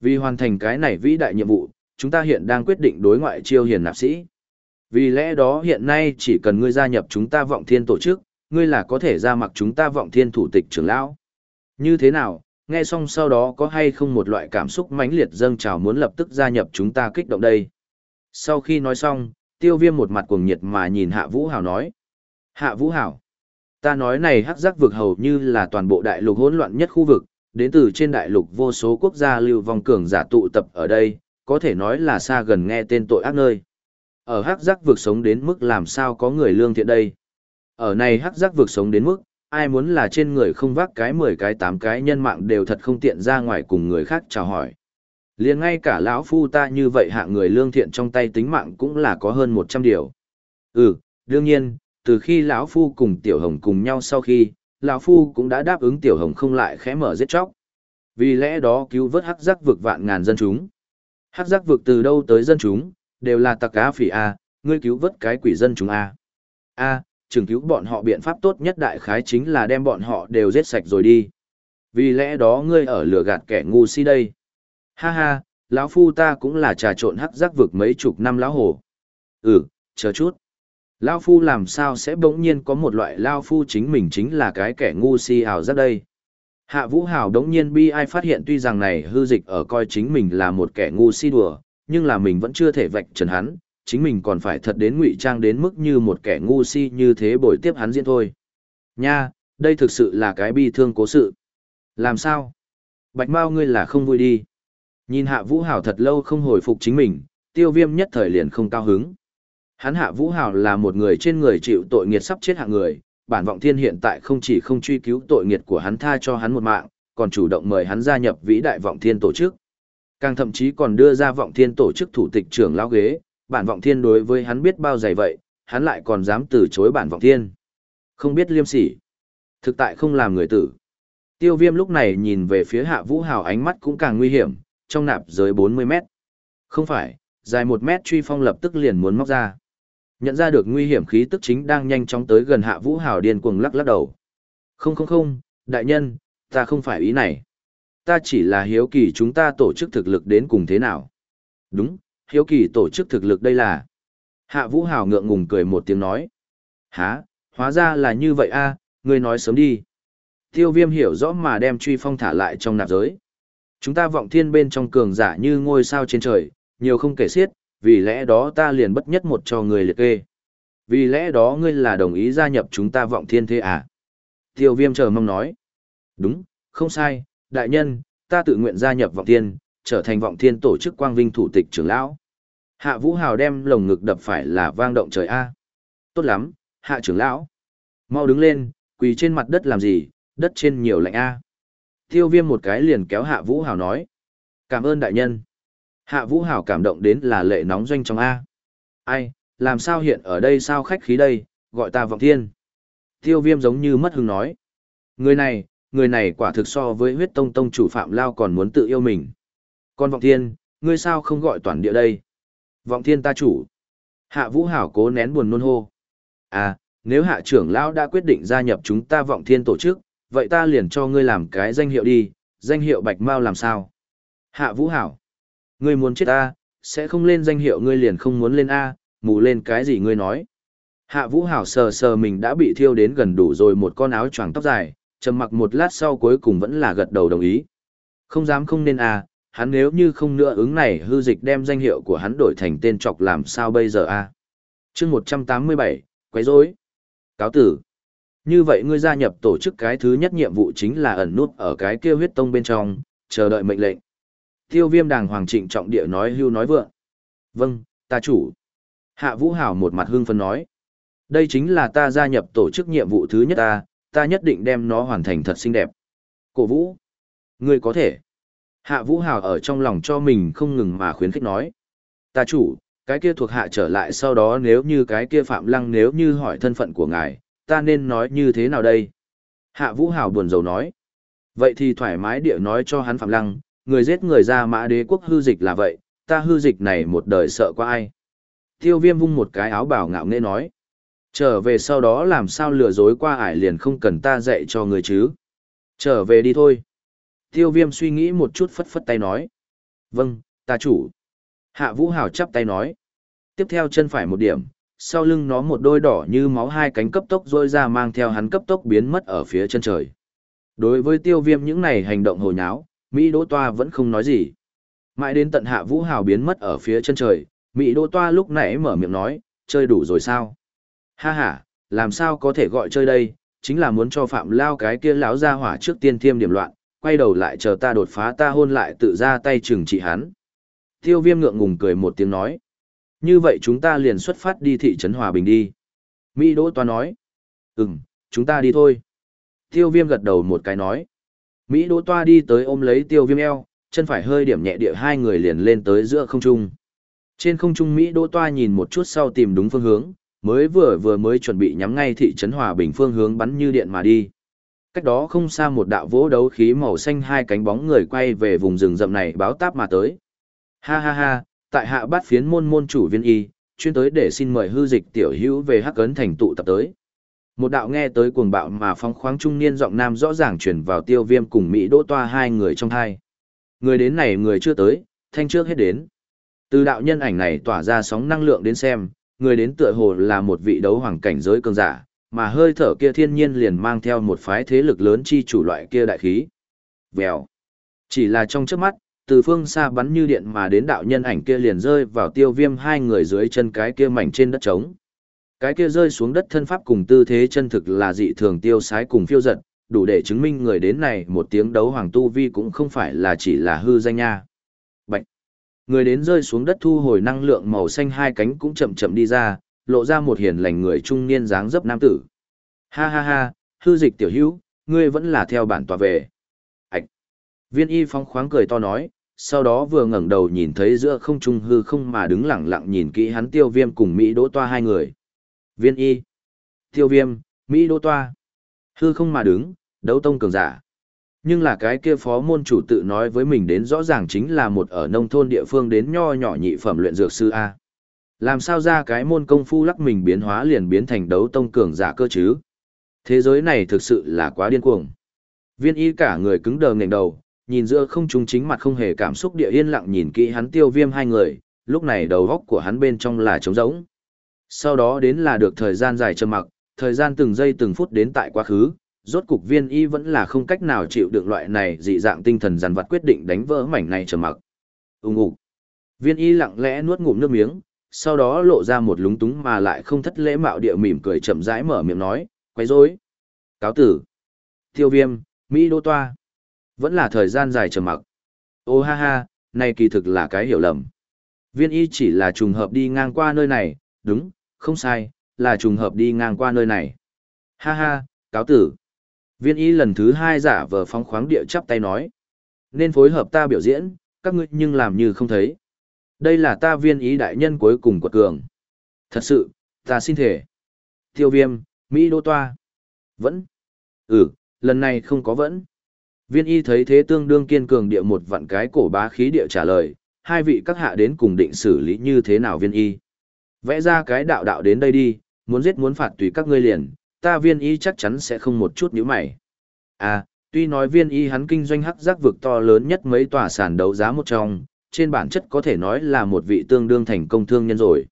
Vì hoàn thành cái này vĩ đại nhiệm vụ, chúng ta hiện đang quyết định đối ngoại chiêu hiền nạp sĩ. Vì lẽ đó hiện nay chỉ cần ngươi gia nhập chúng ta Vọng Thiên tổ chức, ngươi là có thể ra mặc chúng ta Vọng Thiên thủ tịch trưởng lão. Như thế nào, nghe xong sau đó có hay không một loại cảm xúc mãnh liệt dâng trào muốn lập tức gia nhập chúng ta kích động đây. Sau khi nói xong, tiêu viêm một mặt cuồng nhiệt mà nhìn hạ vũ Hảo nói. Hạ vũ Hảo, ta nói này hắc giác vực hầu như là toàn bộ đại lục hỗn loạn nhất khu vực đến từ trên đại lục vô số quốc gia lưu vong cường giả tụ tập ở đây có thể nói là xa gần nghe tên tội ác nơi. Ở hắc giác vực sống đến mức làm sao có người lương thiện đây? Ở này hắc giác vực sống đến mức ai muốn là trên người không vác cái mười cái tám cái nhân mạng đều thật không tiện ra ngoài cùng người khác chào hỏi liền ngay cả lão phu ta như vậy hạ người lương thiện trong tay tính mạng cũng là có hơn một trăm điều. Ừ đương nhiên, từ khi lão phu cùng tiểu hồng cùng nhau sau khi, lão phu cũng đã đáp ứng tiểu hồng không lại khẽ mở giết chóc. Vì lẽ đó cứu vớt hắc giác vực vạn ngàn dân chúng. Hắc giác vực từ đâu tới dân chúng? Đều là tặc cá phỉ a, ngươi cứu vớt cái quỷ dân chúng a. A, chừng cứu bọn họ biện pháp tốt nhất đại khái chính là đem bọn họ đều giết sạch rồi đi. Vì lẽ đó ngươi ở lừa gạt kẻ ngu si đây. Ha ha, lão phu ta cũng là trà trộn hắc giác vực mấy chục năm lão hồ. Ừ, chờ chút. Lão phu làm sao sẽ bỗng nhiên có một loại lão phu chính mình chính là cái kẻ ngu si ảo giác đây. Hạ Vũ Hào đống nhiên bi ai phát hiện tuy rằng này hư dịch ở coi chính mình là một kẻ ngu si đùa, nhưng là mình vẫn chưa thể vạch trần hắn, chính mình còn phải thật đến ngụy trang đến mức như một kẻ ngu si như thế bồi tiếp hắn diễn thôi. Nha, đây thực sự là cái bi thương cố sự. Làm sao? Bạch Mao ngươi là không vui đi. Nhìn hạ vũ hào thật lâu không hồi phục chính mình, tiêu viêm nhất thời liền không cao hứng. Hắn hạ vũ hào là một người trên người chịu tội nghiệt sắp chết hạng người, bản vọng thiên hiện tại không chỉ không truy cứu tội nghiệt của hắn tha cho hắn một mạng, còn chủ động mời hắn gia nhập vĩ đại vọng thiên tổ chức. Càng thậm chí còn đưa ra vọng thiên tổ chức thủ tịch trưởng lão ghế, bản vọng thiên đối với hắn biết bao dày vậy, hắn lại còn dám từ chối bản vọng thiên. Không biết liêm sỉ. Thực tại không làm người tử. Tiêu viêm lúc này nhìn về phía hạ vũ hào ánh mắt cũng càng nguy hiểm, trong nạp giới 40 mét. Không phải, dài 1 mét truy phong lập tức liền muốn móc ra. Nhận ra được nguy hiểm khí tức chính đang nhanh chóng tới gần hạ vũ hào điên cuồng lắc lắc đầu. Không không không, đại nhân, ta không phải ý này. Ta chỉ là hiếu kỳ chúng ta tổ chức thực lực đến cùng thế nào. Đúng, hiếu kỳ tổ chức thực lực đây là. Hạ vũ hào ngượng ngùng cười một tiếng nói. Hả, hóa ra là như vậy a à, ngươi nói sớm đi. Tiêu viêm hiểu rõ mà đem truy phong thả lại trong nạp giới. Chúng ta vọng thiên bên trong cường giả như ngôi sao trên trời, nhiều không kể xiết, vì lẽ đó ta liền bất nhất một cho người liệt kê. Vì lẽ đó ngươi là đồng ý gia nhập chúng ta vọng thiên thế à? Tiêu viêm chờ mong nói. Đúng, không sai, đại nhân, ta tự nguyện gia nhập vọng thiên, trở thành vọng thiên tổ chức quang vinh thủ tịch trưởng lão. Hạ Vũ Hào đem lồng ngực đập phải là vang động trời A. Tốt lắm, hạ trưởng lão. Mau đứng lên, quỳ trên mặt đất làm gì, đất trên nhiều lạnh A. Tiêu viêm một cái liền kéo hạ vũ hào nói. Cảm ơn đại nhân. Hạ vũ hào cảm động đến là lệ nóng doanh trong A. Ai, làm sao hiện ở đây sao khách khí đây, gọi ta vọng thiên. Tiêu viêm giống như mất hứng nói. Người này, người này quả thực so với huyết tông tông chủ phạm lao còn muốn tự yêu mình. Con vọng thiên, ngươi sao không gọi toàn địa đây? Vọng thiên ta chủ. Hạ vũ hảo cố nén buồn nôn hô. À, nếu hạ trưởng lão đã quyết định gia nhập chúng ta vọng thiên tổ chức, vậy ta liền cho ngươi làm cái danh hiệu đi, danh hiệu bạch mao làm sao? Hạ vũ hảo, ngươi muốn chết ta, sẽ không lên danh hiệu ngươi liền không muốn lên A, mù lên cái gì ngươi nói. Hạ vũ hảo sờ sờ mình đã bị thiêu đến gần đủ rồi một con áo choàng tóc dài, trầm mặc một lát sau cuối cùng vẫn là gật đầu đồng ý. Không dám không nên A, hắn nếu như không nữa ứng này hư dịch đem danh hiệu của hắn đổi thành tên trọc làm sao bây giờ A. chương 187, quấy rối Cáo tử. Như vậy ngươi gia nhập tổ chức cái thứ nhất nhiệm vụ chính là ẩn nút ở cái kia huyết tông bên trong, chờ đợi mệnh lệnh. Tiêu viêm đàng hoàng trịnh trọng địa nói hưu nói vượng. Vâng, ta chủ. Hạ Vũ Hảo một mặt hưng phấn nói. Đây chính là ta gia nhập tổ chức nhiệm vụ thứ nhất ta, ta nhất định đem nó hoàn thành thật xinh đẹp. Cổ Vũ. Ngươi có thể. Hạ Vũ Hảo ở trong lòng cho mình không ngừng mà khuyến khích nói. Ta chủ, cái kia thuộc hạ trở lại sau đó nếu như cái kia Phạm Lăng nếu như hỏi thân phận của ngài, ta nên nói như thế nào đây? Hạ Vũ Hảo buồn rầu nói. Vậy thì thoải mái địa nói cho hắn Phạm Lăng, người giết người ra mã đế quốc hư dịch là vậy, ta hư dịch này một đời sợ qua ai. Tiêu viêm vung một cái áo bảo ngạo nghễ nói. Trở về sau đó làm sao lừa dối qua ải liền không cần ta dạy cho người chứ. Trở về đi thôi. Tiêu viêm suy nghĩ một chút phất phất tay nói. Vâng, ta chủ. Hạ Vũ Hảo chắp tay nói. Tiếp theo chân phải một điểm, sau lưng nó một đôi đỏ như máu hai cánh cấp tốc rôi ra mang theo hắn cấp tốc biến mất ở phía chân trời. Đối với tiêu viêm những này hành động hồ nháo, Mỹ Đỗ Toa vẫn không nói gì. Mãi đến tận hạ Vũ Hào biến mất ở phía chân trời, Mỹ Đỗ Toa lúc nãy mở miệng nói, chơi đủ rồi sao? Ha ha, làm sao có thể gọi chơi đây, chính là muốn cho Phạm Lao cái kia lão ra hỏa trước tiên thiêm điểm loạn, quay đầu lại chờ ta đột phá ta hôn lại tự ra tay trừng trị hắn. Tiêu viêm ngượng ngùng cười một tiếng nói. Như vậy chúng ta liền xuất phát đi thị trấn Hòa Bình đi. Mỹ Đỗ Toa nói. Ừm, chúng ta đi thôi. Tiêu viêm gật đầu một cái nói. Mỹ Đỗ Toa đi tới ôm lấy tiêu viêm eo, chân phải hơi điểm nhẹ địa hai người liền lên tới giữa không trung. Trên không trung Mỹ Đỗ Toa nhìn một chút sau tìm đúng phương hướng, mới vừa vừa mới chuẩn bị nhắm ngay thị trấn Hòa Bình phương hướng bắn như điện mà đi. Cách đó không xa một đạo vỗ đấu khí màu xanh hai cánh bóng người quay về vùng rừng rậm này báo táp mà tới. Ha ha ha, tại hạ bát phiến môn môn chủ viên y, chuyên tới để xin mời hư dịch tiểu hữu về hắc ấn thành tụ tập tới. Một đạo nghe tới cuồng bạo mà phong khoáng trung niên giọng nam rõ ràng chuyển vào tiêu viêm cùng Mỹ đỗ toa hai người trong hai. Người đến này người chưa tới, thanh trước hết đến. Từ đạo nhân ảnh này tỏa ra sóng năng lượng đến xem, người đến tựa hồ là một vị đấu hoàng cảnh giới cường giả, mà hơi thở kia thiên nhiên liền mang theo một phái thế lực lớn chi chủ loại kia đại khí. Vèo. Chỉ là trong trước mắt, từ phương xa bắn như điện mà đến đạo nhân ảnh kia liền rơi vào tiêu viêm hai người dưới chân cái kia mảnh trên đất trống. Cái kia rơi xuống đất thân pháp cùng tư thế chân thực là dị thường tiêu sái cùng phiêu giật, đủ để chứng minh người đến này một tiếng đấu hoàng tu vi cũng không phải là chỉ là hư danh nha. Bạch. Người đến rơi xuống đất thu hồi năng lượng màu xanh hai cánh cũng chậm chậm đi ra, lộ ra một hiền lành người trung niên dáng dấp nam tử. Ha ha ha, hư dịch tiểu hữu, ngươi vẫn là theo bản tòa về. Ảch. Viên y phong khoáng cười to nói, sau đó vừa ngẩng đầu nhìn thấy giữa không trung hư không mà đứng lẳng lặng nhìn kỹ hắn tiêu viêm cùng Mỹ đỗ toa hai người. Viên y, tiêu viêm, Mỹ đỗ toa. Hư không mà đứng, đấu tông cường giả. Nhưng là cái kia phó môn chủ tự nói với mình đến rõ ràng chính là một ở nông thôn địa phương đến nho nhỏ nhị phẩm luyện dược sư A. Làm sao ra cái môn công phu lắc mình biến hóa liền biến thành đấu tông cường giả cơ chứ? Thế giới này thực sự là quá điên cuồng. Viên y cả người cứng đờ ngẩng đầu, nhìn giữa không trung chính mặt không hề cảm xúc địa yên lặng nhìn kỹ hắn tiêu viêm hai người, lúc này đầu góc của hắn bên trong là trống rỗng. Sau đó đến là được thời gian dài trầm mặc, thời gian từng giây từng phút đến tại quá khứ, rốt cục viên y vẫn là không cách nào chịu được loại này dị dạng tinh thần dằn vặt quyết định đánh vỡ mảnh này trầm mặc. Ùng ục. Viên y lặng lẽ nuốt ngụm nước miếng, sau đó lộ ra một lúng túng mà lại không thất lễ mạo địa mỉm cười chậm rãi mở miệng nói, quấy rối. Cáo tử. Tiêu viêm, Mỹ đô toa. Vẫn là thời gian dài trầm mặc. Ô ha ha, này kỳ thực là cái hiểu lầm. Viên y chỉ là trùng hợp đi ngang qua nơi này, đúng, không sai, là trùng hợp đi ngang qua nơi này. Ha ha, cáo tử. Viên y lần thứ hai giả vờ phóng khoáng địa chắp tay nói. Nên phối hợp ta biểu diễn, các ngươi nhưng làm như không thấy. Đây là ta viên ý đại nhân cuối cùng quật cường. Thật sự, ta xin thể. Tiêu viêm, Mỹ đô toa. Vẫn. Ừ, lần này không có vẫn. Viên y thấy thế tương đương kiên cường địa một vạn cái cổ bá khí địa trả lời, hai vị các hạ đến cùng định xử lý như thế nào viên y. Vẽ ra cái đạo đạo đến đây đi, muốn giết muốn phạt tùy các ngươi liền, ta viên y chắc chắn sẽ không một chút nhíu mày. À, tuy nói viên y hắn kinh doanh hắc giác vực to lớn nhất mấy tòa sản đấu giá một trong, trên bản chất có thể nói là một vị tương đương thành công thương nhân rồi.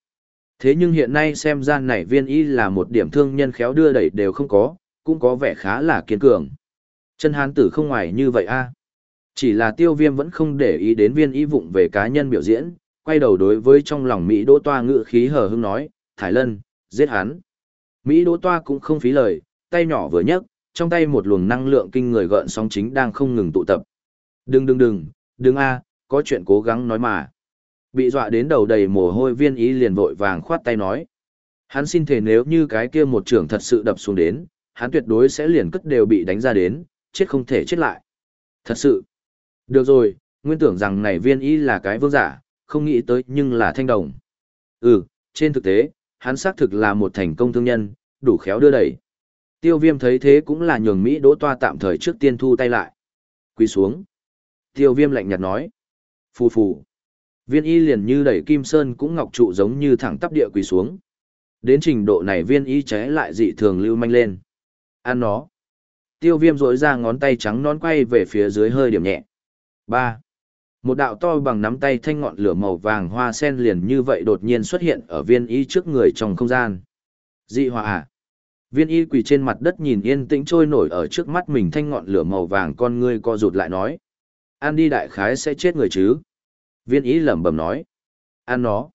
Thế nhưng hiện nay xem ra này viên y là một điểm thương nhân khéo đưa đẩy đều không có, cũng có vẻ khá là kiên cường. Chân hán tử không ngoài như vậy a Chỉ là tiêu viêm vẫn không để ý đến viên y vụng về cá nhân biểu diễn, quay đầu đối với trong lòng Mỹ đỗ toa ngự khí hờ hưng nói, Thái Lân, giết hắn. Mỹ đỗ toa cũng không phí lời, tay nhỏ vừa nhấc, trong tay một luồng năng lượng kinh người gợn sóng chính đang không ngừng tụ tập. Đừng đừng đừng, đừng a, có chuyện cố gắng nói mà. Bị dọa đến đầu đầy mồ hôi viên ý liền vội vàng khoát tay nói. Hắn xin thể nếu như cái kia một trưởng thật sự đập xuống đến, hắn tuyệt đối sẽ liền cất đều bị đánh ra đến, chết không thể chết lại. Thật sự. Được rồi, nguyên tưởng rằng này viên y là cái vương giả, không nghĩ tới nhưng là thanh đồng. Ừ, trên thực tế, hắn xác thực là một thành công thương nhân, đủ khéo đưa đẩy. Tiêu viêm thấy thế cũng là nhường Mỹ đỗ toa tạm thời trước tiên thu tay lại. Quỳ xuống. Tiêu viêm lạnh nhạt nói. Phù phù. Viên y liền như đẩy kim sơn cũng ngọc trụ giống như thẳng tắp địa quỳ xuống. Đến trình độ này viên y trái lại dị thường lưu manh lên. Ăn nó. Tiêu viêm rỗi ra ngón tay trắng nón quay về phía dưới hơi điểm nhẹ. ba Một đạo to bằng nắm tay thanh ngọn lửa màu vàng hoa sen liền như vậy đột nhiên xuất hiện ở viên y trước người trong không gian. Dị hòa à? Viên y quỳ trên mặt đất nhìn yên tĩnh trôi nổi ở trước mắt mình thanh ngọn lửa màu vàng con ngươi co rụt lại nói. An đi đại khái sẽ chết người chứ? Viên y lẩm bẩm nói. An nó.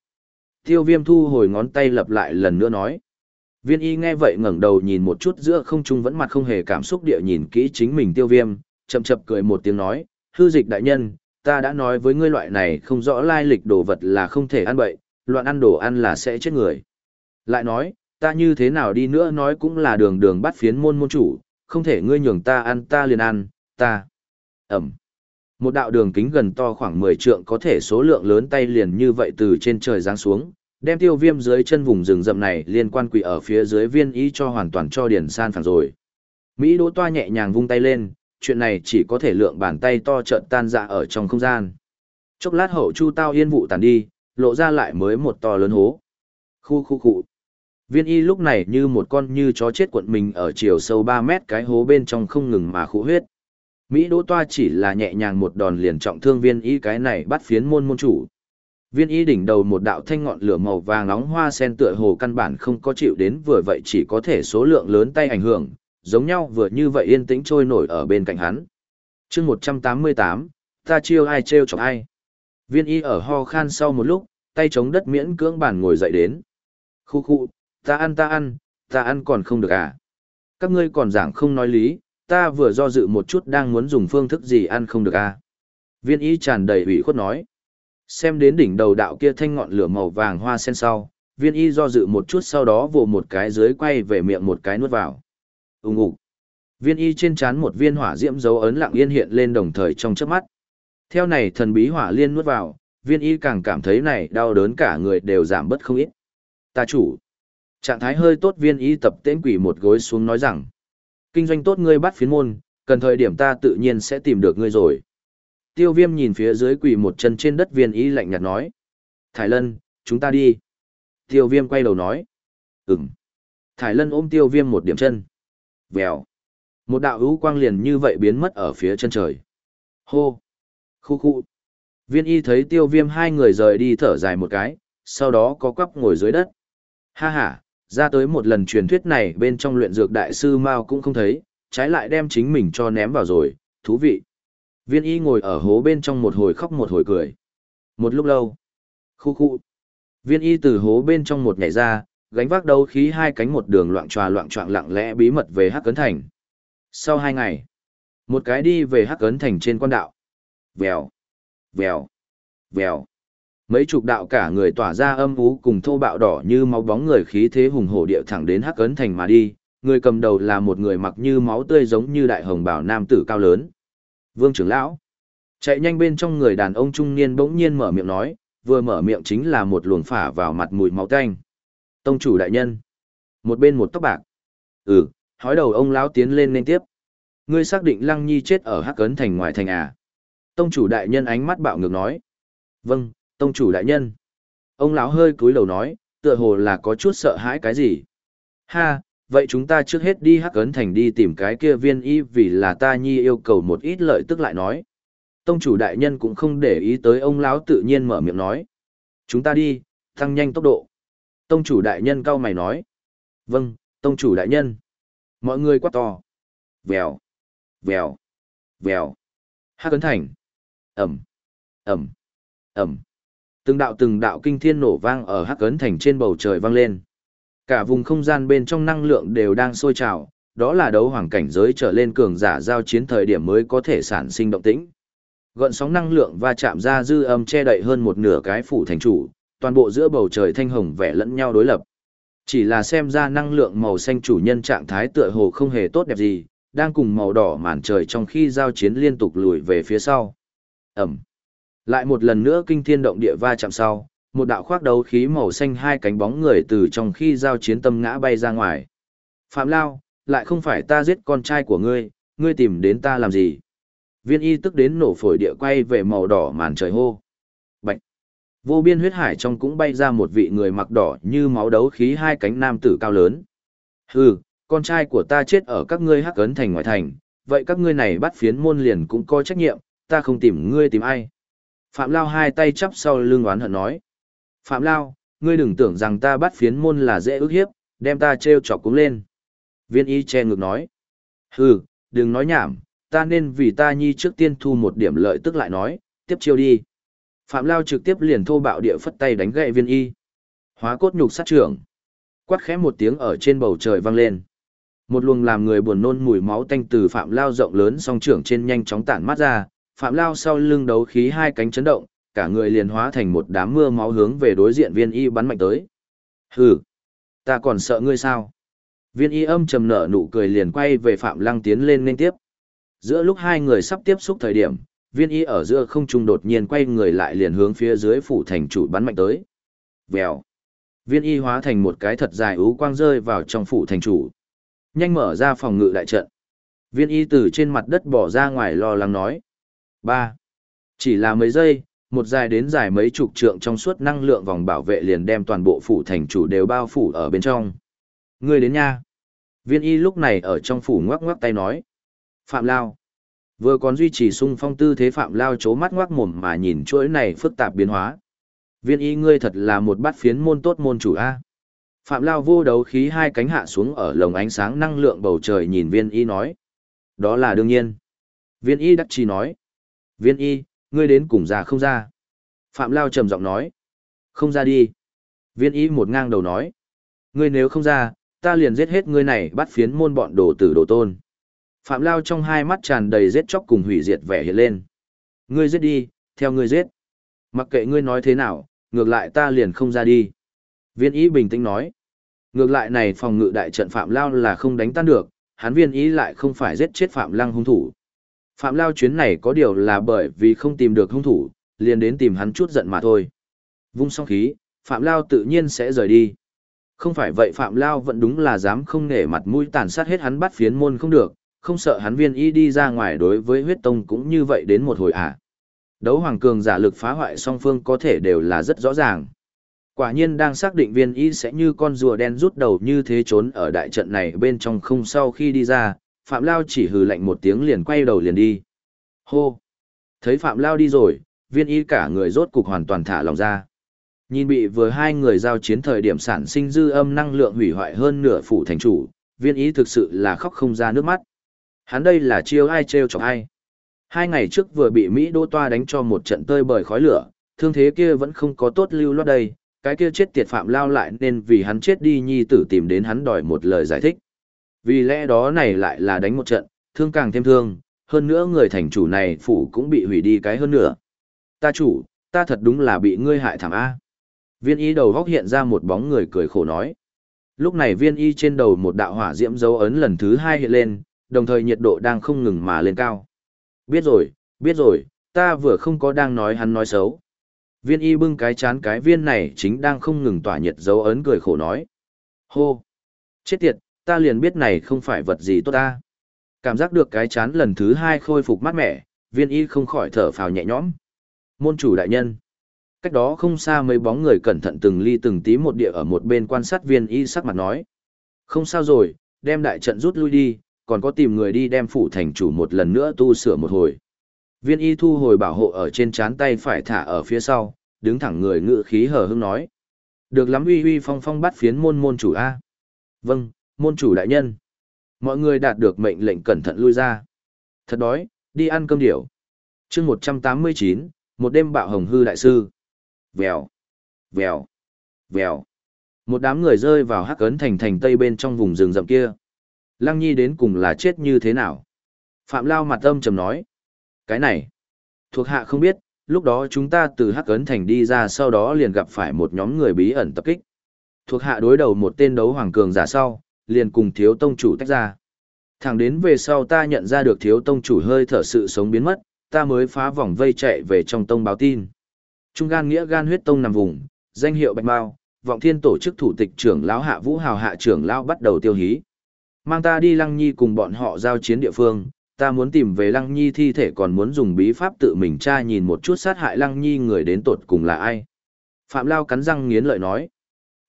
Tiêu viêm thu hồi ngón tay lập lại lần nữa nói. Viên y nghe vậy ngẩng đầu nhìn một chút giữa không trung vẫn mặt không hề cảm xúc địa nhìn kỹ chính mình tiêu viêm, chậm chậm cười một tiếng nói, hư dịch đại nhân, ta đã nói với ngươi loại này không rõ lai lịch đồ vật là không thể ăn bậy, loạn ăn đồ ăn là sẽ chết người. Lại nói, ta như thế nào đi nữa nói cũng là đường đường bắt phiến môn môn chủ, không thể ngươi nhường ta ăn ta liền ăn, ta. Ẩm. Một đạo đường kính gần to khoảng 10 trượng có thể số lượng lớn tay liền như vậy từ trên trời giáng xuống, đem tiêu viêm dưới chân vùng rừng rậm này liên quan quỷ ở phía dưới viên ý cho hoàn toàn cho điển san phản rồi. Mỹ đỗ toa nhẹ nhàng vung tay lên, chuyện này chỉ có thể lượng bàn tay to trợn tan dạ ở trong không gian. Chốc lát hậu chu tao yên vụ tàn đi, lộ ra lại mới một to lớn hố. Khu khu khu. Viên y lúc này như một con như chó chết cuộn mình ở chiều sâu ba mét cái hố bên trong không ngừng mà khụ huyết. Mỹ đỗ toa chỉ là nhẹ nhàng một đòn liền trọng thương viên y cái này bắt phiến môn môn chủ. Viên y đỉnh đầu một đạo thanh ngọn lửa màu vàng nóng hoa sen tựa hồ căn bản không có chịu đến vừa vậy chỉ có thể số lượng lớn tay ảnh hưởng, giống nhau vừa như vậy yên tĩnh trôi nổi ở bên cạnh hắn. chương 188, ta chiêu ai trêu chọc ai. Viên y ở ho khan sau một lúc, tay chống đất miễn cưỡng bản ngồi dậy đến. Khu khu, ta ăn ta ăn, ta ăn còn không được à. Các ngươi còn giảng không nói lý, ta vừa do dự một chút đang muốn dùng phương thức gì ăn không được à. Viên y tràn đầy ủy khuất nói. Xem đến đỉnh đầu đạo kia thanh ngọn lửa màu vàng hoa sen sau, viên y do dự một chút sau đó vồ một cái dưới quay về miệng một cái nuốt vào. Úng ủ. Viên y trên chán một viên hỏa diễm dấu ấn lặng yên hiện lên đồng thời trong chớp mắt. Theo này thần bí hỏa liên nuốt vào, viên y càng cảm thấy này đau đớn cả người đều giảm bớt không ít. Ta chủ. Trạng thái hơi tốt viên y tập tên quỷ một gối xuống nói rằng. Kinh doanh tốt ngươi bắt phiến môn, cần thời điểm ta tự nhiên sẽ tìm được ngươi rồi. Tiêu viêm nhìn phía dưới quỳ một chân trên đất viên y lạnh nhạt nói. Thải lân, chúng ta đi. Tiêu viêm quay đầu nói. Ừm. Thải lân ôm tiêu viêm một điểm chân. Vèo. Một đạo hữu quang liền như vậy biến mất ở phía chân trời. Hô. Khu khu. Viên y thấy tiêu viêm hai người rời đi thở dài một cái, sau đó có quắp ngồi dưới đất. Ha ha, ra tới một lần truyền thuyết này bên trong luyện dược đại sư Mao cũng không thấy, trái lại đem chính mình cho ném vào rồi, thú vị. Viên y ngồi ở hố bên trong một hồi khóc một hồi cười. Một lúc lâu. Khu khu. Viên y từ hố bên trong một nhảy ra, gánh vác đấu khí hai cánh một đường loạn tròa loạn trọng lặng lẽ bí mật về Hắc Cấn Thành. Sau hai ngày, một cái đi về Hắc Cấn Thành trên quan đạo. Vèo, vèo, vèo. Mấy chục đạo cả người tỏa ra âm ú cùng thô bạo đỏ như máu bóng người khí thế hùng hổ điệu thẳng đến Hắc Cấn Thành mà đi. Người cầm đầu là một người mặc như máu tươi giống như đại hồng bảo nam tử cao lớn. Vương trưởng lão. Chạy nhanh bên trong người đàn ông trung niên bỗng nhiên mở miệng nói, vừa mở miệng chính là một luồng phả vào mặt mùi máu tanh. Tông chủ đại nhân. Một bên một tóc bạc. Ừ, hói đầu ông lão tiến lên lên tiếp. Ngươi xác định Lăng Nhi chết ở Hắc Cấn thành ngoài thành à? Tông chủ đại nhân ánh mắt bạo ngược nói. Vâng, tông chủ đại nhân. Ông lão hơi cúi đầu nói, tựa hồ là có chút sợ hãi cái gì. Ha, vậy chúng ta trước hết đi hắc ấn thành đi tìm cái kia viên y vì là ta nhi yêu cầu một ít lợi tức lại nói. Tông chủ đại nhân cũng không để ý tới ông lão tự nhiên mở miệng nói. Chúng ta đi, tăng nhanh tốc độ. Tông chủ đại nhân cau mày nói. Vâng, tông chủ đại nhân. Mọi người quát to. Vèo, vèo, vèo. Hắc ấn thành. Ẩm, Ẩm, Ẩm. Từng đạo từng đạo kinh thiên nổ vang ở Hắc ấn thành trên bầu trời vang lên. Cả vùng không gian bên trong năng lượng đều đang sôi trào, đó là đấu hoàng cảnh giới trở lên cường giả giao chiến thời điểm mới có thể sản sinh động tĩnh. Gợn sóng năng lượng va chạm ra dư âm che đậy hơn một nửa cái phủ thành chủ, toàn bộ giữa bầu trời thanh hồng vẻ lẫn nhau đối lập. Chỉ là xem ra năng lượng màu xanh chủ nhân trạng thái tựa hồ không hề tốt đẹp gì, đang cùng màu đỏ màn trời trong khi giao chiến liên tục lùi về phía sau. Ẩm. Lại một lần nữa kinh thiên động địa va chạm sau, một đạo khoác đấu khí màu xanh hai cánh bóng người từ trong khi giao chiến tâm ngã bay ra ngoài. Phạm Lao, lại không phải ta giết con trai của ngươi, ngươi tìm đến ta làm gì? Viên y tức đến nổ phổi địa quay về màu đỏ màn trời hô. Bạch! Vô biên huyết hải trong cũng bay ra một vị người mặc đỏ như máu đấu khí hai cánh nam tử cao lớn. Hừ, con trai của ta chết ở các ngươi hắc ấn thành ngoại thành, vậy các ngươi này bắt phiến môn liền cũng có trách nhiệm, ta không tìm ngươi tìm ai. Phạm Lao hai tay chắp sau lưng oán hận nói. Phạm Lao, ngươi đừng tưởng rằng ta bắt phiến môn là dễ ức hiếp, đem ta treo chọc cúng lên. Viên y che ngực nói. Hừ, đừng nói nhảm, ta nên vì ta nhi trước tiên thu một điểm lợi tức lại nói, tiếp chiêu đi. Phạm Lao trực tiếp liền thô bạo địa phất tay đánh gậy viên y. Hóa cốt nhục sát trưởng. Quát khẽ một tiếng ở trên bầu trời vang lên. Một luồng làm người buồn nôn mùi máu tanh từ Phạm Lao rộng lớn song trưởng trên nhanh chóng tản mát ra, Phạm Lao sau lưng đấu khí hai cánh chấn động, cả người liền hóa thành một đám mưa máu hướng về đối diện viên y bắn mạnh tới. Hừ, ta còn sợ ngươi sao? Viên y âm trầm nở nụ cười liền quay về Phạm Lăng tiến lên nên tiếp. Giữa lúc hai người sắp tiếp xúc thời điểm, viên y ở giữa không trung đột nhiên quay người lại liền hướng phía dưới phủ thành chủ bắn mạnh tới. Vèo. Viên y hóa thành một cái thật dài ú quang rơi vào trong phủ thành chủ. Nhanh mở ra phòng ngự đại trận. Viên y từ trên mặt đất bỏ ra ngoài lo lắng nói. ba Chỉ là mấy giây, một dài đến dài mấy chục trượng trong suốt năng lượng vòng bảo vệ liền đem toàn bộ phủ thành chủ đều bao phủ ở bên trong. Người đến nha. Viên y lúc này ở trong phủ ngoắc ngoắc tay nói. Phạm Lao. Vừa còn duy trì sung phong tư thế Phạm Lao chố mắt ngoắc mồm mà nhìn chuỗi này phức tạp biến hóa. Viên y ngươi thật là một bát phiến môn tốt môn chủ A. Phạm Lao vô đấu khí hai cánh hạ xuống ở lồng ánh sáng năng lượng bầu trời nhìn viên y nói. Đó là đương nhiên. Viên y đắc chi nói. Viên y, ngươi đến cùng ra không ra. Phạm Lao trầm giọng nói. Không ra đi. Viên y một ngang đầu nói. Ngươi nếu không ra, ta liền giết hết ngươi này bắt phiến môn bọn đồ tử đồ tôn. Phạm Lao trong hai mắt tràn đầy giết chóc cùng hủy diệt vẻ hiện lên. Ngươi giết đi, theo ngươi giết. Mặc kệ ngươi nói thế nào, ngược lại ta liền không ra đi. Viên ý bình tĩnh nói. Ngược lại này phòng ngự đại trận Phạm Lao là không đánh tan được, hắn viên ý lại không phải giết chết Phạm Lăng hung thủ. Phạm Lao chuyến này có điều là bởi vì không tìm được hung thủ, liền đến tìm hắn chút giận mà thôi. Vung xong khí, Phạm Lao tự nhiên sẽ rời đi. Không phải vậy Phạm Lao vẫn đúng là dám không nể mặt mũi tàn sát hết hắn bắt phiến môn không được, không sợ hắn viên Y đi ra ngoài đối với huyết tông cũng như vậy đến một hồi à. Đấu hoàng cường giả lực phá hoại song phương có thể đều là rất rõ ràng. Quả nhiên đang xác định viên Y sẽ như con rùa đen rút đầu như thế trốn ở đại trận này bên trong không sau khi đi ra, Phạm Lao chỉ hừ lạnh một tiếng liền quay đầu liền đi. Hô! Thấy Phạm Lao đi rồi, viên Y cả người rốt cục hoàn toàn thả lòng ra. Nhìn bị vừa hai người giao chiến thời điểm sản sinh dư âm năng lượng hủy hoại hơn nửa phủ thành chủ, viên Y thực sự là khóc không ra nước mắt. Hắn đây là chiêu ai trêu chọc ai. Hai ngày trước vừa bị Mỹ đô toa đánh cho một trận tơi bời khói lửa, thương thế kia vẫn không có tốt lưu loát đây, cái kia chết tiệt phạm lao lại nên vì hắn chết đi nhi tử tìm đến hắn đòi một lời giải thích. Vì lẽ đó này lại là đánh một trận, thương càng thêm thương, hơn nữa người thành chủ này phủ cũng bị hủy đi cái hơn nữa. Ta chủ, ta thật đúng là bị ngươi hại thảm A. Viên y đầu góc hiện ra một bóng người cười khổ nói. Lúc này viên y trên đầu một đạo hỏa diễm dấu ấn lần thứ hai hiện lên, đồng thời nhiệt độ đang không ngừng mà lên cao. Biết rồi, biết rồi, ta vừa không có đang nói hắn nói xấu. Viên y bưng cái chán cái viên này chính đang không ngừng tỏa nhiệt dấu ấn cười khổ nói. Hô! Chết tiệt, ta liền biết này không phải vật gì tốt ta. Cảm giác được cái chán lần thứ hai khôi phục mát mẻ, viên y không khỏi thở phào nhẹ nhõm. Môn chủ đại nhân. Cách đó không xa mấy bóng người cẩn thận từng ly từng tí một địa ở một bên quan sát viên y sắc mặt nói. Không sao rồi, đem đại trận rút lui đi, còn có tìm người đi đem phủ thành chủ một lần nữa tu sửa một hồi. Viên y thu hồi bảo hộ ở trên chán tay phải thả ở phía sau, đứng thẳng người ngự khí hờ hững nói. Được lắm uy uy phong phong bắt phiến môn môn chủ A. Vâng, môn chủ đại nhân. Mọi người đạt được mệnh lệnh cẩn thận lui ra. Thật đói, đi ăn cơm điểu. chương 189, một đêm bạo hồng hư đại sư. Vèo, vèo, vèo. Một đám người rơi vào hắc ấn thành thành tây bên trong vùng rừng rậm kia. Lăng Nhi đến cùng là chết như thế nào? Phạm Lao mặt âm trầm nói. Cái này, thuộc hạ không biết, lúc đó chúng ta từ hắc ấn thành đi ra sau đó liền gặp phải một nhóm người bí ẩn tập kích. Thuộc hạ đối đầu một tên đấu hoàng cường giả sau, liền cùng thiếu tông chủ tách ra. Thẳng đến về sau ta nhận ra được thiếu tông chủ hơi thở sự sống biến mất, ta mới phá vòng vây chạy về trong tông báo tin. Trung gan nghĩa gan huyết tông nằm vùng, danh hiệu bạch mao, vọng thiên tổ chức thủ tịch trưởng lão hạ vũ hào hạ trưởng lão bắt đầu tiêu hí. Mang ta đi lăng nhi cùng bọn họ giao chiến địa phương, ta muốn tìm về lăng nhi thi thể còn muốn dùng bí pháp tự mình tra nhìn một chút sát hại lăng nhi người đến tột cùng là ai. Phạm Lao cắn răng nghiến lợi nói.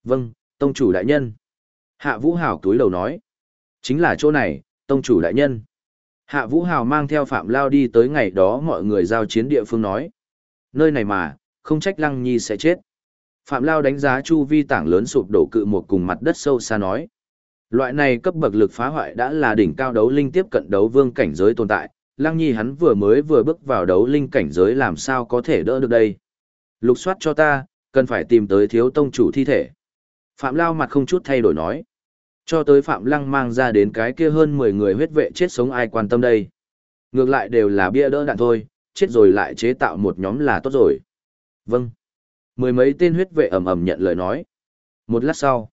Vâng, tông chủ đại nhân. Hạ Vũ Hào túi đầu nói. Chính là chỗ này, tông chủ đại nhân. Hạ Vũ Hào mang theo Phạm Lao đi tới ngày đó mọi người giao chiến địa phương nói. Nơi này mà, không trách Lăng Nhi sẽ chết. Phạm Lao đánh giá chu vi tảng lớn sụp đổ cự một cùng mặt đất sâu xa nói. Loại này cấp bậc lực phá hoại đã là đỉnh cao đấu linh tiếp cận đấu vương cảnh giới tồn tại, Lăng Nhi hắn vừa mới vừa bước vào đấu linh cảnh giới làm sao có thể đỡ được đây. Lục soát cho ta, cần phải tìm tới thiếu tông chủ thi thể. Phạm Lao mặt không chút thay đổi nói. Cho tới Phạm Lăng mang ra đến cái kia hơn 10 người huyết vệ chết sống ai quan tâm đây. Ngược lại đều là bia đỡ đạn thôi, chết rồi lại chế tạo một nhóm là tốt rồi. Vâng. Mười mấy tên huyết vệ ầm ầm nhận lời nói. Một lát sau,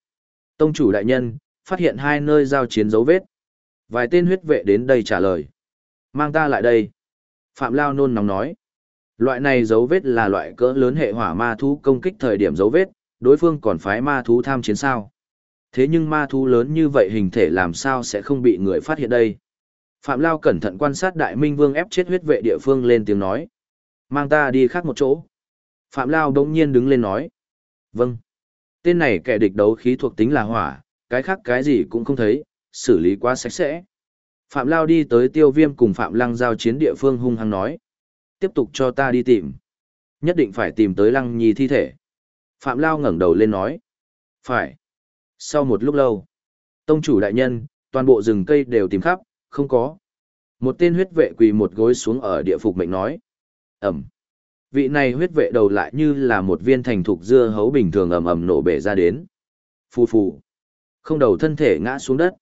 tông chủ đại nhân, phát hiện hai nơi giao chiến dấu vết. Vài tên huyết vệ đến đây trả lời. Mang ta lại đây. Phạm Lao nôn nóng nói. Loại này dấu vết là loại cỡ lớn hệ hỏa ma thú công kích thời điểm dấu vết, đối phương còn phái ma thú tham chiến sao. Thế nhưng ma thú lớn như vậy hình thể làm sao sẽ không bị người phát hiện đây. Phạm Lao cẩn thận quan sát đại minh vương ép chết huyết vệ địa phương lên tiếng nói. Mang ta đi khác một chỗ. Phạm Lao đống nhiên đứng lên nói. Vâng. Tên này kẻ địch đấu khí thuộc tính là hỏa, cái khác cái gì cũng không thấy, xử lý quá sạch sẽ. Phạm Lao đi tới tiêu viêm cùng Phạm Lăng giao chiến địa phương hung hăng nói. Tiếp tục cho ta đi tìm. Nhất định phải tìm tới Lăng Nhi thi thể. Phạm Lao ngẩng đầu lên nói. Phải. Sau một lúc lâu, tông chủ đại nhân, toàn bộ rừng cây đều tìm khắp, không có. Một tên huyết vệ quỳ một gối xuống ở địa phục mệnh nói. Ẩm. Vị này huyết vệ đầu lại như là một viên thành thục dưa hấu bình thường ầm ầm nổ bể ra đến. Phù phù. Không đầu thân thể ngã xuống đất.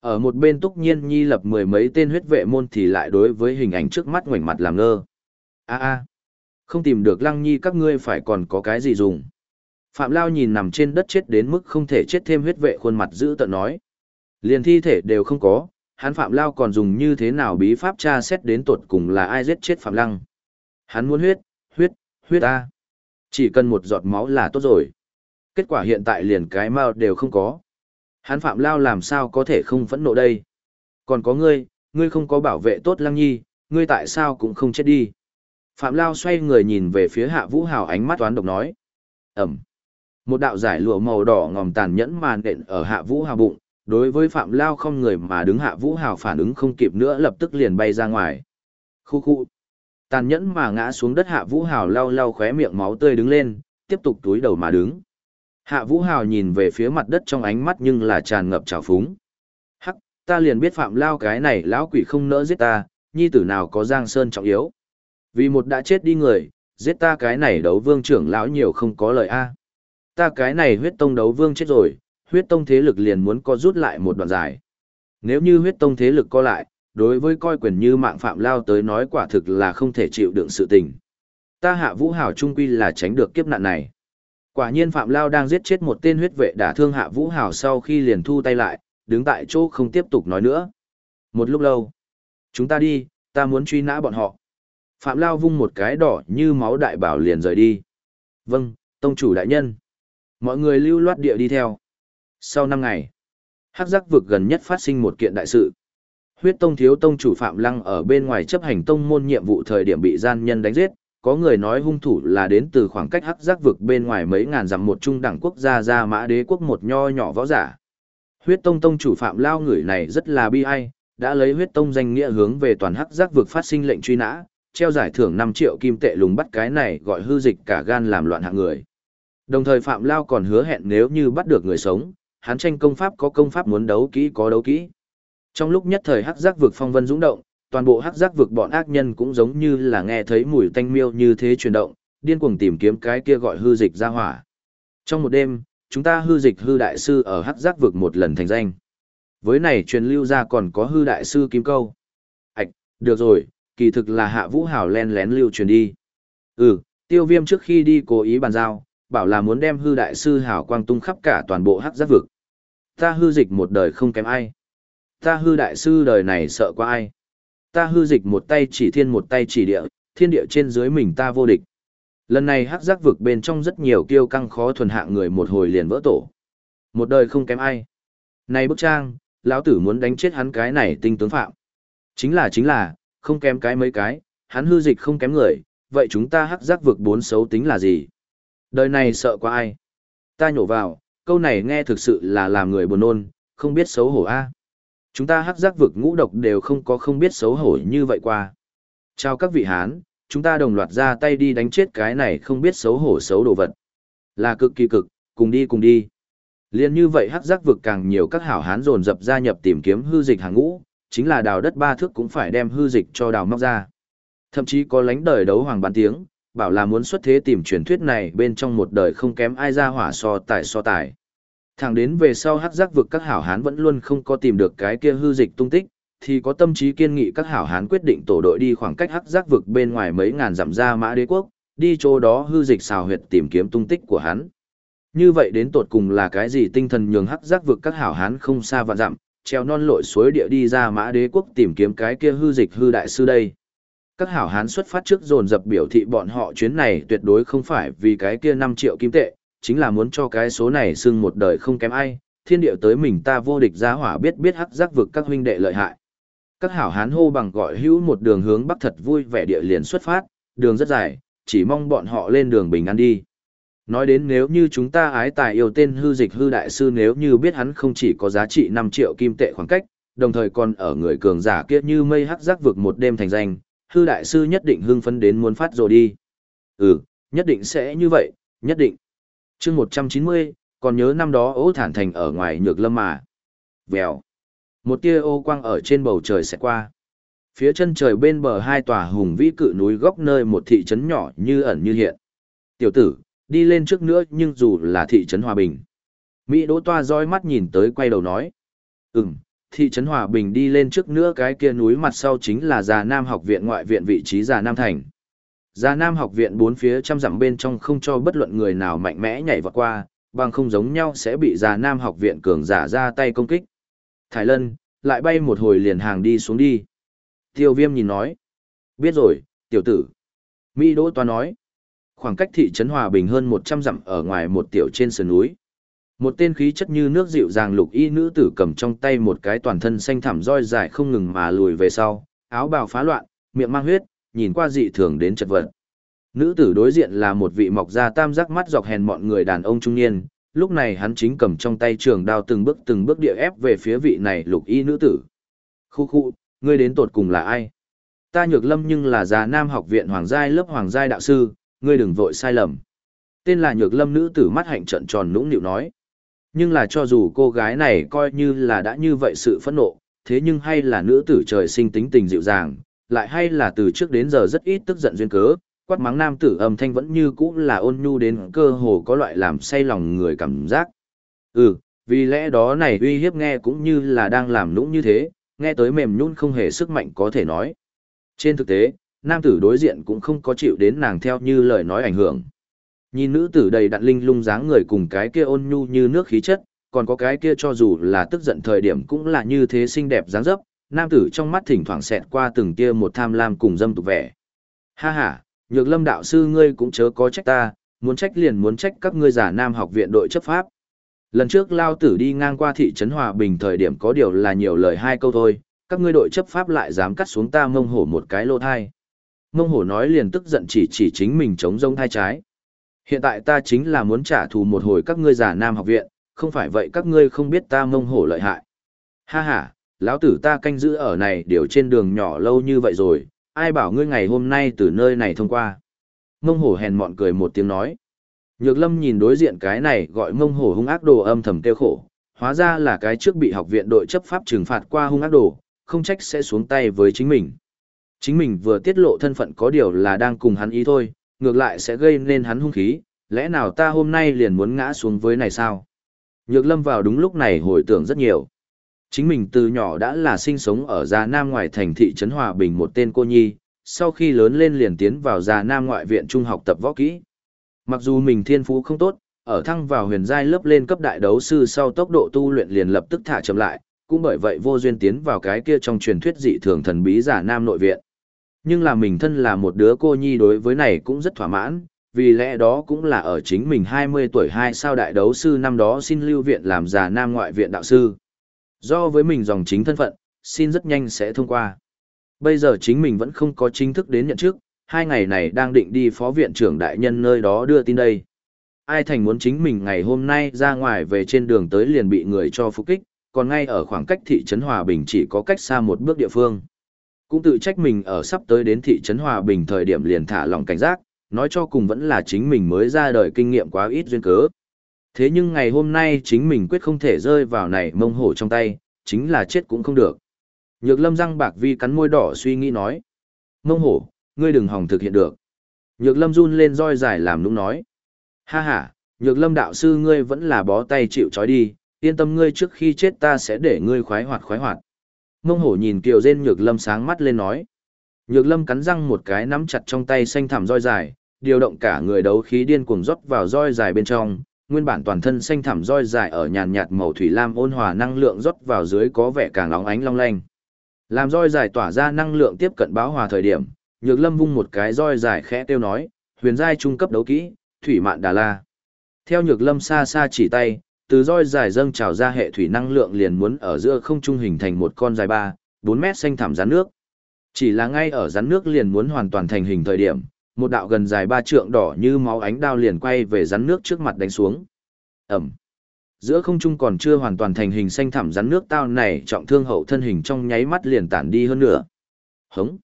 Ở một bên túc nhiên nhi lập mười mấy tên huyết vệ môn thì lại đối với hình ảnh trước mắt ngoảnh mặt làm ngơ. a a không tìm được lăng nhi các ngươi phải còn có cái gì dùng. Phạm Lao nhìn nằm trên đất chết đến mức không thể chết thêm huyết vệ khuôn mặt giữ tận nói. Liền thi thể đều không có, hắn Phạm Lao còn dùng như thế nào bí pháp tra xét đến tột cùng là ai giết chết Phạm Lăng. Hắn muốn huyết, huyết, huyết ta. Chỉ cần một giọt máu là tốt rồi. Kết quả hiện tại liền cái mau đều không có. Hắn Phạm Lao làm sao có thể không phẫn nộ đây. Còn có ngươi, ngươi không có bảo vệ tốt Lăng Nhi, ngươi tại sao cũng không chết đi. Phạm Lao xoay người nhìn về phía Hạ Vũ Hào ánh mắt toán độc nói. Ẩm. Một đạo giải lụa màu đỏ ngòm tàn nhẫn màn đện ở hạ vũ hào bụng, đối với Phạm Lao không người mà đứng hạ vũ hào phản ứng không kịp nữa lập tức liền bay ra ngoài. Khu khu. Tàn nhẫn mà ngã xuống đất hạ vũ hào lau lau khóe miệng máu tươi đứng lên, tiếp tục túi đầu mà đứng. Hạ vũ hào nhìn về phía mặt đất trong ánh mắt nhưng là tràn ngập trào phúng. Hắc, ta liền biết Phạm Lao cái này lão quỷ không nỡ giết ta, nhi tử nào có giang sơn trọng yếu. Vì một đã chết đi người, giết ta cái này đấu vương trưởng lão nhiều không có lời a ta cái này huyết tông đấu vương chết rồi, huyết tông thế lực liền muốn co rút lại một đoạn dài. Nếu như huyết tông thế lực co lại, đối với coi quyền như mạng phạm lao tới nói quả thực là không thể chịu đựng sự tình. Ta hạ vũ hào trung quy là tránh được kiếp nạn này. Quả nhiên phạm lao đang giết chết một tên huyết vệ đả thương hạ vũ hào sau khi liền thu tay lại, đứng tại chỗ không tiếp tục nói nữa. Một lúc lâu, chúng ta đi, ta muốn truy nã bọn họ. Phạm lao vung một cái đỏ như máu đại bảo liền rời đi. Vâng, tông chủ đại nhân. Mọi người lưu loát địa đi theo. Sau năm ngày, hắc giác vực gần nhất phát sinh một kiện đại sự. Huyết tông thiếu tông chủ Phạm Lăng ở bên ngoài chấp hành tông môn nhiệm vụ thời điểm bị gian nhân đánh giết, có người nói hung thủ là đến từ khoảng cách hắc giác vực bên ngoài mấy ngàn dặm một trung đẳng quốc gia ra mã đế quốc một nho nhỏ võ giả. Huyết tông tông chủ phạm lao người này rất là bi ai, đã lấy huyết tông danh nghĩa hướng về toàn hắc giác vực phát sinh lệnh truy nã, treo giải thưởng 5 triệu kim tệ lùng bắt cái này gọi hư dịch cả gan làm loạn hạng người. Đồng thời Phạm Lao còn hứa hẹn nếu như bắt được người sống, hắn tranh công pháp có công pháp muốn đấu kỹ có đấu kỹ. Trong lúc nhất thời hắc giác vực phong vân dũng động, toàn bộ hắc giác vực bọn ác nhân cũng giống như là nghe thấy mùi tanh miêu như thế chuyển động, điên cuồng tìm kiếm cái kia gọi hư dịch ra hỏa. Trong một đêm, chúng ta hư dịch hư đại sư ở hắc giác vực một lần thành danh. Với này truyền lưu ra còn có hư đại sư kim câu. Ảch, được rồi, kỳ thực là hạ vũ hảo len lén lưu truyền đi. Ừ, tiêu viêm trước khi đi cố ý bàn giao, bảo là muốn đem hư đại sư hào quang tung khắp cả toàn bộ hắc giác vực. Ta hư dịch một đời không kém ai. Ta hư đại sư đời này sợ qua ai. Ta hư dịch một tay chỉ thiên một tay chỉ địa, thiên địa trên dưới mình ta vô địch. Lần này hắc giác vực bên trong rất nhiều kiêu căng khó thuần hạng người một hồi liền vỡ tổ. Một đời không kém ai. Này bức trang, lão tử muốn đánh chết hắn cái này tinh tướng phạm. Chính là chính là, không kém cái mấy cái, hắn hư dịch không kém người, vậy chúng ta hắc giác vực bốn xấu tính là gì? Đời này sợ qua ai? Ta nhổ vào, câu này nghe thực sự là làm người buồn nôn, không biết xấu hổ a. Chúng ta hắc giác vực ngũ độc đều không có không biết xấu hổ như vậy qua. Chào các vị hán, chúng ta đồng loạt ra tay đi đánh chết cái này không biết xấu hổ xấu đồ vật. Là cực kỳ cực, cùng đi cùng đi. Liên như vậy hắc giác vực càng nhiều các hảo hán dồn dập gia nhập tìm kiếm hư dịch hàng ngũ, chính là đào đất ba thước cũng phải đem hư dịch cho đào móc ra. Thậm chí có lánh đời đấu hoàng bán tiếng, bảo là muốn xuất thế tìm truyền thuyết này bên trong một đời không kém ai ra hỏa so tài so tài. Thẳng đến về sau hắc giác vực các hảo hán vẫn luôn không có tìm được cái kia hư dịch tung tích, thì có tâm trí kiên nghị các hảo hán quyết định tổ đội đi khoảng cách hắc giác vực bên ngoài mấy ngàn dặm ra mã đế quốc, đi chỗ đó hư dịch xào huyệt tìm kiếm tung tích của hắn. Như vậy đến tột cùng là cái gì tinh thần nhường hắc giác vực các hảo hán không xa vạn dặm, treo non lội suối địa đi ra mã đế quốc tìm kiếm cái kia hư dịch hư đại sư đây. Các hảo hán xuất phát trước dồn dập biểu thị bọn họ chuyến này tuyệt đối không phải vì cái kia 5 triệu kim tệ, chính là muốn cho cái số này xưng một đời không kém ai, thiên địa tới mình ta vô địch giá hỏa biết biết hắc giác vực các huynh đệ lợi hại. Các hảo hán hô bằng gọi hữu một đường hướng bắc thật vui vẻ địa liền xuất phát, đường rất dài, chỉ mong bọn họ lên đường bình an đi. Nói đến nếu như chúng ta ái tài yêu tên hư dịch hư đại sư nếu như biết hắn không chỉ có giá trị 5 triệu kim tệ khoảng cách, đồng thời còn ở người cường giả kia như mây hắc giác vực một đêm thành danh, hư đại sư nhất định hưng phấn đến muốn phát rồi đi. Ừ, nhất định sẽ như vậy, nhất định. chương 190, còn nhớ năm đó ố thản thành ở ngoài nhược lâm mà. Vèo. Một tia ô quang ở trên bầu trời sẽ qua. Phía chân trời bên bờ hai tòa hùng vĩ cự núi góc nơi một thị trấn nhỏ như ẩn như hiện. Tiểu tử, đi lên trước nữa nhưng dù là thị trấn Hòa Bình. Mỹ Đỗ Toa roi mắt nhìn tới quay đầu nói. Ừm, thị trấn Hòa Bình đi lên trước nữa cái kia núi mặt sau chính là Già Nam học viện ngoại viện vị trí Già Nam Thành. Già Nam học viện bốn phía trăm dặm bên trong không cho bất luận người nào mạnh mẽ nhảy vọt qua, bằng không giống nhau sẽ bị Già Nam học viện cường giả ra tay công kích. Thái Lân, lại bay một hồi liền hàng đi xuống đi. Tiêu viêm nhìn nói. Biết rồi, tiểu tử. Mỹ Đỗ Toa nói. Khoảng cách thị trấn Hòa Bình hơn 100 dặm ở ngoài một tiểu trên sườn núi. Một tên khí chất như nước dịu dàng lục y nữ tử cầm trong tay một cái toàn thân xanh thẳm roi dài không ngừng mà lùi về sau, áo bào phá loạn, miệng mang huyết, nhìn qua dị thường đến chật vật. Nữ tử đối diện là một vị mọc da tam giác mắt dọc hèn mọn người đàn ông trung niên, lúc này hắn chính cầm trong tay trường đao từng bước từng bước địa ép về phía vị này lục y nữ tử. Khu khu, ngươi đến tột cùng là ai? Ta nhược lâm nhưng là già nam học viện hoàng giai lớp hoàng giai đạo sư, ngươi đừng vội sai lầm. Tên là nhược lâm nữ tử mắt hạnh trận tròn nũng nịu nói. Nhưng là cho dù cô gái này coi như là đã như vậy sự phẫn nộ, thế nhưng hay là nữ tử trời sinh tính tình dịu dàng, lại hay là từ trước đến giờ rất ít tức giận duyên cớ, quát mắng nam tử âm thanh vẫn như cũ là ôn nhu đến cơ hồ có loại làm say lòng người cảm giác. Ừ, vì lẽ đó này uy hiếp nghe cũng như là đang làm nũng như thế, nghe tới mềm nhún không hề sức mạnh có thể nói. Trên thực tế, nam tử đối diện cũng không có chịu đến nàng theo như lời nói ảnh hưởng. Nhìn nữ tử đầy đặn linh lung dáng người cùng cái kia ôn nhu như nước khí chất, còn có cái kia cho dù là tức giận thời điểm cũng là như thế xinh đẹp dáng dấp, nam tử trong mắt thỉnh thoảng xẹt qua từng kia một tham lam cùng dâm tục vẻ. Ha ha, nhược lâm đạo sư ngươi cũng chớ có trách ta, muốn trách liền muốn trách các ngươi giả nam học viện đội chấp pháp. Lần trước lao tử đi ngang qua thị trấn Hòa Bình thời điểm có điều là nhiều lời hai câu thôi, các ngươi đội chấp pháp lại dám cắt xuống ta mông hổ một cái lô thai. Mông hổ nói liền tức giận chỉ chỉ chính mình chống rông thai trái. Hiện tại ta chính là muốn trả thù một hồi các ngươi giả nam học viện, không phải vậy các ngươi không biết ta mông hổ lợi hại. Ha ha, lão tử ta canh giữ ở này đều trên đường nhỏ lâu như vậy rồi, ai bảo ngươi ngày hôm nay từ nơi này thông qua. Mông hổ hèn mọn cười một tiếng nói. Nhược lâm nhìn đối diện cái này gọi mông hổ hung ác đồ âm thầm kêu khổ, hóa ra là cái trước bị học viện đội chấp pháp trừng phạt qua hung ác đồ, không trách sẽ xuống tay với chính mình. Chính mình vừa tiết lộ thân phận có điều là đang cùng hắn ý thôi, ngược lại sẽ gây nên hắn hung khí, lẽ nào ta hôm nay liền muốn ngã xuống với này sao? Nhược lâm vào đúng lúc này hồi tưởng rất nhiều. Chính mình từ nhỏ đã là sinh sống ở Già Nam ngoài thành thị trấn Hòa Bình một tên cô nhi, sau khi lớn lên liền tiến vào Già Nam ngoại viện trung học tập võ kỹ. Mặc dù mình thiên phú không tốt, ở thăng vào huyền giai lớp lên cấp đại đấu sư sau tốc độ tu luyện liền lập tức thả chậm lại, cũng bởi vậy vô duyên tiến vào cái kia trong truyền thuyết dị thường thần bí gia nam nội viện. Nhưng là mình thân là một đứa cô nhi đối với này cũng rất thỏa mãn, vì lẽ đó cũng là ở chính mình 20 tuổi hai sao đại đấu sư năm đó xin lưu viện làm già nam ngoại viện đạo sư. Do với mình dòng chính thân phận, xin rất nhanh sẽ thông qua. Bây giờ chính mình vẫn không có chính thức đến nhận trước, hai ngày này đang định đi phó viện trưởng đại nhân nơi đó đưa tin đây. Ai thành muốn chính mình ngày hôm nay ra ngoài về trên đường tới liền bị người cho phục kích, còn ngay ở khoảng cách thị trấn Hòa Bình chỉ có cách xa một bước địa phương. Cũng tự trách mình ở sắp tới đến thị trấn Hòa Bình thời điểm liền thả lòng cảnh giác, nói cho cùng vẫn là chính mình mới ra đời kinh nghiệm quá ít duyên cớ. Thế nhưng ngày hôm nay chính mình quyết không thể rơi vào này mông hổ trong tay, chính là chết cũng không được. Nhược lâm răng bạc vi cắn môi đỏ suy nghĩ nói. Mông hổ, ngươi đừng hòng thực hiện được. Nhược lâm run lên roi dài làm nũng nói. Ha ha, nhược lâm đạo sư ngươi vẫn là bó tay chịu trói đi, yên tâm ngươi trước khi chết ta sẽ để ngươi khoái hoạt khoái hoạt. Mông hổ nhìn kiều rên nhược lâm sáng mắt lên nói. Nhược lâm cắn răng một cái nắm chặt trong tay xanh thảm roi dài, điều động cả người đấu khí điên cuồng rót vào roi dài bên trong, nguyên bản toàn thân xanh thảm roi dài ở nhàn nhạt màu thủy lam ôn hòa năng lượng rót vào dưới có vẻ càng óng ánh long lanh. Làm roi dài tỏa ra năng lượng tiếp cận báo hòa thời điểm, Nhược Lâm vung một cái roi dài khẽ tiêu nói, huyền giai trung cấp đấu kỹ, thủy mạn đà la. Theo Nhược Lâm xa xa chỉ tay, từ roi dài dâng trào ra hệ thủy năng lượng liền muốn ở giữa không trung hình thành một con dài 3, 4 mét xanh thảm rắn nước. Chỉ là ngay ở rắn nước liền muốn hoàn toàn thành hình thời điểm, một đạo gần dài ba trượng đỏ như máu ánh đao liền quay về rắn nước trước mặt đánh xuống. Ẩm. Giữa không trung còn chưa hoàn toàn thành hình xanh thảm rắn nước tao này trọng thương hậu thân hình trong nháy mắt liền tản đi hơn nữa. Hống.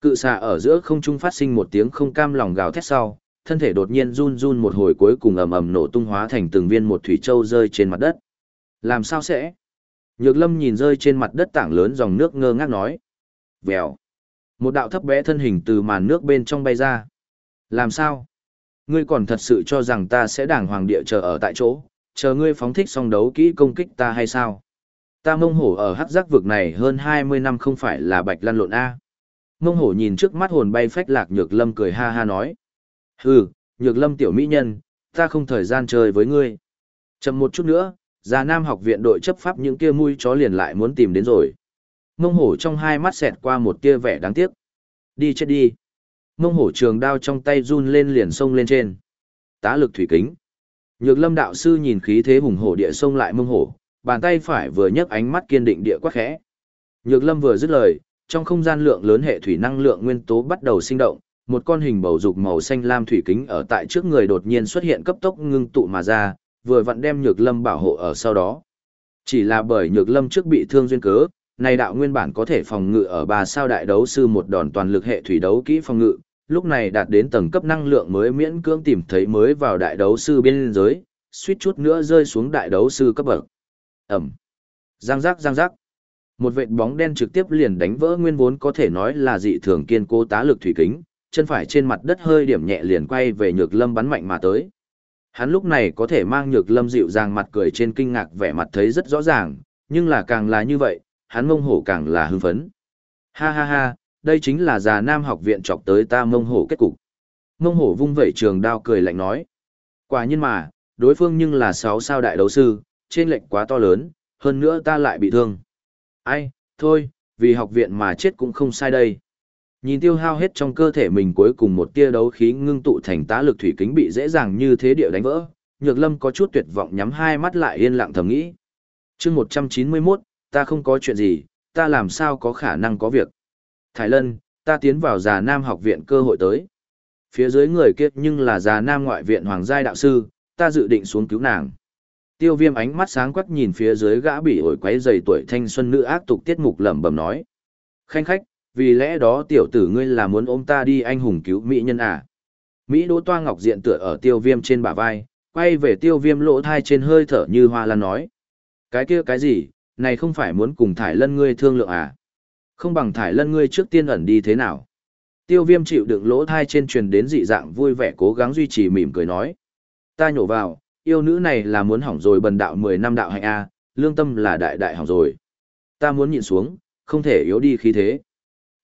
Cự xà ở giữa không trung phát sinh một tiếng không cam lòng gào thét sau, thân thể đột nhiên run run một hồi cuối cùng ầm ầm nổ tung hóa thành từng viên một thủy châu rơi trên mặt đất. Làm sao sẽ? Nhược lâm nhìn rơi trên mặt đất tảng lớn dòng nước ngơ ngác nói. Vèo. Một đạo thấp bé thân hình từ màn nước bên trong bay ra. Làm sao? Ngươi còn thật sự cho rằng ta sẽ đàng hoàng địa chờ ở tại chỗ, chờ ngươi phóng thích song đấu kỹ công kích ta hay sao? Ta mông hổ ở hắc giác vực này hơn 20 năm không phải là bạch lăn lộn A. Mông hổ nhìn trước mắt hồn bay phách lạc nhược lâm cười ha ha nói. Hừ, nhược lâm tiểu mỹ nhân, ta không thời gian chơi với ngươi. Chậm một chút nữa, già nam học viện đội chấp pháp những kia mui chó liền lại muốn tìm đến rồi. Mông hổ trong hai mắt xẹt qua một tia vẻ đáng tiếc. Đi chết đi. Mông hổ trường đao trong tay run lên liền sông lên trên. Tá lực thủy kính. Nhược lâm đạo sư nhìn khí thế hùng hổ địa sông lại mông hổ, bàn tay phải vừa nhấc ánh mắt kiên định địa quắc khẽ. Nhược lâm vừa dứt lời, trong không gian lượng lớn hệ thủy năng lượng nguyên tố bắt đầu sinh động, một con hình bầu dục màu xanh lam thủy kính ở tại trước người đột nhiên xuất hiện cấp tốc ngưng tụ mà ra, vừa vặn đem Nhược Lâm bảo hộ ở sau đó. Chỉ là bởi Nhược Lâm trước bị thương duyên cớ, này đạo nguyên bản có thể phòng ngự ở ba sao đại đấu sư một đòn toàn lực hệ thủy đấu kỹ phòng ngự, lúc này đạt đến tầng cấp năng lượng mới miễn cưỡng tìm thấy mới vào đại đấu sư biên giới, suýt chút nữa rơi xuống đại đấu sư cấp bậc. Ẩm. Giang giác giang giác. Một vệt bóng đen trực tiếp liền đánh vỡ nguyên vốn có thể nói là dị thường kiên cố tá lực thủy kính, chân phải trên mặt đất hơi điểm nhẹ liền quay về nhược lâm bắn mạnh mà tới. Hắn lúc này có thể mang nhược lâm dịu dàng mặt cười trên kinh ngạc vẻ mặt thấy rất rõ ràng, nhưng là càng là như vậy, hắn mông hổ càng là hưng phấn. Ha ha ha, đây chính là già nam học viện chọc tới ta mông hổ kết cục. Mông hổ vung vẩy trường đao cười lạnh nói. Quả nhiên mà, đối phương nhưng là sáu sao đại đấu sư, trên lệnh quá to lớn, hơn nữa ta lại bị thương. Ai, thôi, vì học viện mà chết cũng không sai đây. Nhìn tiêu hao hết trong cơ thể mình cuối cùng một tia đấu khí ngưng tụ thành tá lực thủy kính bị dễ dàng như thế địa đánh vỡ, Nhược Lâm có chút tuyệt vọng nhắm hai mắt lại yên lặng thầm nghĩ. Chương 191, ta không có chuyện gì, ta làm sao có khả năng có việc. Thái Lân, ta tiến vào già nam học viện cơ hội tới. Phía dưới người kia nhưng là già nam ngoại viện hoàng giai đạo sư, ta dự định xuống cứu nàng. Tiêu viêm ánh mắt sáng quắc nhìn phía dưới gã bị ổi quấy dày tuổi thanh xuân nữ ác tục tiết mục lẩm bẩm nói. Khanh khách, vì lẽ đó tiểu tử ngươi là muốn ôm ta đi anh hùng cứu mỹ nhân à. Mỹ đỗ toa ngọc diện tựa ở tiêu viêm trên bả vai, quay về tiêu viêm lỗ thai trên hơi thở như hoa lan nói. Cái kia cái gì, này không phải muốn cùng thải lân ngươi thương lượng à? Không bằng thải lân ngươi trước tiên ẩn đi thế nào? Tiêu viêm chịu đựng lỗ thai trên truyền đến dị dạng vui vẻ cố gắng duy trì mỉm cười nói. Ta nhổ vào, yêu nữ này là muốn hỏng rồi bần đạo 10 năm đạo hạnh A, lương tâm là đại đại hỏng rồi. Ta muốn nhịn xuống, không thể yếu đi khí thế.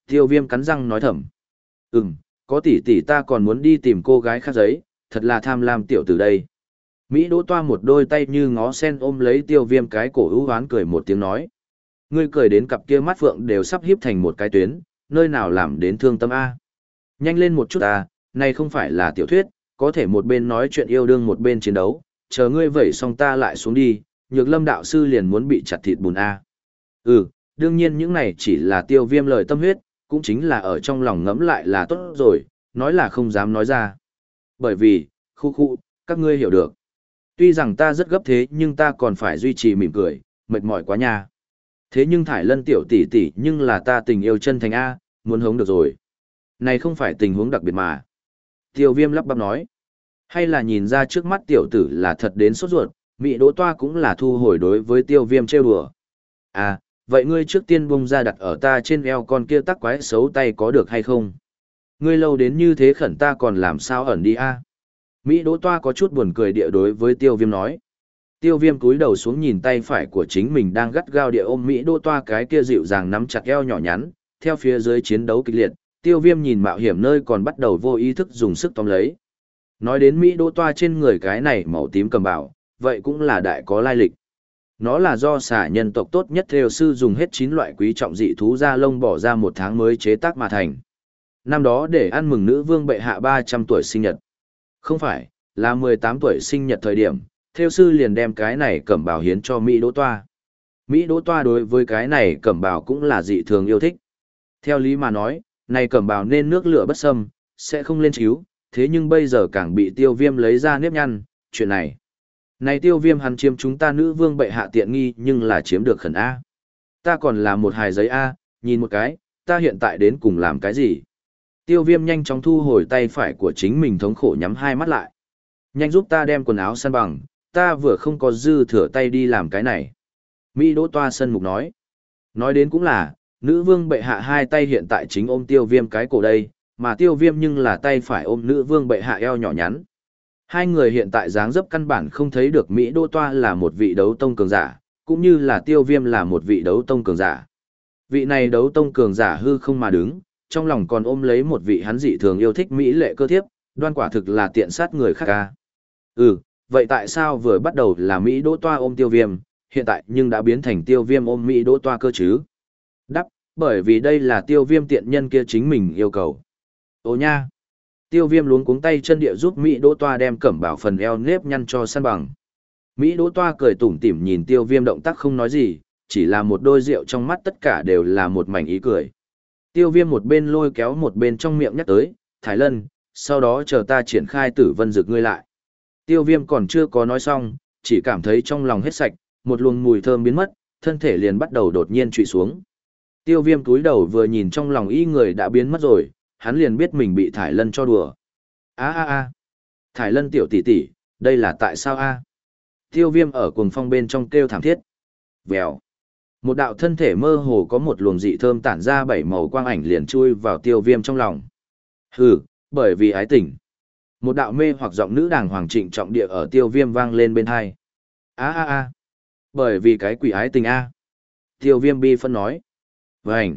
Tiêu viêm cắn răng nói thầm. Ừm, có tỷ tỷ ta còn muốn đi tìm cô gái khác giấy, thật là tham lam tiểu từ đây. Mỹ đỗ toa một đôi tay như ngó sen ôm lấy tiêu viêm cái cổ hữu hoán cười một tiếng nói. Ngươi cười đến cặp kia mắt phượng đều sắp hiếp thành một cái tuyến, nơi nào làm đến thương tâm A. Nhanh lên một chút A, này không phải là tiểu thuyết, có thể một bên nói chuyện yêu đương một bên chiến đấu, chờ ngươi vẩy xong ta lại xuống đi, nhược lâm đạo sư liền muốn bị chặt thịt bùn A. Ừ, đương nhiên những này chỉ là tiêu viêm lời tâm huyết, cũng chính là ở trong lòng ngẫm lại là tốt rồi, nói là không dám nói ra. Bởi vì, khu khu, các ngươi hiểu được. Tuy rằng ta rất gấp thế nhưng ta còn phải duy trì mỉm cười, mệt mỏi quá nha. Thế nhưng thải lân tiểu tỷ tỷ nhưng là ta tình yêu chân thành A, muốn hống được rồi. Này không phải tình huống đặc biệt mà. Tiêu viêm lắp bắp nói. Hay là nhìn ra trước mắt tiểu tử là thật đến sốt ruột, Mị Đỗ Toa cũng là thu hồi đối với tiêu viêm trêu đùa. À, vậy ngươi trước tiên bung ra đặt ở ta trên eo con kia tắc quái xấu tay có được hay không? Ngươi lâu đến như thế khẩn ta còn làm sao ẩn đi a? Mỹ Đỗ Toa có chút buồn cười địa đối với tiêu viêm nói. Tiêu viêm cúi đầu xuống nhìn tay phải của chính mình đang gắt gao địa ôm Mỹ Đỗ Toa cái kia dịu dàng nắm chặt eo nhỏ nhắn, theo phía dưới chiến đấu kịch liệt, tiêu viêm nhìn mạo hiểm nơi còn bắt đầu vô ý thức dùng sức tóm lấy. Nói đến Mỹ Đỗ Toa trên người cái này màu tím cầm bảo, vậy cũng là đại có lai lịch. Nó là do xả nhân tộc tốt nhất theo sư dùng hết 9 loại quý trọng dị thú da lông bỏ ra một tháng mới chế tác mà thành. Năm đó để ăn mừng nữ vương bệ hạ 300 tuổi sinh nhật. Không phải, là 18 tuổi sinh nhật thời điểm, theo sư liền đem cái này cẩm bào hiến cho Mỹ Đỗ Toa. Mỹ Đỗ Toa đối với cái này cẩm bào cũng là dị thường yêu thích. Theo lý mà nói, này cẩm bào nên nước lửa bất xâm, sẽ không lên chiếu, thế nhưng bây giờ càng bị tiêu viêm lấy ra nếp nhăn, chuyện này. Này tiêu viêm hắn chiếm chúng ta nữ vương bệ hạ tiện nghi nhưng là chiếm được khẩn A. Ta còn là một hài giấy A, nhìn một cái, ta hiện tại đến cùng làm cái gì? Tiêu viêm nhanh chóng thu hồi tay phải của chính mình thống khổ nhắm hai mắt lại. Nhanh giúp ta đem quần áo săn bằng, ta vừa không có dư thừa tay đi làm cái này. Mỹ đỗ toa sân mục nói. Nói đến cũng là, nữ vương bệ hạ hai tay hiện tại chính ôm tiêu viêm cái cổ đây, mà tiêu viêm nhưng là tay phải ôm nữ vương bệ hạ eo nhỏ nhắn. Hai người hiện tại dáng dấp căn bản không thấy được Mỹ Đô Toa là một vị đấu tông cường giả, cũng như là tiêu viêm là một vị đấu tông cường giả. Vị này đấu tông cường giả hư không mà đứng, trong lòng còn ôm lấy một vị hắn dị thường yêu thích Mỹ lệ cơ thiếp, đoan quả thực là tiện sát người khác ca. Ừ, vậy tại sao vừa bắt đầu là Mỹ Đỗ Toa ôm tiêu viêm, hiện tại nhưng đã biến thành tiêu viêm ôm Mỹ Đỗ Toa cơ chứ? Đắp, bởi vì đây là tiêu viêm tiện nhân kia chính mình yêu cầu. Ô nha! Tiêu viêm luống cuống tay chân địa giúp Mỹ Đỗ Toa đem cẩm bảo phần eo nếp nhăn cho săn bằng. Mỹ Đỗ Toa cười tủm tỉm nhìn tiêu viêm động tác không nói gì, chỉ là một đôi rượu trong mắt tất cả đều là một mảnh ý cười. Tiêu viêm một bên lôi kéo một bên trong miệng nhắc tới, Thái Lân, sau đó chờ ta triển khai tử vân dược ngươi lại. Tiêu viêm còn chưa có nói xong, chỉ cảm thấy trong lòng hết sạch, một luồng mùi thơm biến mất, thân thể liền bắt đầu đột nhiên trụy xuống. Tiêu viêm túi đầu vừa nhìn trong lòng y người đã biến mất rồi, hắn liền biết mình bị Thải Lân cho đùa. a a a Thải Lân tiểu tỷ tỷ, đây là tại sao a Tiêu viêm ở cuồng phong bên trong kêu thảm thiết. Vèo. Một đạo thân thể mơ hồ có một luồng dị thơm tản ra bảy màu quang ảnh liền chui vào tiêu viêm trong lòng. Hừ, bởi vì ái tình. Một đạo mê hoặc giọng nữ đàng hoàng trịnh trọng địa ở tiêu viêm vang lên bên hai. a a a Bởi vì cái quỷ ái tình a Tiêu viêm bi phân nói. Vânh.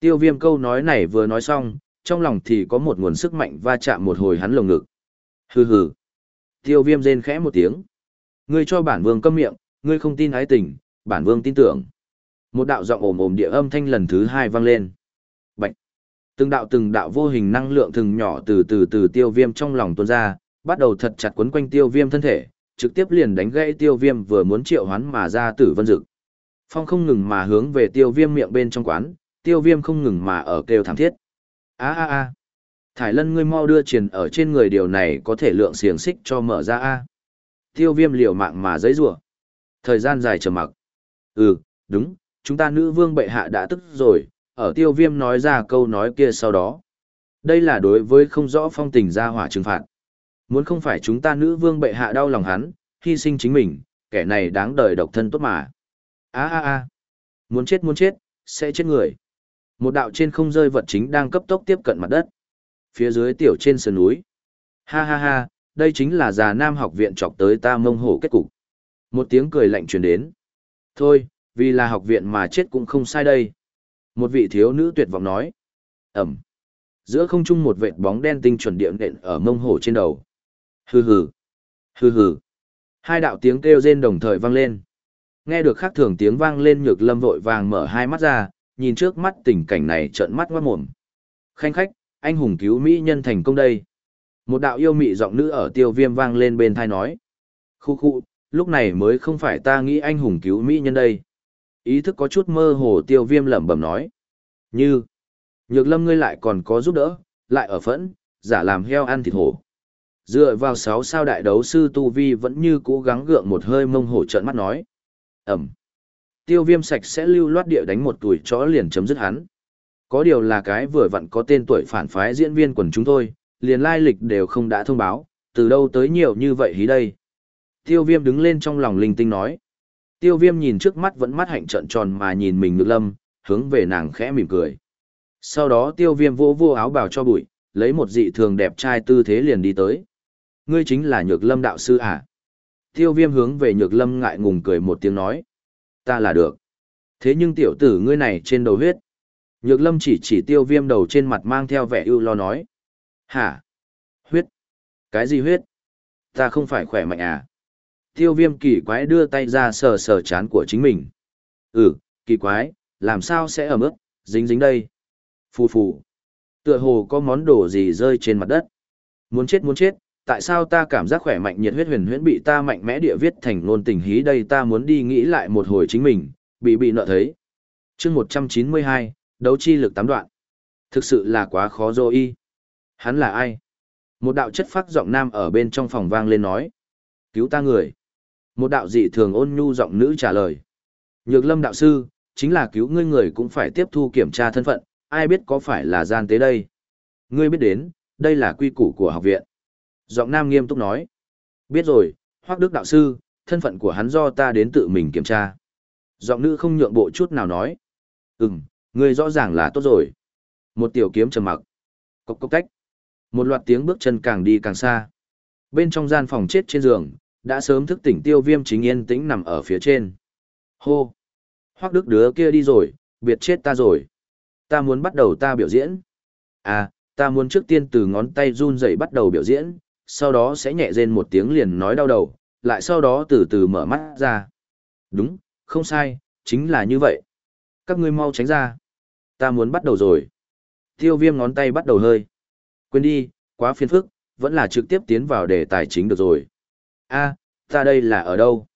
Tiêu viêm câu nói này vừa nói xong, trong lòng thì có một nguồn sức mạnh va chạm một hồi hắn lồng ngực. Hừ hừ. Tiêu viêm rên khẽ một tiếng. Ngươi cho bản vương câm miệng, ngươi không tin ái tình, bản vương tin tưởng. Một đạo giọng ồm ồm địa âm thanh lần thứ hai vang lên. Bạch. Từng đạo từng đạo vô hình năng lượng từng nhỏ từ từ từ tiêu viêm trong lòng tuôn ra, bắt đầu thật chặt quấn quanh tiêu viêm thân thể, trực tiếp liền đánh gãy tiêu viêm vừa muốn triệu hoán mà ra tử vân dực. Phong không ngừng mà hướng về tiêu viêm miệng bên trong quán, tiêu viêm không ngừng mà ở kêu thảm thiết a a a thải lân ngươi mau đưa truyền ở trên người điều này có thể lượng xiềng xích cho mở ra a Tiêu viêm liều mạng mà giấy rủa Thời gian dài trầm mặc. Ừ, đúng, chúng ta nữ vương bệ hạ đã tức rồi, ở tiêu viêm nói ra câu nói kia sau đó. Đây là đối với không rõ phong tình ra hỏa trừng phạt. Muốn không phải chúng ta nữ vương bệ hạ đau lòng hắn, hy sinh chính mình, kẻ này đáng đời độc thân tốt mà. a a a muốn chết muốn chết, sẽ chết người. Một đạo trên không rơi vật chính đang cấp tốc tiếp cận mặt đất. Phía dưới tiểu trên sườn núi. Ha ha ha, đây chính là già nam học viện chọc tới ta mông hổ kết cục. Một tiếng cười lạnh truyền đến. Thôi, vì là học viện mà chết cũng không sai đây. Một vị thiếu nữ tuyệt vọng nói. Ẩm. Giữa không trung một vệt bóng đen tinh chuẩn điện đện ở mông hổ trên đầu. Hừ hừ. Hừ hừ. Hai đạo tiếng kêu rên đồng thời vang lên. Nghe được khác thường tiếng vang lên nhược lâm vội vàng mở hai mắt ra, nhìn trước mắt tình cảnh này trợn mắt ngoát mồm. Khanh khách, anh hùng cứu Mỹ nhân thành công đây. Một đạo yêu mị giọng nữ ở tiêu viêm vang lên bên thai nói. Khu khu, lúc này mới không phải ta nghĩ anh hùng cứu Mỹ nhân đây. Ý thức có chút mơ hồ tiêu viêm lẩm bẩm nói. Như, nhược lâm ngươi lại còn có giúp đỡ, lại ở phẫn, giả làm heo ăn thịt hổ. Dựa vào sáu sao đại đấu sư Tu Vi vẫn như cố gắng gượng một hơi mông hổ trợn mắt nói. Ẩm. Tiêu viêm sạch sẽ lưu loát địa đánh một tuổi chó liền chấm dứt hắn. Có điều là cái vừa vặn có tên tuổi phản phái diễn viên quần chúng thôi, liền lai lịch đều không đã thông báo, từ đâu tới nhiều như vậy hí đây. Tiêu viêm đứng lên trong lòng linh tinh nói. Tiêu viêm nhìn trước mắt vẫn mắt hạnh trận tròn mà nhìn mình ngược lâm, hướng về nàng khẽ mỉm cười. Sau đó tiêu viêm vô vô áo bào cho bụi, lấy một dị thường đẹp trai tư thế liền đi tới. Ngươi chính là nhược lâm đạo sư à? Tiêu viêm hướng về nhược lâm ngại ngùng cười một tiếng nói. Ta là được. Thế nhưng tiểu tử ngươi này trên đầu huyết. Nhược lâm chỉ chỉ tiêu viêm đầu trên mặt mang theo vẻ ưu lo nói. Hả? Huyết? Cái gì huyết? Ta không phải khỏe mạnh à? Tiêu viêm kỳ quái đưa tay ra sờ sờ chán của chính mình. Ừ, kỳ quái, làm sao sẽ ẩm ướt, dính dính đây. Phù phù. Tựa hồ có món đồ gì rơi trên mặt đất. Muốn chết muốn chết, tại sao ta cảm giác khỏe mạnh nhiệt huyết huyền huyễn bị ta mạnh mẽ địa viết thành ngôn tình hí đây ta muốn đi nghĩ lại một hồi chính mình, bị bị nợ thấy. chương 192, đấu chi lực tám đoạn. Thực sự là quá khó dô y. Hắn là ai? Một đạo chất phát giọng nam ở bên trong phòng vang lên nói. Cứu ta người. Một đạo dị thường ôn nhu giọng nữ trả lời. Nhược lâm đạo sư, chính là cứu ngươi người cũng phải tiếp thu kiểm tra thân phận, ai biết có phải là gian tế đây. Ngươi biết đến, đây là quy củ của học viện. Giọng nam nghiêm túc nói. Biết rồi, Hoác Đức đạo sư, thân phận của hắn do ta đến tự mình kiểm tra. Giọng nữ không nhượng bộ chút nào nói. Ừm, ngươi rõ ràng là tốt rồi. Một tiểu kiếm trầm mặc. Cốc cốc tách. Một loạt tiếng bước chân càng đi càng xa. Bên trong gian phòng chết trên giường, đã sớm thức tỉnh tiêu viêm chính yên tĩnh nằm ở phía trên. Hô! Hoác đức đứa kia đi rồi, biệt chết ta rồi. Ta muốn bắt đầu ta biểu diễn. À, ta muốn trước tiên từ ngón tay run rẩy bắt đầu biểu diễn, sau đó sẽ nhẹ rên một tiếng liền nói đau đầu, lại sau đó từ từ mở mắt ra. Đúng, không sai, chính là như vậy. Các ngươi mau tránh ra. Ta muốn bắt đầu rồi. Tiêu viêm ngón tay bắt đầu hơi. Quên đi, quá phiền phức, vẫn là trực tiếp tiến vào đề tài chính được rồi. a ta đây là ở đâu?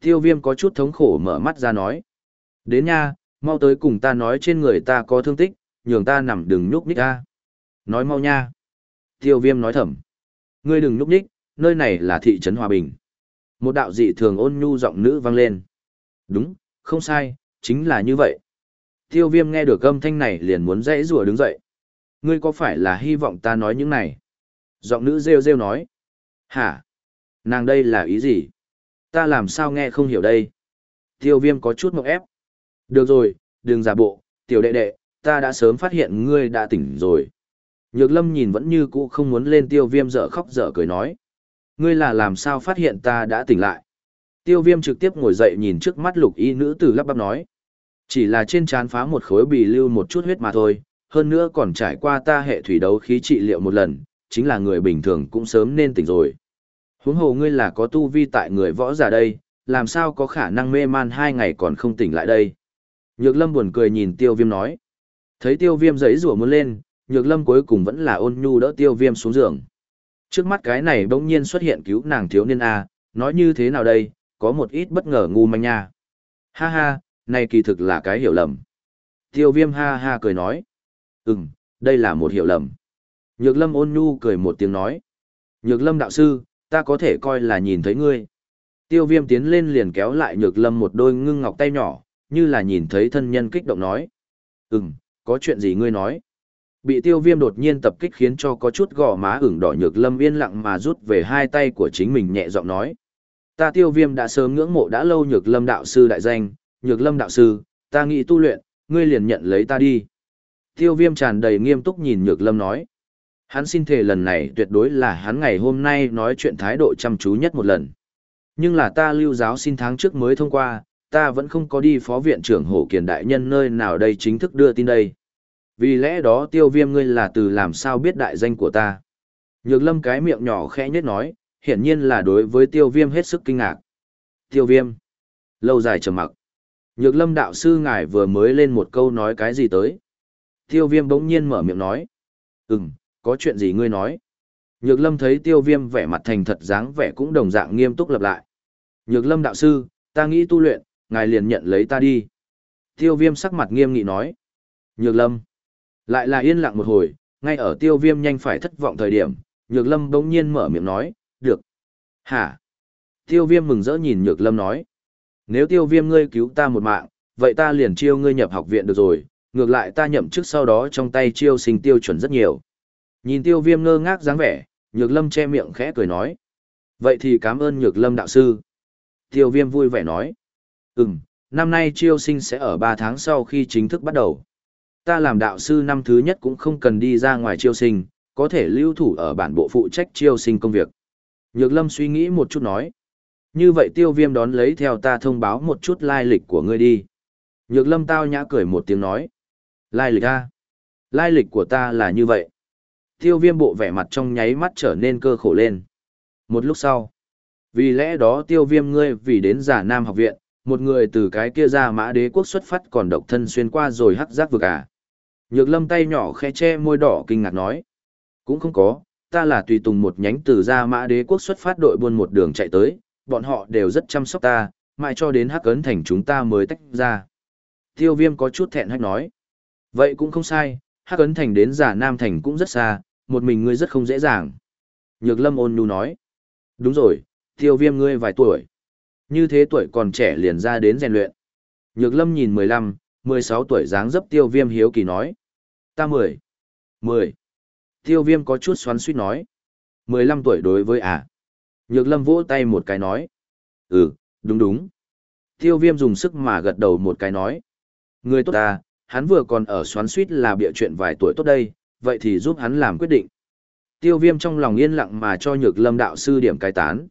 Tiêu viêm có chút thống khổ mở mắt ra nói. Đến nha, mau tới cùng ta nói trên người ta có thương tích, nhường ta nằm đừng nhúc nhích ta. Nói mau nha. Tiêu viêm nói thầm. Ngươi đừng núp ních, nơi này là thị trấn Hòa Bình. Một đạo dị thường ôn nhu giọng nữ vang lên. Đúng, không sai, chính là như vậy. Tiêu viêm nghe được âm thanh này liền muốn dãy rùa đứng dậy. Ngươi có phải là hy vọng ta nói những này? Giọng nữ rêu rêu nói. Hả? Nàng đây là ý gì? Ta làm sao nghe không hiểu đây? Tiêu viêm có chút mộng ép. Được rồi, đừng giả bộ, tiểu đệ đệ, ta đã sớm phát hiện ngươi đã tỉnh rồi. Nhược lâm nhìn vẫn như cũ không muốn lên tiêu viêm dở khóc dở cười nói. Ngươi là làm sao phát hiện ta đã tỉnh lại? Tiêu viêm trực tiếp ngồi dậy nhìn trước mắt lục y nữ tử lắp bắp nói. Chỉ là trên trán phá một khối bì lưu một chút huyết mà thôi, hơn nữa còn trải qua ta hệ thủy đấu khí trị liệu một lần, chính là người bình thường cũng sớm nên tỉnh rồi. Huống hồ ngươi là có tu vi tại người võ giả đây, làm sao có khả năng mê man hai ngày còn không tỉnh lại đây. Nhược lâm buồn cười nhìn tiêu viêm nói. Thấy tiêu viêm giấy rủa muốn lên, nhược lâm cuối cùng vẫn là ôn nhu đỡ tiêu viêm xuống giường. Trước mắt cái này bỗng nhiên xuất hiện cứu nàng thiếu niên A, nói như thế nào đây, có một ít bất ngờ ngu manh nha. Ha ha, này kỳ thực là cái hiểu lầm. Tiêu viêm ha ha cười nói. Ừm, đây là một hiểu lầm. Nhược lâm ôn nhu cười một tiếng nói. Nhược lâm đạo sư, Ta có thể coi là nhìn thấy ngươi. Tiêu viêm tiến lên liền kéo lại nhược lâm một đôi ngưng ngọc tay nhỏ, như là nhìn thấy thân nhân kích động nói. Ừm, có chuyện gì ngươi nói? Bị tiêu viêm đột nhiên tập kích khiến cho có chút gò má ửng đỏ nhược lâm yên lặng mà rút về hai tay của chính mình nhẹ giọng nói. Ta tiêu viêm đã sớm ngưỡng mộ đã lâu nhược lâm đạo sư đại danh, nhược lâm đạo sư, ta nghĩ tu luyện, ngươi liền nhận lấy ta đi. Tiêu viêm tràn đầy nghiêm túc nhìn nhược lâm nói. Hắn xin thề lần này tuyệt đối là hắn ngày hôm nay nói chuyện thái độ chăm chú nhất một lần. Nhưng là ta lưu giáo xin tháng trước mới thông qua, ta vẫn không có đi phó viện trưởng hổ kiền đại nhân nơi nào đây chính thức đưa tin đây. Vì lẽ đó tiêu viêm ngươi là từ làm sao biết đại danh của ta. Nhược lâm cái miệng nhỏ khẽ nhất nói, hiển nhiên là đối với tiêu viêm hết sức kinh ngạc. Tiêu viêm. Lâu dài trầm mặc. Nhược lâm đạo sư ngài vừa mới lên một câu nói cái gì tới. Tiêu viêm bỗng nhiên mở miệng nói. Ừm, có chuyện gì ngươi nói. Nhược lâm thấy tiêu viêm vẻ mặt thành thật dáng vẻ cũng đồng dạng nghiêm túc lặp lại. Nhược lâm đạo sư, ta nghĩ tu luyện, ngài liền nhận lấy ta đi. Tiêu viêm sắc mặt nghiêm nghị nói. Nhược lâm. Lại là yên lặng một hồi, ngay ở tiêu viêm nhanh phải thất vọng thời điểm, nhược lâm bỗng nhiên mở miệng nói, được. Hả? Tiêu viêm mừng rỡ nhìn nhược lâm nói. Nếu tiêu viêm ngươi cứu ta một mạng, vậy ta liền chiêu ngươi nhập học viện được rồi, ngược lại ta nhậm chức sau đó trong tay chiêu sinh tiêu chuẩn rất nhiều. Nhìn tiêu viêm ngơ ngác dáng vẻ, nhược lâm che miệng khẽ cười nói. Vậy thì cảm ơn nhược lâm đạo sư. Tiêu viêm vui vẻ nói. Ừm, năm nay chiêu sinh sẽ ở 3 tháng sau khi chính thức bắt đầu. Ta làm đạo sư năm thứ nhất cũng không cần đi ra ngoài chiêu sinh, có thể lưu thủ ở bản bộ phụ trách chiêu sinh công việc. Nhược lâm suy nghĩ một chút nói. Như vậy tiêu viêm đón lấy theo ta thông báo một chút lai lịch của ngươi đi. Nhược lâm tao nhã cười một tiếng nói. Lai lịch a Lai lịch của ta là như vậy. Tiêu viêm bộ vẻ mặt trong nháy mắt trở nên cơ khổ lên. Một lúc sau. Vì lẽ đó tiêu viêm ngươi vì đến giả nam học viện, một người từ cái kia ra mã đế quốc xuất phát còn độc thân xuyên qua rồi hắc giác vực à. Nhược lâm tay nhỏ khẽ che môi đỏ kinh ngạc nói. Cũng không có, ta là tùy tùng một nhánh từ ra mã đế quốc xuất phát đội buôn một đường chạy tới, bọn họ đều rất chăm sóc ta, mãi cho đến hắc ấn thành chúng ta mới tách ra. Tiêu viêm có chút thẹn hách nói. Vậy cũng không sai, hắc ấn thành đến giả nam thành cũng rất xa, một mình ngươi rất không dễ dàng. Nhược lâm ôn nhu nói. Đúng rồi, tiêu viêm ngươi vài tuổi. Như thế tuổi còn trẻ liền ra đến rèn luyện. Nhược lâm nhìn 15, 16 tuổi dáng dấp tiêu viêm hiếu kỳ nói. Ta 10. 10. Tiêu viêm có chút xoắn suýt nói. 15 tuổi đối với à. Nhược lâm vỗ tay một cái nói. Ừ, đúng đúng. Tiêu viêm dùng sức mà gật đầu một cái nói. Người tốt ta, hắn vừa còn ở xoắn suýt là bịa chuyện vài tuổi tốt đây, vậy thì giúp hắn làm quyết định. Tiêu viêm trong lòng yên lặng mà cho nhược lâm đạo sư điểm cai tán.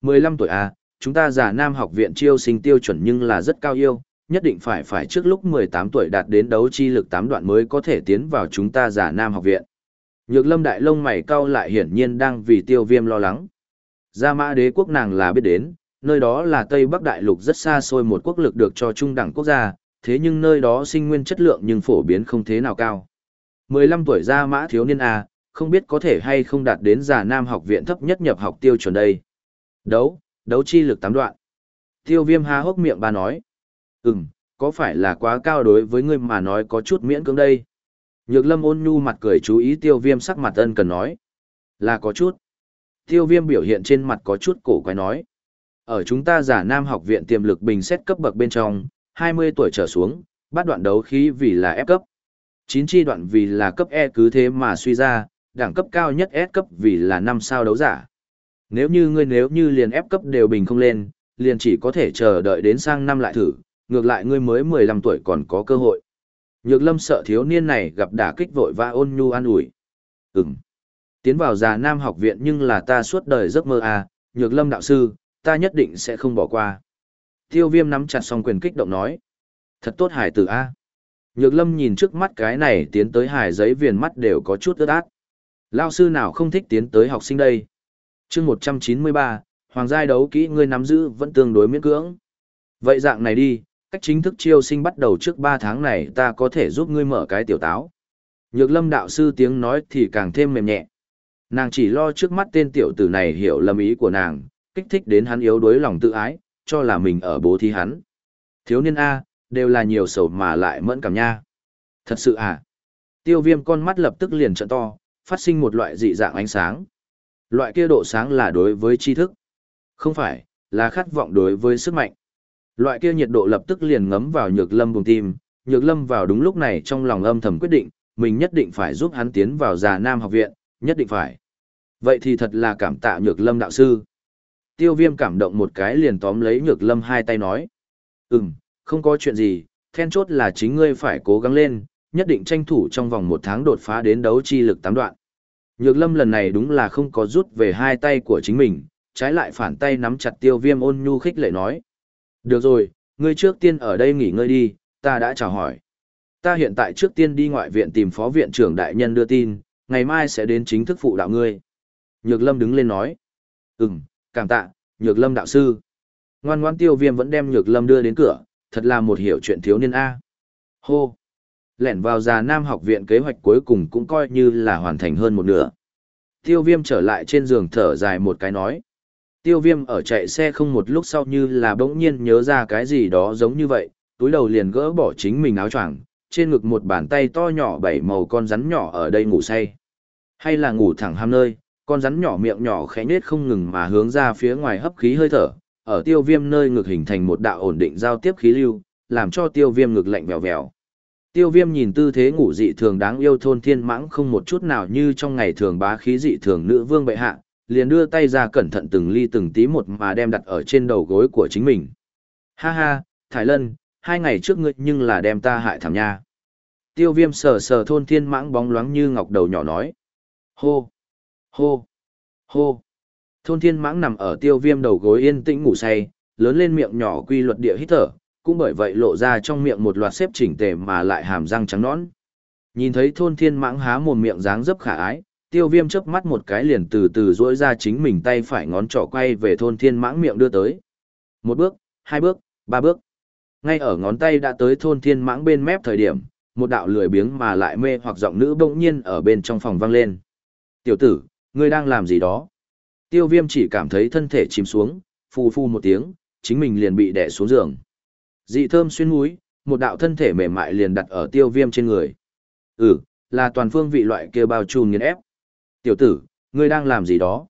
15 tuổi à, chúng ta giả nam học viện chiêu sinh tiêu chuẩn nhưng là rất cao yêu, nhất định phải phải trước lúc 18 tuổi đạt đến đấu chi lực 8 đoạn mới có thể tiến vào chúng ta giả nam học viện. Nhược lâm đại lông mày cao lại hiển nhiên đang vì tiêu viêm lo lắng. Gia mã đế quốc nàng là biết đến, nơi đó là Tây Bắc Đại Lục rất xa xôi một quốc lực được cho trung đẳng quốc gia, thế nhưng nơi đó sinh nguyên chất lượng nhưng phổ biến không thế nào cao. 15 tuổi gia mã thiếu niên A, không biết có thể hay không đạt đến giả nam học viện thấp nhất nhập học tiêu chuẩn đây. Đấu, đấu chi lực tám đoạn. Tiêu viêm há hốc miệng bà nói. Ừm, có phải là quá cao đối với ngươi mà nói có chút miễn cưỡng đây? Nhược lâm ôn nhu mặt cười chú ý tiêu viêm sắc mặt ân cần nói. Là có chút. Tiêu viêm biểu hiện trên mặt có chút cổ quái nói. Ở chúng ta giả nam học viện tiềm lực bình xét cấp bậc bên trong, 20 tuổi trở xuống, bắt đoạn đấu khí vì là F cấp. 9 chi đoạn vì là cấp E cứ thế mà suy ra, đẳng cấp cao nhất S cấp vì là 5 sao đấu giả. Nếu như ngươi nếu như liền F cấp đều bình không lên, liền chỉ có thể chờ đợi đến sang năm lại thử, ngược lại ngươi mới 15 tuổi còn có cơ hội. Nhược lâm sợ thiếu niên này gặp đả kích vội và ôn nhu an ủi. Ừm. Tiến vào già nam học viện nhưng là ta suốt đời giấc mơ à, nhược lâm đạo sư, ta nhất định sẽ không bỏ qua. Tiêu viêm nắm chặt song quyền kích động nói. Thật tốt hải tử A. Nhược lâm nhìn trước mắt cái này tiến tới hải giấy viền mắt đều có chút ướt át. Lao sư nào không thích tiến tới học sinh đây? chương 193, Hoàng giai đấu kỹ ngươi nắm giữ vẫn tương đối miễn cưỡng. Vậy dạng này đi, cách chính thức chiêu sinh bắt đầu trước 3 tháng này ta có thể giúp ngươi mở cái tiểu táo. Nhược lâm đạo sư tiếng nói thì càng thêm mềm nhẹ. Nàng chỉ lo trước mắt tên tiểu tử này hiểu lầm ý của nàng, kích thích đến hắn yếu đuối lòng tự ái, cho là mình ở bố thí hắn. Thiếu niên A, đều là nhiều sầu mà lại mẫn cảm nha. Thật sự à? Tiêu viêm con mắt lập tức liền trận to, phát sinh một loại dị dạng ánh sáng. Loại kia độ sáng là đối với tri thức. Không phải, là khát vọng đối với sức mạnh. Loại kia nhiệt độ lập tức liền ngấm vào nhược lâm bùng tim, nhược lâm vào đúng lúc này trong lòng âm thầm quyết định, mình nhất định phải giúp hắn tiến vào già nam học viện, nhất định phải. Vậy thì thật là cảm tạ nhược lâm đạo sư. Tiêu viêm cảm động một cái liền tóm lấy nhược lâm hai tay nói. Ừm, không có chuyện gì, then chốt là chính ngươi phải cố gắng lên, nhất định tranh thủ trong vòng một tháng đột phá đến đấu chi lực tám đoạn. Nhược lâm lần này đúng là không có rút về hai tay của chính mình, trái lại phản tay nắm chặt tiêu viêm ôn nhu khích lệ nói. Được rồi, ngươi trước tiên ở đây nghỉ ngơi đi, ta đã chào hỏi. Ta hiện tại trước tiên đi ngoại viện tìm phó viện trưởng đại nhân đưa tin, ngày mai sẽ đến chính thức phụ đạo ngươi. Nhược lâm đứng lên nói. Ừm, cảm tạ, nhược lâm đạo sư. Ngoan ngoan tiêu viêm vẫn đem nhược lâm đưa đến cửa, thật là một hiểu chuyện thiếu niên A. Hô! Lẻn vào già nam học viện kế hoạch cuối cùng cũng coi như là hoàn thành hơn một nửa. Tiêu viêm trở lại trên giường thở dài một cái nói. Tiêu viêm ở chạy xe không một lúc sau như là bỗng nhiên nhớ ra cái gì đó giống như vậy, túi đầu liền gỡ bỏ chính mình áo choàng trên ngực một bàn tay to nhỏ bảy màu con rắn nhỏ ở đây ngủ say. Hay là ngủ thẳng ham nơi, con rắn nhỏ miệng nhỏ khẽ nết không ngừng mà hướng ra phía ngoài hấp khí hơi thở, ở tiêu viêm nơi ngực hình thành một đạo ổn định giao tiếp khí lưu, làm cho tiêu viêm ngực lạnh vèo vèo. Tiêu viêm nhìn tư thế ngủ dị thường đáng yêu thôn thiên mãng không một chút nào như trong ngày thường bá khí dị thường nữ vương bệ hạ, liền đưa tay ra cẩn thận từng ly từng tí một mà đem đặt ở trên đầu gối của chính mình. Ha ha, Thái Lân, hai ngày trước ngươi nhưng là đem ta hại thảm nha. Tiêu viêm sờ sờ thôn thiên mãng bóng loáng như ngọc đầu nhỏ nói. Hô, hô, hô. Thôn thiên mãng nằm ở tiêu viêm đầu gối yên tĩnh ngủ say, lớn lên miệng nhỏ quy luật địa hít thở, cũng bởi vậy lộ ra trong miệng một loạt xếp chỉnh tề mà lại hàm răng trắng nõn. Nhìn thấy thôn thiên mãng há mồm miệng dáng dấp khả ái, tiêu viêm chớp mắt một cái liền từ từ duỗi ra chính mình tay phải ngón trỏ quay về thôn thiên mãng miệng đưa tới. Một bước, hai bước, ba bước. Ngay ở ngón tay đã tới thôn thiên mãng bên mép thời điểm, một đạo lười biếng mà lại mê hoặc giọng nữ bỗng nhiên ở bên trong phòng vang lên. Tiểu tử, ngươi đang làm gì đó? Tiêu viêm chỉ cảm thấy thân thể chìm xuống, phu phu một tiếng, chính mình liền bị đè xuống giường. Dị thơm xuyên mũi, một đạo thân thể mềm mại liền đặt ở tiêu viêm trên người. Ừ, là toàn phương vị loại kia bao trùm nghiền ép. Tiểu tử, ngươi đang làm gì đó?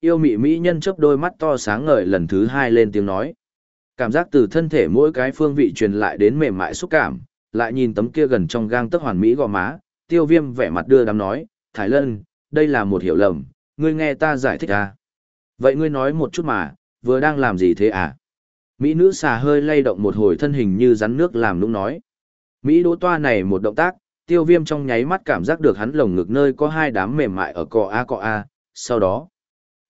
Yêu mị mỹ nhân chớp đôi mắt to sáng ngời lần thứ hai lên tiếng nói. Cảm giác từ thân thể mỗi cái phương vị truyền lại đến mềm mại xúc cảm, lại nhìn tấm kia gần trong gang tấc hoàn mỹ gò má, tiêu viêm vẻ mặt đưa đám nói, Thái Lân, đây là một hiểu lầm, ngươi nghe ta giải thích à? Vậy ngươi nói một chút mà, vừa đang làm gì thế à? Mỹ nữ xà hơi lay động một hồi thân hình như rắn nước làm nũng nói. Mỹ đỗ toa này một động tác, tiêu viêm trong nháy mắt cảm giác được hắn lồng ngực nơi có hai đám mềm mại ở cọ a cọ a, sau đó.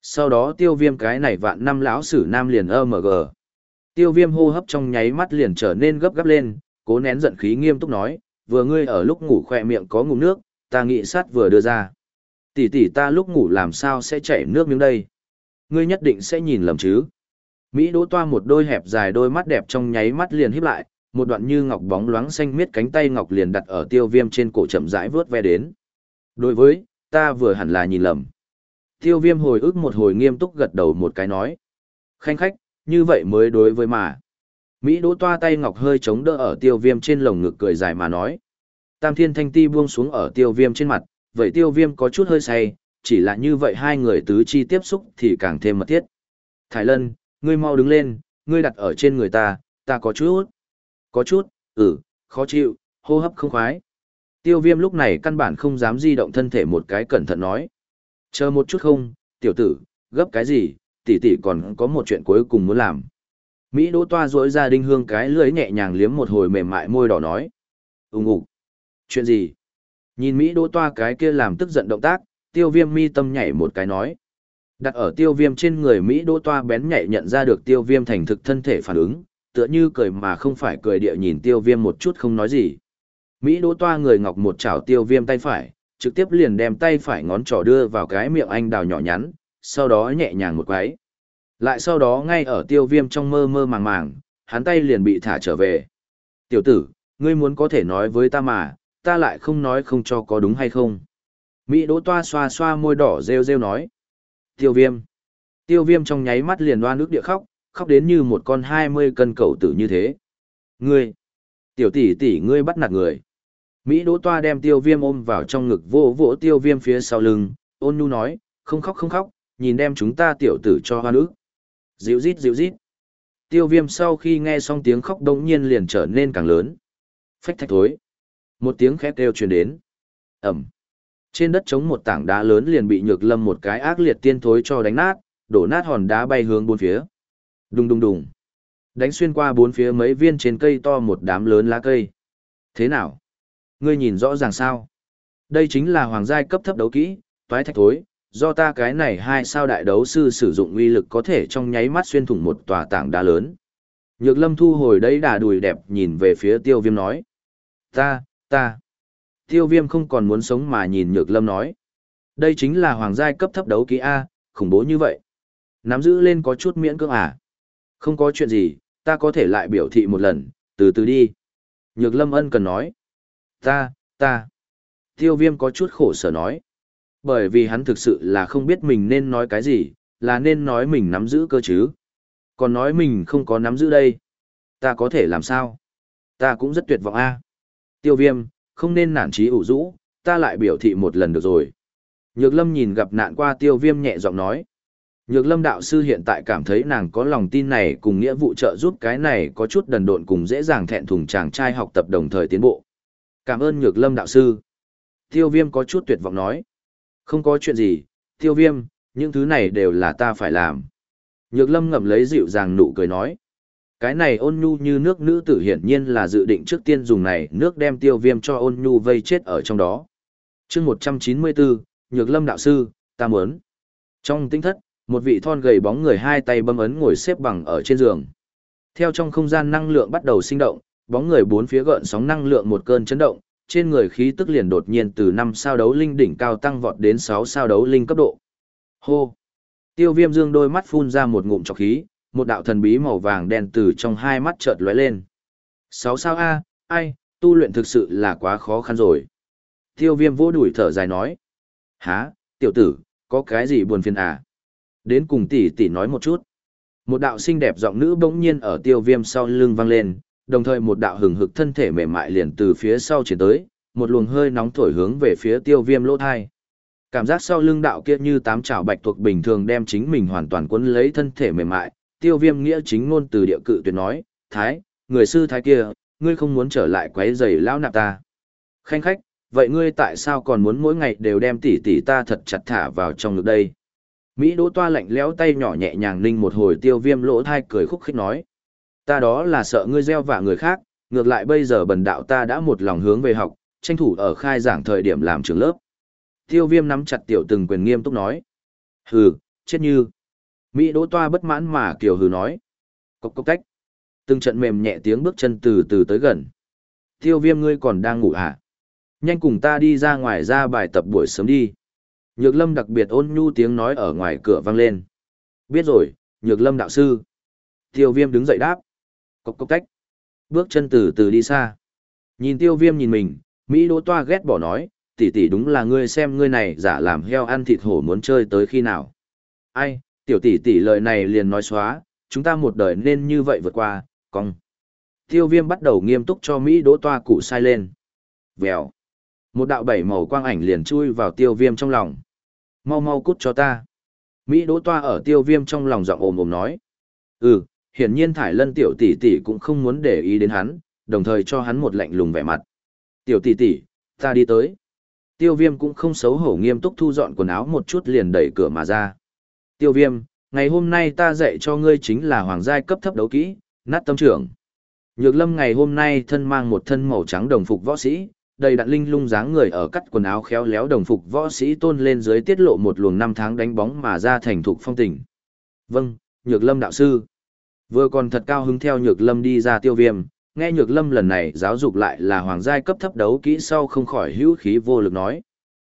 Sau đó tiêu viêm cái này vạn năm lão sử nam liền ơ gờ. Tiêu viêm hô hấp trong nháy mắt liền trở nên gấp gáp lên, cố nén giận khí nghiêm túc nói, vừa ngươi ở lúc ngủ khoe miệng có ngủ nước, ta nghĩ sát vừa đưa ra. Tỷ tỷ ta lúc ngủ làm sao sẽ chảy nước miếng đây? Ngươi nhất định sẽ nhìn lầm chứ? Mỹ đỗ toa một đôi hẹp dài đôi mắt đẹp trong nháy mắt liền híp lại, một đoạn như ngọc bóng loáng xanh miết cánh tay ngọc liền đặt ở tiêu viêm trên cổ chậm rãi vớt ve đến. Đối với, ta vừa hẳn là nhìn lầm. Tiêu viêm hồi ức một hồi nghiêm túc gật đầu một cái nói. Khanh khách, như vậy mới đối với mà. Mỹ đỗ toa tay ngọc hơi chống đỡ ở tiêu viêm trên lồng ngực cười dài mà nói. Tam thiên thanh ti buông xuống ở tiêu viêm trên mặt, vậy tiêu viêm có chút hơi say, chỉ là như vậy hai người tứ chi tiếp xúc thì càng thêm mật thiết. Thái Lân, ngươi mau đứng lên, ngươi đặt ở trên người ta, ta có chút. Có chút, ừ, khó chịu, hô hấp không khoái. Tiêu viêm lúc này căn bản không dám di động thân thể một cái cẩn thận nói. Chờ một chút không, tiểu tử, gấp cái gì, tỷ tỷ còn có một chuyện cuối cùng muốn làm. Mỹ đỗ toa rỗi ra đinh hương cái lưới nhẹ nhàng liếm một hồi mềm mại môi đỏ nói. Ừ, Úng ủ. Chuyện gì? Nhìn Mỹ đỗ toa cái kia làm tức giận động tác, tiêu viêm mi tâm nhảy một cái nói. Đặt ở tiêu viêm trên người Mỹ đỗ toa bén nhạy nhận ra được tiêu viêm thành thực thân thể phản ứng, tựa như cười mà không phải cười địa nhìn tiêu viêm một chút không nói gì. Mỹ đỗ toa người ngọc một chảo tiêu viêm tay phải, trực tiếp liền đem tay phải ngón trỏ đưa vào cái miệng anh đào nhỏ nhắn, sau đó nhẹ nhàng một quái. Lại sau đó ngay ở tiêu viêm trong mơ mơ màng màng, hắn tay liền bị thả trở về. Tiểu tử, ngươi muốn có thể nói với ta mà, ta lại không nói không cho có đúng hay không. Mỹ đỗ toa xoa xoa môi đỏ rêu rêu nói. Tiêu viêm. Tiêu viêm trong nháy mắt liền đoan nước địa khóc, khóc đến như một con hai mươi cân cậu tử như thế. Ngươi. Tiểu tỷ tỷ ngươi bắt nạt người. Mỹ đỗ toa đem tiêu viêm ôm vào trong ngực vỗ vỗ tiêu viêm phía sau lưng, ôn nhu nói, không khóc không khóc, nhìn đem chúng ta tiểu tử cho hoa nữ. Dịu rít dịu rít. Tiêu viêm sau khi nghe xong tiếng khóc đống nhiên liền trở nên càng lớn. Phách thạch thối. Một tiếng khét kêu truyền đến. Ẩm. Trên đất trống một tảng đá lớn liền bị nhược lâm một cái ác liệt tiên thối cho đánh nát, đổ nát hòn đá bay hướng bốn phía. Đùng đùng đùng. Đánh xuyên qua bốn phía mấy viên trên cây to một đám lớn lá cây. Thế nào? Ngươi nhìn rõ ràng sao? Đây chính là hoàng giai cấp thấp đấu kỹ, toái thạch thối, do ta cái này hai sao đại đấu sư sử dụng uy lực có thể trong nháy mắt xuyên thủng một tòa tảng đá lớn. Nhược lâm thu hồi đấy đà đùi đẹp nhìn về phía tiêu viêm nói. Ta, ta. Tiêu viêm không còn muốn sống mà nhìn nhược lâm nói. Đây chính là hoàng giai cấp thấp đấu kỹ A, khủng bố như vậy. Nắm giữ lên có chút miễn cưỡng à. Không có chuyện gì, ta có thể lại biểu thị một lần, từ từ đi. Nhược lâm ân cần nói. Ta, ta. Tiêu viêm có chút khổ sở nói. Bởi vì hắn thực sự là không biết mình nên nói cái gì, là nên nói mình nắm giữ cơ chứ. Còn nói mình không có nắm giữ đây. Ta có thể làm sao? Ta cũng rất tuyệt vọng a. Tiêu viêm, không nên nản trí ủ rũ, ta lại biểu thị một lần được rồi. Nhược lâm nhìn gặp nạn qua tiêu viêm nhẹ giọng nói. Nhược lâm đạo sư hiện tại cảm thấy nàng có lòng tin này cùng nghĩa vụ trợ giúp cái này có chút đần độn cùng dễ dàng thẹn thùng chàng trai học tập đồng thời tiến bộ. Cảm ơn nhược lâm đạo sư. Tiêu viêm có chút tuyệt vọng nói. Không có chuyện gì, tiêu viêm, những thứ này đều là ta phải làm. Nhược lâm ngậm lấy dịu dàng nụ cười nói. Cái này ôn nhu như nước nữ tử hiển nhiên là dự định trước tiên dùng này nước đem tiêu viêm cho ôn nhu vây chết ở trong đó. chương 194, Nhược lâm đạo sư, ta muốn. Trong tinh thất, một vị thon gầy bóng người hai tay bấm ấn ngồi xếp bằng ở trên giường. Theo trong không gian năng lượng bắt đầu sinh động, bóng người bốn phía gợn sóng năng lượng một cơn chấn động, trên người khí tức liền đột nhiên từ 5 sao đấu linh đỉnh cao tăng vọt đến 6 sao đấu linh cấp độ. Hô! Tiêu viêm dương đôi mắt phun ra một ngụm trọc khí, một đạo thần bí màu vàng đen từ trong hai mắt chợt lóe lên. 6 sao A, ai, tu luyện thực sự là quá khó khăn rồi. Tiêu viêm vô đuổi thở dài nói. Hả, tiểu tử, có cái gì buồn phiền à? Đến cùng tỷ tỷ nói một chút. Một đạo xinh đẹp giọng nữ bỗng nhiên ở tiêu viêm sau lưng vang lên, đồng thời một đạo hừng hực thân thể mềm mại liền từ phía sau chuyển tới, một luồng hơi nóng thổi hướng về phía tiêu viêm lỗ thai. Cảm giác sau lưng đạo kia như tám chảo bạch thuộc bình thường đem chính mình hoàn toàn cuốn lấy thân thể mềm mại, tiêu viêm nghĩa chính ngôn từ địa cự tuyệt nói, Thái, người sư thái kia, ngươi không muốn trở lại quấy giày lão nạp ta. Khanh khách, vậy ngươi tại sao còn muốn mỗi ngày đều đem tỷ tỷ ta thật chặt thả vào trong ngực đây? Mỹ đỗ toa lạnh lẽo tay nhỏ nhẹ nhàng ninh một hồi tiêu viêm lỗ thai cười khúc khích nói. Ta đó là sợ ngươi gieo vạ người khác, ngược lại bây giờ bần đạo ta đã một lòng hướng về học, tranh thủ ở khai giảng thời điểm làm trường lớp. Tiêu viêm nắm chặt tiểu từng quyền nghiêm túc nói. Hừ, chết như. Mỹ đỗ toa bất mãn mà kiều hừ nói. Cốc cốc cách. Từng trận mềm nhẹ tiếng bước chân từ từ tới gần. Tiêu viêm ngươi còn đang ngủ à? Nhanh cùng ta đi ra ngoài ra bài tập buổi sớm đi. Nhược lâm đặc biệt ôn nhu tiếng nói ở ngoài cửa vang lên. Biết rồi, nhược lâm đạo sư. Tiêu viêm đứng dậy đáp. Cốc cốc tách, Bước chân từ từ đi xa. Nhìn tiêu viêm nhìn mình, Mỹ đỗ toa ghét bỏ nói, tỷ tỷ đúng là ngươi xem ngươi này giả làm heo ăn thịt hổ muốn chơi tới khi nào. Ai, tiểu tỷ tỷ lời này liền nói xóa, chúng ta một đời nên như vậy vượt qua, cong. Tiêu viêm bắt đầu nghiêm túc cho Mỹ đỗ toa cụ sai lên. Vèo. Một đạo bảy màu quang ảnh liền chui vào tiêu viêm trong lòng. Mau mau cút cho ta. Mỹ đỗ toa ở tiêu viêm trong lòng giọng ồm ồm nói. Ừ, hiển nhiên thải lân tiểu tỷ tỷ cũng không muốn để ý đến hắn, đồng thời cho hắn một lạnh lùng vẻ mặt. Tiểu tỷ tỷ, ta đi tới. Tiêu viêm cũng không xấu hổ nghiêm túc thu dọn quần áo một chút liền đẩy cửa mà ra. Tiêu viêm, ngày hôm nay ta dạy cho ngươi chính là hoàng giai cấp thấp đấu kỹ, nát tâm trưởng. Nhược lâm ngày hôm nay thân mang một thân màu trắng đồng phục võ sĩ, đầy đặn linh lung dáng người ở cắt quần áo khéo léo đồng phục võ sĩ tôn lên dưới tiết lộ một luồng năm tháng đánh bóng mà ra thành thục phong tình. Vâng, Nhược Lâm đạo sư. Vừa còn thật cao hứng theo Nhược Lâm đi ra tiêu viêm, nghe Nhược Lâm lần này giáo dục lại là hoàng giai cấp thấp đấu kỹ sau không khỏi hữu khí vô lực nói.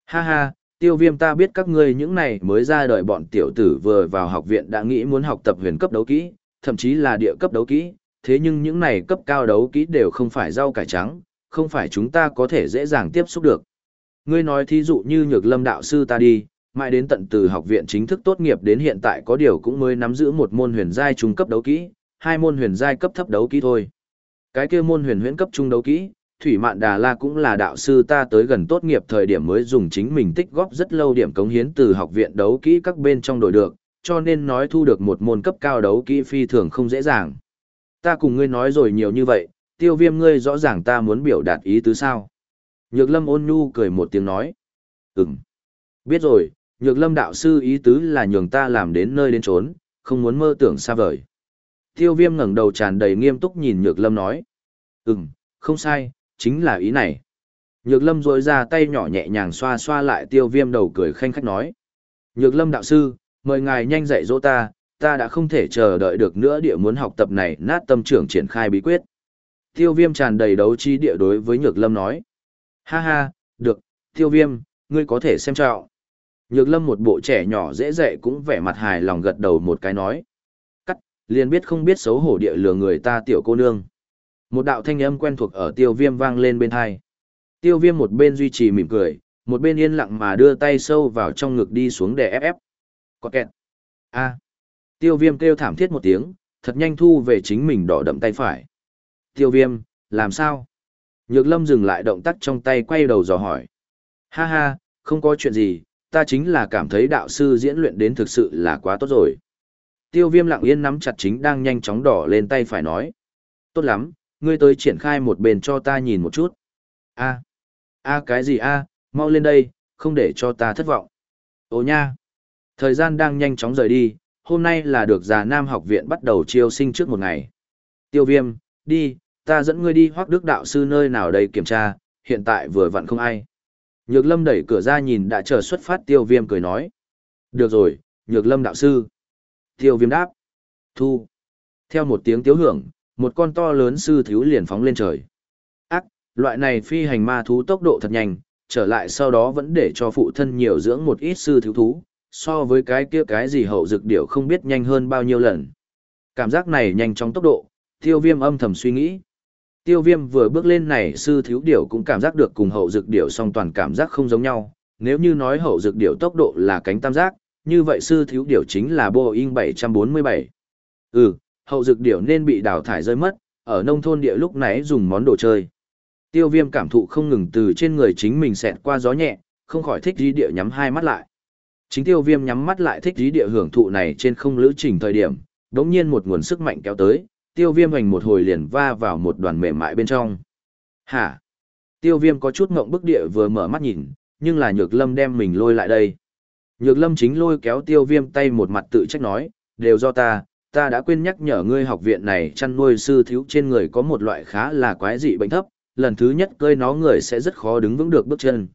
Ha ha, tiêu viêm ta biết các ngươi những này mới ra đời bọn tiểu tử vừa vào học viện đã nghĩ muốn học tập huyền cấp đấu kỹ, thậm chí là địa cấp đấu kỹ, thế nhưng những này cấp cao đấu kỹ đều không phải rau cải trắng, không phải chúng ta có thể dễ dàng tiếp xúc được. Ngươi nói thí dụ như nhược lâm đạo sư ta đi, mãi đến tận từ học viện chính thức tốt nghiệp đến hiện tại có điều cũng mới nắm giữ một môn huyền giai trung cấp đấu kỹ, hai môn huyền giai cấp thấp đấu kỹ thôi. Cái kia môn huyền huyễn cấp trung đấu kỹ, Thủy Mạn Đà La cũng là đạo sư ta tới gần tốt nghiệp thời điểm mới dùng chính mình tích góp rất lâu điểm cống hiến từ học viện đấu kỹ các bên trong đội được, cho nên nói thu được một môn cấp cao đấu kỹ phi thường không dễ dàng. Ta cùng ngươi nói rồi nhiều như vậy, tiêu viêm ngươi rõ ràng ta muốn biểu đạt ý tứ sao. Nhược lâm ôn nhu cười một tiếng nói. Ừm. Biết rồi, nhược lâm đạo sư ý tứ là nhường ta làm đến nơi đến trốn, không muốn mơ tưởng xa vời. Tiêu viêm ngẩng đầu tràn đầy nghiêm túc nhìn nhược lâm nói. Ừm, không sai, chính là ý này. Nhược lâm rối ra tay nhỏ nhẹ nhàng xoa xoa lại tiêu viêm đầu cười khanh khách nói. Nhược lâm đạo sư, mời ngài nhanh dạy dỗ ta, ta đã không thể chờ đợi được nữa địa muốn học tập này nát tâm trưởng triển khai bí quyết. Tiêu viêm tràn đầy đấu trí địa đối với nhược lâm nói. Ha ha, được, tiêu viêm, ngươi có thể xem trọng. Nhược lâm một bộ trẻ nhỏ dễ dạy cũng vẻ mặt hài lòng gật đầu một cái nói. Cắt, liền biết không biết xấu hổ địa lừa người ta tiểu cô nương. Một đạo thanh âm quen thuộc ở tiêu viêm vang lên bên thai. Tiêu viêm một bên duy trì mỉm cười, một bên yên lặng mà đưa tay sâu vào trong ngực đi xuống để ép ép. Có kẹt. A. Tiêu viêm kêu thảm thiết một tiếng, thật nhanh thu về chính mình đỏ đậm tay phải. Tiêu viêm, làm sao? Nhược lâm dừng lại động tác trong tay quay đầu dò hỏi. Ha ha, không có chuyện gì, ta chính là cảm thấy đạo sư diễn luyện đến thực sự là quá tốt rồi. Tiêu viêm lặng yên nắm chặt chính đang nhanh chóng đỏ lên tay phải nói. Tốt lắm, ngươi tới triển khai một bên cho ta nhìn một chút. A, a cái gì a, mau lên đây, không để cho ta thất vọng. Ồ nha, thời gian đang nhanh chóng rời đi, hôm nay là được già Nam học viện bắt đầu chiêu sinh trước một ngày. Tiêu viêm, đi, ta dẫn ngươi đi hoác đức đạo sư nơi nào đây kiểm tra, hiện tại vừa vặn không ai. Nhược lâm đẩy cửa ra nhìn đã chờ xuất phát tiêu viêm cười nói. Được rồi, nhược lâm đạo sư. Tiêu viêm đáp. Thu. Theo một tiếng tiếu hưởng, một con to lớn sư thiếu liền phóng lên trời. Ác, loại này phi hành ma thú tốc độ thật nhanh, trở lại sau đó vẫn để cho phụ thân nhiều dưỡng một ít sư thiếu thú, so với cái kia cái gì hậu dực điểu không biết nhanh hơn bao nhiêu lần. Cảm giác này nhanh chóng tốc độ, tiêu viêm âm thầm suy nghĩ. Tiêu viêm vừa bước lên này sư thiếu điểu cũng cảm giác được cùng hậu dược điểu song toàn cảm giác không giống nhau. Nếu như nói hậu dược điểu tốc độ là cánh tam giác, như vậy sư thiếu điểu chính là Boeing 747. Ừ, hậu dược điểu nên bị đào thải rơi mất, ở nông thôn địa lúc nãy dùng món đồ chơi. Tiêu viêm cảm thụ không ngừng từ trên người chính mình xẹt qua gió nhẹ, không khỏi thích dí địa nhắm hai mắt lại. Chính tiêu viêm nhắm mắt lại thích dí địa hưởng thụ này trên không lữ trình thời điểm, đống nhiên một nguồn sức mạnh kéo tới, tiêu viêm hành một hồi liền va vào một đoàn mềm mại bên trong. Hả? Tiêu viêm có chút ngộng bức địa vừa mở mắt nhìn, nhưng là nhược lâm đem mình lôi lại đây. Nhược lâm chính lôi kéo tiêu viêm tay một mặt tự trách nói, đều do ta, ta đã quên nhắc nhở ngươi học viện này chăn nuôi sư thiếu trên người có một loại khá là quái dị bệnh thấp, lần thứ nhất cơi nó người sẽ rất khó đứng vững được bước chân.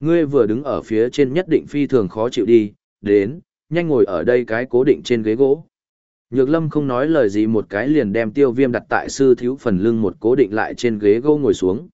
Ngươi vừa đứng ở phía trên nhất định phi thường khó chịu đi, đến, nhanh ngồi ở đây cái cố định trên ghế gỗ. Nhược lâm không nói lời gì, một cái liền đem tiêu viêm đặt tại sư thiếu phần lưng, một cố định lại trên ghế gỗ ngồi xuống.